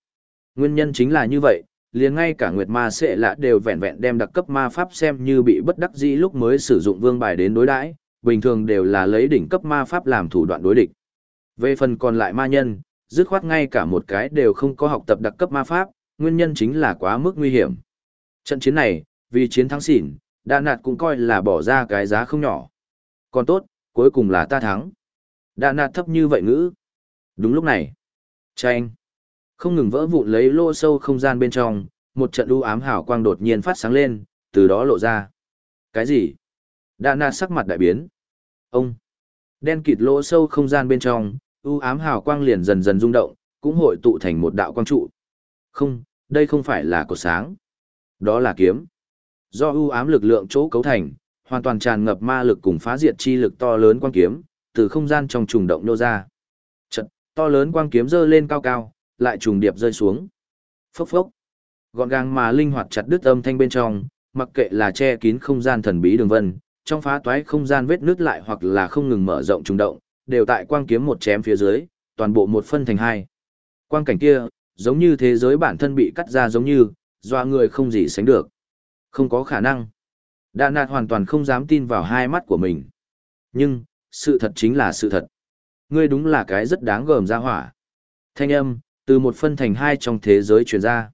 [SPEAKER 1] Nguyên nhân chính là như vậy, liền ngay cả Nguyệt Ma Sệ lạ đều vẹn vẹn đem đặc cấp ma pháp xem như bị bất đắc dĩ lúc mới sử dụng vương bài đến đối đãi, bình thường đều là lấy đỉnh cấp ma pháp làm thủ đoạn đối địch. Về phần còn lại ma nhân, dứt khoát ngay cả một cái đều không có học tập đặc cấp ma pháp, nguyên nhân chính là quá mức nguy hiểm. Trận chiến này, vì chiến thắng xỉn, Đa Nạt cũng coi là bỏ ra cái giá không nhỏ. Còn tốt, cuối cùng là ta thắng. Đa Nạt thấp như vậy ngữ. Đúng lúc này, tranh không ngừng vỡ vụn lấy lô sâu không gian bên trong, một trận u ám hào quang đột nhiên phát sáng lên, từ đó lộ ra. Cái gì? Đa na sắc mặt đại biến. Ông! Đen kịt lỗ sâu không gian bên trong, u ám hào quang liền dần dần rung động, cũng hội tụ thành một đạo quang trụ. Không, đây không phải là cột sáng. Đó là kiếm. Do u ám lực lượng chỗ cấu thành, hoàn toàn tràn ngập ma lực cùng phá diệt chi lực to lớn quang kiếm, từ không gian trong trùng động nô ra. Trận, to lớn quang kiếm dơ lên cao cao, lại trùng điệp rơi xuống. Phốc phốc. Gọn gàng mà linh hoạt chặt đứt âm thanh bên trong, mặc kệ là che kín không gian thần bí đường vân, trong phá toái không gian vết nứt lại hoặc là không ngừng mở rộng trùng động, đều tại quang kiếm một chém phía dưới, toàn bộ một phân thành hai. Quang cảnh kia, giống như thế giới bản thân bị cắt ra giống như, doa người không gì sánh được. Không có khả năng. Đà nạt hoàn toàn không dám tin vào hai mắt của mình. Nhưng, sự thật chính là sự thật. Ngươi đúng là cái rất đáng gờm ra hỏa. Thanh âm, từ một phân thành hai trong thế giới truyền ra.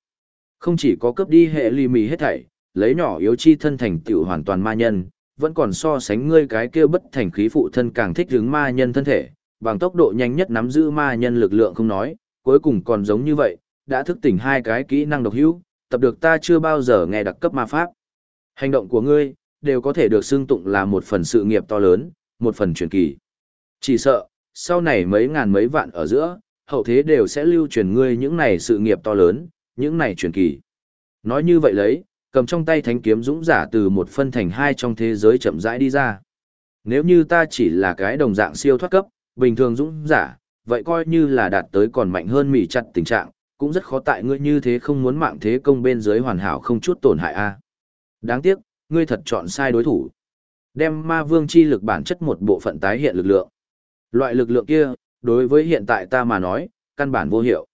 [SPEAKER 1] Không chỉ có cấp đi hệ ly mì hết thảy, lấy nhỏ yếu chi thân thành tiểu hoàn toàn ma nhân, vẫn còn so sánh ngươi cái kia bất thành khí phụ thân càng thích hướng ma nhân thân thể, bằng tốc độ nhanh nhất nắm giữ ma nhân lực lượng không nói, cuối cùng còn giống như vậy, đã thức tỉnh hai cái kỹ năng độc hữu, tập được ta chưa bao giờ nghe đặc cấp ma pháp. Hành động của ngươi, đều có thể được xưng tụng là một phần sự nghiệp to lớn, một phần truyền kỳ. Chỉ sợ, sau này mấy ngàn mấy vạn ở giữa, hậu thế đều sẽ lưu truyền ngươi những này sự nghiệp to lớn, những này truyền kỳ. Nói như vậy lấy, cầm trong tay thánh kiếm dũng giả từ một phân thành hai trong thế giới chậm rãi đi ra. Nếu như ta chỉ là cái đồng dạng siêu thoát cấp, bình thường dũng giả, vậy coi như là đạt tới còn mạnh hơn mỉ chặt tình trạng, cũng rất khó tại ngươi như thế không muốn mạng thế công bên dưới hoàn hảo không chút tổn hại a. Đáng tiếc, ngươi thật chọn sai đối thủ. Đem ma vương chi lực bản chất một bộ phận tái hiện lực lượng. Loại lực lượng kia, đối với hiện tại ta mà nói, căn bản vô hiệu.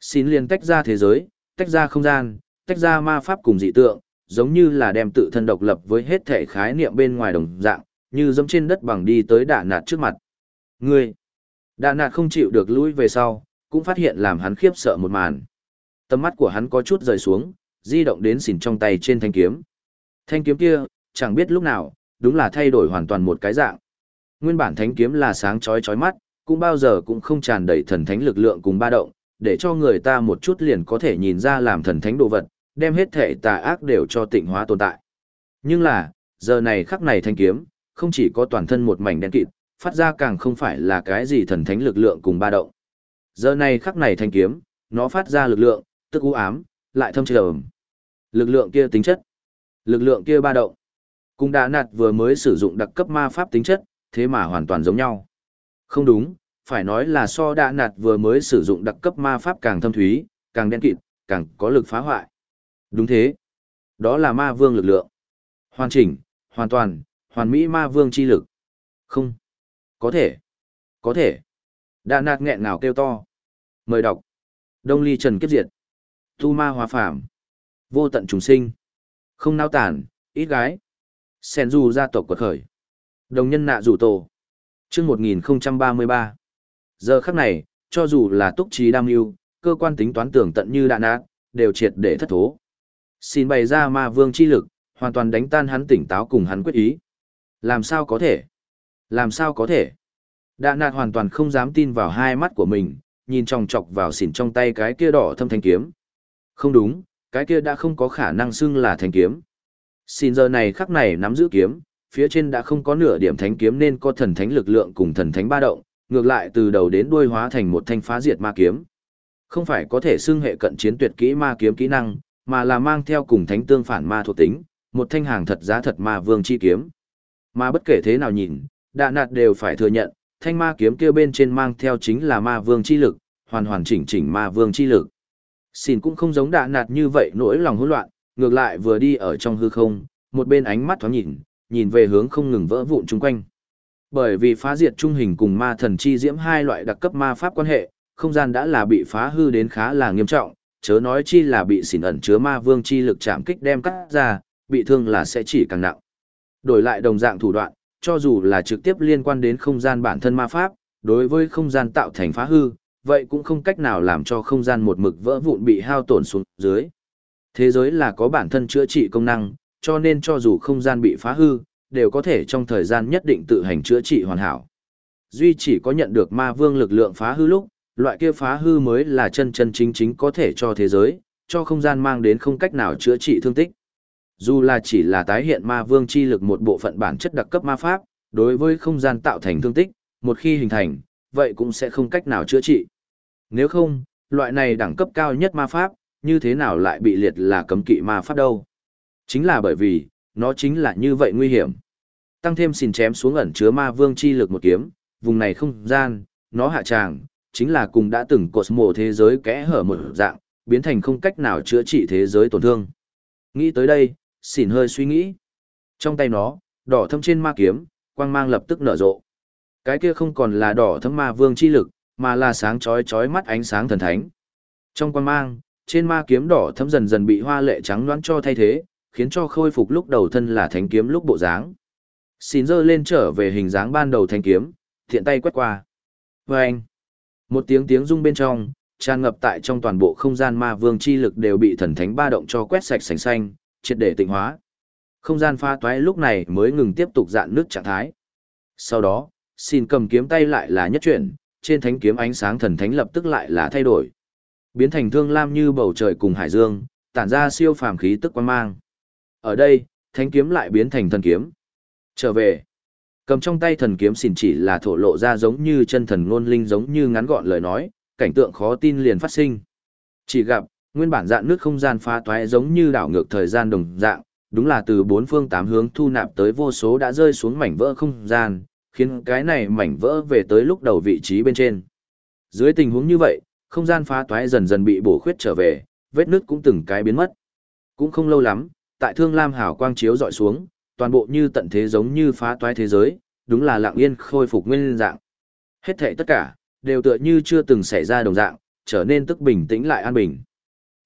[SPEAKER 1] Xin liền tách ra thế giới, tách ra không gian, tách ra ma pháp cùng dị tượng, giống như là đem tự thân độc lập với hết thể khái niệm bên ngoài đồng dạng, như giống trên đất bằng đi tới đạ nạt trước mặt. Ngươi! Đạ nạt không chịu được lui về sau, cũng phát hiện làm hắn khiếp sợ một màn. Tầm mắt của hắn có chút rời xuống, di động đến xỉn trong tay trên thanh kiếm. Thanh kiếm kia, chẳng biết lúc nào, đúng là thay đổi hoàn toàn một cái dạng. Nguyên bản thanh kiếm là sáng chói chói mắt, cũng bao giờ cũng không tràn đầy thần thánh lực lượng cùng ba động, để cho người ta một chút liền có thể nhìn ra làm thần thánh đồ vật, đem hết thể tà ác đều cho tịnh hóa tồn tại. Nhưng là, giờ này khắc này thanh kiếm, không chỉ có toàn thân một mảnh đen kịt, phát ra càng không phải là cái gì thần thánh lực lượng cùng ba động. Giờ này khắc này thanh kiếm, nó phát ra lực lượng, tức u ám, lại thâm trầm. Lực lượng kia tính chất, lực lượng kia ba động. Cũng đã nạt vừa mới sử dụng đặc cấp ma pháp tính chất, thế mà hoàn toàn giống nhau. Không đúng, phải nói là so đã nạt vừa mới sử dụng đặc cấp ma pháp càng thâm thúy, càng đen kịt, càng có lực phá hoại. Đúng thế. Đó là ma vương lực lượng. Hoàn chỉnh, hoàn toàn, hoàn mỹ ma vương chi lực. Không. Có thể. Có thể. Đà nạt nghẹn nào kêu to. Mời đọc. Đông ly trần kiếp diệt. Tu ma hòa phàm. Vô tận trùng sinh. Không nao tản, ít gái. Sen du gia tộc quật khởi. Đồng nhân nạ rủ tổ chương 1033. Giờ khắc này, cho dù là túc trí đam yêu, cơ quan tính toán tưởng tận như đạn ác, đều triệt để thất thố. Xin bày ra ma vương chi lực, hoàn toàn đánh tan hắn tỉnh táo cùng hắn quyết ý. Làm sao có thể? Làm sao có thể? Đạ nạt hoàn toàn không dám tin vào hai mắt của mình, nhìn tròng chọc vào xỉn trong tay cái kia đỏ thâm thanh kiếm. Không đúng, cái kia đã không có khả năng xưng là thanh kiếm. Xin giờ này khắc này nắm giữ kiếm, phía trên đã không có nửa điểm thánh kiếm nên có thần thánh lực lượng cùng thần thánh ba động, ngược lại từ đầu đến đuôi hóa thành một thanh phá diệt ma kiếm. Không phải có thể xưng hệ cận chiến tuyệt kỹ ma kiếm kỹ năng, mà là mang theo cùng thánh tương phản ma thuộc tính, một thanh hàng thật giá thật ma vương chi kiếm. Mà bất kể thế nào nhìn, đạ nạt đều phải thừa nhận, thanh ma kiếm kia bên trên mang theo chính là ma vương chi lực, hoàn hoàn chỉnh chỉnh ma vương chi lực. Xin cũng không giống đạ nạt như vậy nỗi lòng hỗn loạn, ngược lại vừa đi ở trong hư không, một bên ánh mắt thoáng nhìn, nhìn về hướng không ngừng vỡ vụn chung quanh. Bởi vì phá diệt trung hình cùng ma thần chi diễm hai loại đặc cấp ma pháp quan hệ, không gian đã là bị phá hư đến khá là nghiêm trọng, chớ nói chi là bị xỉn ẩn chứa ma vương chi lực chạm kích đem cắt ra, bị thương là sẽ chỉ càng nặng. Đổi lại đồng dạng thủ đoạn, cho dù là trực tiếp liên quan đến không gian bản thân ma pháp, đối với không gian tạo thành phá hư, vậy cũng không cách nào làm cho không gian một mực vỡ vụn bị hao tổn xuống dưới. Thế giới là có bản thân chữa trị công năng, cho nên cho dù không gian bị phá hư, đều có thể trong thời gian nhất định tự hành chữa trị hoàn hảo. Duy chỉ có nhận được ma vương lực lượng phá hư lúc, loại kia phá hư mới là chân chân chính chính có thể cho thế giới, cho không gian mang đến không cách nào chữa trị thương tích. Dù là chỉ là tái hiện ma vương chi lực một bộ phận bản chất đặc cấp ma pháp, đối với không gian tạo thành thương tích, một khi hình thành, vậy cũng sẽ không cách nào chữa trị. Nếu không, loại này đẳng cấp cao nhất ma pháp, như thế nào lại bị liệt là cấm kỵ ma pháp đâu? Chính là bởi vì, nó chính là như vậy nguy hiểm. Tăng thêm xin chém xuống ẩn chứa ma vương chi lực một kiếm, vùng này không gian, nó hạ tràng, chính là cùng đã từng cột mộ thế giới kẽ hở một dạng, biến thành không cách nào chữa trị thế giới tổn thương. Nghĩ tới đây, xỉn hơi suy nghĩ. Trong tay nó, đỏ thâm trên ma kiếm, quang mang lập tức nở rộ. Cái kia không còn là đỏ thâm ma vương chi lực, mà là sáng chói chói mắt ánh sáng thần thánh. Trong quang mang, trên ma kiếm đỏ thâm dần dần bị hoa lệ trắng loãng cho thay thế, khiến cho khôi phục lúc đầu thân là thánh kiếm lúc bộ dáng. Xin dơ lên trở về hình dáng ban đầu thánh kiếm, thiện tay quét qua. Và anh, một tiếng tiếng rung bên trong, tràn ngập tại trong toàn bộ không gian ma vương chi lực đều bị thần thánh ba động cho quét sạch sành xanh, triệt để tịnh hóa. Không gian pha toái lúc này mới ngừng tiếp tục dạn nước trạng thái. Sau đó, xin cầm kiếm tay lại là nhất chuyển, trên thánh kiếm ánh sáng thần thánh lập tức lại là thay đổi. Biến thành thương lam như bầu trời cùng hải dương, tản ra siêu phàm khí tức quan mang. Ở đây, thánh kiếm lại biến thành thần kiếm. Trở về, cầm trong tay thần kiếm xỉn chỉ là thổ lộ ra giống như chân thần ngôn linh giống như ngắn gọn lời nói, cảnh tượng khó tin liền phát sinh. Chỉ gặp, nguyên bản dạng nước không gian phá toái giống như đảo ngược thời gian đồng dạng, đúng là từ bốn phương tám hướng thu nạp tới vô số đã rơi xuống mảnh vỡ không gian, khiến cái này mảnh vỡ về tới lúc đầu vị trí bên trên. Dưới tình huống như vậy, không gian phá toái dần dần bị bổ khuyết trở về, vết nứt cũng từng cái biến mất. Cũng không lâu lắm, tại thương lam Hảo quang chiếu dọi xuống, toàn bộ như tận thế giống như phá toái thế giới, đúng là lặng yên khôi phục nguyên dạng. Hết thảy tất cả, đều tựa như chưa từng xảy ra đồng dạng, trở nên tức bình tĩnh lại an bình.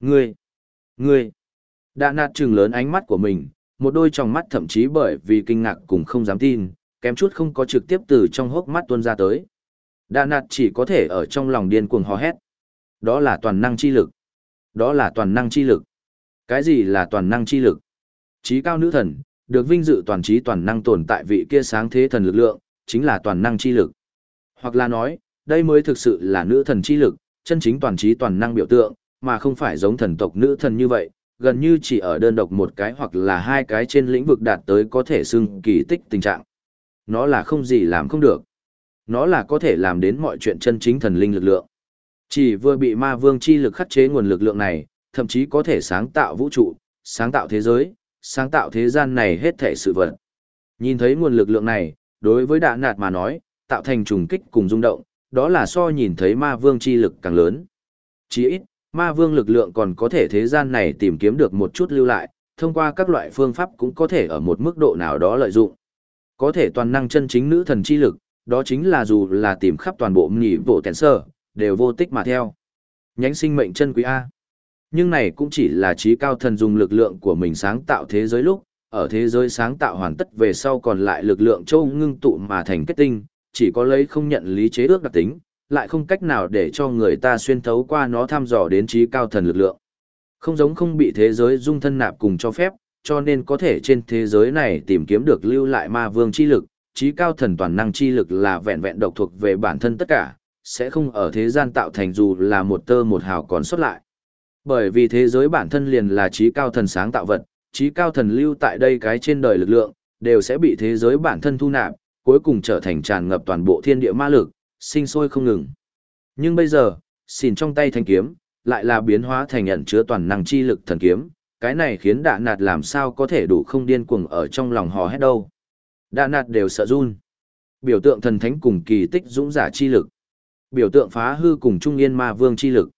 [SPEAKER 1] Ngươi, ngươi, đã nạt trừng lớn ánh mắt của mình, một đôi tròng mắt thậm chí bởi vì kinh ngạc cùng không dám tin, kém chút không có trực tiếp từ trong hốc mắt tuôn ra tới. Đà nạt chỉ có thể ở trong lòng điên cuồng hò hét. Đó là toàn năng chi lực. Đó là toàn năng chi lực. Cái gì là toàn năng chi lực? Trí cao nữ thần, được vinh dự toàn trí toàn năng tồn tại vị kia sáng thế thần lực lượng, chính là toàn năng chi lực. Hoặc là nói, đây mới thực sự là nữ thần chi lực, chân chính toàn trí toàn năng biểu tượng, mà không phải giống thần tộc nữ thần như vậy, gần như chỉ ở đơn độc một cái hoặc là hai cái trên lĩnh vực đạt tới có thể xưng kỳ tích tình trạng. Nó là không gì làm không được. Nó là có thể làm đến mọi chuyện chân chính thần linh lực lượng. Chỉ vừa bị ma vương chi lực khắc chế nguồn lực lượng này, thậm chí có thể sáng tạo vũ trụ, sáng tạo thế giới, sáng tạo thế gian này hết thể sự vật. Nhìn thấy nguồn lực lượng này, đối với đạ nạt mà nói, tạo thành trùng kích cùng rung động, đó là so nhìn thấy ma vương chi lực càng lớn. Chỉ ít, ma vương lực lượng còn có thể thế gian này tìm kiếm được một chút lưu lại, thông qua các loại phương pháp cũng có thể ở một mức độ nào đó lợi dụng. Có thể toàn năng chân chính nữ thần chi lực, đó chính là dù là tìm khắp toàn bộ nhị bộ tèn sơ, đều vô tích mà theo. Nhánh sinh mệnh chân quý A. Nhưng này cũng chỉ là trí cao thần dùng lực lượng của mình sáng tạo thế giới lúc, ở thế giới sáng tạo hoàn tất về sau còn lại lực lượng châu ngưng tụ mà thành kết tinh, chỉ có lấy không nhận lý chế ước đặc tính, lại không cách nào để cho người ta xuyên thấu qua nó thăm dò đến trí cao thần lực lượng. Không giống không bị thế giới dung thân nạp cùng cho phép, cho nên có thể trên thế giới này tìm kiếm được lưu lại ma vương chi lực, trí cao thần toàn năng chi lực là vẹn vẹn độc thuộc về bản thân tất cả, sẽ không ở thế gian tạo thành dù là một tơ một hào còn xuất lại. Bởi vì thế giới bản thân liền là trí cao thần sáng tạo vật, trí cao thần lưu tại đây cái trên đời lực lượng, đều sẽ bị thế giới bản thân thu nạp, cuối cùng trở thành tràn ngập toàn bộ thiên địa ma lực, sinh sôi không ngừng. Nhưng bây giờ, xìn trong tay thanh kiếm, lại là biến hóa thành nhận chứa toàn năng chi lực thần kiếm, cái này khiến đạ nạt làm sao có thể đủ không điên cuồng ở trong lòng hò hét đâu. Đạ nạt đều sợ run. Biểu tượng thần thánh cùng kỳ tích dũng giả chi lực. Biểu tượng phá hư cùng trung yên ma vương chi lực.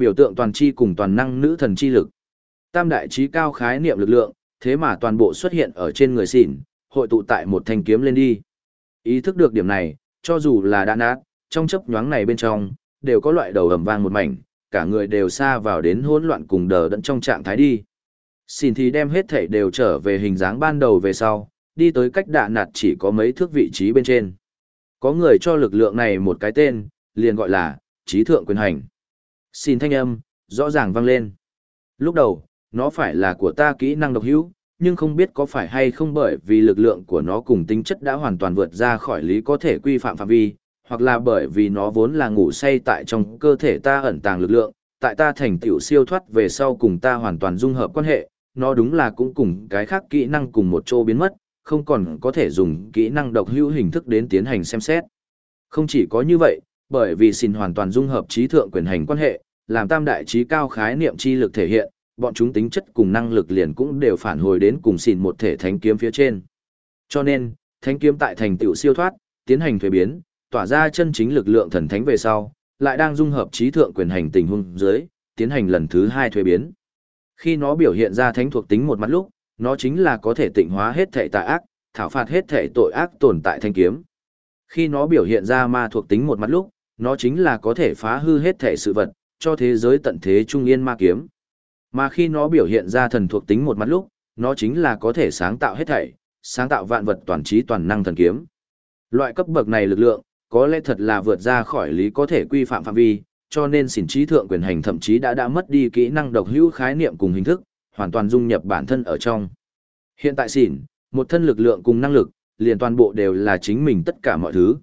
[SPEAKER 1] Biểu tượng toàn chi cùng toàn năng nữ thần chi lực. Tam đại trí cao khái niệm lực lượng, thế mà toàn bộ xuất hiện ở trên người xỉn, hội tụ tại một thanh kiếm lên đi. Ý thức được điểm này, cho dù là đã nát, trong chấp nhoáng này bên trong, đều có loại đầu ầm vang một mảnh, cả người đều xa vào đến hỗn loạn cùng đờ đẫn trong trạng thái đi. Xin thì đem hết thảy đều trở về hình dáng ban đầu về sau, đi tới cách đạ nạt chỉ có mấy thước vị trí bên trên. Có người cho lực lượng này một cái tên, liền gọi là, trí thượng quyền hành. Xin thanh âm, rõ ràng vang lên. Lúc đầu, nó phải là của ta kỹ năng độc hữu, nhưng không biết có phải hay không bởi vì lực lượng của nó cùng tính chất đã hoàn toàn vượt ra khỏi lý có thể quy phạm phạm vi, hoặc là bởi vì nó vốn là ngủ say tại trong cơ thể ta ẩn tàng lực lượng, tại ta thành tiểu siêu thoát về sau cùng ta hoàn toàn dung hợp quan hệ, nó đúng là cũng cùng cái khác kỹ năng cùng một chỗ biến mất, không còn có thể dùng kỹ năng độc hữu hình thức đến tiến hành xem xét. Không chỉ có như vậy, bởi vì xin hoàn toàn dung hợp trí thượng quyền hành quan hệ, làm tam đại trí cao khái niệm chi lực thể hiện, bọn chúng tính chất cùng năng lực liền cũng đều phản hồi đến cùng xin một thể thánh kiếm phía trên. Cho nên, thánh kiếm tại thành tựu siêu thoát, tiến hành thuế biến, tỏa ra chân chính lực lượng thần thánh về sau, lại đang dung hợp trí thượng quyền hành tình huống dưới, tiến hành lần thứ hai thuế biến. Khi nó biểu hiện ra thánh thuộc tính một mặt lúc, nó chính là có thể tịnh hóa hết thể tà ác, thảo phạt hết thể tội ác tồn tại thanh kiếm. Khi nó biểu hiện ra ma thuộc tính một mặt lúc, nó chính là có thể phá hư hết thể sự vật, cho thế giới tận thế trung yên ma kiếm. Mà khi nó biểu hiện ra thần thuộc tính một mặt lúc, nó chính là có thể sáng tạo hết thảy, sáng tạo vạn vật toàn trí toàn năng thần kiếm. Loại cấp bậc này lực lượng, có lẽ thật là vượt ra khỏi lý có thể quy phạm phạm vi, cho nên xỉn trí thượng quyền hành thậm chí đã đã mất đi kỹ năng độc hữu khái niệm cùng hình thức, hoàn toàn dung nhập bản thân ở trong. Hiện tại xỉn, một thân lực lượng cùng năng lực, liền toàn bộ đều là chính mình tất cả mọi thứ.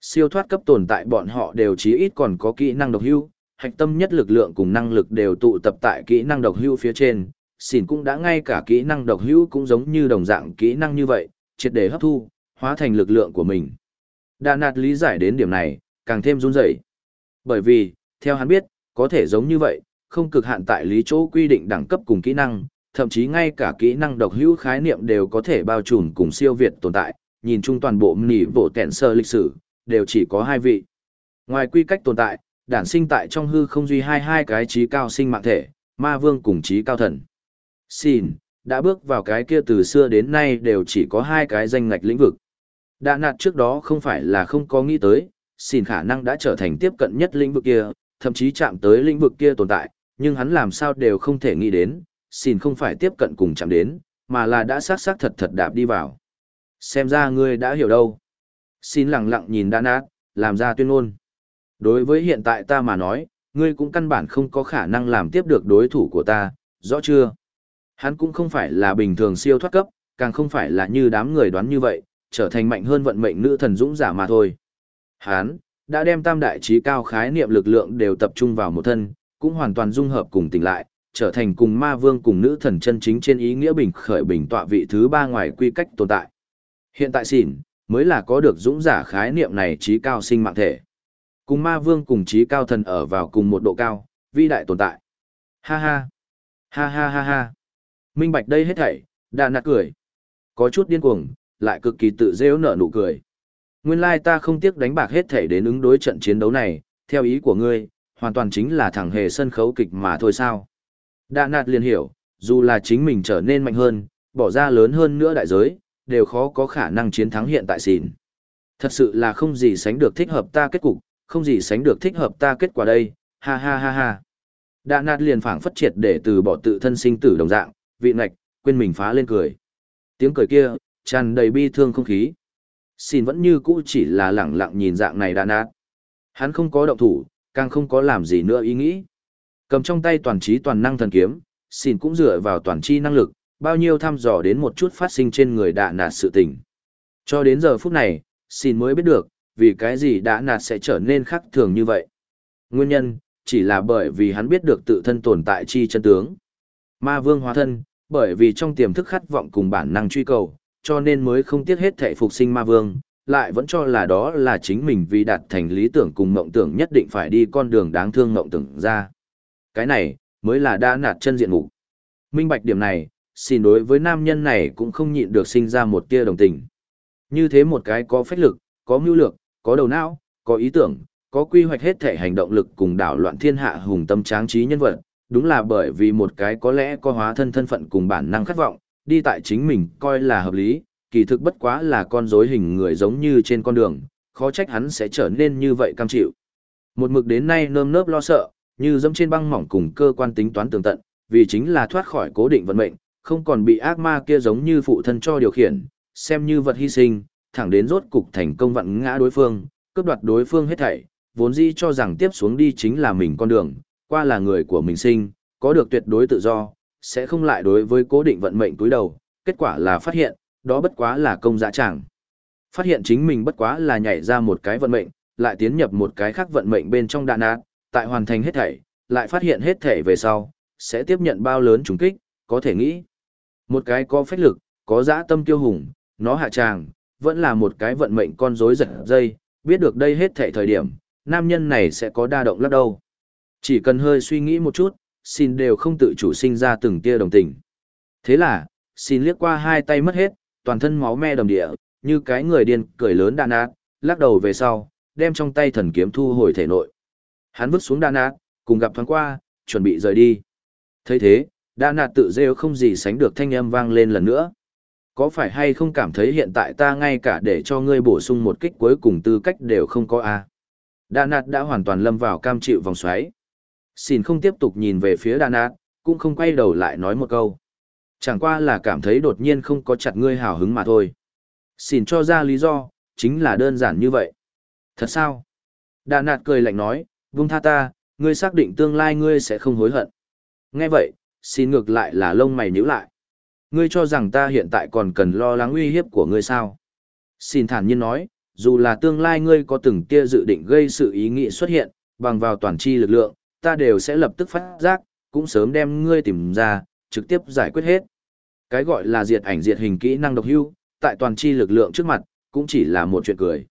[SPEAKER 1] Siêu thoát cấp tồn tại bọn họ đều chí ít còn có kỹ năng độc hưu, hạch tâm nhất lực lượng cùng năng lực đều tụ tập tại kỹ năng độc hưu phía trên, xỉn cũng đã ngay cả kỹ năng độc hưu cũng giống như đồng dạng kỹ năng như vậy, triệt để hấp thu, hóa thành lực lượng của mình. Đà nạt lý giải đến điểm này, càng thêm run rẩy. Bởi vì, theo hắn biết, có thể giống như vậy, không cực hạn tại lý chỗ quy định đẳng cấp cùng kỹ năng, thậm chí ngay cả kỹ năng độc hữu khái niệm đều có thể bao trùm cùng siêu việt tồn tại, nhìn chung toàn bộ nỉ bộ tẹn sơ lịch sử, đều chỉ có hai vị. Ngoài quy cách tồn tại, đản sinh tại trong hư không duy hai hai cái trí cao sinh mạng thể, ma vương cùng trí cao thần. Xin, đã bước vào cái kia từ xưa đến nay đều chỉ có hai cái danh ngạch lĩnh vực. đã nạt trước đó không phải là không có nghĩ tới, xin khả năng đã trở thành tiếp cận nhất lĩnh vực kia, thậm chí chạm tới lĩnh vực kia tồn tại, nhưng hắn làm sao đều không thể nghĩ đến, xin không phải tiếp cận cùng chạm đến, mà là đã sát sát thật thật đạp đi vào. Xem ra ngươi đã hiểu đâu. Xin lặng lặng nhìn đa nát, làm ra tuyên ngôn. Đối với hiện tại ta mà nói, ngươi cũng căn bản không có khả năng làm tiếp được đối thủ của ta, rõ chưa? Hắn cũng không phải là bình thường siêu thoát cấp, càng không phải là như đám người đoán như vậy, trở thành mạnh hơn vận mệnh nữ thần dũng giả mà thôi. Hắn đã đem tam đại trí cao khái niệm lực lượng đều tập trung vào một thân, cũng hoàn toàn dung hợp cùng tỉnh lại, trở thành cùng ma vương cùng nữ thần chân chính trên ý nghĩa bình khởi bình tọa vị thứ ba ngoài quy cách tồn tại. Hiện tại xỉn, mới là có được dũng giả khái niệm này trí cao sinh mạng thể. Cùng ma vương cùng trí cao thần ở vào cùng một độ cao, vi đại tồn tại. Ha ha, ha ha ha ha. Minh bạch đây hết thảy, đà nạt cười. Có chút điên cuồng, lại cực kỳ tự dễ nở nụ cười. Nguyên lai ta không tiếc đánh bạc hết thảy đến ứng đối trận chiến đấu này, theo ý của ngươi, hoàn toàn chính là thẳng hề sân khấu kịch mà thôi sao. đà nạt liền hiểu, dù là chính mình trở nên mạnh hơn, bỏ ra lớn hơn nữa đại giới, đều khó có khả năng chiến thắng hiện tại xỉn. Thật sự là không gì sánh được thích hợp ta kết cục, không gì sánh được thích hợp ta kết quả đây, ha ha ha ha. Đạ nạt liền phảng phất triệt để từ bỏ tự thân sinh tử đồng dạng, vị ngạch, quên mình phá lên cười. Tiếng cười kia, tràn đầy bi thương không khí. Xin vẫn như cũ chỉ là lẳng lặng nhìn dạng này đạ nạt. Hắn không có động thủ, càng không có làm gì nữa ý nghĩ. Cầm trong tay toàn trí toàn năng thần kiếm, xin cũng dựa vào toàn chi năng lực, bao nhiêu thăm dò đến một chút phát sinh trên người đạ nạt sự tình. Cho đến giờ phút này, xin mới biết được, vì cái gì đạ nạt sẽ trở nên khác thường như vậy. Nguyên nhân, chỉ là bởi vì hắn biết được tự thân tồn tại chi chân tướng. Ma vương hóa thân, bởi vì trong tiềm thức khát vọng cùng bản năng truy cầu, cho nên mới không tiếc hết thể phục sinh ma vương, lại vẫn cho là đó là chính mình vì đạt thành lý tưởng cùng mộng tưởng nhất định phải đi con đường đáng thương mộng tưởng ra. Cái này, mới là đã nạt chân diện mục. Minh bạch điểm này, xin đối với nam nhân này cũng không nhịn được sinh ra một tia đồng tình. Như thế một cái có phách lực, có mưu lược, có đầu não, có ý tưởng, có quy hoạch hết thể hành động lực cùng đảo loạn thiên hạ hùng tâm tráng trí nhân vật, đúng là bởi vì một cái có lẽ có hóa thân thân phận cùng bản năng khát vọng, đi tại chính mình coi là hợp lý, kỳ thực bất quá là con rối hình người giống như trên con đường, khó trách hắn sẽ trở nên như vậy cam chịu. Một mực đến nay nơm nớp lo sợ, như dẫm trên băng mỏng cùng cơ quan tính toán tường tận, vì chính là thoát khỏi cố định vận mệnh, không còn bị ác ma kia giống như phụ thân cho điều khiển, xem như vật hy sinh, thẳng đến rốt cục thành công vặn ngã đối phương, cướp đoạt đối phương hết thảy, vốn dĩ cho rằng tiếp xuống đi chính là mình con đường, qua là người của mình sinh, có được tuyệt đối tự do, sẽ không lại đối với cố định vận mệnh túi đầu, kết quả là phát hiện, đó bất quá là công dã chẳng. Phát hiện chính mình bất quá là nhảy ra một cái vận mệnh, lại tiến nhập một cái khác vận mệnh bên trong đạn ác, tại hoàn thành hết thảy, lại phát hiện hết thảy về sau, sẽ tiếp nhận bao lớn trùng kích, có thể nghĩ. Một cái có phách lực, có dã tâm kiêu hùng, nó hạ tràng, vẫn là một cái vận mệnh con rối giật dây, biết được đây hết thảy thời điểm, nam nhân này sẽ có đa động lắc đâu. Chỉ cần hơi suy nghĩ một chút, xin đều không tự chủ sinh ra từng tia đồng tình. Thế là, xin liếc qua hai tay mất hết, toàn thân máu me đầm địa, như cái người điên cười lớn đàn ác, lắc đầu về sau, đem trong tay thần kiếm thu hồi thể nội. Hắn vứt xuống đàn ác, cùng gặp thoáng qua, chuẩn bị rời đi. thấy thế, đã nạt tự rêu không gì sánh được thanh âm vang lên lần nữa. Có phải hay không cảm thấy hiện tại ta ngay cả để cho ngươi bổ sung một kích cuối cùng tư cách đều không có a à? Đà nạt đã hoàn toàn lâm vào cam chịu vòng xoáy. Xin không tiếp tục nhìn về phía đà nạt, cũng không quay đầu lại nói một câu. Chẳng qua là cảm thấy đột nhiên không có chặt ngươi hào hứng mà thôi. Xin cho ra lý do, chính là đơn giản như vậy. Thật sao? Đà nạt cười lạnh nói, vung tha ta, ngươi xác định tương lai ngươi sẽ không hối hận. Nghe vậy, xin ngược lại là lông mày nhíu lại. Ngươi cho rằng ta hiện tại còn cần lo lắng uy hiếp của ngươi sao? Xin thản nhiên nói, dù là tương lai ngươi có từng tia dự định gây sự ý nghĩ xuất hiện, bằng vào toàn chi lực lượng, ta đều sẽ lập tức phát giác, cũng sớm đem ngươi tìm ra, trực tiếp giải quyết hết. Cái gọi là diệt ảnh diệt hình kỹ năng độc hưu, tại toàn chi lực lượng trước mặt, cũng chỉ là một chuyện cười.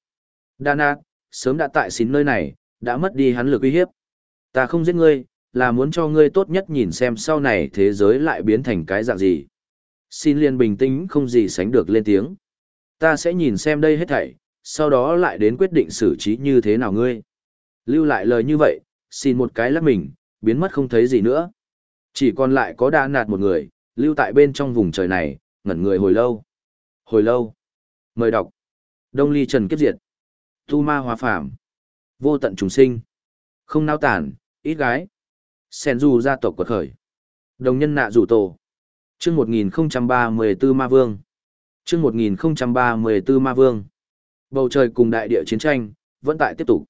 [SPEAKER 1] Đana, sớm đã tại xin nơi này, đã mất đi hắn lực uy hiếp. Ta không giết ngươi, là muốn cho ngươi tốt nhất nhìn xem sau này thế giới lại biến thành cái dạng gì. Xin liền bình tĩnh không gì sánh được lên tiếng. Ta sẽ nhìn xem đây hết thảy, sau đó lại đến quyết định xử trí như thế nào ngươi. Lưu lại lời như vậy, xin một cái lắc mình, biến mất không thấy gì nữa. Chỉ còn lại có đa nạt một người, lưu tại bên trong vùng trời này, ngẩn người hồi lâu. Hồi lâu. Mời đọc. Đông ly trần kiếp diệt. Tu ma hòa phàm. Vô tận trùng sinh. Không nao tản, ít gái. Sen du gia tộc quật khởi. Đồng nhân nạ rủ tổ. chương 1034 ma vương. chương 1034 ma vương. Bầu trời cùng đại địa chiến tranh, vẫn tại tiếp tục.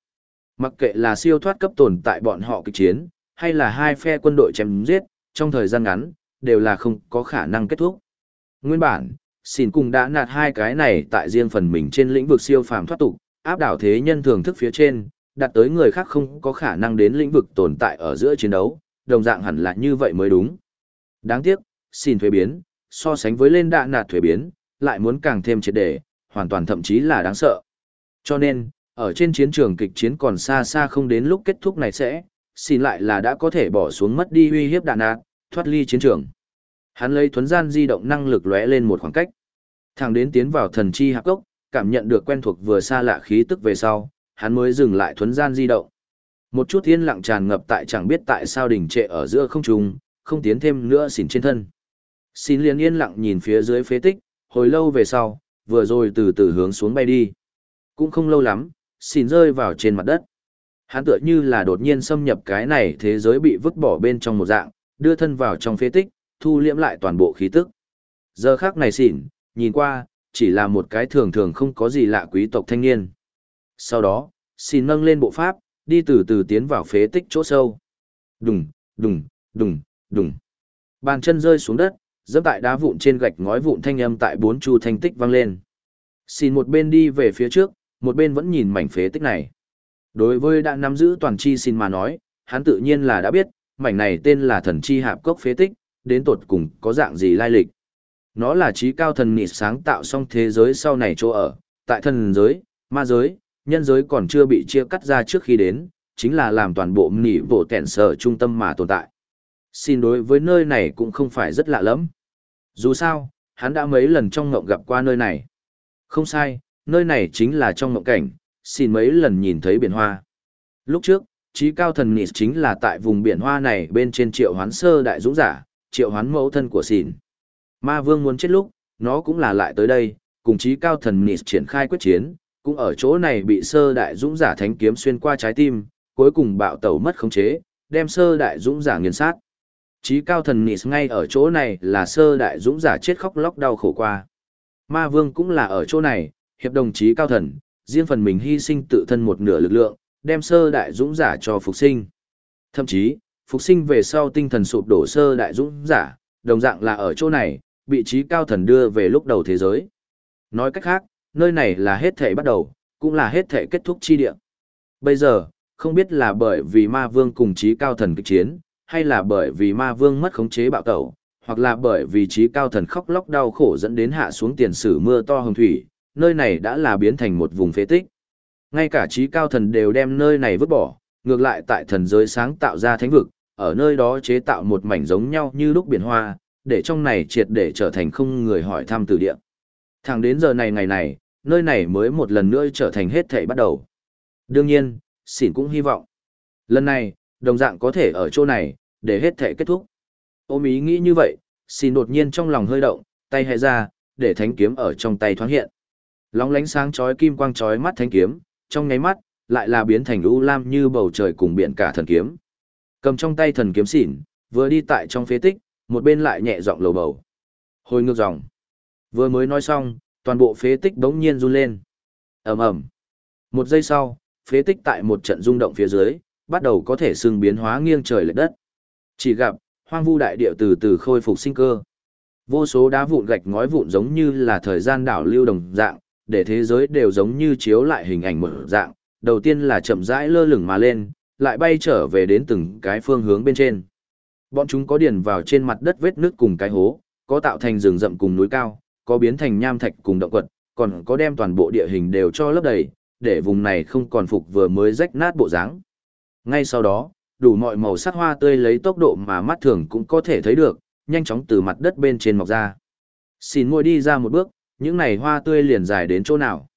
[SPEAKER 1] Mặc kệ là siêu thoát cấp tồn tại bọn họ kịch chiến, hay là hai phe quân đội chém giết, trong thời gian ngắn, đều là không có khả năng kết thúc. Nguyên bản, xin cùng đã nạt hai cái này tại riêng phần mình trên lĩnh vực siêu phàm thoát tục, áp đảo thế nhân thường thức phía trên, đặt tới người khác không có khả năng đến lĩnh vực tồn tại ở giữa chiến đấu, đồng dạng hẳn là như vậy mới đúng. Đáng tiếc, xin thuế biến, so sánh với lên đạn nạt thuế biến, lại muốn càng thêm triệt đề, hoàn toàn thậm chí là đáng sợ. Cho nên, ở trên chiến trường kịch chiến còn xa xa không đến lúc kết thúc này sẽ, xin lại là đã có thể bỏ xuống mất đi uy hiếp đạn nạt, thoát ly chiến trường. Hắn lấy thuấn gian di động năng lực lóe lên một khoảng cách. Thẳng đến tiến vào thần chi hạp gốc, cảm nhận được quen thuộc vừa xa lạ khí tức về sau, hắn mới dừng lại thuấn gian di động. Một chút yên lặng tràn ngập tại chẳng biết tại sao đỉnh trệ ở giữa không trung, không tiến thêm nữa xỉn trên thân. Xin liền yên lặng nhìn phía dưới phế tích, hồi lâu về sau, vừa rồi từ từ hướng xuống bay đi. Cũng không lâu lắm, xin rơi vào trên mặt đất. Hắn tựa như là đột nhiên xâm nhập cái này thế giới bị vứt bỏ bên trong một dạng, đưa thân vào trong phế tích, thu liễm lại toàn bộ khí tức. Giờ khác này xỉn, nhìn qua, chỉ là một cái thường thường không có gì lạ quý tộc thanh niên. Sau đó, xin nâng lên bộ pháp, đi từ từ tiến vào phế tích chỗ sâu. Đùng, đùng, đùng, đùng. Bàn chân rơi xuống đất, dẫm tại đá vụn trên gạch ngói vụn thanh âm tại bốn chu thanh tích vang lên. Xin một bên đi về phía trước, một bên vẫn nhìn mảnh phế tích này. Đối với đã nắm giữ toàn chi xin mà nói, hắn tự nhiên là đã biết, mảnh này tên là thần chi hạp cốc phế tích, đến tột cùng có dạng gì lai lịch. Nó là trí cao thần nịt sáng tạo xong thế giới sau này chỗ ở, tại thần giới, ma giới, nhân giới còn chưa bị chia cắt ra trước khi đến, chính là làm toàn bộ nỉ bộ tẹn sở trung tâm mà tồn tại. Xin đối với nơi này cũng không phải rất lạ lắm. Dù sao, hắn đã mấy lần trong ngộng gặp qua nơi này. Không sai, nơi này chính là trong ngộng cảnh, xin mấy lần nhìn thấy biển hoa. Lúc trước, trí cao thần nị chính là tại vùng biển hoa này bên trên triệu hoán sơ đại dũng giả, triệu hoán mẫu thân của xỉn. Ma vương muốn chết lúc, nó cũng là lại tới đây, cùng chí cao thần nịt triển khai quyết chiến, cũng ở chỗ này bị sơ đại dũng giả thánh kiếm xuyên qua trái tim, cuối cùng bạo tẩu mất khống chế, đem sơ đại dũng giả nghiền sát. Chí cao thần nịt ngay ở chỗ này là sơ đại dũng giả chết khóc lóc đau khổ qua. Ma vương cũng là ở chỗ này, hiệp đồng chí cao thần, riêng phần mình hy sinh tự thân một nửa lực lượng, đem sơ đại dũng giả cho phục sinh. Thậm chí, phục sinh về sau tinh thần sụp đổ sơ đại dũng giả, đồng dạng là ở chỗ này, bị trí cao thần đưa về lúc đầu thế giới. Nói cách khác, nơi này là hết thể bắt đầu, cũng là hết thể kết thúc chi địa. Bây giờ, không biết là bởi vì ma vương cùng trí cao thần kịch chiến, hay là bởi vì ma vương mất khống chế bạo tẩu, hoặc là bởi vì trí cao thần khóc lóc đau khổ dẫn đến hạ xuống tiền sử mưa to hồng thủy, nơi này đã là biến thành một vùng phế tích. Ngay cả trí cao thần đều đem nơi này vứt bỏ, ngược lại tại thần giới sáng tạo ra thánh vực, ở nơi đó chế tạo một mảnh giống nhau như lúc biển hoa, để trong này triệt để trở thành không người hỏi thăm từ địa. Thẳng đến giờ này ngày này, nơi này mới một lần nữa trở thành hết thảy bắt đầu. Đương nhiên, xỉn cũng hy vọng. Lần này, đồng dạng có thể ở chỗ này, để hết thảy kết thúc. Ôm ý nghĩ như vậy, xỉn đột nhiên trong lòng hơi động, tay hẹ ra, để thánh kiếm ở trong tay thoáng hiện. Lóng lánh sáng chói kim quang chói mắt thánh kiếm, trong nháy mắt, lại là biến thành u lam như bầu trời cùng biển cả thần kiếm. Cầm trong tay thần kiếm xỉn, vừa đi tại trong phế tích, một bên lại nhẹ giọng lầu bầu. Hồi ngược dòng. Vừa mới nói xong, toàn bộ phế tích đống nhiên run lên. ầm ầm Một giây sau, phế tích tại một trận rung động phía dưới, bắt đầu có thể xưng biến hóa nghiêng trời lệch đất. Chỉ gặp, hoang vu đại địa từ từ khôi phục sinh cơ. Vô số đá vụn gạch ngói vụn giống như là thời gian đảo lưu đồng dạng, để thế giới đều giống như chiếu lại hình ảnh một dạng. Đầu tiên là chậm rãi lơ lửng mà lên, lại bay trở về đến từng cái phương hướng bên trên. Bọn chúng có điền vào trên mặt đất vết nước cùng cái hố, có tạo thành rừng rậm cùng núi cao, có biến thành nham thạch cùng động quật, còn có đem toàn bộ địa hình đều cho lấp đầy, để vùng này không còn phục vừa mới rách nát bộ dáng. Ngay sau đó, đủ mọi màu sắc hoa tươi lấy tốc độ mà mắt thường cũng có thể thấy được, nhanh chóng từ mặt đất bên trên mọc ra. Xin môi đi ra một bước, những này hoa tươi liền dài đến chỗ nào.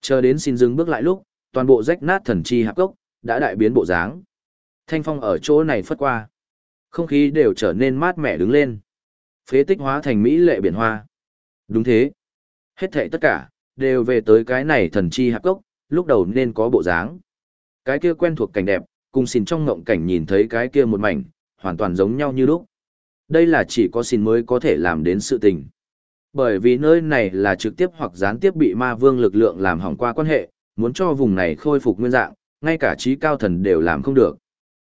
[SPEAKER 1] Chờ đến xin dừng bước lại lúc, toàn bộ rách nát thần chi hạp gốc, đã đại biến bộ dáng. Thanh phong ở chỗ này phất qua. Không khí đều trở nên mát mẻ đứng lên. Phế tích hóa thành mỹ lệ biển hoa. Đúng thế. Hết thảy tất cả, đều về tới cái này thần chi hạp cốc, lúc đầu nên có bộ dáng. Cái kia quen thuộc cảnh đẹp, cùng xin trong ngộng cảnh nhìn thấy cái kia một mảnh, hoàn toàn giống nhau như lúc. Đây là chỉ có xin mới có thể làm đến sự tình. Bởi vì nơi này là trực tiếp hoặc gián tiếp bị ma vương lực lượng làm hỏng qua quan hệ, muốn cho vùng này khôi phục nguyên dạng, ngay cả trí cao thần đều làm không được.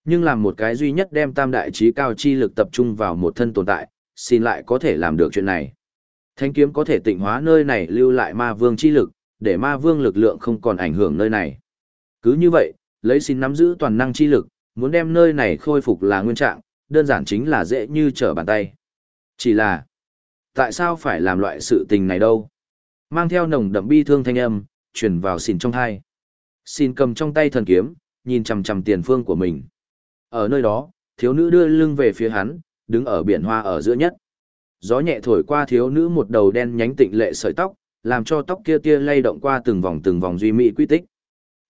[SPEAKER 1] Nhưng làm một cái duy nhất đem tam đại trí cao chi lực tập trung vào một thân tồn tại, xin lại có thể làm được chuyện này. Thanh kiếm có thể tịnh hóa nơi này lưu lại ma vương chi lực, để ma vương lực lượng không còn ảnh hưởng nơi này. Cứ như vậy, lấy xin nắm giữ toàn năng chi lực, muốn đem nơi này khôi phục là nguyên trạng, đơn giản chính là dễ như trở bàn tay. Chỉ là, tại sao phải làm loại sự tình này đâu? Mang theo nồng đậm bi thương thanh âm, truyền vào xin trong thai. Xin cầm trong tay thần kiếm, nhìn chằm chằm tiền phương của mình. Ở nơi đó, thiếu nữ đưa lưng về phía hắn, đứng ở biển hoa ở giữa nhất. Gió nhẹ thổi qua thiếu nữ một đầu đen nhánh tịnh lệ sợi tóc, làm cho tóc kia tia lay động qua từng vòng từng vòng duy mỹ quy tích.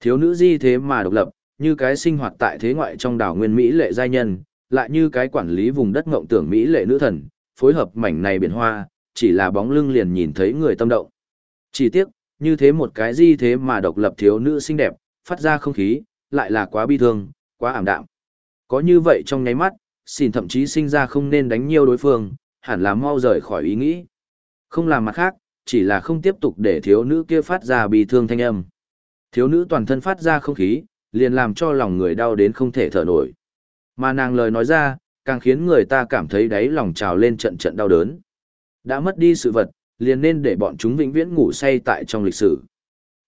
[SPEAKER 1] Thiếu nữ di thế mà độc lập, như cái sinh hoạt tại thế ngoại trong đảo nguyên Mỹ lệ giai nhân, lại như cái quản lý vùng đất ngộng tưởng Mỹ lệ nữ thần, phối hợp mảnh này biển hoa, chỉ là bóng lưng liền nhìn thấy người tâm động. Chỉ tiếc, như thế một cái di thế mà độc lập thiếu nữ xinh đẹp, phát ra không khí, lại là quá bi thương, quá ảm đạm. Có như vậy trong nháy mắt, xin thậm chí sinh ra không nên đánh nhiều đối phương, hẳn là mau rời khỏi ý nghĩ. Không làm mặt khác, chỉ là không tiếp tục để thiếu nữ kia phát ra bi thương thanh âm. Thiếu nữ toàn thân phát ra không khí, liền làm cho lòng người đau đến không thể thở nổi. Mà nàng lời nói ra, càng khiến người ta cảm thấy đáy lòng trào lên trận trận đau đớn. Đã mất đi sự vật, liền nên để bọn chúng vĩnh viễn ngủ say tại trong lịch sử.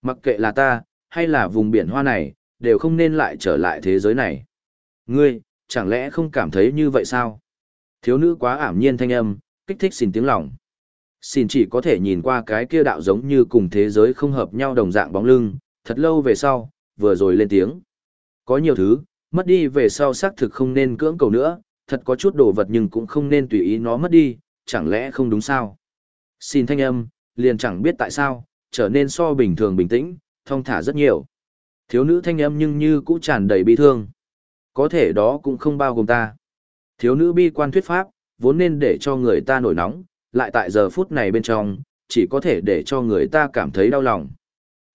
[SPEAKER 1] Mặc kệ là ta, hay là vùng biển hoa này, đều không nên lại trở lại thế giới này. Ngươi, chẳng lẽ không cảm thấy như vậy sao? Thiếu nữ quá ảm nhiên thanh âm, kích thích xin tiếng lòng. Xin chỉ có thể nhìn qua cái kia đạo giống như cùng thế giới không hợp nhau đồng dạng bóng lưng, thật lâu về sau, vừa rồi lên tiếng. Có nhiều thứ, mất đi về sau xác thực không nên cưỡng cầu nữa, thật có chút đồ vật nhưng cũng không nên tùy ý nó mất đi, chẳng lẽ không đúng sao? Xin thanh âm, liền chẳng biết tại sao, trở nên so bình thường bình tĩnh, thong thả rất nhiều. Thiếu nữ thanh âm nhưng như cũng tràn đầy bi thương. Có thể đó cũng không bao gồm ta. Thiếu nữ bi quan thuyết pháp, vốn nên để cho người ta nổi nóng, lại tại giờ phút này bên trong, chỉ có thể để cho người ta cảm thấy đau lòng.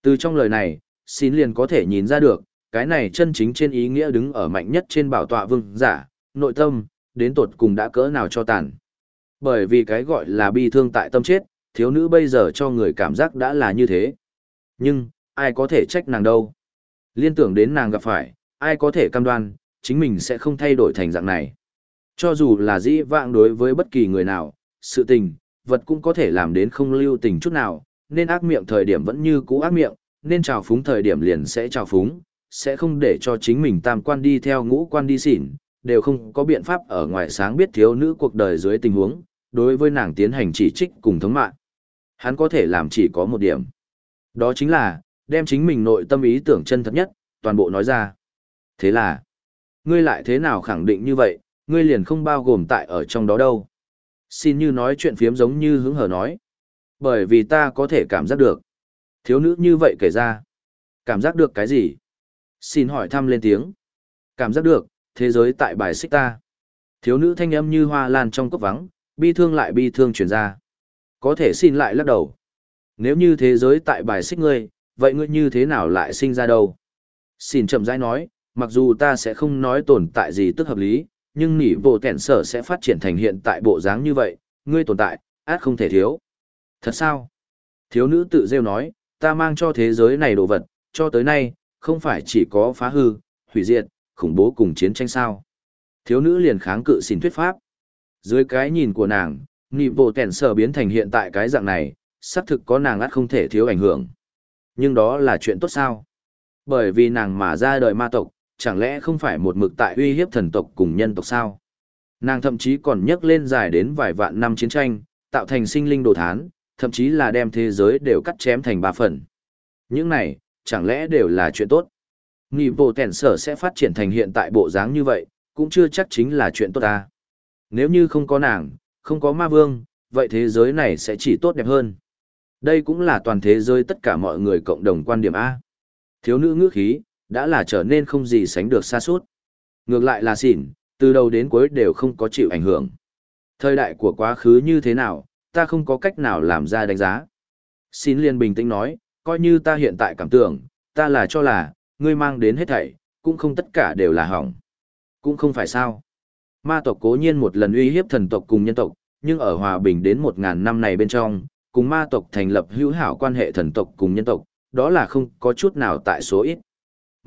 [SPEAKER 1] Từ trong lời này, xin liền có thể nhìn ra được, cái này chân chính trên ý nghĩa đứng ở mạnh nhất trên bảo tọa vương giả, nội tâm, đến tột cùng đã cỡ nào cho tàn. Bởi vì cái gọi là bi thương tại tâm chết, thiếu nữ bây giờ cho người cảm giác đã là như thế. Nhưng, ai có thể trách nàng đâu? Liên tưởng đến nàng gặp phải, ai có thể cam đoan, chính mình sẽ không thay đổi thành dạng này. Cho dù là dĩ vãng đối với bất kỳ người nào, sự tình, vật cũng có thể làm đến không lưu tình chút nào, nên ác miệng thời điểm vẫn như cũ ác miệng, nên trào phúng thời điểm liền sẽ trào phúng, sẽ không để cho chính mình tam quan đi theo ngũ quan đi xỉn, đều không có biện pháp ở ngoài sáng biết thiếu nữ cuộc đời dưới tình huống, đối với nàng tiến hành chỉ trích cùng thống mạng. Hắn có thể làm chỉ có một điểm. Đó chính là, đem chính mình nội tâm ý tưởng chân thật nhất, toàn bộ nói ra. Thế là, ngươi lại thế nào khẳng định như vậy, ngươi liền không bao gồm tại ở trong đó đâu. Xin như nói chuyện phiếm giống như hứng hở nói. Bởi vì ta có thể cảm giác được. Thiếu nữ như vậy kể ra. Cảm giác được cái gì? Xin hỏi thăm lên tiếng. Cảm giác được, thế giới tại bài xích ta. Thiếu nữ thanh âm như hoa lan trong cốc vắng, bi thương lại bi thương truyền ra. Có thể xin lại lắc đầu. Nếu như thế giới tại bài xích ngươi, vậy ngươi như thế nào lại sinh ra đâu? Xin chậm rãi nói, mặc dù ta sẽ không nói tồn tại gì tức hợp lý, nhưng nỉ bộ tẹn sở sẽ phát triển thành hiện tại bộ dáng như vậy, ngươi tồn tại, át không thể thiếu. Thật sao? Thiếu nữ tự rêu nói, ta mang cho thế giới này đồ vật, cho tới nay, không phải chỉ có phá hư, hủy diệt, khủng bố cùng chiến tranh sao. Thiếu nữ liền kháng cự xin thuyết pháp. Dưới cái nhìn của nàng, nỉ bộ tẹn sở biến thành hiện tại cái dạng này, xác thực có nàng át không thể thiếu ảnh hưởng. Nhưng đó là chuyện tốt sao? Bởi vì nàng mà ra đời ma tộc, chẳng lẽ không phải một mực tại uy hiếp thần tộc cùng nhân tộc sao? Nàng thậm chí còn nhắc lên dài đến vài vạn năm chiến tranh, tạo thành sinh linh đồ thán, thậm chí là đem thế giới đều cắt chém thành ba phần. Những này, chẳng lẽ đều là chuyện tốt? Nghị bộ tèn sở sẽ phát triển thành hiện tại bộ dáng như vậy, cũng chưa chắc chính là chuyện tốt ta. Nếu như không có nàng, không có ma vương, vậy thế giới này sẽ chỉ tốt đẹp hơn. Đây cũng là toàn thế giới tất cả mọi người cộng đồng quan điểm A. Thiếu nữ ngữ khí, đã là trở nên không gì sánh được xa suốt. Ngược lại là xỉn, từ đầu đến cuối đều không có chịu ảnh hưởng. Thời đại của quá khứ như thế nào, ta không có cách nào làm ra đánh giá. Xin liên bình tĩnh nói, coi như ta hiện tại cảm tưởng, ta là cho là, ngươi mang đến hết thảy, cũng không tất cả đều là hỏng. Cũng không phải sao. Ma tộc cố nhiên một lần uy hiếp thần tộc cùng nhân tộc, nhưng ở hòa bình đến một ngàn năm này bên trong, cùng ma tộc thành lập hữu hảo quan hệ thần tộc cùng nhân tộc, đó là không có chút nào tại số ít.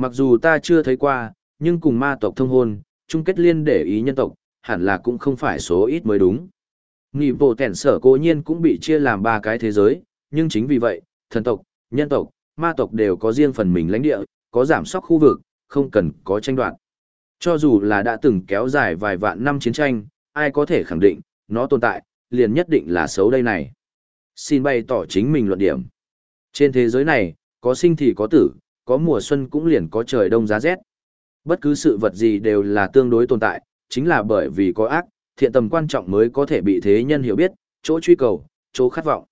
[SPEAKER 1] Mặc dù ta chưa thấy qua, nhưng cùng ma tộc thông hôn, chung kết liên để ý nhân tộc, hẳn là cũng không phải số ít mới đúng. Nghị bộ tẻn sở cố nhiên cũng bị chia làm ba cái thế giới, nhưng chính vì vậy, thần tộc, nhân tộc, ma tộc đều có riêng phần mình lãnh địa, có giảm sóc khu vực, không cần có tranh đoạt. Cho dù là đã từng kéo dài vài vạn năm chiến tranh, ai có thể khẳng định, nó tồn tại, liền nhất định là xấu đây này. Xin bày tỏ chính mình luận điểm. Trên thế giới này, có sinh thì có tử, có mùa xuân cũng liền có trời đông giá rét. Bất cứ sự vật gì đều là tương đối tồn tại, chính là bởi vì có ác, thiện tầm quan trọng mới có thể bị thế nhân hiểu biết, chỗ truy cầu, chỗ khát vọng.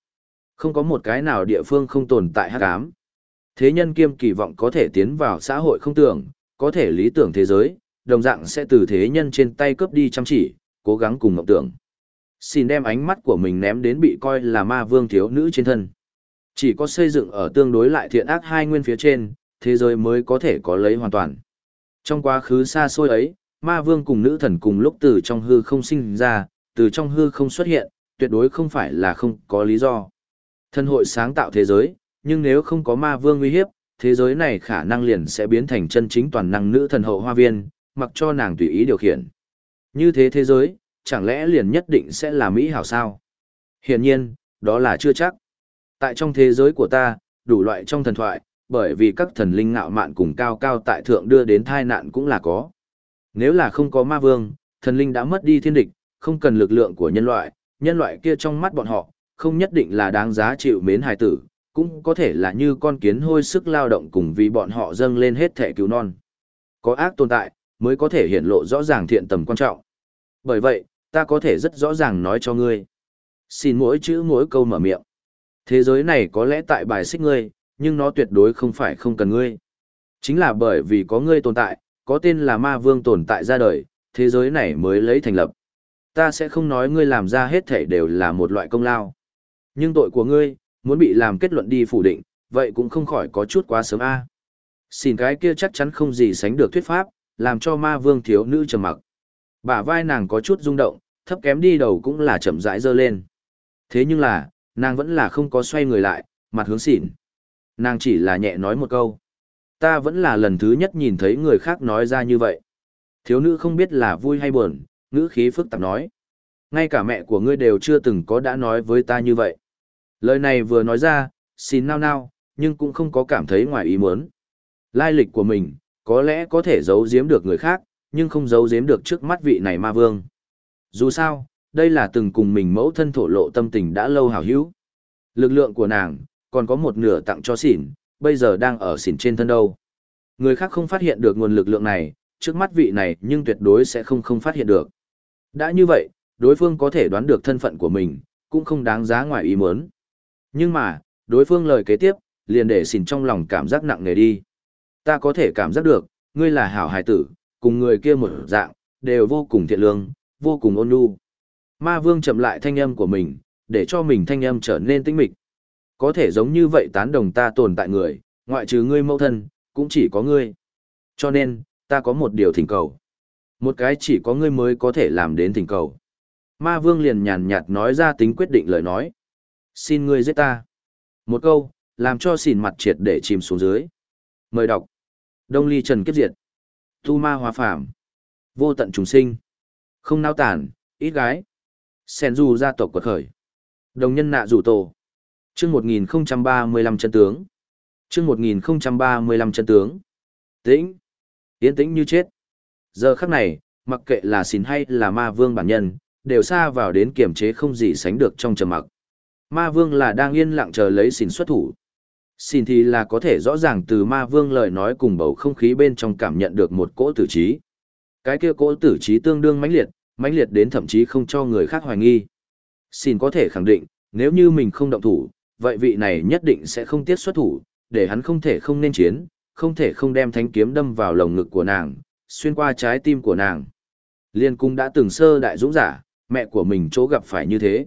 [SPEAKER 1] Không có một cái nào địa phương không tồn tại hắc ám. Thế nhân kiêm kỳ vọng có thể tiến vào xã hội không tưởng, có thể lý tưởng thế giới, đồng dạng sẽ từ thế nhân trên tay cướp đi chăm chỉ, cố gắng cùng mộng tưởng. Xin đem ánh mắt của mình ném đến bị coi là ma vương thiếu nữ trên thân. Chỉ có xây dựng ở tương đối lại thiện ác hai nguyên phía trên, thế giới mới có thể có lấy hoàn toàn. Trong quá khứ xa xôi ấy, ma vương cùng nữ thần cùng lúc từ trong hư không sinh ra, từ trong hư không xuất hiện, tuyệt đối không phải là không có lý do. Thần hội sáng tạo thế giới, nhưng nếu không có ma vương uy hiếp, thế giới này khả năng liền sẽ biến thành chân chính toàn năng nữ thần hậu hoa viên, mặc cho nàng tùy ý điều khiển. Như thế thế giới, chẳng lẽ liền nhất định sẽ là Mỹ hảo sao? Hiển nhiên, đó là chưa chắc. Tại trong thế giới của ta, đủ loại trong thần thoại, bởi vì các thần linh ngạo mạn cùng cao cao tại thượng đưa đến tai nạn cũng là có. Nếu là không có ma vương, thần linh đã mất đi thiên địch, không cần lực lượng của nhân loại, nhân loại kia trong mắt bọn họ, không nhất định là đáng giá chịu mến hài tử, cũng có thể là như con kiến hôi sức lao động cùng vì bọn họ dâng lên hết thể cứu non. Có ác tồn tại, mới có thể hiện lộ rõ ràng thiện tầm quan trọng. Bởi vậy, ta có thể rất rõ ràng nói cho ngươi. Xin mỗi chữ mỗi câu mở miệng. Thế giới này có lẽ tại bài xích ngươi, nhưng nó tuyệt đối không phải không cần ngươi. Chính là bởi vì có ngươi tồn tại, có tên là ma vương tồn tại ra đời, thế giới này mới lấy thành lập. Ta sẽ không nói ngươi làm ra hết thể đều là một loại công lao. Nhưng tội của ngươi, muốn bị làm kết luận đi phủ định, vậy cũng không khỏi có chút quá sớm a. À. Xin cái kia chắc chắn không gì sánh được thuyết pháp, làm cho ma vương thiếu nữ trầm mặc. Bả vai nàng có chút rung động, thấp kém đi đầu cũng là chậm rãi dơ lên. Thế nhưng là, nàng vẫn là không có xoay người lại, mặt hướng xỉn. Nàng chỉ là nhẹ nói một câu. Ta vẫn là lần thứ nhất nhìn thấy người khác nói ra như vậy. Thiếu nữ không biết là vui hay buồn, ngữ khí phức tạp nói. Ngay cả mẹ của ngươi đều chưa từng có đã nói với ta như vậy. Lời này vừa nói ra, xin nao nao, nhưng cũng không có cảm thấy ngoài ý muốn. Lai lịch của mình, có lẽ có thể giấu giếm được người khác, nhưng không giấu giếm được trước mắt vị này ma vương. Dù sao, đây là từng cùng mình mẫu thân thổ lộ tâm tình đã lâu hảo hữu. Lực lượng của nàng, còn có một nửa tặng cho xỉn, bây giờ đang ở xỉn trên thân đâu. Người khác không phát hiện được nguồn lực lượng này, trước mắt vị này nhưng tuyệt đối sẽ không không phát hiện được. Đã như vậy, đối phương có thể đoán được thân phận của mình, cũng không đáng giá ngoài ý muốn. Nhưng mà, đối phương lời kế tiếp, liền để xỉn trong lòng cảm giác nặng nề đi. Ta có thể cảm giác được, ngươi là hảo hài tử, cùng người kia một dạng, đều vô cùng thiện lương, vô cùng ôn nhu. Ma vương chậm lại thanh âm của mình, để cho mình thanh âm trở nên tĩnh mịch. Có thể giống như vậy tán đồng ta tồn tại người, ngoại trừ ngươi mẫu thân, cũng chỉ có ngươi. Cho nên, ta có một điều thỉnh cầu. Một cái chỉ có ngươi mới có thể làm đến thỉnh cầu. Ma vương liền nhàn nhạt nói ra tính quyết định lời nói. Xin ngươi giết ta. Một câu, làm cho xỉn mặt triệt để chìm xuống dưới. Mời đọc. Đông ly trần kiếp diệt. Tu ma hòa phàm. Vô tận trùng sinh. Không nao tản, ít gái. Sen du gia tộc quật khởi. Đồng nhân nạ rủ tổ chương 1035 chân tướng. chương 1035 chân tướng. Tĩnh. Yên tĩnh như chết. Giờ khắc này, mặc kệ là xin hay là ma vương bản nhân, đều xa vào đến kiểm chế không gì sánh được trong trầm mặc. Ma vương là đang yên lặng chờ lấy xin xuất thủ. Xin thì là có thể rõ ràng từ ma vương lời nói cùng bầu không khí bên trong cảm nhận được một cỗ tử trí. Cái kia cỗ tử trí tương đương mãnh liệt, mãnh liệt đến thậm chí không cho người khác hoài nghi. Xin có thể khẳng định, nếu như mình không động thủ, vậy vị này nhất định sẽ không tiết xuất thủ, để hắn không thể không nên chiến, không thể không đem thánh kiếm đâm vào lồng ngực của nàng, xuyên qua trái tim của nàng. Liên cung đã từng sơ đại dũng giả, mẹ của mình chỗ gặp phải như thế.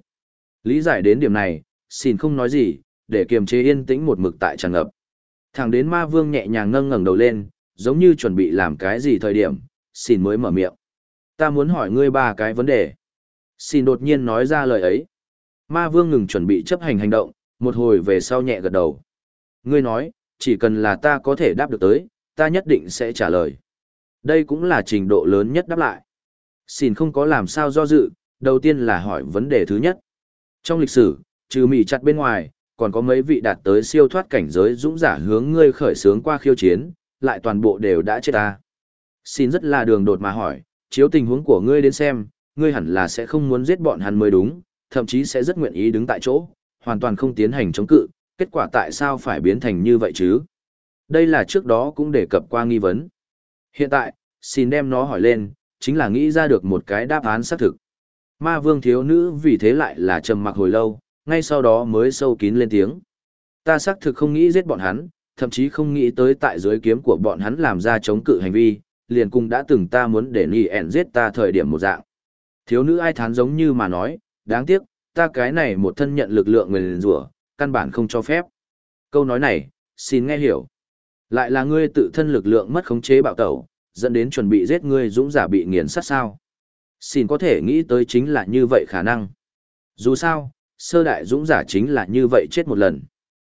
[SPEAKER 1] Lý giải đến điểm này, xin không nói gì, để kiềm chế yên tĩnh một mực tại tràn ngập. Thẳng đến ma vương nhẹ nhàng nâng ngẩng đầu lên, giống như chuẩn bị làm cái gì thời điểm, xin mới mở miệng. Ta muốn hỏi ngươi ba cái vấn đề. Xin đột nhiên nói ra lời ấy. Ma vương ngừng chuẩn bị chấp hành hành động, một hồi về sau nhẹ gật đầu. Ngươi nói, chỉ cần là ta có thể đáp được tới, ta nhất định sẽ trả lời. Đây cũng là trình độ lớn nhất đáp lại. Xin không có làm sao do dự, đầu tiên là hỏi vấn đề thứ nhất. Trong lịch sử, trừ mỉ chặt bên ngoài, còn có mấy vị đạt tới siêu thoát cảnh giới dũng giả hướng ngươi khởi sướng qua khiêu chiến, lại toàn bộ đều đã chết ta. Xin rất là đường đột mà hỏi, chiếu tình huống của ngươi đến xem, ngươi hẳn là sẽ không muốn giết bọn hắn mới đúng, thậm chí sẽ rất nguyện ý đứng tại chỗ, hoàn toàn không tiến hành chống cự, kết quả tại sao phải biến thành như vậy chứ? Đây là trước đó cũng đề cập qua nghi vấn. Hiện tại, xin đem nó hỏi lên, chính là nghĩ ra được một cái đáp án xác thực. Ma vương thiếu nữ vì thế lại là trầm mặc hồi lâu, ngay sau đó mới sâu kín lên tiếng. Ta xác thực không nghĩ giết bọn hắn, thậm chí không nghĩ tới tại dưới kiếm của bọn hắn làm ra chống cự hành vi, liền cùng đã từng ta muốn để nì ẻn giết ta thời điểm một dạng. Thiếu nữ ai thán giống như mà nói, đáng tiếc, ta cái này một thân nhận lực lượng người liền rủa căn bản không cho phép. Câu nói này, xin nghe hiểu. Lại là ngươi tự thân lực lượng mất khống chế bạo tẩu, dẫn đến chuẩn bị giết ngươi dũng giả bị nghiền sát sao. Xin có thể nghĩ tới chính là như vậy khả năng. Dù sao, sơ đại dũng giả chính là như vậy chết một lần.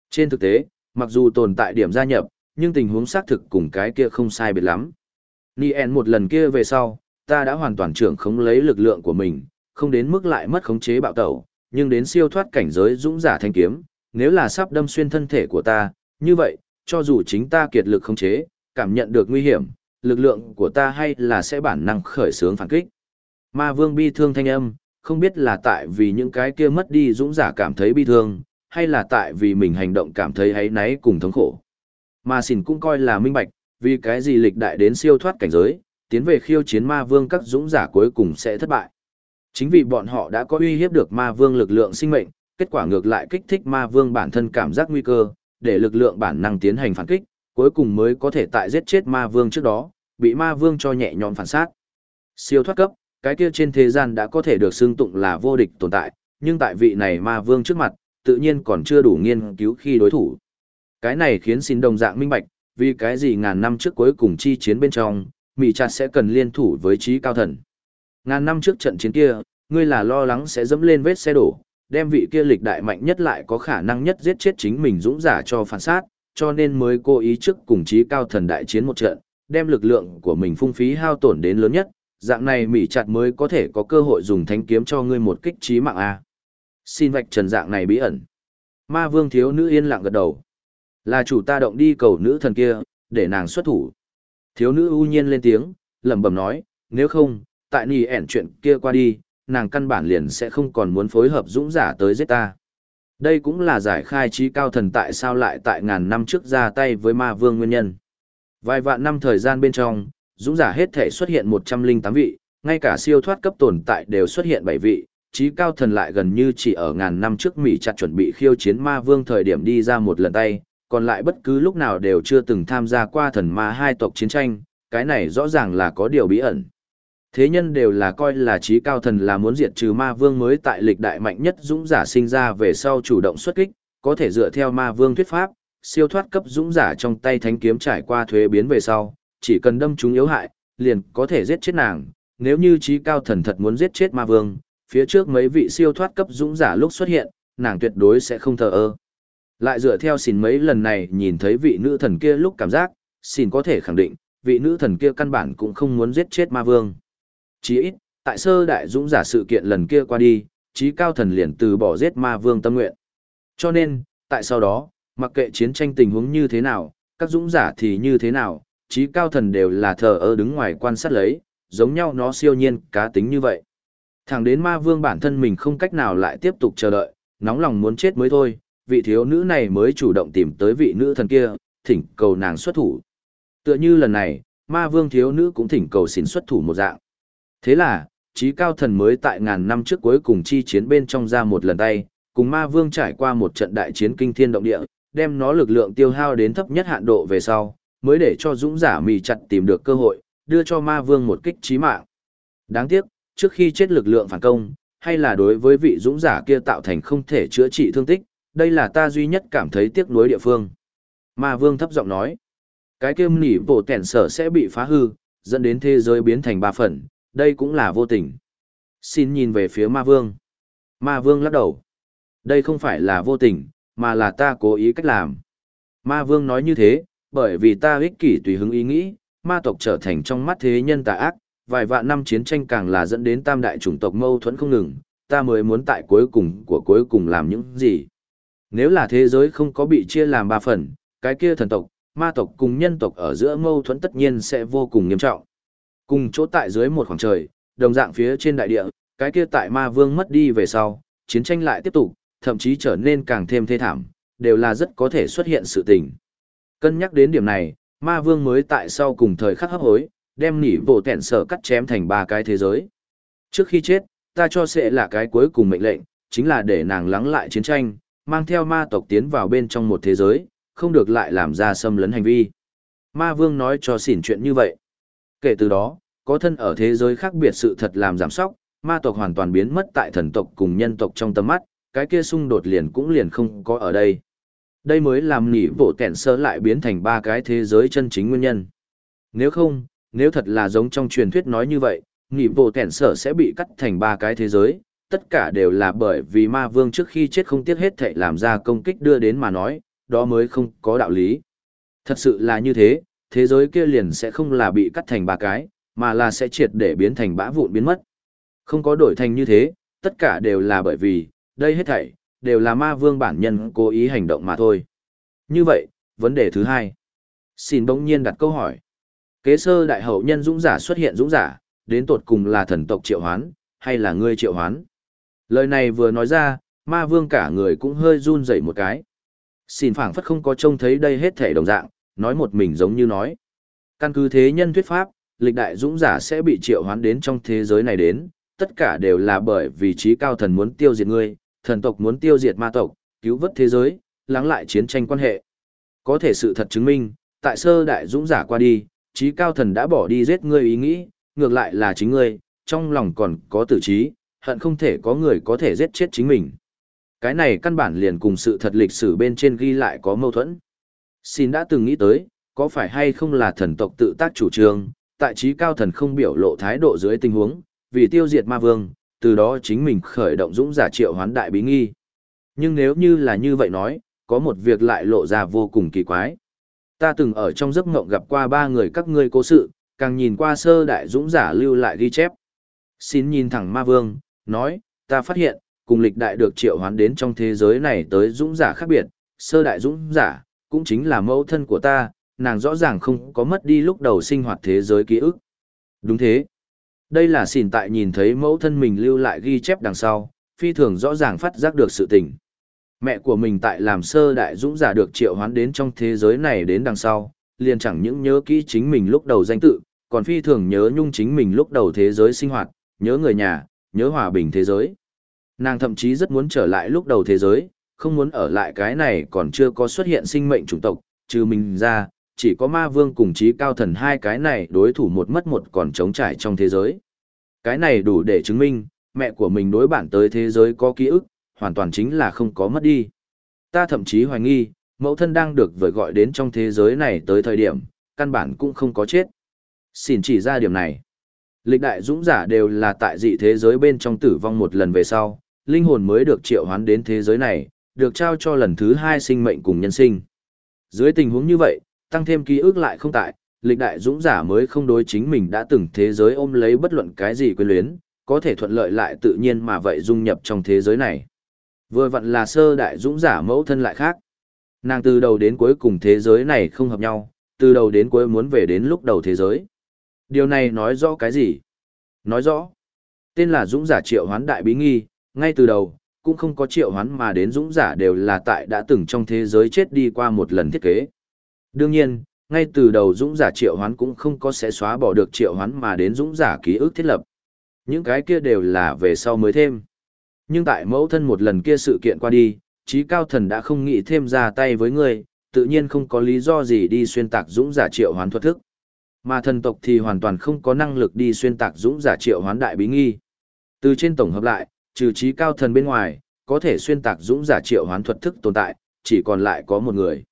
[SPEAKER 1] Trên thực tế, mặc dù tồn tại điểm gia nhập, nhưng tình huống xác thực cùng cái kia không sai biệt lắm. Nien một lần kia về sau, ta đã hoàn toàn trưởng khống lấy lực lượng của mình, không đến mức lại mất khống chế bạo tẩu, nhưng đến siêu thoát cảnh giới dũng giả thanh kiếm, nếu là sắp đâm xuyên thân thể của ta, như vậy, cho dù chính ta kiệt lực khống chế, cảm nhận được nguy hiểm, lực lượng của ta hay là sẽ bản năng khởi sướng phản kích. Ma vương bi thương thanh âm, không biết là tại vì những cái kia mất đi dũng giả cảm thấy bi thương, hay là tại vì mình hành động cảm thấy hấy náy cùng thống khổ. Ma xỉn cũng coi là minh bạch, vì cái gì lịch đại đến siêu thoát cảnh giới, tiến về khiêu chiến ma vương các dũng giả cuối cùng sẽ thất bại. Chính vì bọn họ đã có uy hiếp được ma vương lực lượng sinh mệnh, kết quả ngược lại kích thích ma vương bản thân cảm giác nguy cơ, để lực lượng bản năng tiến hành phản kích, cuối cùng mới có thể tại giết chết ma vương trước đó, bị ma vương cho nhẹ nhõm phản sát. Siêu thoát cấp, cái kia trên thế gian đã có thể được xưng tụng là vô địch tồn tại, nhưng tại vị này ma vương trước mặt, tự nhiên còn chưa đủ nghiên cứu khi đối thủ. Cái này khiến xin đồng dạng minh bạch, vì cái gì ngàn năm trước cuối cùng chi chiến bên trong, Mỹ chặt sẽ cần liên thủ với trí cao thần. Ngàn năm trước trận chiến kia, ngươi là lo lắng sẽ dẫm lên vết xe đổ, đem vị kia lịch đại mạnh nhất lại có khả năng nhất giết chết chính mình dũng giả cho phản sát, cho nên mới cố ý trước cùng chí cao thần đại chiến một trận, đem lực lượng của mình phung phí hao tổn đến lớn nhất, dạng này Mỹ chặt mới có thể có cơ hội dùng thánh kiếm cho ngươi một kích trí mạng A. Xin vạch trần dạng này bí ẩn. Ma vương thiếu nữ yên lặng gật đầu. Là chủ ta động đi cầu nữ thần kia, để nàng xuất thủ. Thiếu nữ ưu nhiên lên tiếng, lẩm bẩm nói, nếu không, tại nỉ ẻn chuyện kia qua đi, nàng căn bản liền sẽ không còn muốn phối hợp dũng giả tới giết ta. Đây cũng là giải khai trí cao thần tại sao lại tại ngàn năm trước ra tay với ma vương nguyên nhân. Vài vạn năm thời gian bên trong, dũng giả hết thể xuất hiện 108 vị, ngay cả siêu thoát cấp tồn tại đều xuất hiện 7 vị, trí cao thần lại gần như chỉ ở ngàn năm trước Mỹ chặt chuẩn bị khiêu chiến ma vương thời điểm đi ra một lần tay, còn lại bất cứ lúc nào đều chưa từng tham gia qua thần ma hai tộc chiến tranh, cái này rõ ràng là có điều bí ẩn. Thế nhân đều là coi là trí cao thần là muốn diệt trừ ma vương mới tại lịch đại mạnh nhất dũng giả sinh ra về sau chủ động xuất kích, có thể dựa theo ma vương thuyết pháp, siêu thoát cấp dũng giả trong tay thánh kiếm trải qua thuế biến về sau, chỉ cần đâm chúng yếu hại, liền có thể giết chết nàng. Nếu như trí cao thần thật muốn giết chết ma vương, phía trước mấy vị siêu thoát cấp dũng giả lúc xuất hiện, nàng tuyệt đối sẽ không thờ ơ. Lại dựa theo xỉn mấy lần này nhìn thấy vị nữ thần kia lúc cảm giác, xỉn có thể khẳng định, vị nữ thần kia căn bản cũng không muốn giết chết ma vương. Chỉ ít, tại sơ đại dũng giả sự kiện lần kia qua đi, trí cao thần liền từ bỏ giết ma vương tâm nguyện. Cho nên, tại sau đó, mặc kệ chiến tranh tình huống như thế nào, các dũng giả thì như thế nào, trí cao thần đều là thờ ơ đứng ngoài quan sát lấy, giống nhau nó siêu nhiên, cá tính như vậy. Thẳng đến ma vương bản thân mình không cách nào lại tiếp tục chờ đợi, nóng lòng muốn chết mới thôi, vị thiếu nữ này mới chủ động tìm tới vị nữ thần kia, thỉnh cầu nàng xuất thủ. Tựa như lần này, ma vương thiếu nữ cũng thỉnh cầu xin xuất thủ một dạng. Thế là, trí cao thần mới tại ngàn năm trước cuối cùng chi chiến bên trong ra một lần tay, cùng ma vương trải qua một trận đại chiến kinh thiên động địa, đem nó lực lượng tiêu hao đến thấp nhất hạn độ về sau, mới để cho dũng giả mì chặt tìm được cơ hội, đưa cho ma vương một kích trí mạng. Đáng tiếc, trước khi chết lực lượng phản công, hay là đối với vị dũng giả kia tạo thành không thể chữa trị thương tích, đây là ta duy nhất cảm thấy tiếc nuối địa phương. Ma vương thấp giọng nói, cái kia nỉ bộ tẻn sở sẽ bị phá hư, dẫn đến thế giới biến thành ba phần, đây cũng là vô tình. Xin nhìn về phía ma vương. Ma vương lắc đầu. Đây không phải là vô tình, mà là ta cố ý cách làm. Ma vương nói như thế, bởi vì ta ích kỷ tùy hứng ý nghĩ, ma tộc trở thành trong mắt thế nhân tà ác, vài vạn năm chiến tranh càng là dẫn đến tam đại chủng tộc mâu thuẫn không ngừng, ta mới muốn tại cuối cùng của cuối cùng làm những gì. Nếu là thế giới không có bị chia làm ba phần, cái kia thần tộc, ma tộc cùng nhân tộc ở giữa mâu thuẫn tất nhiên sẽ vô cùng nghiêm trọng. Cùng chỗ tại dưới một khoảng trời, đồng dạng phía trên đại địa, cái kia tại ma vương mất đi về sau, chiến tranh lại tiếp tục, thậm chí trở nên càng thêm thê thảm, đều là rất có thể xuất hiện sự tình. Cân nhắc đến điểm này, ma vương mới tại sau cùng thời khắc hấp hối, đem nỉ bộ tẹn sở cắt chém thành ba cái thế giới. Trước khi chết, ta cho sẽ là cái cuối cùng mệnh lệnh, chính là để nàng lắng lại chiến tranh, mang theo ma tộc tiến vào bên trong một thế giới, không được lại làm ra xâm lấn hành vi. Ma vương nói cho xỉn chuyện như vậy. Kể từ đó, có thân ở thế giới khác biệt sự thật làm giảm sóc, ma tộc hoàn toàn biến mất tại thần tộc cùng nhân tộc trong tầm mắt, cái kia xung đột liền cũng liền không có ở đây. Đây mới làm nỉ bộ kẹn sơ lại biến thành ba cái thế giới chân chính nguyên nhân. Nếu không, nếu thật là giống trong truyền thuyết nói như vậy, nỉ bộ kẹn sơ sẽ bị cắt thành ba cái thế giới, tất cả đều là bởi vì ma vương trước khi chết không tiếc hết thệ làm ra công kích đưa đến mà nói, đó mới không có đạo lý. Thật sự là như thế, thế giới kia liền sẽ không là bị cắt thành ba cái, mà là sẽ triệt để biến thành bã vụn biến mất. Không có đổi thành như thế, tất cả đều là bởi vì, đây hết thảy, đều là ma vương bản nhân cố ý hành động mà thôi. Như vậy, vấn đề thứ hai. Xin bỗng nhiên đặt câu hỏi. Kế sơ đại hậu nhân dũng giả xuất hiện dũng giả, đến tột cùng là thần tộc triệu hoán, hay là ngươi triệu hoán? Lời này vừa nói ra, ma vương cả người cũng hơi run rẩy một cái. Xin phảng phất không có trông thấy đây hết thể đồng dạng, nói một mình giống như nói. Căn cứ thế nhân thuyết pháp, lịch đại dũng giả sẽ bị triệu hoán đến trong thế giới này đến, tất cả đều là bởi vì trí cao thần muốn tiêu diệt ngươi, thần tộc muốn tiêu diệt ma tộc, cứu vớt thế giới, lắng lại chiến tranh quan hệ. Có thể sự thật chứng minh, tại sơ đại dũng giả qua đi, trí cao thần đã bỏ đi giết ngươi ý nghĩ, ngược lại là chính ngươi, trong lòng còn có tử trí, hận không thể có người có thể giết chết chính mình. Cái này căn bản liền cùng sự thật lịch sử bên trên ghi lại có mâu thuẫn. Xin đã từng nghĩ tới, có phải hay không là thần tộc tự tác chủ trương, tại trí cao thần không biểu lộ thái độ dưới tình huống, vì tiêu diệt ma vương, từ đó chính mình khởi động dũng giả triệu hoán đại bí nghi. Nhưng nếu như là như vậy nói, có một việc lại lộ ra vô cùng kỳ quái. Ta từng ở trong giấc ngộng gặp qua ba người các ngươi cố sự, càng nhìn qua sơ đại dũng giả lưu lại ghi chép. Xin nhìn thẳng ma vương, nói, ta phát hiện, cùng lịch đại được triệu hoán đến trong thế giới này tới dũng giả khác biệt, sơ đại dũng giả, cũng chính là mẫu thân của ta, nàng rõ ràng không có mất đi lúc đầu sinh hoạt thế giới ký ức. Đúng thế. Đây là xỉn tại nhìn thấy mẫu thân mình lưu lại ghi chép đằng sau, phi thường rõ ràng phát giác được sự tình. Mẹ của mình tại làm sơ đại dũng giả được triệu hoán đến trong thế giới này đến đằng sau, liền chẳng những nhớ kỹ chính mình lúc đầu danh tự, còn phi thường nhớ nhung chính mình lúc đầu thế giới sinh hoạt, nhớ người nhà, nhớ hòa bình thế giới. Nàng thậm chí rất muốn trở lại lúc đầu thế giới, không muốn ở lại cái này còn chưa có xuất hiện sinh mệnh chủng tộc, trừ mình ra, chỉ có ma vương cùng trí cao thần hai cái này đối thủ một mất một còn chống trải trong thế giới. Cái này đủ để chứng minh, mẹ của mình đối bản tới thế giới có ký ức, hoàn toàn chính là không có mất đi. Ta thậm chí hoài nghi, mẫu thân đang được vời gọi đến trong thế giới này tới thời điểm, căn bản cũng không có chết. Xin chỉ ra điểm này. Lịch đại dũng giả đều là tại dị thế giới bên trong tử vong một lần về sau, linh hồn mới được triệu hoán đến thế giới này, được trao cho lần thứ hai sinh mệnh cùng nhân sinh. Dưới tình huống như vậy, tăng thêm ký ức lại không tại, lịch đại dũng giả mới không đối chính mình đã từng thế giới ôm lấy bất luận cái gì quyền luyến, có thể thuận lợi lại tự nhiên mà vậy dung nhập trong thế giới này. Vừa vặn là sơ đại dũng giả mẫu thân lại khác. Nàng từ đầu đến cuối cùng thế giới này không hợp nhau, từ đầu đến cuối muốn về đến lúc đầu thế giới. Điều này nói rõ cái gì? Nói rõ. Tên là dũng giả triệu hoán đại bí nghi, ngay từ đầu, cũng không có triệu hoán mà đến dũng giả đều là tại đã từng trong thế giới chết đi qua một lần thiết kế. Đương nhiên, ngay từ đầu dũng giả triệu hoán cũng không có sẽ xóa bỏ được triệu hoán mà đến dũng giả ký ức thiết lập. Những cái kia đều là về sau mới thêm. Nhưng tại mẫu thân một lần kia sự kiện qua đi, trí cao thần đã không nghĩ thêm ra tay với người, tự nhiên không có lý do gì đi xuyên tạc dũng giả triệu hoán thuật thức. Mà thần tộc thì hoàn toàn không có năng lực đi xuyên tạc dũng giả triệu hoán đại bí nghi. Từ trên tổng hợp lại, trừ trí cao thần bên ngoài, có thể xuyên tạc dũng giả triệu hoán thuật thức tồn tại, chỉ còn lại có một người.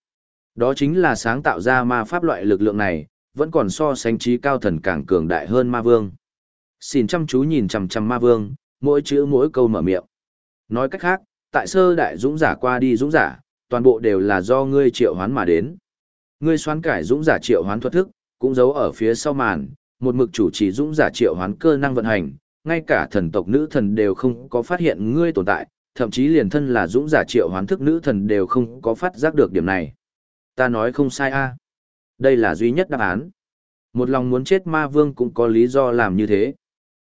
[SPEAKER 1] Đó chính là sáng tạo ra ma pháp loại lực lượng này, vẫn còn so sánh trí cao thần càng cường đại hơn ma vương. Xin chăm chú nhìn chằm chằm ma vương, mỗi chữ mỗi câu mở miệng. Nói cách khác, tại sơ đại dũng giả qua đi dũng giả, toàn bộ đều là do ngươi triệu hoán mà đến. Ngươi xoán cải dũng giả triệu hoán thuật thức, cũng giấu ở phía sau màn, một mực chủ trì dũng giả triệu hoán cơ năng vận hành, ngay cả thần tộc nữ thần đều không có phát hiện ngươi tồn tại, thậm chí liền thân là dũng giả triệu hoán thức nữ thần đều không có phát giác được điểm này. Ta nói không sai a. Đây là duy nhất đáp án. Một lòng muốn chết ma vương cũng có lý do làm như thế.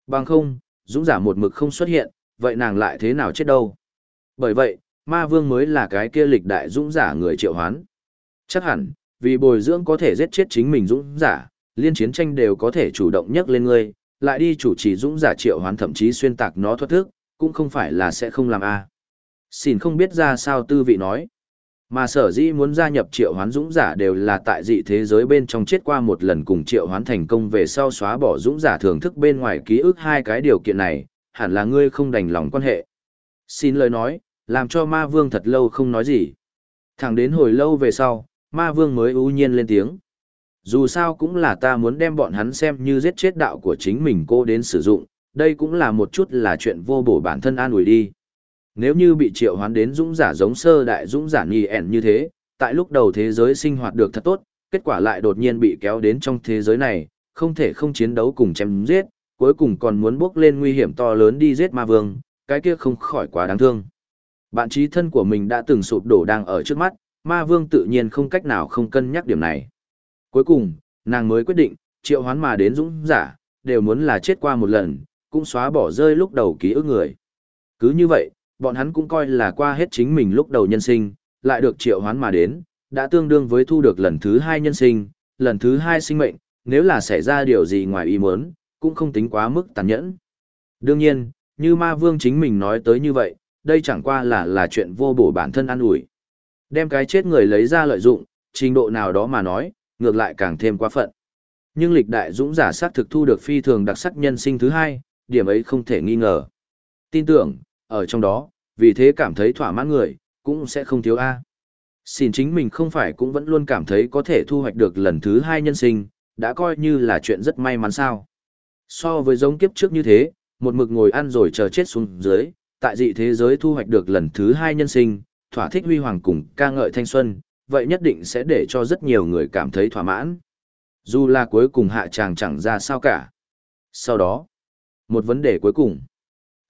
[SPEAKER 1] Bằng không, dũng giả một mực không xuất hiện, vậy nàng lại thế nào chết đâu. Bởi vậy, ma vương mới là cái kia lịch đại dũng giả người triệu hoán. Chắc hẳn, vì bồi dưỡng có thể giết chết chính mình dũng giả, liên chiến tranh đều có thể chủ động nhắc lên ngươi, lại đi chủ trì dũng giả triệu hoán thậm chí xuyên tạc nó thoát thức, cũng không phải là sẽ không làm a. Xin không biết ra sao tư vị nói. Mà sở dĩ muốn gia nhập triệu hoán dũng giả đều là tại dị thế giới bên trong chết qua một lần cùng triệu hoán thành công về sau xóa bỏ dũng giả thưởng thức bên ngoài ký ức hai cái điều kiện này, hẳn là ngươi không đành lòng quan hệ. Xin lời nói, làm cho ma vương thật lâu không nói gì. Thẳng đến hồi lâu về sau, ma vương mới ưu nhiên lên tiếng. Dù sao cũng là ta muốn đem bọn hắn xem như giết chết đạo của chính mình cô đến sử dụng, đây cũng là một chút là chuyện vô bổ bản thân an ủi đi. Nếu như bị triệu hoán đến dũng giả giống sơ đại dũng giả nghi ẻn như thế, tại lúc đầu thế giới sinh hoạt được thật tốt, kết quả lại đột nhiên bị kéo đến trong thế giới này, không thể không chiến đấu cùng chém giết, cuối cùng còn muốn bước lên nguy hiểm to lớn đi giết ma vương, cái kia không khỏi quá đáng thương. Bạn trí thân của mình đã từng sụp đổ đang ở trước mắt, ma vương tự nhiên không cách nào không cân nhắc điểm này. Cuối cùng, nàng mới quyết định, triệu hoán mà đến dũng giả, đều muốn là chết qua một lần, cũng xóa bỏ rơi lúc đầu ký ức người. Cứ như vậy, bọn hắn cũng coi là qua hết chính mình lúc đầu nhân sinh, lại được triệu hoán mà đến, đã tương đương với thu được lần thứ hai nhân sinh, lần thứ hai sinh mệnh, nếu là xảy ra điều gì ngoài ý muốn, cũng không tính quá mức tàn nhẫn. Đương nhiên, như ma vương chính mình nói tới như vậy, đây chẳng qua là là chuyện vô bổ bản thân an ủi. Đem cái chết người lấy ra lợi dụng, trình độ nào đó mà nói, ngược lại càng thêm quá phận. Nhưng lịch đại dũng giả sát thực thu được phi thường đặc sắc nhân sinh thứ hai, điểm ấy không thể nghi ngờ. Tin tưởng, ở trong đó, vì thế cảm thấy thỏa mãn người, cũng sẽ không thiếu A. Xin chính mình không phải cũng vẫn luôn cảm thấy có thể thu hoạch được lần thứ hai nhân sinh, đã coi như là chuyện rất may mắn sao. So với giống kiếp trước như thế, một mực ngồi ăn rồi chờ chết xuống dưới, tại dị thế giới thu hoạch được lần thứ hai nhân sinh, thỏa thích huy hoàng cùng ca ngợi thanh xuân, vậy nhất định sẽ để cho rất nhiều người cảm thấy thỏa mãn. Dù là cuối cùng hạ chàng chẳng ra sao cả. Sau đó, một vấn đề cuối cùng.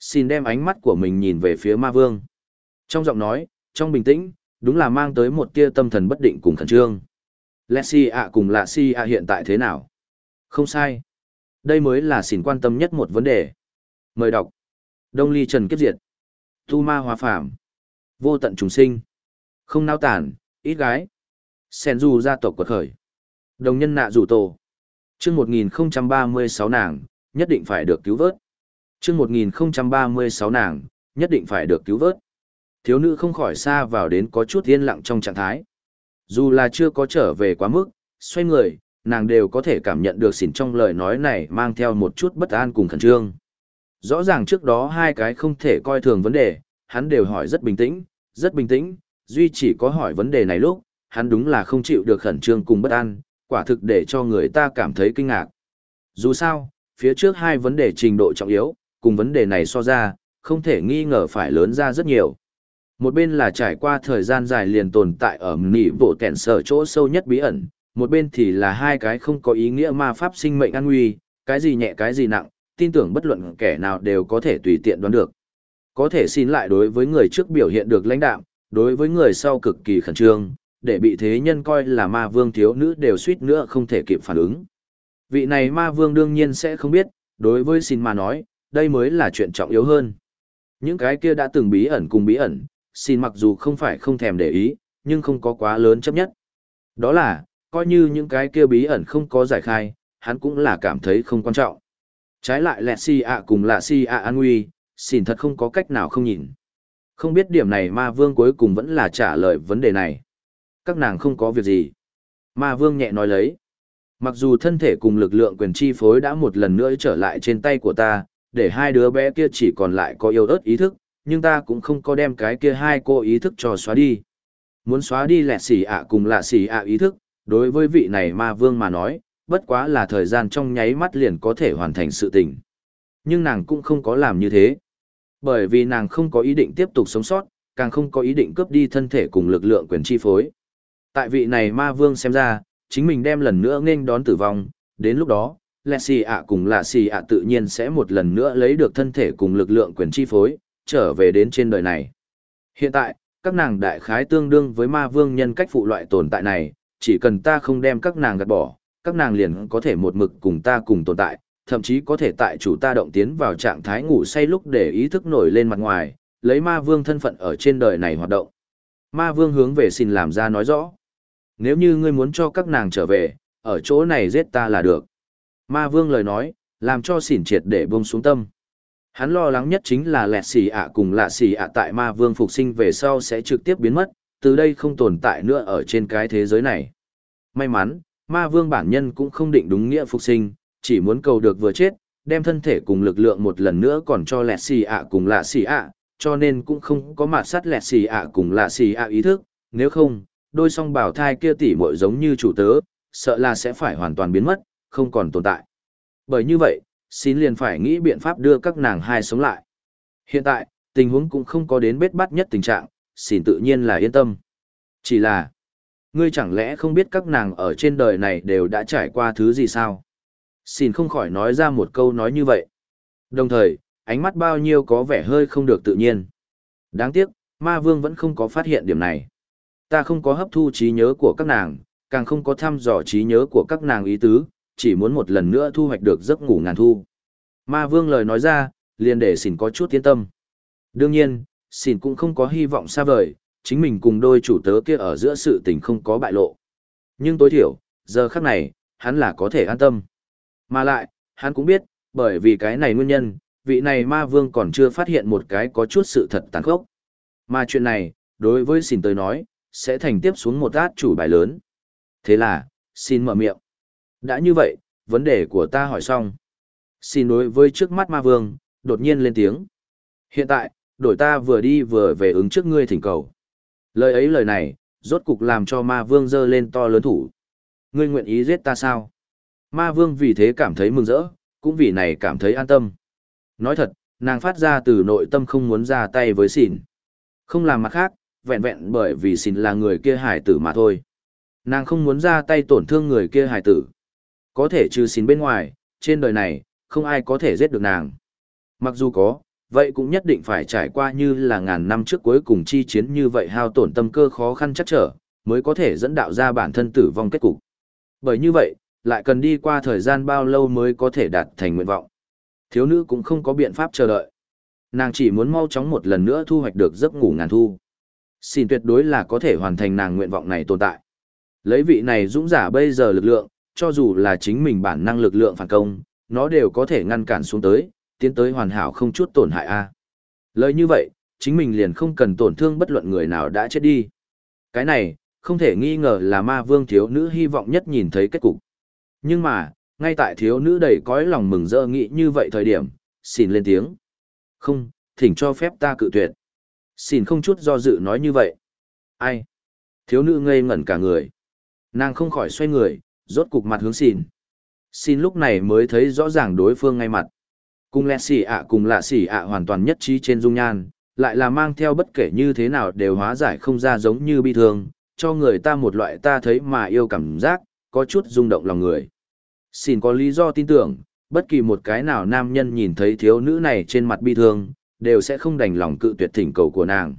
[SPEAKER 1] Xin đem ánh mắt của mình nhìn về phía ma vương. Trong giọng nói, trong bình tĩnh, đúng là mang tới một tia tâm thần bất định cùng khẩn trương. Lexi ạ cùng lạ si ạ hiện tại thế nào? Không sai. Đây mới là xin quan tâm nhất một vấn đề. Mời đọc. Đông ly trần kiếp diệt. Tu ma hòa phạm. Vô tận trùng sinh. Không nao tản, ít gái. Sen du gia tộc quật khởi. Đồng nhân nạ rủ tổ. chương 1036 nàng, nhất định phải được cứu vớt. chương 1036 nàng, nhất định phải được cứu vớt. Thiếu nữ không khỏi xa vào đến có chút yên lặng trong trạng thái. Dù là chưa có trở về quá mức, xoay người, nàng đều có thể cảm nhận được xỉn trong lời nói này mang theo một chút bất an cùng khẩn trương. Rõ ràng trước đó hai cái không thể coi thường vấn đề, hắn đều hỏi rất bình tĩnh, rất bình tĩnh, duy chỉ có hỏi vấn đề này lúc, hắn đúng là không chịu được khẩn trương cùng bất an, quả thực để cho người ta cảm thấy kinh ngạc. Dù sao, phía trước hai vấn đề trình độ trọng yếu, cùng vấn đề này so ra, không thể nghi ngờ phải lớn ra rất nhiều. Một bên là trải qua thời gian dài liền tồn tại ở nỉ bộ kẹn sở chỗ sâu nhất bí ẩn, một bên thì là hai cái không có ý nghĩa ma pháp sinh mệnh an nguy, cái gì nhẹ cái gì nặng, tin tưởng bất luận kẻ nào đều có thể tùy tiện đoán được. Có thể xin lại đối với người trước biểu hiện được lãnh đạo đối với người sau cực kỳ khẩn trương, để bị thế nhân coi là ma vương thiếu nữ đều suýt nữa không thể kịp phản ứng. Vị này ma vương đương nhiên sẽ không biết, đối với xin mà nói, đây mới là chuyện trọng yếu hơn. Những cái kia đã từng bí ẩn cùng bí ẩn, xin mặc dù không phải không thèm để ý, nhưng không có quá lớn chấp nhất. Đó là, coi như những cái kia bí ẩn không có giải khai, hắn cũng là cảm thấy không quan trọng. Trái lại lẹ si ạ cùng lạ si ạ an nguy, xin thật không có cách nào không nhìn. Không biết điểm này ma vương cuối cùng vẫn là trả lời vấn đề này. Các nàng không có việc gì. Ma vương nhẹ nói lấy. Mặc dù thân thể cùng lực lượng quyền chi phối đã một lần nữa trở lại trên tay của ta, để hai đứa bé kia chỉ còn lại có yêu ớt ý thức, nhưng ta cũng không có đem cái kia hai cô ý thức cho xóa đi. Muốn xóa đi lẹ xỉ ạ cùng lạ xỉ ạ ý thức, đối với vị này ma vương mà nói, bất quá là thời gian trong nháy mắt liền có thể hoàn thành sự tình. Nhưng nàng cũng không có làm như thế. Bởi vì nàng không có ý định tiếp tục sống sót, càng không có ý định cướp đi thân thể cùng lực lượng quyền chi phối. Tại vị này ma vương xem ra, chính mình đem lần nữa nghênh đón tử vong, đến lúc đó, lẹ xì ạ cùng lạ xì ạ tự nhiên sẽ một lần nữa lấy được thân thể cùng lực lượng quyền chi phối, trở về đến trên đời này. Hiện tại, các nàng đại khái tương đương với ma vương nhân cách phụ loại tồn tại này, chỉ cần ta không đem các nàng gạt bỏ, các nàng liền có thể một mực cùng ta cùng tồn tại, thậm chí có thể tại chủ ta động tiến vào trạng thái ngủ say lúc để ý thức nổi lên mặt ngoài, lấy ma vương thân phận ở trên đời này hoạt động. Ma vương hướng về xin làm ra nói rõ. Nếu như ngươi muốn cho các nàng trở về, ở chỗ này giết ta là được. Ma vương lời nói, làm cho xỉn triệt để buông xuống tâm. Hắn lo lắng nhất chính là lẹt xì ạ cùng lạ xì ạ tại ma vương phục sinh về sau sẽ trực tiếp biến mất, từ đây không tồn tại nữa ở trên cái thế giới này. May mắn, ma vương bản nhân cũng không định đúng nghĩa phục sinh, chỉ muốn cầu được vừa chết, đem thân thể cùng lực lượng một lần nữa còn cho lẹt xì ạ cùng lạ xì ạ, cho nên cũng không có mặt sắt lẹt xì ạ cùng lạ xì ạ ý thức, nếu không, đôi song bảo thai kia tỉ muội giống như chủ tớ, sợ là sẽ phải hoàn toàn biến mất, không còn tồn tại. Bởi như vậy, xin liền phải nghĩ biện pháp đưa các nàng hai sống lại. Hiện tại, tình huống cũng không có đến bết bắt nhất tình trạng, xin tự nhiên là yên tâm. Chỉ là, ngươi chẳng lẽ không biết các nàng ở trên đời này đều đã trải qua thứ gì sao? Xin không khỏi nói ra một câu nói như vậy. Đồng thời, ánh mắt bao nhiêu có vẻ hơi không được tự nhiên. Đáng tiếc, ma vương vẫn không có phát hiện điểm này. Ta không có hấp thu trí nhớ của các nàng, càng không có thăm dò trí nhớ của các nàng ý tứ, chỉ muốn một lần nữa thu hoạch được giấc ngủ ngàn thu. Ma vương lời nói ra, liền để xỉn có chút tiến tâm. Đương nhiên, xỉn cũng không có hy vọng xa vời, chính mình cùng đôi chủ tớ kia ở giữa sự tình không có bại lộ. Nhưng tối thiểu, giờ khắc này, hắn là có thể an tâm. Mà lại, hắn cũng biết, bởi vì cái này nguyên nhân, vị này ma vương còn chưa phát hiện một cái có chút sự thật tàn khốc. Mà chuyện này, đối với xin tới nói, sẽ thành tiếp xuống một át chủ bài lớn. Thế là, xin mở miệng. Đã như vậy, vấn đề của ta hỏi xong. Xin đối với trước mắt ma vương, đột nhiên lên tiếng. Hiện tại, đổi ta vừa đi vừa về ứng trước ngươi thỉnh cầu. Lời ấy lời này, rốt cục làm cho ma vương dơ lên to lớn thủ. Ngươi nguyện ý giết ta sao? Ma vương vì thế cảm thấy mừng rỡ, cũng vì này cảm thấy an tâm. Nói thật, nàng phát ra từ nội tâm không muốn ra tay với xỉn. Không làm mặt khác, vẹn vẹn bởi vì xỉn là người kia hải tử mà thôi. Nàng không muốn ra tay tổn thương người kia hải tử. Có thể trừ xỉn bên ngoài, trên đời này, không ai có thể giết được nàng. Mặc dù có, vậy cũng nhất định phải trải qua như là ngàn năm trước cuối cùng chi chiến như vậy hao tổn tâm cơ khó khăn chắc trở, mới có thể dẫn đạo ra bản thân tử vong kết cục. Bởi như vậy, lại cần đi qua thời gian bao lâu mới có thể đạt thành nguyện vọng. Thiếu nữ cũng không có biện pháp chờ đợi. Nàng chỉ muốn mau chóng một lần nữa thu hoạch được giấc ngủ ngàn thu. Xin tuyệt đối là có thể hoàn thành nàng nguyện vọng này tồn tại. Lấy vị này dũng giả bây giờ lực lượng, cho dù là chính mình bản năng lực lượng phản công, nó đều có thể ngăn cản xuống tới, tiến tới hoàn hảo không chút tổn hại a. Lời như vậy, chính mình liền không cần tổn thương bất luận người nào đã chết đi. Cái này, không thể nghi ngờ là ma vương thiếu nữ hy vọng nhất nhìn thấy kết cục. Nhưng mà, ngay tại thiếu nữ đầy cõi lòng mừng rỡ nghĩ như vậy thời điểm, xin lên tiếng. Không, thỉnh cho phép ta cự tuyệt. Xin không chút do dự nói như vậy. Ai? Thiếu nữ ngây ngẩn cả người. Nàng không khỏi xoay người, rốt cục mặt hướng xin. Xin lúc này mới thấy rõ ràng đối phương ngay mặt. Cùng lẹ xỉ ạ cùng lạ xỉ ạ hoàn toàn nhất trí trên dung nhan, lại là mang theo bất kể như thế nào đều hóa giải không ra giống như bi thương, cho người ta một loại ta thấy mà yêu cảm giác, có chút rung động lòng người. Xin có lý do tin tưởng, bất kỳ một cái nào nam nhân nhìn thấy thiếu nữ này trên mặt bi thương, đều sẽ không đành lòng cự tuyệt thỉnh cầu của nàng.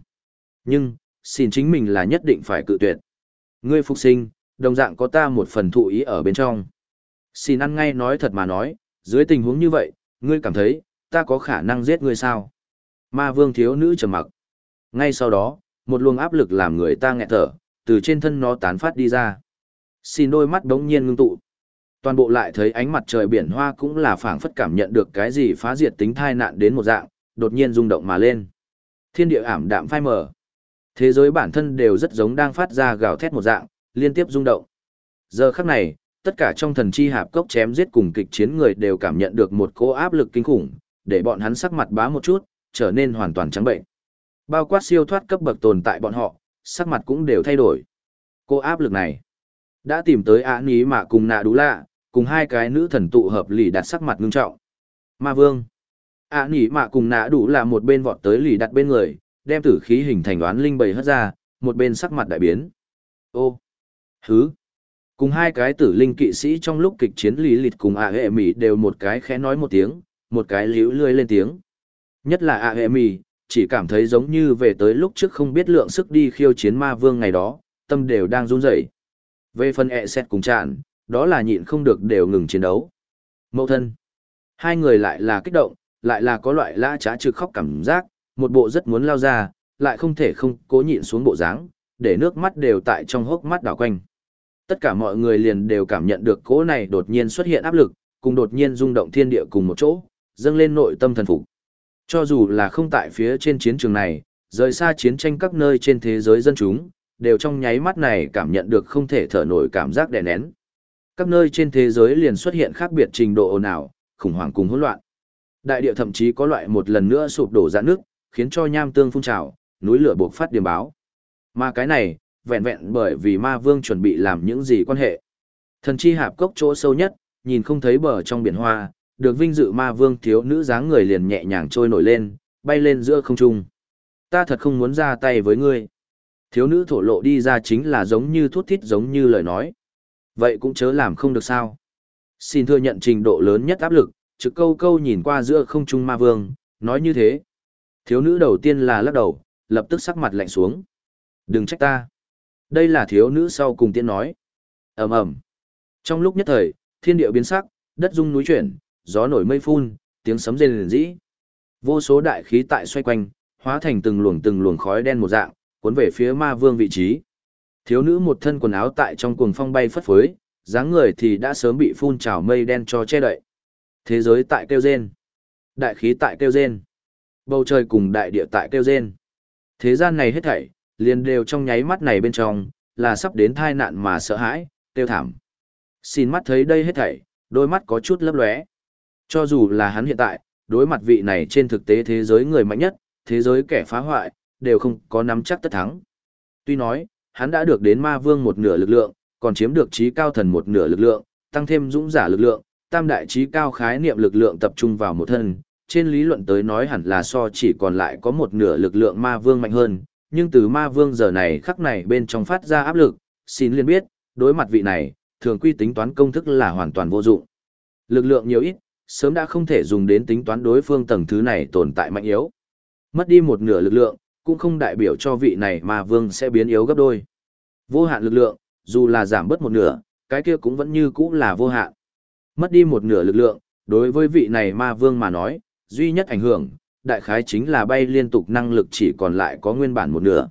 [SPEAKER 1] Nhưng, xin chính mình là nhất định phải cự tuyệt. Ngươi phục sinh, đồng dạng có ta một phần thụ ý ở bên trong. Xin ăn ngay nói thật mà nói, dưới tình huống như vậy, ngươi cảm thấy, ta có khả năng giết ngươi sao? Ma vương thiếu nữ trầm mặc. Ngay sau đó, một luồng áp lực làm người ta nghẹt thở, từ trên thân nó tán phát đi ra. Xin đôi mắt đống nhiên ngưng tụ. Toàn bộ lại thấy ánh mặt trời biển hoa cũng là phảng phất cảm nhận được cái gì phá diệt tính thai nạn đến một dạng, đột nhiên rung động mà lên. Thiên địa ảm đạm phai mờ. Thế giới bản thân đều rất giống đang phát ra gào thét một dạng, liên tiếp rung động. Giờ khắc này, tất cả trong thần chi hạp cốc chém giết cùng kịch chiến người đều cảm nhận được một cỗ áp lực kinh khủng, để bọn hắn sắc mặt bá một chút, trở nên hoàn toàn trắng bệnh. Bao quát siêu thoát cấp bậc tồn tại bọn họ, sắc mặt cũng đều thay đổi. Cô áp lực này, đã tìm tới ả ní mà cùng nạ đú lạ, cùng hai cái nữ thần tụ hợp lì đặt sắc mặt ngưng trọng. Ma vương, ả ní mà cùng nạ đủ là một bên vọt tới lì đặt bên người, đem tử khí hình thành đoán linh bầy hất ra, một bên sắc mặt đại biến. Ô, hứ, cùng hai cái tử linh kỵ sĩ trong lúc kịch chiến lý lịt cùng ả hệ mỹ đều một cái khẽ nói một tiếng, một cái liễu lươi lên tiếng. Nhất là ả hệ mỹ chỉ cảm thấy giống như về tới lúc trước không biết lượng sức đi khiêu chiến ma vương ngày đó, tâm đều đang run rẩy. Về phần ẹ xét cùng chạn, đó là nhịn không được đều ngừng chiến đấu. Mậu thân. Hai người lại là kích động, lại là có loại lã trá trực khóc cảm giác, một bộ rất muốn lao ra, lại không thể không cố nhịn xuống bộ dáng, để nước mắt đều tại trong hốc mắt đảo quanh. Tất cả mọi người liền đều cảm nhận được cố này đột nhiên xuất hiện áp lực, cùng đột nhiên rung động thiên địa cùng một chỗ, dâng lên nội tâm thần phục. Cho dù là không tại phía trên chiến trường này, rời xa chiến tranh các nơi trên thế giới dân chúng, đều trong nháy mắt này cảm nhận được không thể thở nổi cảm giác đè nén. Các nơi trên thế giới liền xuất hiện khác biệt trình độ ồn ào, khủng hoảng cùng hỗn loạn. Đại địa thậm chí có loại một lần nữa sụp đổ ra nước, khiến cho nham tương phun trào, núi lửa buộc phát điểm báo. Mà cái này, vẹn vẹn bởi vì ma vương chuẩn bị làm những gì quan hệ. Thần chi hạp cốc chỗ sâu nhất, nhìn không thấy bờ trong biển hoa, được vinh dự ma vương thiếu nữ dáng người liền nhẹ nhàng trôi nổi lên, bay lên giữa không trung. Ta thật không muốn ra tay với ngươi. Thiếu nữ thổ lộ đi ra chính là giống như thuốc thít giống như lời nói. Vậy cũng chớ làm không được sao. Xin thừa nhận trình độ lớn nhất áp lực, trực câu câu nhìn qua giữa không trung ma vương, nói như thế. Thiếu nữ đầu tiên là lắc đầu, lập tức sắc mặt lạnh xuống. Đừng trách ta. Đây là thiếu nữ sau cùng tiên nói. ầm ầm Trong lúc nhất thời, thiên địa biến sắc, đất rung núi chuyển, gió nổi mây phun, tiếng sấm rền rĩ. Vô số đại khí tại xoay quanh, hóa thành từng luồng từng luồng khói đen một dạng, cuốn về phía ma vương vị trí. Thiếu nữ một thân quần áo tại trong cuồng phong bay phất phới, dáng người thì đã sớm bị phun trào mây đen cho che đậy. Thế giới tại kêu rên. Đại khí tại kêu rên. Bầu trời cùng đại địa tại kêu rên. Thế gian này hết thảy, liền đều trong nháy mắt này bên trong, là sắp đến tai nạn mà sợ hãi, tiêu thảm. Xin mắt thấy đây hết thảy, đôi mắt có chút lấp lóe. Cho dù là hắn hiện tại, đối mặt vị này trên thực tế thế giới người mạnh nhất, thế giới kẻ phá hoại, đều không có nắm chắc tất thắng. Tuy nói, hắn đã được đến ma vương một nửa lực lượng, còn chiếm được trí cao thần một nửa lực lượng, tăng thêm dũng giả lực lượng, tam đại trí cao khái niệm lực lượng tập trung vào một thân, trên lý luận tới nói hẳn là so chỉ còn lại có một nửa lực lượng ma vương mạnh hơn, nhưng từ ma vương giờ này khắc này bên trong phát ra áp lực, xin liên biết, đối mặt vị này, thường quy tính toán công thức là hoàn toàn vô dụng. Lực lượng nhiều ít, sớm đã không thể dùng đến tính toán đối phương tầng thứ này tồn tại mạnh yếu. Mất đi một nửa lực lượng, cũng không đại biểu cho vị này mà vương sẽ biến yếu gấp đôi. Vô hạn lực lượng, dù là giảm bớt một nửa, cái kia cũng vẫn như cũ là vô hạn. Mất đi một nửa lực lượng, đối với vị này ma vương mà nói, duy nhất ảnh hưởng, đại khái chính là bay liên tục năng lực chỉ còn lại có nguyên bản một nửa.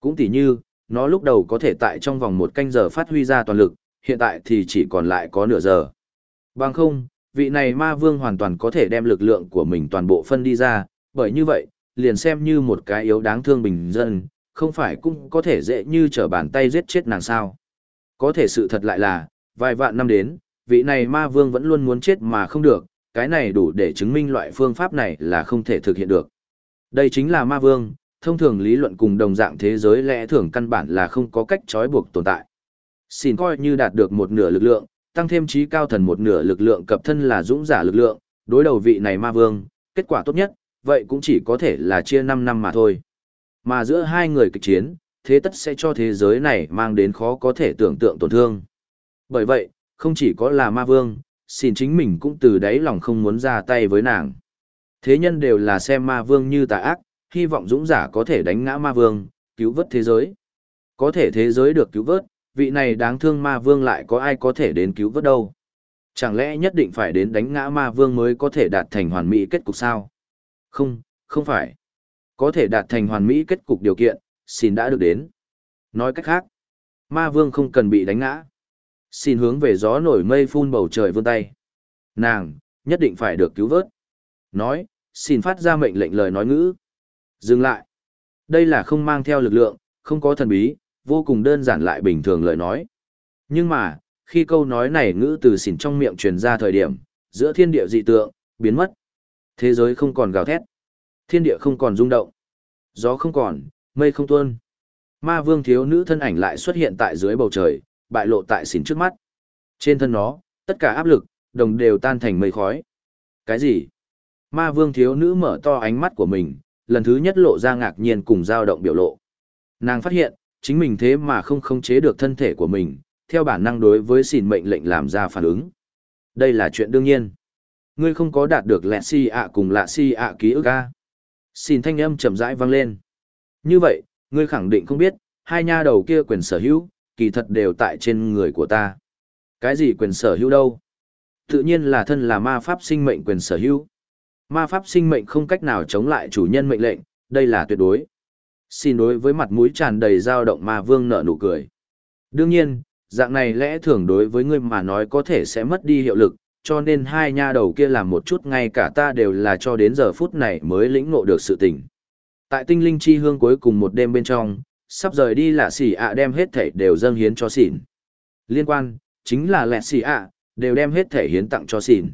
[SPEAKER 1] Cũng tỉ như, nó lúc đầu có thể tại trong vòng một canh giờ phát huy ra toàn lực, hiện tại thì chỉ còn lại có nửa giờ. Bằng không, vị này ma vương hoàn toàn có thể đem lực lượng của mình toàn bộ phân đi ra, bởi như vậy, liền xem như một cái yếu đáng thương bình dân, không phải cũng có thể dễ như trở bàn tay giết chết nàng sao. Có thể sự thật lại là, vài vạn năm đến, vị này ma vương vẫn luôn muốn chết mà không được, cái này đủ để chứng minh loại phương pháp này là không thể thực hiện được. Đây chính là ma vương, thông thường lý luận cùng đồng dạng thế giới lẽ thường căn bản là không có cách trói buộc tồn tại. Xin coi như đạt được một nửa lực lượng, tăng thêm trí cao thần một nửa lực lượng cập thân là dũng giả lực lượng, đối đầu vị này ma vương, kết quả tốt nhất, vậy cũng chỉ có thể là chia 5 năm mà thôi. Mà giữa hai người kịch chiến, thế tất sẽ cho thế giới này mang đến khó có thể tưởng tượng tổn thương. Bởi vậy, không chỉ có là ma vương, xin chính mình cũng từ đáy lòng không muốn ra tay với nàng. Thế nhân đều là xem ma vương như tà ác, hy vọng dũng giả có thể đánh ngã ma vương, cứu vớt thế giới. Có thể thế giới được cứu vớt, vị này đáng thương ma vương lại có ai có thể đến cứu vớt đâu. Chẳng lẽ nhất định phải đến đánh ngã ma vương mới có thể đạt thành hoàn mỹ kết cục sao? Không, không phải. Có thể đạt thành hoàn mỹ kết cục điều kiện, xin đã được đến. Nói cách khác, ma vương không cần bị đánh ngã. Xin hướng về gió nổi mây phun bầu trời vươn tay. Nàng, nhất định phải được cứu vớt. Nói, xin phát ra mệnh lệnh lời nói ngữ. Dừng lại. Đây là không mang theo lực lượng, không có thần bí, vô cùng đơn giản lại bình thường lời nói. Nhưng mà, khi câu nói này ngữ từ xỉn trong miệng truyền ra thời điểm, giữa thiên địa dị tượng, biến mất. Thế giới không còn gào thét. Thiên địa không còn rung động. Gió không còn, mây không tuôn. Ma vương thiếu nữ thân ảnh lại xuất hiện tại dưới bầu trời, bại lộ tại xỉn trước mắt. Trên thân nó, tất cả áp lực, đồng đều tan thành mây khói. Cái gì? Ma vương thiếu nữ mở to ánh mắt của mình, lần thứ nhất lộ ra ngạc nhiên cùng dao động biểu lộ. Nàng phát hiện, chính mình thế mà không khống chế được thân thể của mình, theo bản năng đối với xỉn mệnh lệnh làm ra phản ứng. Đây là chuyện đương nhiên. Ngươi không có đạt được lẹ si ạ cùng lạ si ạ ký ức a. Xin thanh âm chậm rãi vang lên. Như vậy, ngươi khẳng định không biết, hai nha đầu kia quyền sở hữu, kỳ thật đều tại trên người của ta. Cái gì quyền sở hữu đâu? Tự nhiên là thân là ma pháp sinh mệnh quyền sở hữu. Ma pháp sinh mệnh không cách nào chống lại chủ nhân mệnh lệnh, đây là tuyệt đối. Xin đối với mặt mũi tràn đầy dao động ma vương nở nụ cười. Đương nhiên, dạng này lẽ thường đối với ngươi mà nói có thể sẽ mất đi hiệu lực, cho nên hai nha đầu kia làm một chút ngay cả ta đều là cho đến giờ phút này mới lĩnh ngộ được sự tình. Tại tinh linh chi hương cuối cùng một đêm bên trong, sắp rời đi là xỉ ạ đem hết thể đều dâng hiến cho xỉn. Liên quan, chính là lẹ xỉ ạ, đều đem hết thể hiến tặng cho xỉn.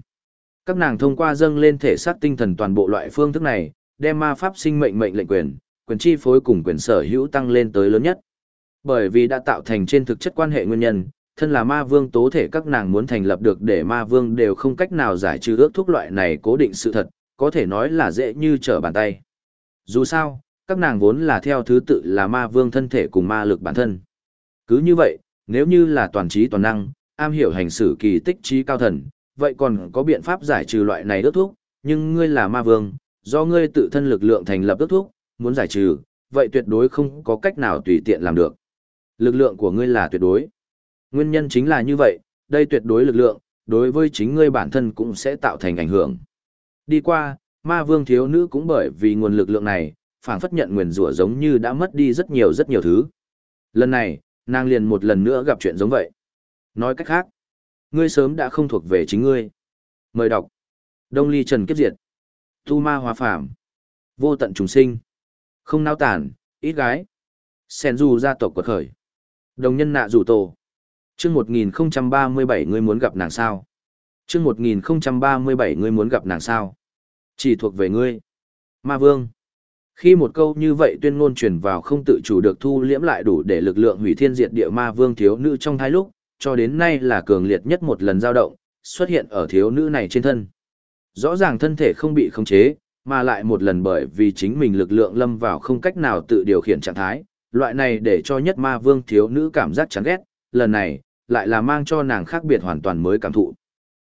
[SPEAKER 1] Các nàng thông qua dâng lên thể xác tinh thần toàn bộ loại phương thức này, đem ma pháp sinh mệnh mệnh lệnh quyền, quyền chi phối cùng quyền sở hữu tăng lên tới lớn nhất. Bởi vì đã tạo thành trên thực chất quan hệ nguyên nhân, thân là ma vương tố thể các nàng muốn thành lập được để ma vương đều không cách nào giải trừ ước thuốc loại này cố định sự thật, có thể nói là dễ như trở bàn tay. Dù sao, các nàng vốn là theo thứ tự là ma vương thân thể cùng ma lực bản thân. Cứ như vậy, nếu như là toàn trí toàn năng, am hiểu hành xử kỳ tích trí cao thần, vậy còn có biện pháp giải trừ loại này ước thuốc nhưng ngươi là ma vương, do ngươi tự thân lực lượng thành lập ước thuốc muốn giải trừ, vậy tuyệt đối không có cách nào tùy tiện làm được. Lực lượng của ngươi là tuyệt đối. Nguyên nhân chính là như vậy, đây tuyệt đối lực lượng, đối với chính ngươi bản thân cũng sẽ tạo thành ảnh hưởng. Đi qua, ma vương thiếu nữ cũng bởi vì nguồn lực lượng này, phản phất nhận nguyền rủa giống như đã mất đi rất nhiều rất nhiều thứ. Lần này, nàng liền một lần nữa gặp chuyện giống vậy. Nói cách khác, ngươi sớm đã không thuộc về chính ngươi. Mời đọc. Đông ly trần kiếp diệt. Tu ma hóa phàm. Vô tận trùng sinh. Không nao tản, ít gái. Sen du gia tộc quật khởi. Đồng nhân nạ rủ tổ chương 1037 ngươi muốn gặp nàng sao? chương 1037 ngươi muốn gặp nàng sao? Chỉ thuộc về ngươi. Ma vương. Khi một câu như vậy tuyên ngôn truyền vào không tự chủ được thu liễm lại đủ để lực lượng hủy thiên diệt địa ma vương thiếu nữ trong thái lúc, cho đến nay là cường liệt nhất một lần dao động, xuất hiện ở thiếu nữ này trên thân. Rõ ràng thân thể không bị khống chế, mà lại một lần bởi vì chính mình lực lượng lâm vào không cách nào tự điều khiển trạng thái, loại này để cho nhất ma vương thiếu nữ cảm giác chán ghét, lần này, lại là mang cho nàng khác biệt hoàn toàn mới cảm thụ.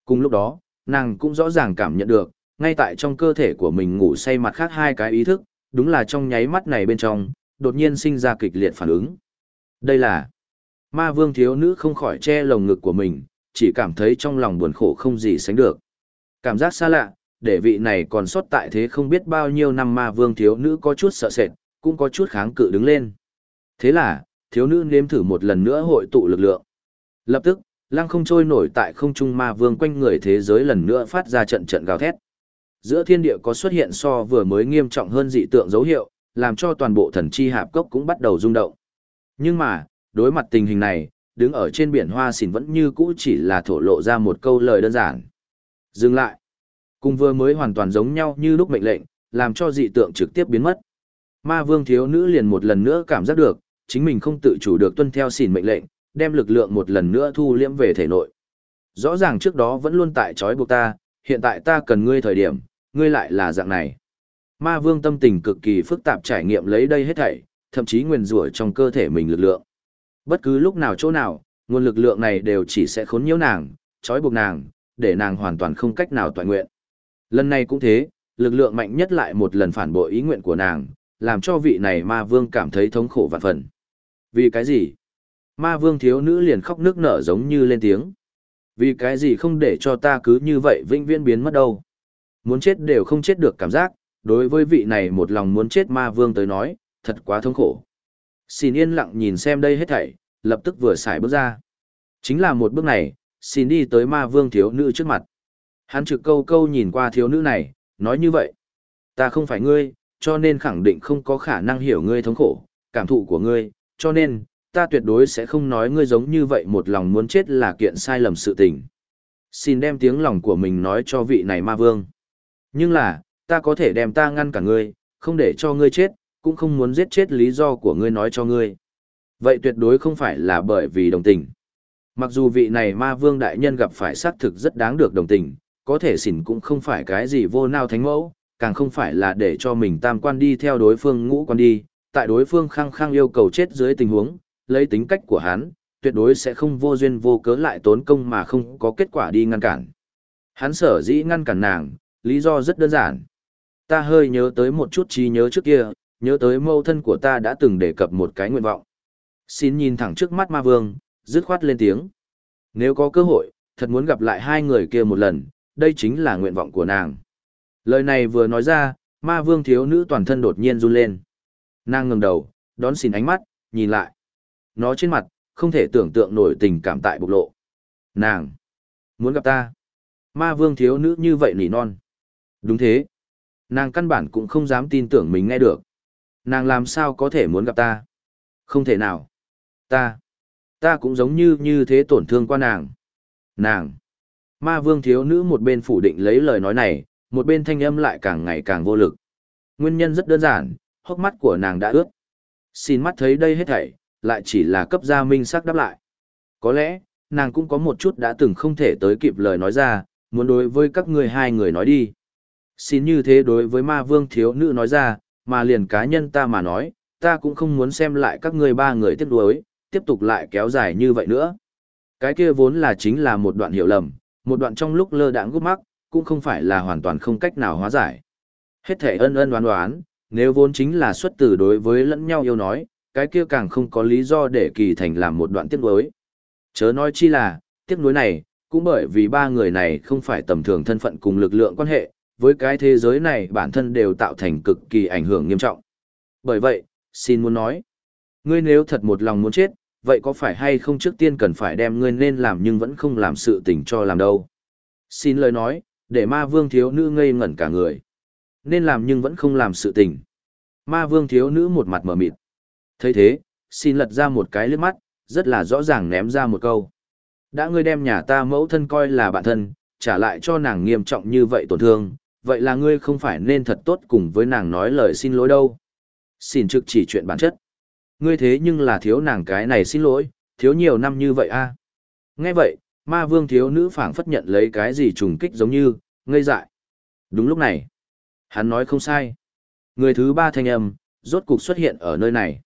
[SPEAKER 1] Cùng lúc đó, nàng cũng rõ ràng cảm nhận được, ngay tại trong cơ thể của mình ngủ say mặt khác hai cái ý thức, đúng là trong nháy mắt này bên trong, đột nhiên sinh ra kịch liệt phản ứng. Đây là ma vương thiếu nữ không khỏi che lồng ngực của mình, chỉ cảm thấy trong lòng buồn khổ không gì sánh được. Cảm giác xa lạ, để vị này còn sót tại thế không biết bao nhiêu năm ma vương thiếu nữ có chút sợ sệt, cũng có chút kháng cự đứng lên. Thế là, thiếu nữ nếm thử một lần nữa hội tụ lực lượng. Lập tức, lăng không trôi nổi tại không trung ma vương quanh người thế giới lần nữa phát ra trận trận gào thét. Giữa thiên địa có xuất hiện so vừa mới nghiêm trọng hơn dị tượng dấu hiệu, làm cho toàn bộ thần chi hạp cốc cũng bắt đầu rung động. Nhưng mà, đối mặt tình hình này, đứng ở trên biển hoa xỉn vẫn như cũ chỉ là thổ lộ ra một câu lời đơn giản. Dừng lại. Cùng vừa mới hoàn toàn giống nhau như lúc mệnh lệnh, làm cho dị tượng trực tiếp biến mất. Ma vương thiếu nữ liền một lần nữa cảm giác được, chính mình không tự chủ được tuân theo xỉn mệnh lệnh, đem lực lượng một lần nữa thu liễm về thể nội. Rõ ràng trước đó vẫn luôn tại trói buộc ta, hiện tại ta cần ngươi thời điểm, ngươi lại là dạng này. Ma vương tâm tình cực kỳ phức tạp trải nghiệm lấy đây hết thảy, thậm chí nguyền rủa trong cơ thể mình lực lượng. Bất cứ lúc nào chỗ nào, nguồn lực lượng này đều chỉ sẽ khốn nhiễu nàng, trói buộc nàng, để nàng hoàn toàn không cách nào toàn nguyện. Lần này cũng thế, lực lượng mạnh nhất lại một lần phản bội ý nguyện của nàng, làm cho vị này ma vương cảm thấy thống khổ vạn phần. Vì cái gì? Ma vương thiếu nữ liền khóc nước nở giống như lên tiếng. Vì cái gì không để cho ta cứ như vậy vĩnh viễn biến mất đâu? Muốn chết đều không chết được cảm giác, đối với vị này một lòng muốn chết ma vương tới nói, thật quá thống khổ. Xin yên lặng nhìn xem đây hết thảy, lập tức vừa xài bước ra. Chính là một bước này, xin đi tới ma vương thiếu nữ trước mặt. Hắn trực câu câu nhìn qua thiếu nữ này, nói như vậy. Ta không phải ngươi, cho nên khẳng định không có khả năng hiểu ngươi thống khổ, cảm thụ của ngươi, cho nên, ta tuyệt đối sẽ không nói ngươi giống như vậy một lòng muốn chết là kiện sai lầm sự tình. Xin đem tiếng lòng của mình nói cho vị này ma vương. Nhưng là, ta có thể đem ta ngăn cả ngươi, không để cho ngươi chết, cũng không muốn giết chết lý do của ngươi nói cho ngươi. Vậy tuyệt đối không phải là bởi vì đồng tình. Mặc dù vị này ma vương đại nhân gặp phải xác thực rất đáng được đồng tình, có thể xỉn cũng không phải cái gì vô nao thánh mẫu, càng không phải là để cho mình tam quan đi theo đối phương ngũ quan đi, tại đối phương khăng khăng yêu cầu chết dưới tình huống, lấy tính cách của hắn, tuyệt đối sẽ không vô duyên vô cớ lại tốn công mà không có kết quả đi ngăn cản. Hắn sở dĩ ngăn cản nàng, lý do rất đơn giản. Ta hơi nhớ tới một chút trí nhớ trước kia, nhớ tới mâu thân của ta đã từng đề cập một cái nguyện vọng. Xin nhìn thẳng trước mắt ma vương, dứt khoát lên tiếng. Nếu có cơ hội, thật muốn gặp lại hai người kia một lần, đây chính là nguyện vọng của nàng. Lời này vừa nói ra, ma vương thiếu nữ toàn thân đột nhiên run lên. Nàng ngẩng đầu, đón xin ánh mắt, nhìn lại. Nó trên mặt, không thể tưởng tượng nổi tình cảm tại bộc lộ. Nàng! Muốn gặp ta! Ma vương thiếu nữ như vậy nỉ non. Đúng thế. Nàng căn bản cũng không dám tin tưởng mình nghe được. Nàng làm sao có thể muốn gặp ta? Không thể nào. Ta! Ta cũng giống như như thế tổn thương qua nàng. Nàng! Ma vương thiếu nữ một bên phủ định lấy lời nói này, một bên thanh âm lại càng ngày càng vô lực. Nguyên nhân rất đơn giản, hốc mắt của nàng đã ướt. Xin mắt thấy đây hết thảy, lại chỉ là cấp gia minh sắc đáp lại. Có lẽ, nàng cũng có một chút đã từng không thể tới kịp lời nói ra, muốn đối với các người hai người nói đi. Xin như thế đối với ma vương thiếu nữ nói ra, mà liền cá nhân ta mà nói, ta cũng không muốn xem lại các người ba người tiếp đối, tiếp tục lại kéo dài như vậy nữa. Cái kia vốn là chính là một đoạn hiểu lầm, một đoạn trong lúc lơ đãng gút mắc, cũng không phải là hoàn toàn không cách nào hóa giải. Hết thể ân ân đoán đoán, nếu vốn chính là xuất từ đối với lẫn nhau yêu nói, cái kia càng không có lý do để kỳ thành làm một đoạn tiếc nuối. Chớ nói chi là, tiếc nuối này, cũng bởi vì ba người này không phải tầm thường thân phận cùng lực lượng quan hệ, với cái thế giới này bản thân đều tạo thành cực kỳ ảnh hưởng nghiêm trọng. Bởi vậy, xin muốn nói, ngươi nếu thật một lòng muốn chết, vậy có phải hay không trước tiên cần phải đem ngươi nên làm nhưng vẫn không làm sự tình cho làm đâu. Xin lời nói, để ma vương thiếu nữ ngây ngẩn cả người. Nên làm nhưng vẫn không làm sự tình. Ma vương thiếu nữ một mặt mở mịt thấy thế, xin lật ra một cái lướt mắt, rất là rõ ràng ném ra một câu. Đã ngươi đem nhà ta mẫu thân coi là bạn thân, trả lại cho nàng nghiêm trọng như vậy tổn thương, vậy là ngươi không phải nên thật tốt cùng với nàng nói lời xin lỗi đâu. Xin trực chỉ chuyện bản chất. Ngươi thế nhưng là thiếu nàng cái này xin lỗi, thiếu nhiều năm như vậy a. À? Nghe vậy, ma vương thiếu nữ phảng phất nhận lấy cái gì trùng kích giống như, ngây dại. Đúng lúc này, hắn nói không sai. Người thứ ba thanh âm, rốt cục xuất hiện ở nơi này.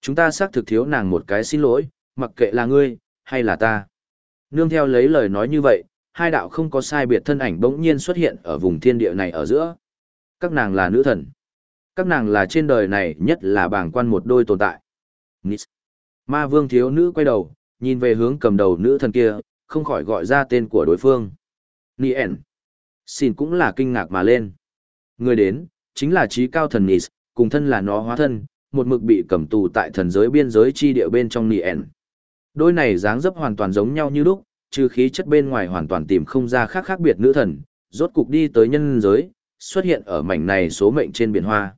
[SPEAKER 1] Chúng ta xác thực thiếu nàng một cái xin lỗi, mặc kệ là ngươi, hay là ta. Nương theo lấy lời nói như vậy, hai đạo không có sai biệt thân ảnh bỗng nhiên xuất hiện ở vùng thiên địa này ở giữa. Các nàng là nữ thần. Các nàng là trên đời này nhất là bảng quan một đôi tồn tại. Nis. Ma vương thiếu nữ quay đầu, nhìn về hướng cầm đầu nữ thần kia, không khỏi gọi ra tên của đối phương. Nien. Xin cũng là kinh ngạc mà lên. Người đến, chính là trí cao thần Nis, cùng thân là nó hóa thân, một mực bị cầm tù tại thần giới biên giới chi địa bên trong Nien. Đôi này dáng dấp hoàn toàn giống nhau như lúc, trừ khí chất bên ngoài hoàn toàn tìm không ra khác khác biệt nữ thần, rốt cục đi tới nhân giới, xuất hiện ở mảnh này số mệnh trên biển hoa.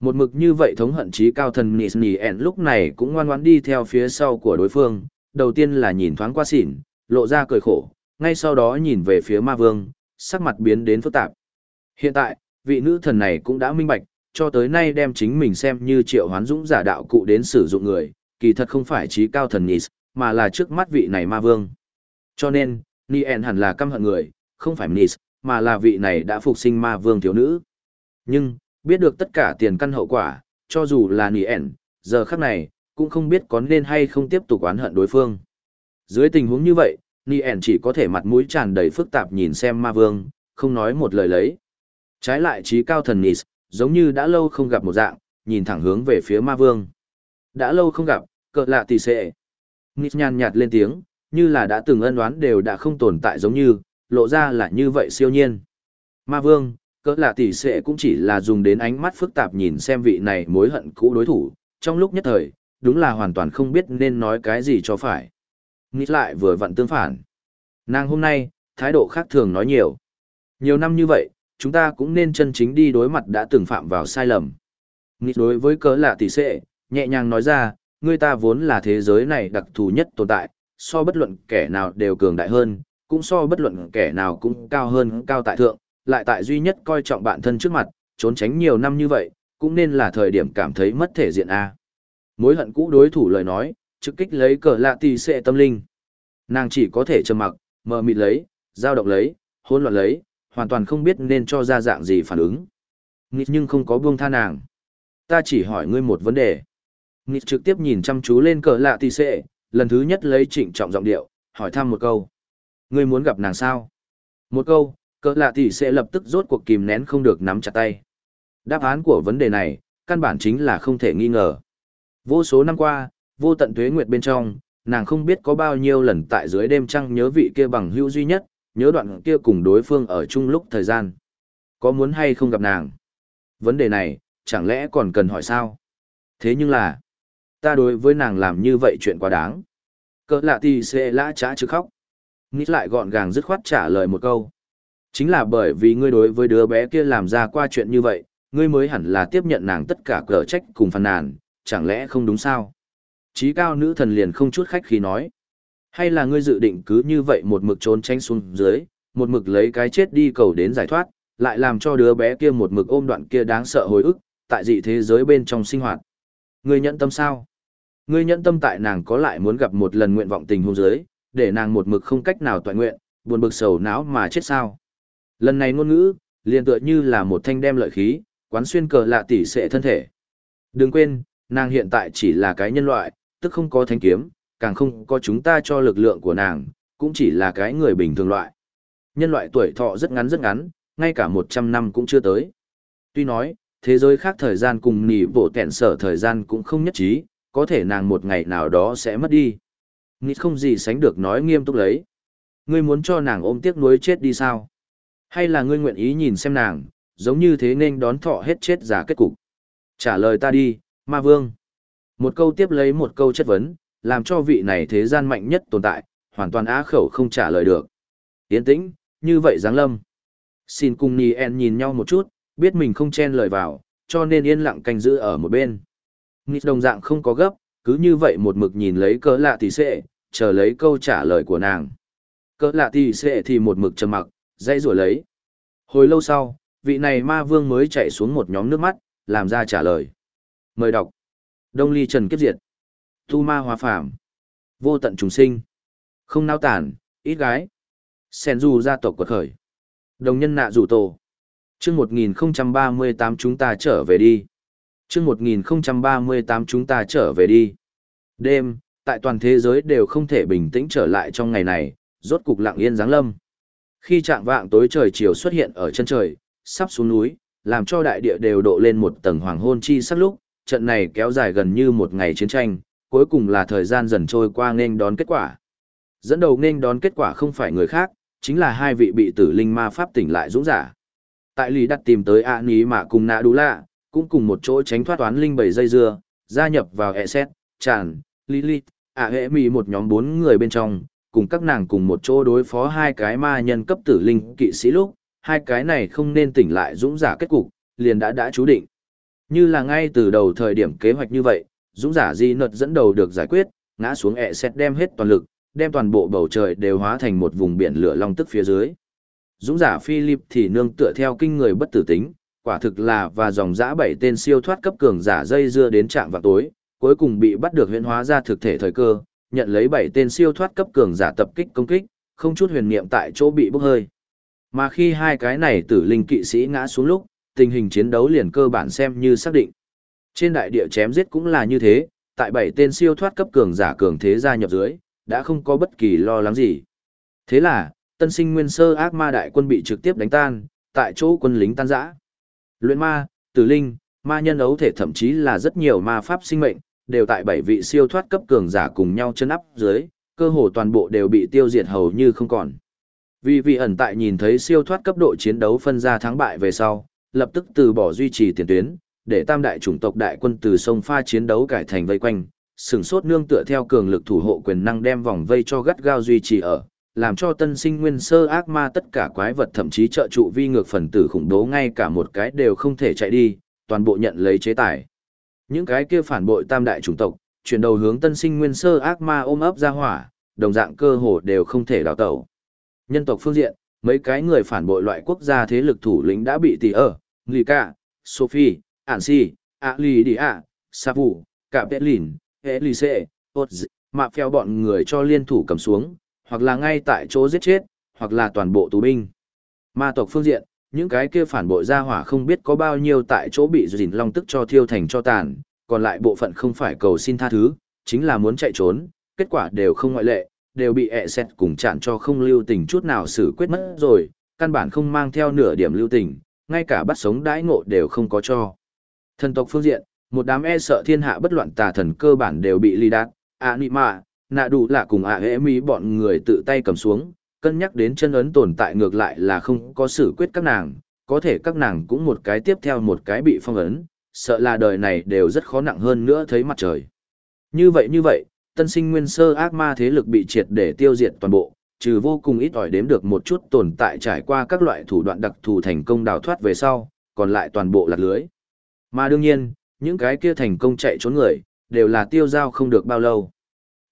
[SPEAKER 1] Một mực như vậy thống hận trí cao thần Nis Nien lúc này cũng ngoan ngoãn đi theo phía sau của đối phương, đầu tiên là nhìn thoáng qua xỉn, lộ ra cười khổ, ngay sau đó nhìn về phía ma vương, sắc mặt biến đến phức tạp. Hiện tại, vị nữ thần này cũng đã minh bạch, cho tới nay đem chính mình xem như triệu hoán dũng giả đạo cụ đến sử dụng người, kỳ thật không phải trí cao thần Nis, mà là trước mắt vị này ma vương. Cho nên, Nien hẳn là căm hận người, không phải Nis, mà là vị này đã phục sinh ma vương thiếu nữ. Nhưng, biết được tất cả tiền căn hậu quả, cho dù là Nien, giờ khắc này, cũng không biết có nên hay không tiếp tục oán hận đối phương. Dưới tình huống như vậy, Nien chỉ có thể mặt mũi tràn đầy phức tạp nhìn xem ma vương, không nói một lời lấy. Trái lại trí cao thần Nis, giống như đã lâu không gặp một dạng, nhìn thẳng hướng về phía ma vương. Đã lâu không gặp, cỡ lạ tỷ xệ. Nis nhàn nhạt lên tiếng, như là đã từng ân đoán đều đã không tồn tại giống như, lộ ra là như vậy siêu nhiên. Ma vương, cỡ lạ tỷ xệ cũng chỉ là dùng đến ánh mắt phức tạp nhìn xem vị này mối hận cũ đối thủ, trong lúc nhất thời, đúng là hoàn toàn không biết nên nói cái gì cho phải. Nghĩ lại vừa vặn tương phản. Nàng hôm nay, thái độ khác thường nói nhiều. Nhiều năm như vậy, chúng ta cũng nên chân chính đi đối mặt đã từng phạm vào sai lầm. Nghĩ đối với cớ lạ tỷ sệ, nhẹ nhàng nói ra, người ta vốn là thế giới này đặc thù nhất tồn tại, so bất luận kẻ nào đều cường đại hơn, cũng so bất luận kẻ nào cũng cao hơn cao tại thượng, lại tại duy nhất coi trọng bản thân trước mặt, trốn tránh nhiều năm như vậy, cũng nên là thời điểm cảm thấy mất thể diện A. Mối hận cũ đối thủ lời nói, trực kích lấy cờ lạ tỷ xệ tâm linh. Nàng chỉ có thể trầm mặc, mờ mịt lấy, dao động lấy, hỗn loạn lấy, hoàn toàn không biết nên cho ra dạng gì phản ứng. Nghịch nhưng không có buông tha nàng. Ta chỉ hỏi ngươi một vấn đề. Nghịch trực tiếp nhìn chăm chú lên cờ lạ tì xệ, lần thứ nhất lấy trịnh trọng giọng điệu, hỏi thăm một câu. Ngươi muốn gặp nàng sao? Một câu, cờ lạ tì xệ lập tức rốt cuộc kìm nén không được nắm chặt tay. Đáp án của vấn đề này, căn bản chính là không thể nghi ngờ. Vô số năm qua, vô tận tuế nguyệt bên trong, nàng không biết có bao nhiêu lần tại dưới đêm trăng nhớ vị kia bằng hữu duy nhất, nhớ đoạn kia cùng đối phương ở chung lúc thời gian. Có muốn hay không gặp nàng? Vấn đề này, chẳng lẽ còn cần hỏi sao? Thế nhưng là, ta đối với nàng làm như vậy chuyện quá đáng. Cỡ lạ thì sẽ lã trá chứ khóc. Nghĩ lại gọn gàng dứt khoát trả lời một câu. Chính là bởi vì ngươi đối với đứa bé kia làm ra qua chuyện như vậy, ngươi mới hẳn là tiếp nhận nàng tất cả cờ trách cùng phàn nàn, chẳng lẽ không đúng sao? Chí cao nữ thần liền không chút khách khí nói. Hay là ngươi dự định cứ như vậy một mực trốn tránh xuống dưới, một mực lấy cái chết đi cầu đến giải thoát, lại làm cho đứa bé kia một mực ôm đoạn kia đáng sợ hồi ức, tại dị thế giới bên trong sinh hoạt. Ngươi nhận tâm sao? Ngươi nhận tâm tại nàng có lại muốn gặp một lần nguyện vọng tình hôn giới, để nàng một mực không cách nào toàn nguyện, buồn bực sầu não mà chết sao? Lần này ngôn ngữ, liền tựa như là một thanh đem lợi khí, quán xuyên cờ lạ tỷ sệ thân thể. Đừng quên, nàng hiện tại chỉ là cái nhân loại, tức không có thanh kiếm, càng không có chúng ta cho lực lượng của nàng, cũng chỉ là cái người bình thường loại. Nhân loại tuổi thọ rất ngắn rất ngắn, ngay cả 100 năm cũng chưa tới. Tuy nói, thế giới khác thời gian cùng nỉ bộ tẹn sở thời gian cũng không nhất trí, có thể nàng một ngày nào đó sẽ mất đi. Nghĩ không gì sánh được nói nghiêm túc lấy. Ngươi muốn cho nàng ôm tiếc nuối chết đi sao? Hay là ngươi nguyện ý nhìn xem nàng, giống như thế nên đón thọ hết chết giả kết cục? Trả lời ta đi, ma vương. Một câu tiếp lấy một câu chất vấn, làm cho vị này thế gian mạnh nhất tồn tại, hoàn toàn á khẩu không trả lời được. Yên tĩnh, như vậy giáng lâm. Xin cùng Nhi En nhìn nhau một chút, biết mình không chen lời vào, cho nên yên lặng canh giữ ở một bên. Nghịch đồng dạng không có gấp, cứ như vậy một mực nhìn lấy cỡ lạ thì sệ, chờ lấy câu trả lời của nàng. Cỡ lạ thì sệ thì một mực trầm mặc, dây rủa lấy. Hồi lâu sau, vị này ma vương mới chạy xuống một nhóm nước mắt, làm ra trả lời. Mời đọc. Đông ly trần kiếp diệt. Tu ma hóa phàm. Vô tận trùng sinh. Không nao tản, ít gái. Sen dù gia tộc quật khởi. Đồng nhân nạ rủ tổ. chương 1038 chúng ta trở về đi. chương 1038 chúng ta trở về đi. Đêm, tại toàn thế giới đều không thể bình tĩnh trở lại trong ngày này, rốt cục lặng yên giáng lâm. Khi trạng vạng tối trời chiều xuất hiện ở chân trời, sắp xuống núi, làm cho đại địa đều độ lên một tầng hoàng hôn chi sắc lúc, trận này kéo dài gần như một ngày chiến tranh, cuối cùng là thời gian dần trôi qua nên đón kết quả. Dẫn đầu nên đón kết quả không phải người khác, chính là hai vị bị tử linh ma pháp tỉnh lại dũng giả. Tại Lý đặt tìm tới A Ní mà cùng Nạ Đú Lạ, cũng cùng một chỗ tránh thoát toán linh bảy dây dưa, gia nhập vào e xét, tràn, Lilith, A Hệ Mì một nhóm bốn người bên trong, cùng các nàng cùng một chỗ đối phó hai cái ma nhân cấp tử linh kỵ sĩ lúc, hai cái này không nên tỉnh lại dũng giả kết cục, liền đã đã chú định. Như là ngay từ đầu thời điểm kế hoạch như vậy, dũng giả di nợt dẫn đầu được giải quyết, ngã xuống ẹ xét đem hết toàn lực, đem toàn bộ bầu trời đều hóa thành một vùng biển lửa long tức phía dưới. Dũng giả Philip thì nương tựa theo kinh người bất tử tính, quả thực là và dòng dã bảy tên siêu thoát cấp cường giả dây dưa đến trạm vào tối, cuối cùng bị bắt được huyễn hóa ra thực thể thời cơ, nhận lấy bảy tên siêu thoát cấp cường giả tập kích công kích, không chút huyền niệm tại chỗ bị bốc hơi. Mà khi hai cái này tử linh kỵ sĩ ngã xuống lúc, tình hình chiến đấu liền cơ bản xem như xác định. Trên đại địa chém giết cũng là như thế, tại bảy tên siêu thoát cấp cường giả cường thế gia nhập dưới, đã không có bất kỳ lo lắng gì. Thế là, tân sinh nguyên sơ ác ma đại quân bị trực tiếp đánh tan, tại chỗ quân lính tan rã. Luyện ma, tử linh, ma nhân ấu thể thậm chí là rất nhiều ma pháp sinh mệnh, đều tại bảy vị siêu thoát cấp cường giả cùng nhau chân áp dưới, cơ hồ toàn bộ đều bị tiêu diệt hầu như không còn. Vì vị ẩn tại nhìn thấy siêu thoát cấp độ chiến đấu phân ra thắng bại về sau, lập tức từ bỏ duy trì tiền tuyến, để tam đại chủng tộc đại quân từ sông pha chiến đấu cải thành vây quanh, sừng sốt nương tựa theo cường lực thủ hộ quyền năng đem vòng vây cho gắt gao duy trì ở, làm cho tân sinh nguyên sơ ác ma tất cả quái vật thậm chí trợ trụ vi ngược phần tử khủng bố ngay cả một cái đều không thể chạy đi, toàn bộ nhận lấy chế tài. Những cái kia phản bội tam đại chủng tộc, chuyển đầu hướng tân sinh nguyên sơ ác ma ôm ấp ra hỏa, đồng dạng cơ hồ đều không thể đào tẩu. Nhân tộc phương diện, mấy cái người phản bội loại quốc gia thế lực thủ lĩnh đã bị tỷ ở, Lika, Sophie, Ansi, Alidia, lì xê ốt d mạ phèo bọn người cho liên thủ cầm xuống, hoặc là ngay tại chỗ giết chết, hoặc là toàn bộ tù binh. Ma tộc phương diện, những cái kia phản bội ra hỏa không biết có bao nhiêu tại chỗ bị dìn long tức cho thiêu thành cho tàn, còn lại bộ phận không phải cầu xin tha thứ, chính là muốn chạy trốn, kết quả đều không ngoại lệ, đều bị ẹ xẹt cùng chặn cho không lưu tình chút nào xử quyết mất rồi, căn bản không mang theo nửa điểm lưu tình, ngay cả bắt sống đãi ngộ đều không có cho. Thần tộc phương diện, một đám e sợ thiên hạ bất loạn tà thần cơ bản đều bị ly đạt, ạ nị mạ, nạ đủ là cùng ạ hễ mỹ bọn người tự tay cầm xuống, cân nhắc đến chân ấn tồn tại ngược lại là không có xử quyết các nàng, có thể các nàng cũng một cái tiếp theo một cái bị phong ấn, sợ là đời này đều rất khó nặng hơn nữa thấy mặt trời. Như vậy như vậy, tân sinh nguyên sơ ác ma thế lực bị triệt để tiêu diệt toàn bộ, trừ vô cùng ít ỏi đếm được một chút tồn tại trải qua các loại thủ đoạn đặc thù thành công đào thoát về sau, còn lại toàn bộ lạc lưới. Mà đương nhiên, những cái kia thành công chạy trốn người, đều là tiêu giao không được bao lâu.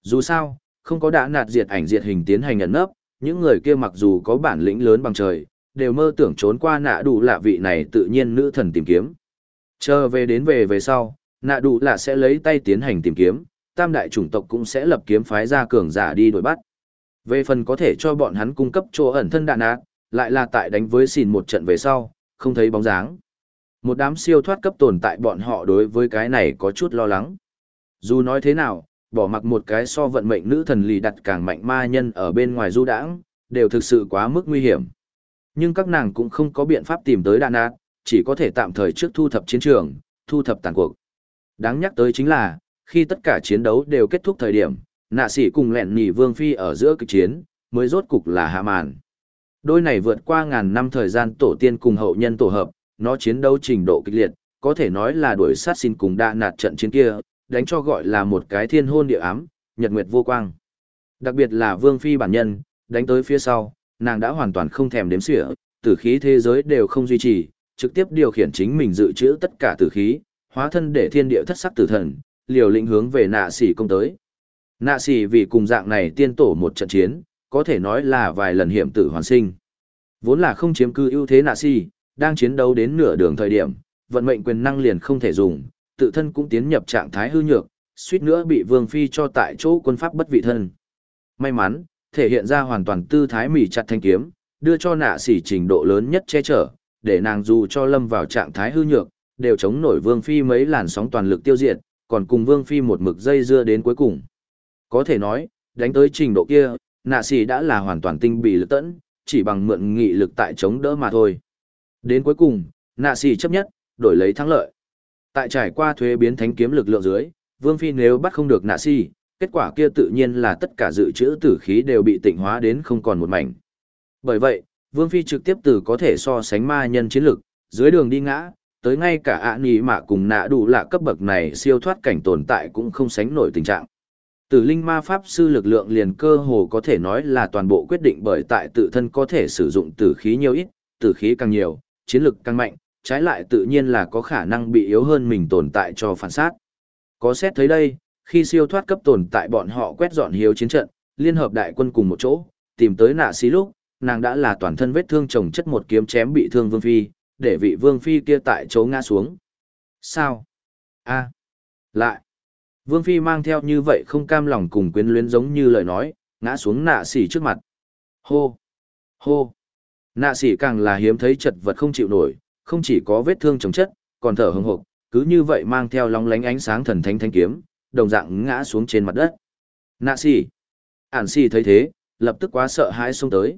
[SPEAKER 1] Dù sao, không có đã nạt diệt ảnh diệt hình tiến hành ẩn nấp, những người kia mặc dù có bản lĩnh lớn bằng trời, đều mơ tưởng trốn qua nạ đủ lạ vị này tự nhiên nữ thần tìm kiếm. Chờ về đến về về sau, nạ đủ lạ sẽ lấy tay tiến hành tìm kiếm, tam đại chủng tộc cũng sẽ lập kiếm phái ra cường giả đi đuổi bắt. Về phần có thể cho bọn hắn cung cấp chỗ ẩn thân đạn ác, lại là tại đánh với xìn một trận về sau, không thấy bóng dáng. Một đám siêu thoát cấp tồn tại bọn họ đối với cái này có chút lo lắng. Dù nói thế nào, bỏ mặc một cái so vận mệnh nữ thần lì đặt càng mạnh ma nhân ở bên ngoài du đãng, đều thực sự quá mức nguy hiểm. Nhưng các nàng cũng không có biện pháp tìm tới đạn ác, chỉ có thể tạm thời trước thu thập chiến trường, thu thập tàn cuộc. Đáng nhắc tới chính là, khi tất cả chiến đấu đều kết thúc thời điểm, nạ sĩ cùng lẹn nhì vương phi ở giữa kịch chiến, mới rốt cục là hạ màn. Đôi này vượt qua ngàn năm thời gian tổ tiên cùng hậu nhân tổ hợp, nó chiến đấu trình độ kịch liệt, có thể nói là đuổi sát xin cùng đa nạt trận chiến kia, đánh cho gọi là một cái thiên hôn địa ám, nhật nguyệt vô quang. Đặc biệt là vương phi bản nhân, đánh tới phía sau, nàng đã hoàn toàn không thèm đếm xỉa, tử khí thế giới đều không duy trì, trực tiếp điều khiển chính mình dự trữ tất cả tử khí, hóa thân để thiên địa thất sắc tử thần, liều lĩnh hướng về nạ sĩ công tới. Nạ sĩ vì cùng dạng này tiên tổ một trận chiến, có thể nói là vài lần hiểm tử hoàn sinh. Vốn là không chiếm cư ưu thế nạ sĩ, đang chiến đấu đến nửa đường thời điểm, vận mệnh quyền năng liền không thể dùng, tự thân cũng tiến nhập trạng thái hư nhược, suýt nữa bị Vương Phi cho tại chỗ quân pháp bất vị thân. May mắn, thể hiện ra hoàn toàn tư thái mỉ chặt thanh kiếm, đưa cho nạ sỉ trình độ lớn nhất che chở, để nàng dù cho lâm vào trạng thái hư nhược, đều chống nổi Vương Phi mấy làn sóng toàn lực tiêu diệt, còn cùng Vương Phi một mực dây dưa đến cuối cùng. Có thể nói, đánh tới trình độ kia, nạ sỉ đã là hoàn toàn tinh bị lực tẫn, chỉ bằng mượn nghị lực tại chống đỡ mà thôi. Đến cuối cùng, nạ xì chấp nhất, đổi lấy thắng lợi. Tại trải qua thuế biến thánh kiếm lực lượng dưới, Vương Phi nếu bắt không được nạ xì, kết quả kia tự nhiên là tất cả dự trữ tử khí đều bị tịnh hóa đến không còn một mảnh. Bởi vậy, Vương Phi trực tiếp từ có thể so sánh ma nhân chiến lực, dưới đường đi ngã, tới ngay cả ạ nì mạ cùng nạ đủ lạ cấp bậc này siêu thoát cảnh tồn tại cũng không sánh nổi tình trạng. Tử linh ma pháp sư lực lượng liền cơ hồ có thể nói là toàn bộ quyết định bởi tại tự thân có thể sử dụng tử khí nhiều ít, tử khí càng nhiều, chiến lực càng mạnh, trái lại tự nhiên là có khả năng bị yếu hơn mình tồn tại cho phản sát. Có xét thấy đây, khi siêu thoát cấp tồn tại bọn họ quét dọn hiếu chiến trận, liên hợp đại quân cùng một chỗ, tìm tới nạ xí lúc, nàng đã là toàn thân vết thương chồng chất một kiếm chém bị thương vương phi, để vị vương phi kia tại chỗ ngã xuống. Sao? a lại. Vương phi mang theo như vậy không cam lòng cùng quyến luyến giống như lời nói, ngã xuống nạ xỉ trước mặt. Hô! Hô! Nạ xỉ càng là hiếm thấy chật vật không chịu nổi, không chỉ có vết thương chống chất, còn thở hừng hộc, cứ như vậy mang theo lóng lánh ánh sáng thần thánh thanh kiếm, đồng dạng ngã xuống trên mặt đất. Nạ xỉ! Ản xỉ thấy thế, lập tức quá sợ hãi xông tới.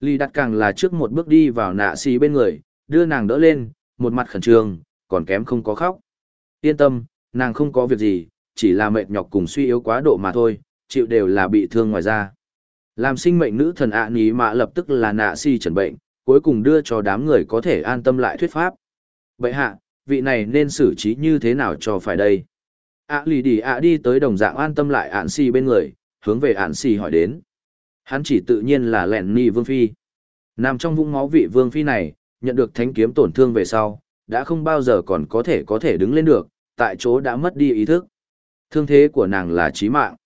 [SPEAKER 1] Ly đặt càng là trước một bước đi vào nạ xỉ bên người, đưa nàng đỡ lên, một mặt khẩn trương, còn kém không có khóc. Yên tâm, nàng không có việc gì, chỉ là mệt nhọc cùng suy yếu quá độ mà thôi, chịu đều là bị thương ngoài ra. Làm sinh mệnh nữ thần ạ ní mạ lập tức là nạ si trần bệnh, cuối cùng đưa cho đám người có thể an tâm lại thuyết pháp. Vậy hạ, vị này nên xử trí như thế nào cho phải đây? ạ lì đi ạ đi tới đồng dạng an tâm lại ạn si bên người, hướng về ạn si hỏi đến. Hắn chỉ tự nhiên là lẹn ni vương phi. Nằm trong vũng máu vị vương phi này, nhận được thánh kiếm tổn thương về sau, đã không bao giờ còn có thể có thể đứng lên được, tại chỗ đã mất đi ý thức. Thương thế của nàng là chí mạng.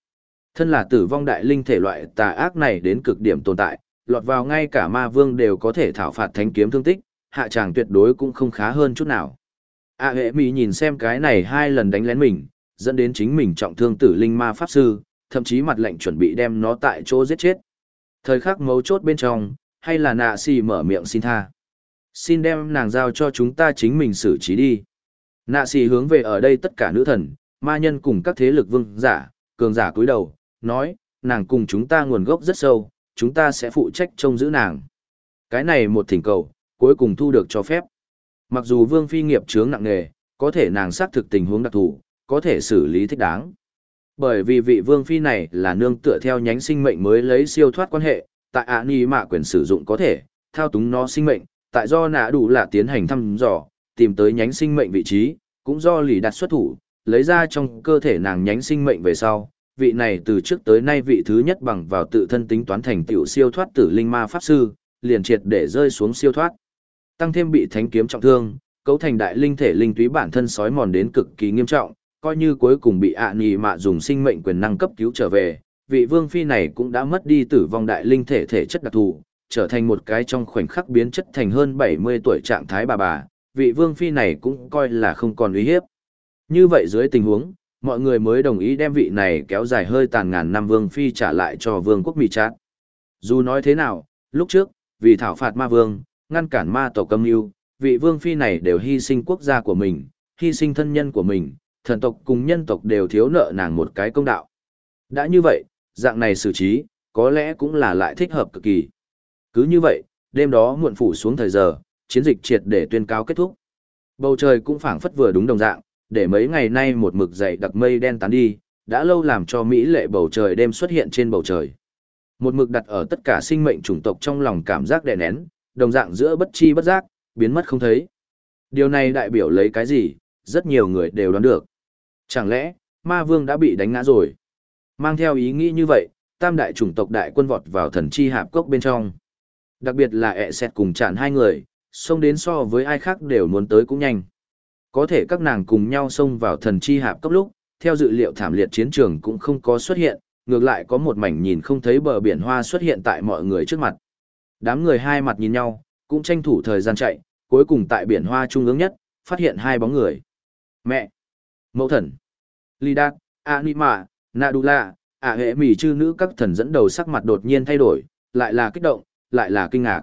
[SPEAKER 1] Thân là tử vong đại linh thể loại tà ác này đến cực điểm tồn tại, lọt vào ngay cả ma vương đều có thể thảo phạt thánh kiếm thương tích, hạ tràng tuyệt đối cũng không khá hơn chút nào. A hệ mỹ nhìn xem cái này hai lần đánh lén mình, dẫn đến chính mình trọng thương tử linh ma pháp sư, thậm chí mặt lệnh chuẩn bị đem nó tại chỗ giết chết. Thời khắc mấu chốt bên trong, hay là nạ xì mở miệng xin tha. Xin đem nàng giao cho chúng ta chính mình xử trí đi. Nạ xì hướng về ở đây tất cả nữ thần, ma nhân cùng các thế lực vương giả, cường giả cúi đầu, nói, nàng cùng chúng ta nguồn gốc rất sâu, chúng ta sẽ phụ trách trông giữ nàng. Cái này một thỉnh cầu, cuối cùng thu được cho phép. Mặc dù vương phi nghiệp chướng nặng nề, có thể nàng xác thực tình huống đặc thù, có thể xử lý thích đáng. Bởi vì vị vương phi này là nương tựa theo nhánh sinh mệnh mới lấy siêu thoát quan hệ, tại ạ ni mạ quyền sử dụng có thể, thao túng nó sinh mệnh, tại do nạ đủ là tiến hành thăm dò, tìm tới nhánh sinh mệnh vị trí, cũng do lì đặt xuất thủ, lấy ra trong cơ thể nàng nhánh sinh mệnh về sau, vị này từ trước tới nay vị thứ nhất bằng vào tự thân tính toán thành tiểu siêu thoát tử linh ma pháp sư, liền triệt để rơi xuống siêu thoát. Tăng thêm bị thánh kiếm trọng thương, cấu thành đại linh thể linh túy bản thân sói mòn đến cực kỳ nghiêm trọng, coi như cuối cùng bị ạ à nì mạ dùng sinh mệnh quyền năng cấp cứu trở về, vị vương phi này cũng đã mất đi tử vong đại linh thể thể chất đặc thù, trở thành một cái trong khoảnh khắc biến chất thành hơn 70 tuổi trạng thái bà bà, vị vương phi này cũng coi là không còn uy hiếp. Như vậy dưới tình huống, mọi người mới đồng ý đem vị này kéo dài hơi tàn ngàn năm vương phi trả lại cho vương quốc Mỹ Trát. Dù nói thế nào, lúc trước, vì thảo phạt ma vương, ngăn cản ma tổ cầm yêu, vị vương phi này đều hy sinh quốc gia của mình, hy sinh thân nhân của mình, thần tộc cùng nhân tộc đều thiếu nợ nàng một cái công đạo. Đã như vậy, dạng này xử trí, có lẽ cũng là lại thích hợp cực kỳ. Cứ như vậy, đêm đó muộn phủ xuống thời giờ, chiến dịch triệt để tuyên cáo kết thúc. Bầu trời cũng phảng phất vừa đúng đồng dạng, để mấy ngày nay một mực dày đặc mây đen tán đi, đã lâu làm cho Mỹ lệ bầu trời đêm xuất hiện trên bầu trời. Một mực đặt ở tất cả sinh mệnh chủng tộc trong lòng cảm giác đè nén, đồng dạng giữa bất chi bất giác, biến mất không thấy. Điều này đại biểu lấy cái gì, rất nhiều người đều đoán được. Chẳng lẽ, ma vương đã bị đánh ngã rồi? Mang theo ý nghĩ như vậy, tam đại chủng tộc đại quân vọt vào thần chi hạp cốc bên trong. Đặc biệt là ẹ xẹt cùng chản hai người, xông đến so với ai khác đều muốn tới cũng nhanh. Có thể các nàng cùng nhau xông vào thần chi hạp cấp lúc, theo dự liệu thảm liệt chiến trường cũng không có xuất hiện, ngược lại có một mảnh nhìn không thấy bờ biển hoa xuất hiện tại mọi người trước mặt. Đám người hai mặt nhìn nhau, cũng tranh thủ thời gian chạy, cuối cùng tại biển hoa trung ương nhất, phát hiện hai bóng người. Mẹ! Mẫu thần! Lidat, Anima, Nadula, ả hệ mỉ chư nữ các thần dẫn đầu sắc mặt đột nhiên thay đổi, lại là kích động, lại là kinh ngạc.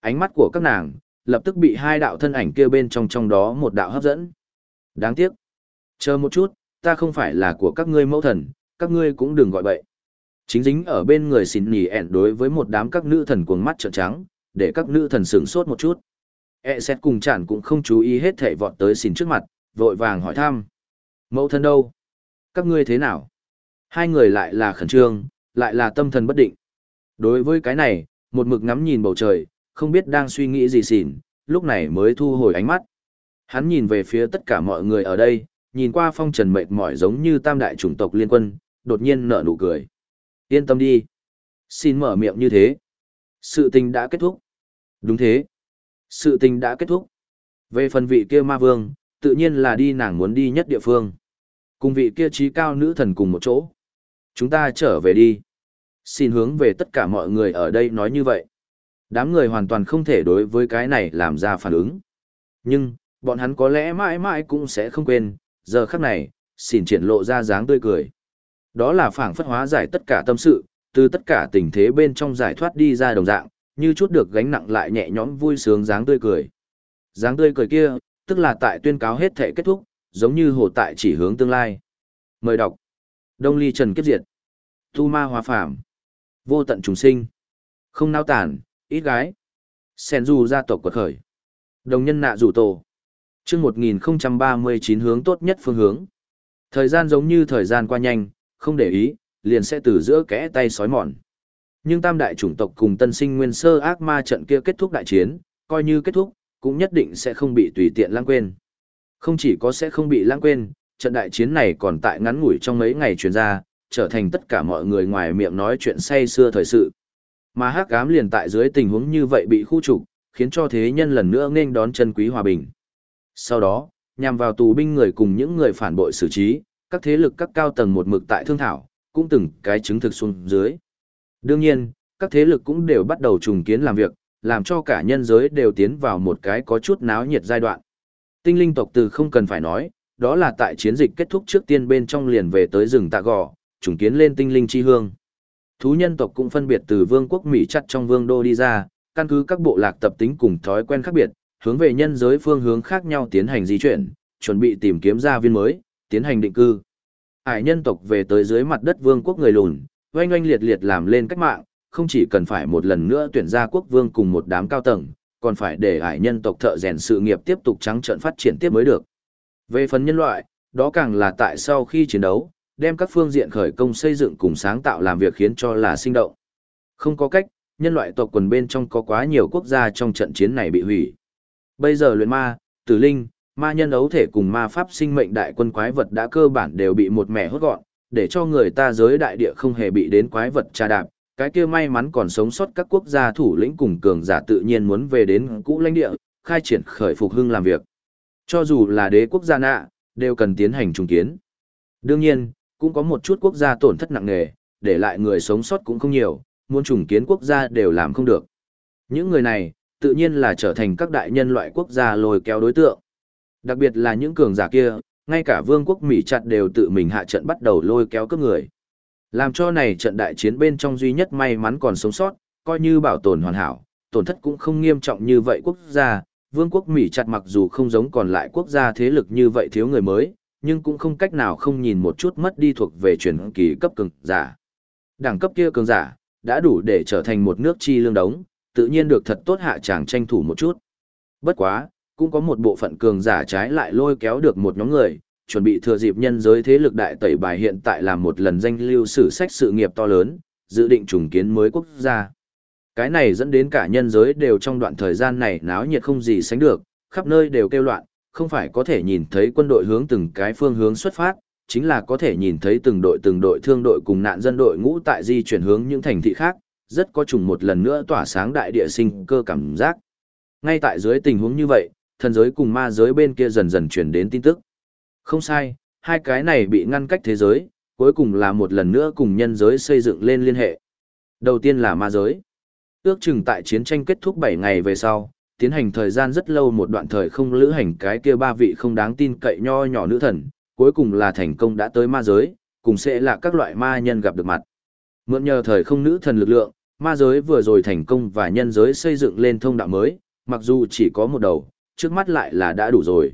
[SPEAKER 1] Ánh mắt của các nàng, lập tức bị hai đạo thân ảnh kia bên trong trong đó một đạo hấp dẫn. Đáng tiếc. Chờ một chút, ta không phải là của các ngươi mẫu thần, các ngươi cũng đừng gọi bậy. Chính dính ở bên người xin nỉ ẹn đối với một đám các nữ thần cuồng mắt trợn trắng, để các nữ thần sửng sốt một chút. E xét cùng chản cũng không chú ý hết thảy vọt tới xin trước mặt, vội vàng hỏi thăm. Mẫu thân đâu? Các ngươi thế nào? Hai người lại là khẩn trương, lại là tâm thần bất định. Đối với cái này, một mực ngắm nhìn bầu trời, không biết đang suy nghĩ gì xỉn, lúc này mới thu hồi ánh mắt. Hắn nhìn về phía tất cả mọi người ở đây, nhìn qua phong trần mệt mỏi giống như tam đại chủng tộc liên quân, đột nhiên nở nụ cười. Yên tâm đi. Xin mở miệng như thế. Sự tình đã kết thúc. Đúng thế. Sự tình đã kết thúc. Về phần vị kia ma vương, tự nhiên là đi nàng muốn đi nhất địa phương. Cùng vị kia trí cao nữ thần cùng một chỗ. Chúng ta trở về đi. Xin hướng về tất cả mọi người ở đây nói như vậy. Đám người hoàn toàn không thể đối với cái này làm ra phản ứng. Nhưng, bọn hắn có lẽ mãi mãi cũng sẽ không quên, giờ khắc này, xỉn triển lộ ra dáng tươi cười. Đó là phảng phất hóa giải tất cả tâm sự, từ tất cả tình thế bên trong giải thoát đi ra đồng dạng, như chút được gánh nặng lại nhẹ nhõm vui sướng dáng tươi cười. Dáng tươi cười kia, tức là tại tuyên cáo hết thể kết thúc, giống như hồ tại chỉ hướng tương lai. Mời đọc. Đông ly trần kiếp diệt. Tu ma hóa phàm. Vô tận trùng sinh. Không nao tản, ít gái. Sen dù gia tộc quật khởi. Đồng nhân nạ rủ tổ. chương 1039 hướng tốt nhất phương hướng. Thời gian giống như thời gian qua nhanh, không để ý, liền sẽ từ giữa kẽ tay sói mòn. Nhưng tam đại chủng tộc cùng tân sinh nguyên sơ ác ma trận kia kết thúc đại chiến, coi như kết thúc, cũng nhất định sẽ không bị tùy tiện lãng quên. Không chỉ có sẽ không bị lãng quên, trận đại chiến này còn tại ngắn ngủi trong mấy ngày truyền ra, trở thành tất cả mọi người ngoài miệng nói chuyện say xưa thời sự. Mà hắc ám liền tại dưới tình huống như vậy bị khu trục, khiến cho thế nhân lần nữa nên đón chân quý hòa bình. Sau đó, nhằm vào tù binh người cùng những người phản bội xử trí, các thế lực các cao tầng một mực tại thương thảo, cũng từng cái chứng thực xuống dưới. Đương nhiên, các thế lực cũng đều bắt đầu trùng kiến làm việc, làm cho cả nhân giới đều tiến vào một cái có chút náo nhiệt giai đoạn. Tinh linh tộc từ không cần phải nói, đó là tại chiến dịch kết thúc trước tiên bên trong liền về tới rừng tạ gò, trùng kiến lên tinh linh chi hương. Thú nhân tộc cũng phân biệt từ vương quốc Mỹ chặt trong vương đô đi ra, căn cứ các bộ lạc tập tính cùng thói quen khác biệt, hướng về nhân giới phương hướng khác nhau tiến hành di chuyển, chuẩn bị tìm kiếm gia viên mới, tiến hành định cư. Hải nhân tộc về tới dưới mặt đất vương quốc người lùn, oanh oanh liệt liệt làm lên cách mạng, không chỉ cần phải một lần nữa tuyển ra quốc vương cùng một đám cao tầng, còn phải để hải nhân tộc thợ rèn sự nghiệp tiếp tục trắng trợn phát triển tiếp mới được. Về phần nhân loại, đó càng là tại sau khi chiến đấu, đem các phương diện khởi công xây dựng cùng sáng tạo làm việc khiến cho là sinh động. Không có cách, nhân loại tộc quần bên trong có quá nhiều quốc gia trong trận chiến này bị hủy. Bây giờ luyện ma, tử linh, ma nhân ấu thể cùng ma pháp sinh mệnh đại quân quái vật đã cơ bản đều bị một mẻ hốt gọn, để cho người ta giới đại địa không hề bị đến quái vật tra đạp. Cái kia may mắn còn sống sót các quốc gia thủ lĩnh cùng cường giả tự nhiên muốn về đến cũ lãnh địa, khai triển khởi phục hưng làm việc. Cho dù là đế quốc gia nạ, đều cần tiến hành trùng kiến. Đương nhiên, cũng có một chút quốc gia tổn thất nặng nề, để lại người sống sót cũng không nhiều, muốn trùng kiến quốc gia đều làm không được. Những người này, tự nhiên là trở thành các đại nhân loại quốc gia lôi kéo đối tượng. Đặc biệt là những cường giả kia, ngay cả vương quốc Mỹ chặt đều tự mình hạ trận bắt đầu lôi kéo các người. Làm cho này trận đại chiến bên trong duy nhất may mắn còn sống sót, coi như bảo tồn hoàn hảo, tổn thất cũng không nghiêm trọng như vậy quốc gia. Vương quốc Mỹ chặt mặc dù không giống còn lại quốc gia thế lực như vậy thiếu người mới, nhưng cũng không cách nào không nhìn một chút mất đi thuộc về truyền kỳ cấp cường giả. Đẳng cấp kia cường giả, đã đủ để trở thành một nước chi lương đống, tự nhiên được thật tốt hạ chàng tranh thủ một chút. Bất quá, cũng có một bộ phận cường giả trái lại lôi kéo được một nhóm người, chuẩn bị thừa dịp nhân giới thế lực đại tẩy bài hiện tại làm một lần danh lưu sử sách sự nghiệp to lớn, dự định trùng kiến mới quốc gia. Cái này dẫn đến cả nhân giới đều trong đoạn thời gian này náo nhiệt không gì sánh được, khắp nơi đều kêu loạn, không phải có thể nhìn thấy quân đội hướng từng cái phương hướng xuất phát, chính là có thể nhìn thấy từng đội từng đội thương đội cùng nạn dân đội ngũ tại di chuyển hướng những thành thị khác, rất có trùng một lần nữa tỏa sáng đại địa sinh cơ cảm giác. Ngay tại dưới tình huống như vậy, thần giới cùng ma giới bên kia dần dần truyền đến tin tức. Không sai, hai cái này bị ngăn cách thế giới, cuối cùng là một lần nữa cùng nhân giới xây dựng lên liên hệ. Đầu tiên là ma giới. Ước chừng tại chiến tranh kết thúc 7 ngày về sau, tiến hành thời gian rất lâu một đoạn thời không lữ hành cái kia ba vị không đáng tin cậy nho nhỏ nữ thần, cuối cùng là thành công đã tới ma giới, cùng sẽ là các loại ma nhân gặp được mặt. Mượn nhờ thời không nữ thần lực lượng, ma giới vừa rồi thành công và nhân giới xây dựng lên thông đạo mới, mặc dù chỉ có một đầu, trước mắt lại là đã đủ rồi.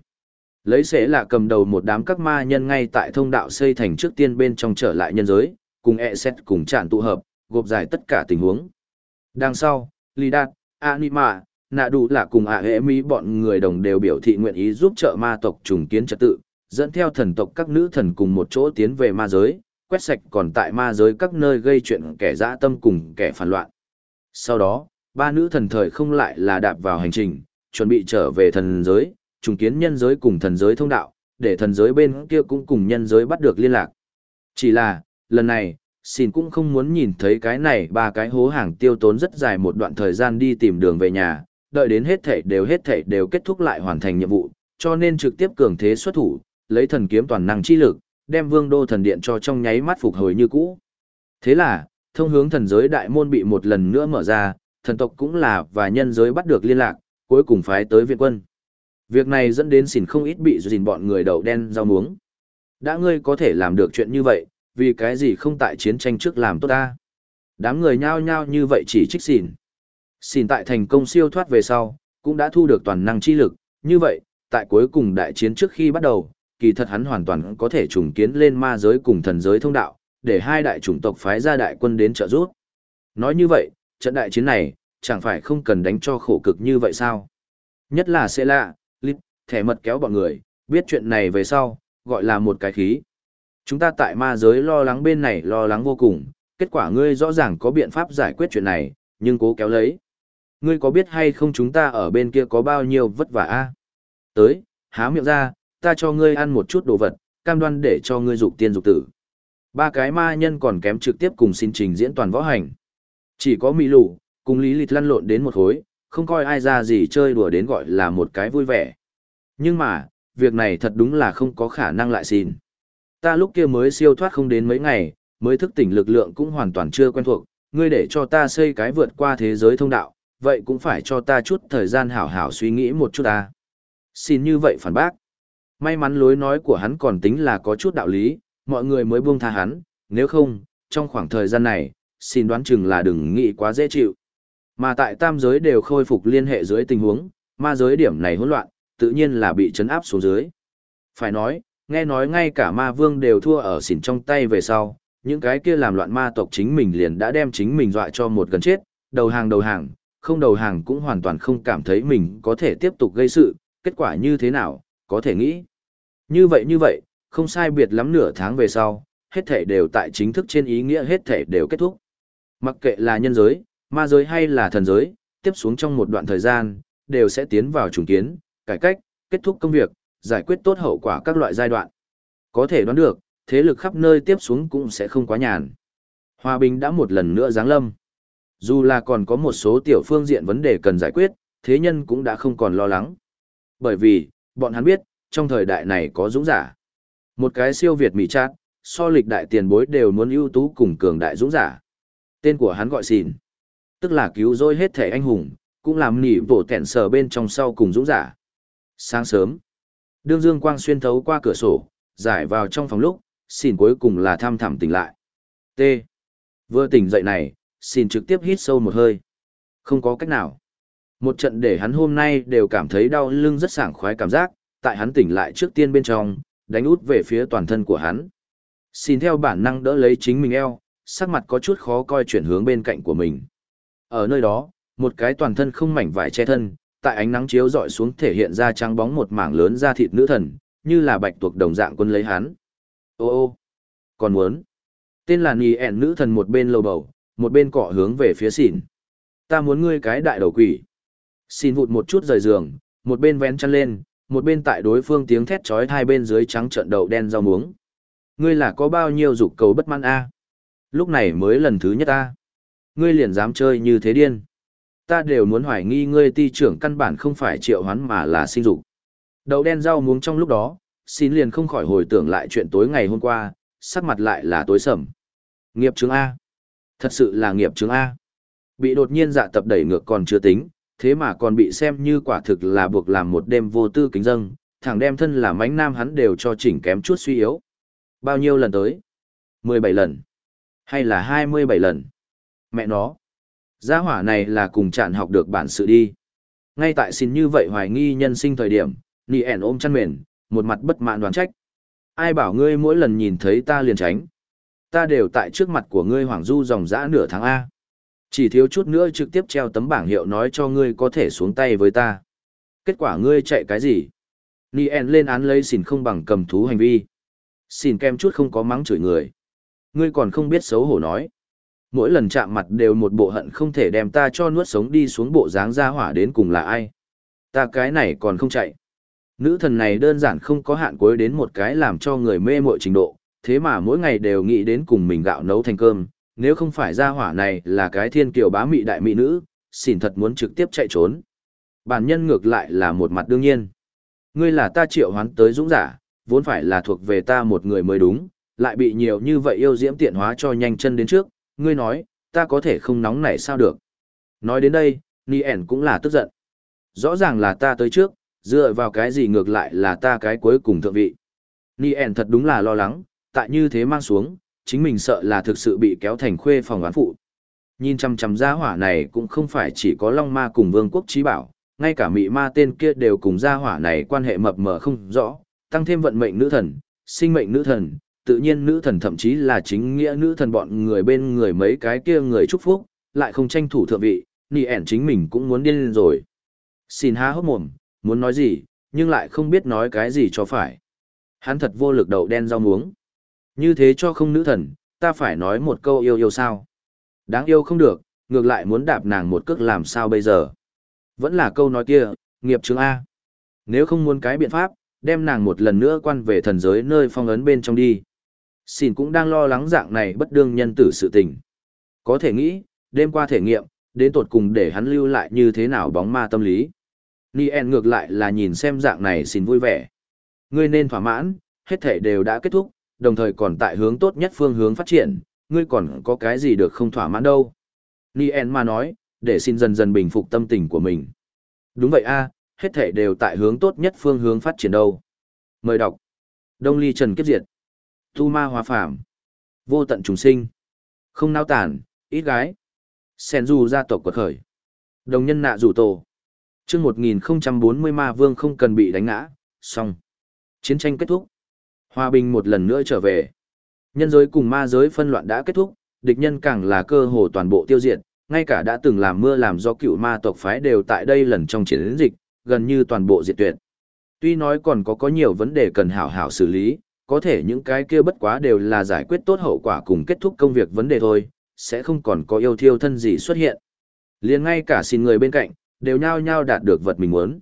[SPEAKER 1] Lấy sẽ là cầm đầu một đám các ma nhân ngay tại thông đạo xây thành trước tiên bên trong trở lại nhân giới, cùng e xét cùng tràn tụ hợp, gộp giải tất cả tình huống. Đằng sau, Lý Đạt, Anima, nạ đủ là cùng ả hệ mỹ bọn người đồng đều biểu thị nguyện ý giúp trợ ma tộc trùng kiến trật tự, dẫn theo thần tộc các nữ thần cùng một chỗ tiến về ma giới, quét sạch còn tại ma giới các nơi gây chuyện kẻ dã tâm cùng kẻ phản loạn. Sau đó, ba nữ thần thời không lại là đạp vào hành trình, chuẩn bị trở về thần giới, trùng kiến nhân giới cùng thần giới thông đạo, để thần giới bên kia cũng cùng nhân giới bắt được liên lạc. Chỉ là, lần này, xin cũng không muốn nhìn thấy cái này ba cái hố hàng tiêu tốn rất dài một đoạn thời gian đi tìm đường về nhà, đợi đến hết thảy đều hết thảy đều kết thúc lại hoàn thành nhiệm vụ, cho nên trực tiếp cường thế xuất thủ, lấy thần kiếm toàn năng chi lực, đem vương đô thần điện cho trong nháy mắt phục hồi như cũ. Thế là, thông hướng thần giới đại môn bị một lần nữa mở ra, thần tộc cũng là và nhân giới bắt được liên lạc, cuối cùng phái tới viện quân. Việc này dẫn đến xỉn không ít bị dình bọn người đầu đen rau muống. Đã ngươi có thể làm được chuyện như vậy, vì cái gì không tại chiến tranh trước làm tốt ta? Đám người nhao nhao như vậy chỉ trích xỉn xin tại thành công siêu thoát về sau, cũng đã thu được toàn năng chi lực, như vậy, tại cuối cùng đại chiến trước khi bắt đầu, kỳ thật hắn hoàn toàn có thể trùng kiến lên ma giới cùng thần giới thông đạo, để hai đại chủng tộc phái ra đại quân đến trợ giúp. Nói như vậy, trận đại chiến này, chẳng phải không cần đánh cho khổ cực như vậy sao? Nhất là sẽ lạ, lít, thẻ mật kéo bọn người, biết chuyện này về sau, gọi là một cái khí. Chúng ta tại ma giới lo lắng bên này lo lắng vô cùng, kết quả ngươi rõ ràng có biện pháp giải quyết chuyện này, nhưng cố kéo lấy. Ngươi có biết hay không chúng ta ở bên kia có bao nhiêu vất vả a? Tới, há miệng ra, ta cho ngươi ăn một chút đồ vật, cam đoan để cho ngươi dục tiên dục tử. Ba cái ma nhân còn kém trực tiếp cùng xin trình diễn toàn võ hành. Chỉ có mỹ lù, cùng lý lịch lăn lộn đến một khối, không coi ai ra gì chơi đùa đến gọi là một cái vui vẻ. Nhưng mà, việc này thật đúng là không có khả năng lại xin. Ta lúc kia mới siêu thoát không đến mấy ngày, mới thức tỉnh lực lượng cũng hoàn toàn chưa quen thuộc, ngươi để cho ta xây cái vượt qua thế giới thông đạo, vậy cũng phải cho ta chút thời gian hảo hảo suy nghĩ một chút ta. Xin như vậy phản bác. May mắn lối nói của hắn còn tính là có chút đạo lý, mọi người mới buông tha hắn, nếu không, trong khoảng thời gian này, xin đoán chừng là đừng nghĩ quá dễ chịu. Mà tại tam giới đều khôi phục liên hệ dưới tình huống, ma giới điểm này hỗn loạn, tự nhiên là bị chấn áp xuống dưới. Phải nói, nghe nói ngay cả ma vương đều thua ở xỉn trong tay về sau, những cái kia làm loạn ma tộc chính mình liền đã đem chính mình dọa cho một gần chết, đầu hàng đầu hàng, không đầu hàng cũng hoàn toàn không cảm thấy mình có thể tiếp tục gây sự, kết quả như thế nào, có thể nghĩ. Như vậy như vậy, không sai biệt lắm nửa tháng về sau, hết thể đều tại chính thức trên ý nghĩa hết thể đều kết thúc. Mặc kệ là nhân giới, ma giới hay là thần giới, tiếp xuống trong một đoạn thời gian, đều sẽ tiến vào trùng kiến, cải cách, kết thúc công việc, giải quyết tốt hậu quả các loại giai đoạn. Có thể đoán được, thế lực khắp nơi tiếp xuống cũng sẽ không quá nhàn. Hòa bình đã một lần nữa giáng lâm. Dù là còn có một số tiểu phương diện vấn đề cần giải quyết, thế nhân cũng đã không còn lo lắng. Bởi vì, bọn hắn biết, trong thời đại này có dũng giả. Một cái siêu việt mỹ trát, so lịch đại tiền bối đều muốn ưu tú cùng cường đại dũng giả. Tên của hắn gọi xìn. Tức là cứu rỗi hết thể anh hùng, cũng làm nỉ vổ tẹn sở bên trong sau cùng dũng giả. Sáng sớm, đương dương quang xuyên thấu qua cửa sổ, giải vào trong phòng lúc, xìn cuối cùng là tham thẳm tỉnh lại. T. Vừa tỉnh dậy này, xin trực tiếp hít sâu một hơi. Không có cách nào. Một trận để hắn hôm nay đều cảm thấy đau lưng rất sảng khoái cảm giác, tại hắn tỉnh lại trước tiên bên trong, đánh út về phía toàn thân của hắn. Xin theo bản năng đỡ lấy chính mình eo, sắc mặt có chút khó coi chuyển hướng bên cạnh của mình. Ở nơi đó, một cái toàn thân không mảnh vải che thân, tại ánh nắng chiếu dọi xuống thể hiện ra trắng bóng một mảng lớn da thịt nữ thần, như là bạch tuộc đồng dạng quân lấy hắn. Ô ô, còn muốn. Tên là Nì ẻn nữ thần một bên lầu bầu, một bên cọ hướng về phía xỉn. Ta muốn ngươi cái đại đầu quỷ. Xin vụt một chút rời giường, một bên vén chăn lên, một bên tại đối phương tiếng thét chói hai bên dưới trắng trợn đầu đen rau muống. Ngươi là có bao nhiêu dục cầu bất mãn a? Lúc này mới lần thứ nhất a. Ngươi liền dám chơi như thế điên. Ta đều muốn hoài nghi ngươi ti trưởng căn bản không phải triệu hoán mà là sinh dục. Đầu đen rau muống trong lúc đó, xin liền không khỏi hồi tưởng lại chuyện tối ngày hôm qua, sắc mặt lại là tối sầm. Nghiệp chứng A. Thật sự là nghiệp chứng A. Bị đột nhiên dạ tập đẩy ngược còn chưa tính, thế mà còn bị xem như quả thực là buộc làm một đêm vô tư kính dâng, thẳng đem thân là mánh nam hắn đều cho chỉnh kém chút suy yếu. Bao nhiêu lần tới? 17 lần. Hay là 27 lần? Mẹ nó. Gia hỏa này là cùng chạn học được bản sự đi. Ngay tại xin như vậy hoài nghi nhân sinh thời điểm, nì ẻn ôm chăn mền, một mặt bất mãn đoán trách. Ai bảo ngươi mỗi lần nhìn thấy ta liền tránh. Ta đều tại trước mặt của ngươi hoàng du dòng dã nửa tháng A. Chỉ thiếu chút nữa trực tiếp treo tấm bảng hiệu nói cho ngươi có thể xuống tay với ta. Kết quả ngươi chạy cái gì? Nien lên án lấy xỉn không bằng cầm thú hành vi. Xỉn kem chút không có mắng chửi người. Ngươi còn không biết xấu hổ nói. Mỗi lần chạm mặt đều một bộ hận không thể đem ta cho nuốt sống đi xuống bộ dáng ra hỏa đến cùng là ai. Ta cái này còn không chạy. Nữ thần này đơn giản không có hạn cuối đến một cái làm cho người mê mội trình độ, thế mà mỗi ngày đều nghĩ đến cùng mình gạo nấu thành cơm, nếu không phải gia hỏa này là cái thiên kiều bá mị đại mỹ nữ, xỉn thật muốn trực tiếp chạy trốn. Bản nhân ngược lại là một mặt đương nhiên. Ngươi là ta triệu hoán tới dũng giả, vốn phải là thuộc về ta một người mới đúng, lại bị nhiều như vậy yêu diễm tiện hóa cho nhanh chân đến trước, ngươi nói, ta có thể không nóng nảy sao được. Nói đến đây, Ni ẻn cũng là tức giận. Rõ ràng là ta tới trước, dựa vào cái gì ngược lại là ta cái cuối cùng thượng vị. Ni ẻn thật đúng là lo lắng, tại như thế mang xuống, chính mình sợ là thực sự bị kéo thành khuê phòng oán phụ. Nhìn chằm chằm gia hỏa này cũng không phải chỉ có Long Ma cùng Vương quốc trí bảo, ngay cả mị ma tên kia đều cùng gia hỏa này quan hệ mập mờ không rõ, tăng thêm vận mệnh nữ thần, sinh mệnh nữ thần, tự nhiên nữ thần thậm chí là chính nghĩa nữ thần bọn người bên người mấy cái kia người chúc phúc, lại không tranh thủ thượng vị, nì ẻn chính mình cũng muốn điên lên rồi. Xin há hốc mồm, muốn nói gì, nhưng lại không biết nói cái gì cho phải. Hắn thật vô lực đầu đen rau muống. Như thế cho không nữ thần, ta phải nói một câu yêu yêu sao. Đáng yêu không được, ngược lại muốn đạp nàng một cước làm sao bây giờ. Vẫn là câu nói kia, nghiệp chứng A. Nếu không muốn cái biện pháp, đem nàng một lần nữa quan về thần giới nơi phong ấn bên trong đi. Xin cũng đang lo lắng dạng này bất đương nhân tử sự tình. Có thể nghĩ, đêm qua thể nghiệm, đến tột cùng để hắn lưu lại như thế nào bóng ma tâm lý. Nien ngược lại là nhìn xem dạng này xin vui vẻ. Ngươi nên thỏa mãn, hết thể đều đã kết thúc, đồng thời còn tại hướng tốt nhất phương hướng phát triển, ngươi còn có cái gì được không thỏa mãn đâu. Nien mà nói, để xin dần dần bình phục tâm tình của mình. Đúng vậy a, hết thể đều tại hướng tốt nhất phương hướng phát triển đâu. Mời đọc. Đông ly trần kiếp diệt. Tu ma Hòa Phạm. Vô tận trùng sinh. Không nao tản, ít gái. Sen du gia tộc quật khởi. Đồng nhân nạ rủ tổ. Trước 1040 ma vương không cần bị đánh ngã, xong. Chiến tranh kết thúc. Hòa bình một lần nữa trở về. Nhân giới cùng ma giới phân loạn đã kết thúc, địch nhân càng là cơ hồ toàn bộ tiêu diệt, ngay cả đã từng làm mưa làm do cựu ma tộc phái đều tại đây lần trong chiến dịch, gần như toàn bộ diệt tuyệt. Tuy nói còn có có nhiều vấn đề cần hảo hảo xử lý, có thể những cái kia bất quá đều là giải quyết tốt hậu quả cùng kết thúc công việc vấn đề thôi, sẽ không còn có yêu thiêu thân gì xuất hiện. liền ngay cả xin người bên cạnh, đều nhao nhao đạt được vật mình muốn.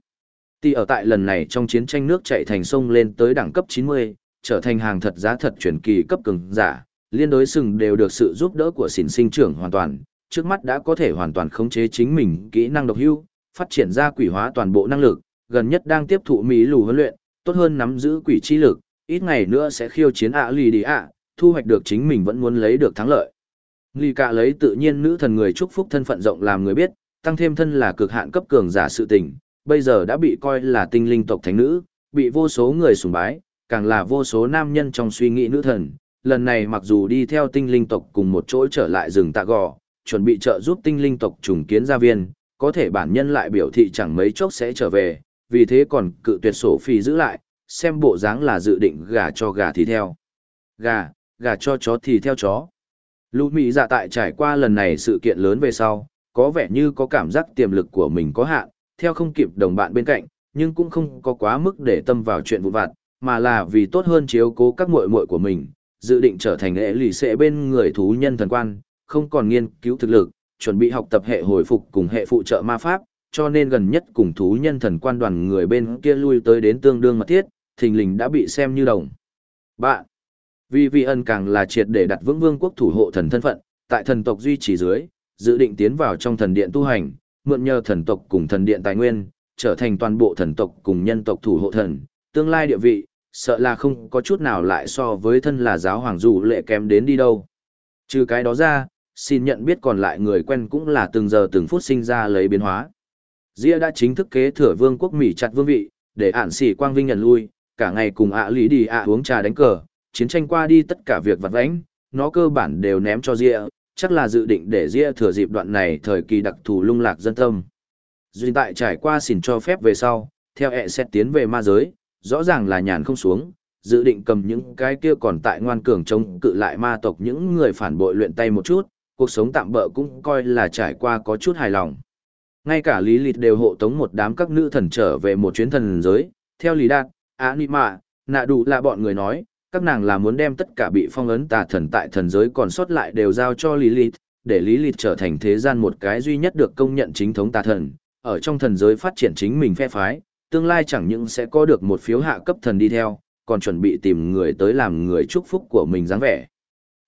[SPEAKER 1] Tỷ ở tại lần này trong chiến tranh nước chạy thành sông lên tới đẳng cấp 90, trở thành hàng thật giá thật chuyển kỳ cấp cường giả, liên đối sừng đều được sự giúp đỡ của xỉn sinh trưởng hoàn toàn, trước mắt đã có thể hoàn toàn khống chế chính mình kỹ năng độc hưu, phát triển ra quỷ hóa toàn bộ năng lực, gần nhất đang tiếp thụ mỹ lù huấn luyện, tốt hơn nắm giữ quỷ chi lực, ít ngày nữa sẽ khiêu chiến ạ lì đi ạ, thu hoạch được chính mình vẫn muốn lấy được thắng lợi. Lì cả lấy tự nhiên nữ thần người chúc phúc thân phận rộng làm người biết, tăng thêm thân là cực hạn cấp cường giả sự tình, bây giờ đã bị coi là tinh linh tộc thánh nữ, bị vô số người sùng bái, càng là vô số nam nhân trong suy nghĩ nữ thần. Lần này mặc dù đi theo tinh linh tộc cùng một chỗ trở lại rừng tạ gò, chuẩn bị trợ giúp tinh linh tộc trùng kiến gia viên, có thể bản nhân lại biểu thị chẳng mấy chốc sẽ trở về, vì thế còn cự tuyệt sổ phi giữ lại, xem bộ dáng là dự định gà cho gà thì theo. Gà, gà cho chó thì theo chó. Lũ Mỹ dạ tại trải qua lần này sự kiện lớn về sau, có vẻ như có cảm giác tiềm lực của mình có hạn, theo không kịp đồng bạn bên cạnh, nhưng cũng không có quá mức để tâm vào chuyện vụn vặt, mà là vì tốt hơn chiếu cố các muội muội của mình, dự định trở thành lễ lì sẽ bên người thú nhân thần quan, không còn nghiên cứu thực lực, chuẩn bị học tập hệ hồi phục cùng hệ phụ trợ ma pháp, cho nên gần nhất cùng thú nhân thần quan đoàn người bên kia lui tới đến tương đương mật thiết, thình lình đã bị xem như đồng. Bạn, vì vị ân càng là triệt để đặt vững vương quốc thủ hộ thần thân phận, tại thần tộc duy trì dưới, dự định tiến vào trong thần điện tu hành, mượn nhờ thần tộc cùng thần điện tài nguyên, trở thành toàn bộ thần tộc cùng nhân tộc thủ hộ thần, tương lai địa vị, sợ là không có chút nào lại so với thân là giáo hoàng dù lệ kém đến đi đâu. Trừ cái đó ra, xin nhận biết còn lại người quen cũng là từng giờ từng phút sinh ra lấy biến hóa. Dĩa đã chính thức kế thừa vương quốc Mỹ chặt vương vị, để ản xỉ quang vinh nhận lui, cả ngày cùng ạ lý đi ạ uống trà đánh cờ, chiến tranh qua đi tất cả việc vặt vãnh, nó cơ bản đều ném cho Dĩa. chắc là dự định để Dĩa thừa dịp đoạn này thời kỳ đặc thù lung lạc dân tâm. Duyên tại trải qua xỉn cho phép về sau, theo ẹ xét tiến về ma giới, rõ ràng là nhàn không xuống, dự định cầm những cái kia còn tại ngoan cường chống cự lại ma tộc những người phản bội luyện tay một chút, cuộc sống tạm bỡ cũng coi là trải qua có chút hài lòng. Ngay cả Lý Lịt đều hộ tống một đám các nữ thần trở về một chuyến thần giới, theo Lý Đạt, Á Nị Mạ, Nạ Đủ là bọn người nói, các nàng là muốn đem tất cả bị phong ấn tà thần tại thần giới còn sót lại đều giao cho Lý Lịt, để Lý Lịt trở thành thế gian một cái duy nhất được công nhận chính thống tà thần, ở trong thần giới phát triển chính mình phe phái, tương lai chẳng những sẽ có được một phiếu hạ cấp thần đi theo, còn chuẩn bị tìm người tới làm người chúc phúc của mình dáng vẻ.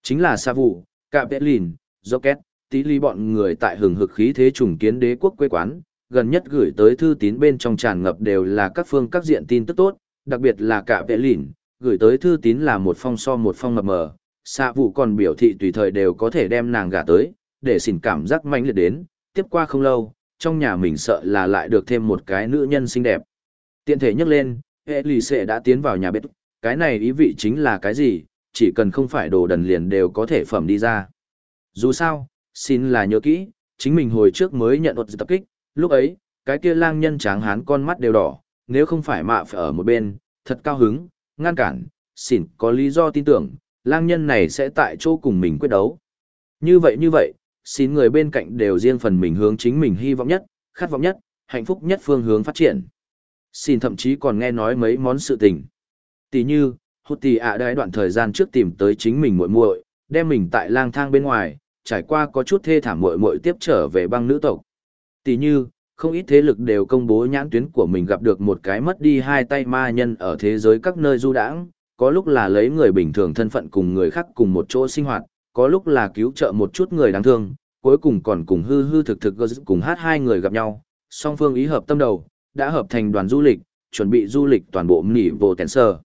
[SPEAKER 1] Chính là Sa Vụ, Cạ Bệ Lìn, Rocket, tí ly bọn người tại hừng hực khí thế trùng kiến đế quốc quê quán, gần nhất gửi tới thư tín bên trong tràn ngập đều là các phương các diện tin tức tốt, đặc biệt là Cạ Bệ Lìn, gửi tới thư tín là một phong so một phong mập mờ, Sa Vụ còn biểu thị tùy thời đều có thể đem nàng gả tới, để xin cảm giác mãnh liệt đến, tiếp qua không lâu, trong nhà mình sợ là lại được thêm một cái nữ nhân xinh đẹp. Tiện thể nhắc lên, hệ lì xệ đã tiến vào nhà bếp, cái này ý vị chính là cái gì, chỉ cần không phải đồ đần liền đều có thể phẩm đi ra. Dù sao, xin là nhớ kỹ, chính mình hồi trước mới nhận đột tập kích, lúc ấy, cái kia lang nhân tráng hán con mắt đều đỏ, nếu không phải mạ phải ở một bên, thật cao hứng, ngăn cản, xin có lý do tin tưởng, lang nhân này sẽ tại chỗ cùng mình quyết đấu. Như vậy như vậy, xin người bên cạnh đều riêng phần mình hướng chính mình hy vọng nhất, khát vọng nhất, hạnh phúc nhất phương hướng phát triển. Xin thậm chí còn nghe nói mấy món sự tình. Tỷ như, hụt tỷ ạ à đoạn thời gian trước tìm tới chính mình muội muội, đem mình tại lang thang bên ngoài, trải qua có chút thê thảm muội muội tiếp trở về băng nữ tộc. Tỷ như, không ít thế lực đều công bố nhãn tuyến của mình gặp được một cái mất đi hai tay ma nhân ở thế giới các nơi du đãng, có lúc là lấy người bình thường thân phận cùng người khác cùng một chỗ sinh hoạt, có lúc là cứu trợ một chút người đáng thương, cuối cùng còn cùng hư hư thực thực cùng hát hai người gặp nhau, song phương ý hợp tâm đầu, đã hợp thành đoàn du lịch, chuẩn bị du lịch toàn bộ nghỉ vô tèn sơ.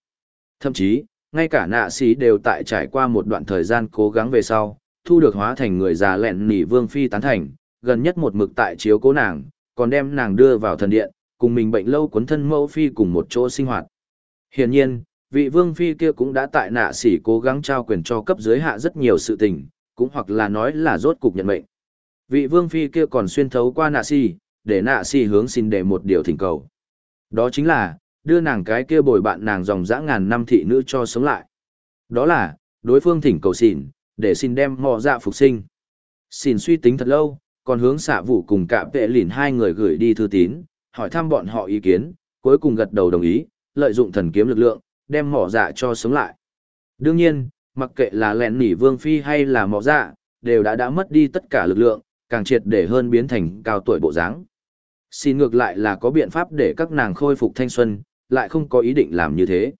[SPEAKER 1] Thậm chí, ngay cả nạ sĩ đều tại trải qua một đoạn thời gian cố gắng về sau, thu được hóa thành người già lẹn nỉ vương phi tán thành, gần nhất một mực tại chiếu cố nàng, còn đem nàng đưa vào thần điện, cùng mình bệnh lâu cuốn thân mẫu phi cùng một chỗ sinh hoạt. Hiển nhiên, vị vương phi kia cũng đã tại nạ sĩ cố gắng trao quyền cho cấp dưới hạ rất nhiều sự tình, cũng hoặc là nói là rốt cục nhận mệnh. Vị vương phi kia còn xuyên thấu qua nạ sĩ, để nạ xì hướng xin để một điều thỉnh cầu. Đó chính là, đưa nàng cái kia bồi bạn nàng dòng dã ngàn năm thị nữ cho sống lại. Đó là, đối phương thỉnh cầu xỉn, để xin đem mò dạ phục sinh. Xin suy tính thật lâu, còn hướng xạ vụ cùng cả vệ lìn hai người gửi đi thư tín, hỏi thăm bọn họ ý kiến, cuối cùng gật đầu đồng ý, lợi dụng thần kiếm lực lượng, đem mỏ dạ cho sống lại. Đương nhiên, mặc kệ là lẹn nỉ vương phi hay là mỏ dạ, đều đã đã mất đi tất cả lực lượng, càng triệt để hơn biến thành cao tuổi bộ dáng. Xin ngược lại là có biện pháp để các nàng khôi phục thanh xuân, lại không có ý định làm như thế.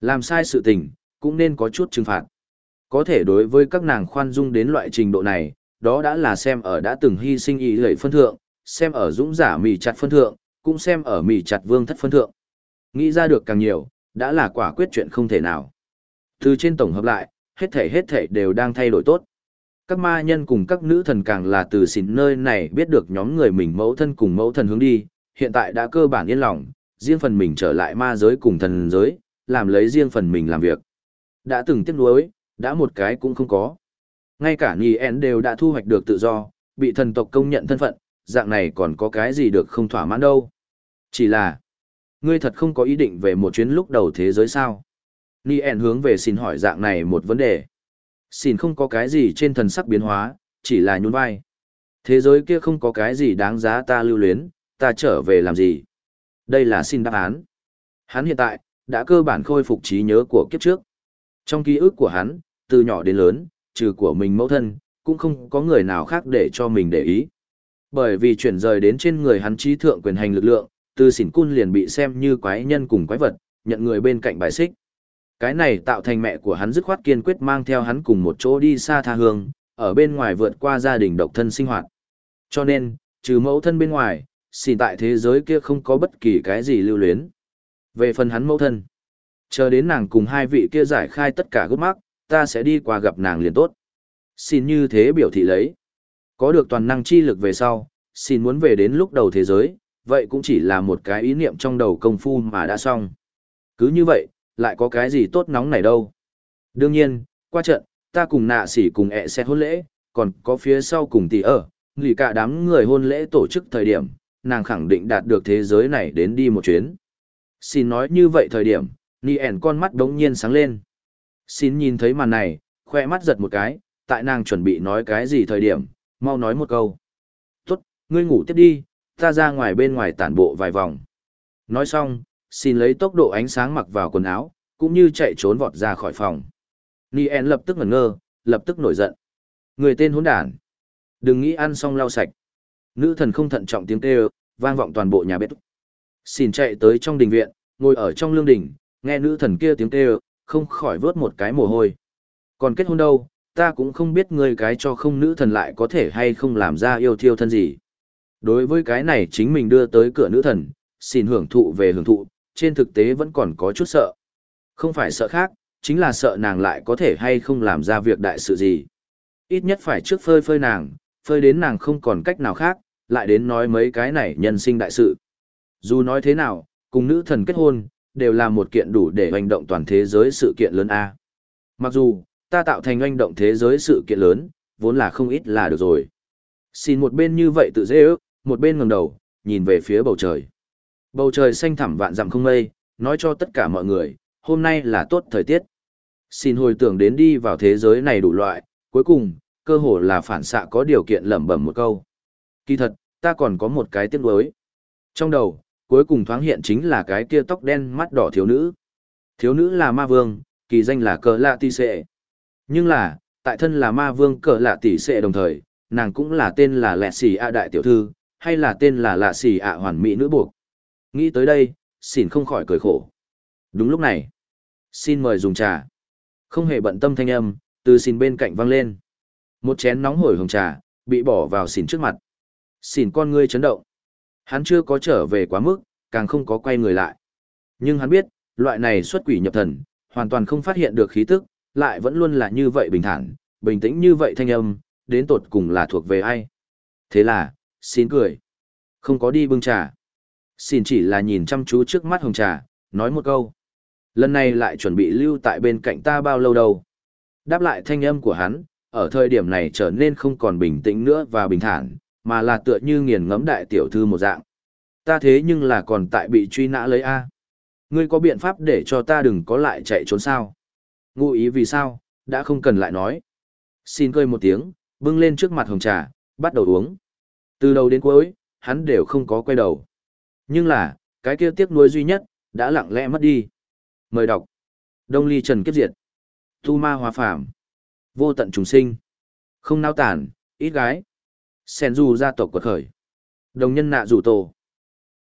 [SPEAKER 1] Làm sai sự tình, cũng nên có chút trừng phạt. Có thể đối với các nàng khoan dung đến loại trình độ này, đó đã là xem ở đã từng hy sinh ý lệ phân thượng, xem ở dũng giả mì chặt phân thượng, cũng xem ở mì chặt vương thất phân thượng. Nghĩ ra được càng nhiều, đã là quả quyết chuyện không thể nào. Từ trên tổng hợp lại, hết thể hết thể đều đang thay đổi tốt. Các ma nhân cùng các nữ thần càng là từ xỉn nơi này biết được nhóm người mình mẫu thân cùng mẫu thần hướng đi, hiện tại đã cơ bản yên lòng, riêng phần mình trở lại ma giới cùng thần giới, làm lấy riêng phần mình làm việc. Đã từng tiếc nuối, đã một cái cũng không có. Ngay cả Nì En đều đã thu hoạch được tự do, bị thần tộc công nhận thân phận, dạng này còn có cái gì được không thỏa mãn đâu. Chỉ là, ngươi thật không có ý định về một chuyến lúc đầu thế giới sao? Nì En hướng về xin hỏi dạng này một vấn đề. Xin không có cái gì trên thần sắc biến hóa, chỉ là nhún vai. Thế giới kia không có cái gì đáng giá ta lưu luyến, ta trở về làm gì? Đây là xin đáp án. Hắn hiện tại, đã cơ bản khôi phục trí nhớ của kiếp trước. Trong ký ức của hắn, từ nhỏ đến lớn, trừ của mình mẫu thân, cũng không có người nào khác để cho mình để ý. Bởi vì chuyển rời đến trên người hắn trí thượng quyền hành lực lượng, từ xỉn cun liền bị xem như quái nhân cùng quái vật, nhận người bên cạnh bài xích. Cái này tạo thành mẹ của hắn dứt khoát kiên quyết mang theo hắn cùng một chỗ đi xa tha hương, ở bên ngoài vượt qua gia đình độc thân sinh hoạt. Cho nên, trừ mẫu thân bên ngoài, xỉn tại thế giới kia không có bất kỳ cái gì lưu luyến. Về phần hắn mẫu thân, chờ đến nàng cùng hai vị kia giải khai tất cả gốc mắc, ta sẽ đi qua gặp nàng liền tốt. Xin như thế biểu thị lấy. Có được toàn năng chi lực về sau, xin muốn về đến lúc đầu thế giới, vậy cũng chỉ là một cái ý niệm trong đầu công phu mà đã xong. Cứ như vậy, lại có cái gì tốt nóng này đâu. Đương nhiên, qua trận, ta cùng nạ sỉ cùng ẹ sẽ hôn lễ, còn có phía sau cùng tỷ ở, nghỉ cả đám người hôn lễ tổ chức thời điểm, nàng khẳng định đạt được thế giới này đến đi một chuyến. Xin nói như vậy thời điểm, Nhi ẻn con mắt đống nhiên sáng lên. Xin nhìn thấy màn này, khoe mắt giật một cái, tại nàng chuẩn bị nói cái gì thời điểm, mau nói một câu. Tốt, ngươi ngủ tiếp đi, ta ra ngoài bên ngoài tản bộ vài vòng. Nói xong, xin lấy tốc độ ánh sáng mặc vào quần áo, cũng như chạy trốn vọt ra khỏi phòng. Nien lập tức ngẩn ngơ, lập tức nổi giận. Người tên hỗn đản. Đừng nghĩ ăn xong lau sạch. Nữ thần không thận trọng tiếng kêu, vang vọng toàn bộ nhà bếp. Xin chạy tới trong đình viện, ngồi ở trong lương đình, nghe nữ thần kia tiếng kêu, không khỏi vớt một cái mồ hôi. Còn kết hôn đâu, ta cũng không biết người cái cho không nữ thần lại có thể hay không làm ra yêu thiêu thân gì. Đối với cái này chính mình đưa tới cửa nữ thần, xin hưởng thụ về hưởng thụ, trên thực tế vẫn còn có chút sợ. Không phải sợ khác, chính là sợ nàng lại có thể hay không làm ra việc đại sự gì. Ít nhất phải trước phơi phơi nàng, phơi đến nàng không còn cách nào khác, lại đến nói mấy cái này nhân sinh đại sự. Dù nói thế nào, cùng nữ thần kết hôn, đều là một kiện đủ để hoành động toàn thế giới sự kiện lớn A. Mặc dù, ta tạo thành hoành động thế giới sự kiện lớn, vốn là không ít là được rồi. Xin một bên như vậy tự dễ ước, một bên ngẩng đầu, nhìn về phía bầu trời. Bầu trời xanh thẳm vạn dặm không mây, nói cho tất cả mọi người, hôm nay là tốt thời tiết. Xin hồi tưởng đến đi vào thế giới này đủ loại, cuối cùng, cơ hồ là phản xạ có điều kiện lẩm bẩm một câu. Kỳ thật, ta còn có một cái tiếc nuối. Trong đầu, cuối cùng thoáng hiện chính là cái kia tóc đen mắt đỏ thiếu nữ. Thiếu nữ là ma vương, kỳ danh là cờ lạ tỷ sệ. Nhưng là, tại thân là ma vương cờ lạ tỷ sệ đồng thời, nàng cũng là tên là lẹ xì a đại tiểu thư, hay là tên là lạ xì a hoàn mỹ nữ buộc. Nghĩ tới đây, xin không khỏi cười khổ. Đúng lúc này, xin mời dùng trà. Không hề bận tâm thanh âm, từ xin bên cạnh vang lên. Một chén nóng hổi hồng trà, bị bỏ vào xỉn trước mặt. Xỉn con ngươi chấn động. Hắn chưa có trở về quá mức, càng không có quay người lại. Nhưng hắn biết, loại này xuất quỷ nhập thần, hoàn toàn không phát hiện được khí tức, lại vẫn luôn là như vậy bình thản, bình tĩnh như vậy thanh âm, đến tột cùng là thuộc về ai. Thế là, xin cười. Không có đi bưng trà. Xin chỉ là nhìn chăm chú trước mắt hồng trà, nói một câu. Lần này lại chuẩn bị lưu tại bên cạnh ta bao lâu đâu. Đáp lại thanh âm của hắn, ở thời điểm này trở nên không còn bình tĩnh nữa và bình thản, mà là tựa như nghiền ngẫm đại tiểu thư một dạng. Ta thế nhưng là còn tại bị truy nã lấy A. Ngươi có biện pháp để cho ta đừng có lại chạy trốn sao? Ngụ ý vì sao, đã không cần lại nói. Xin cười một tiếng, bưng lên trước mặt hồng trà, bắt đầu uống. Từ đầu đến cuối, hắn đều không có quay đầu. Nhưng là, cái kia tiếc nuối duy nhất, đã lặng lẽ mất đi. Mời đọc. Đông ly trần kiếp diệt. Tu ma hòa phàm. Vô tận trùng sinh. Không nao tản, ít gái. Sen du gia tộc quật khởi. Đồng nhân nạ rủ tổ.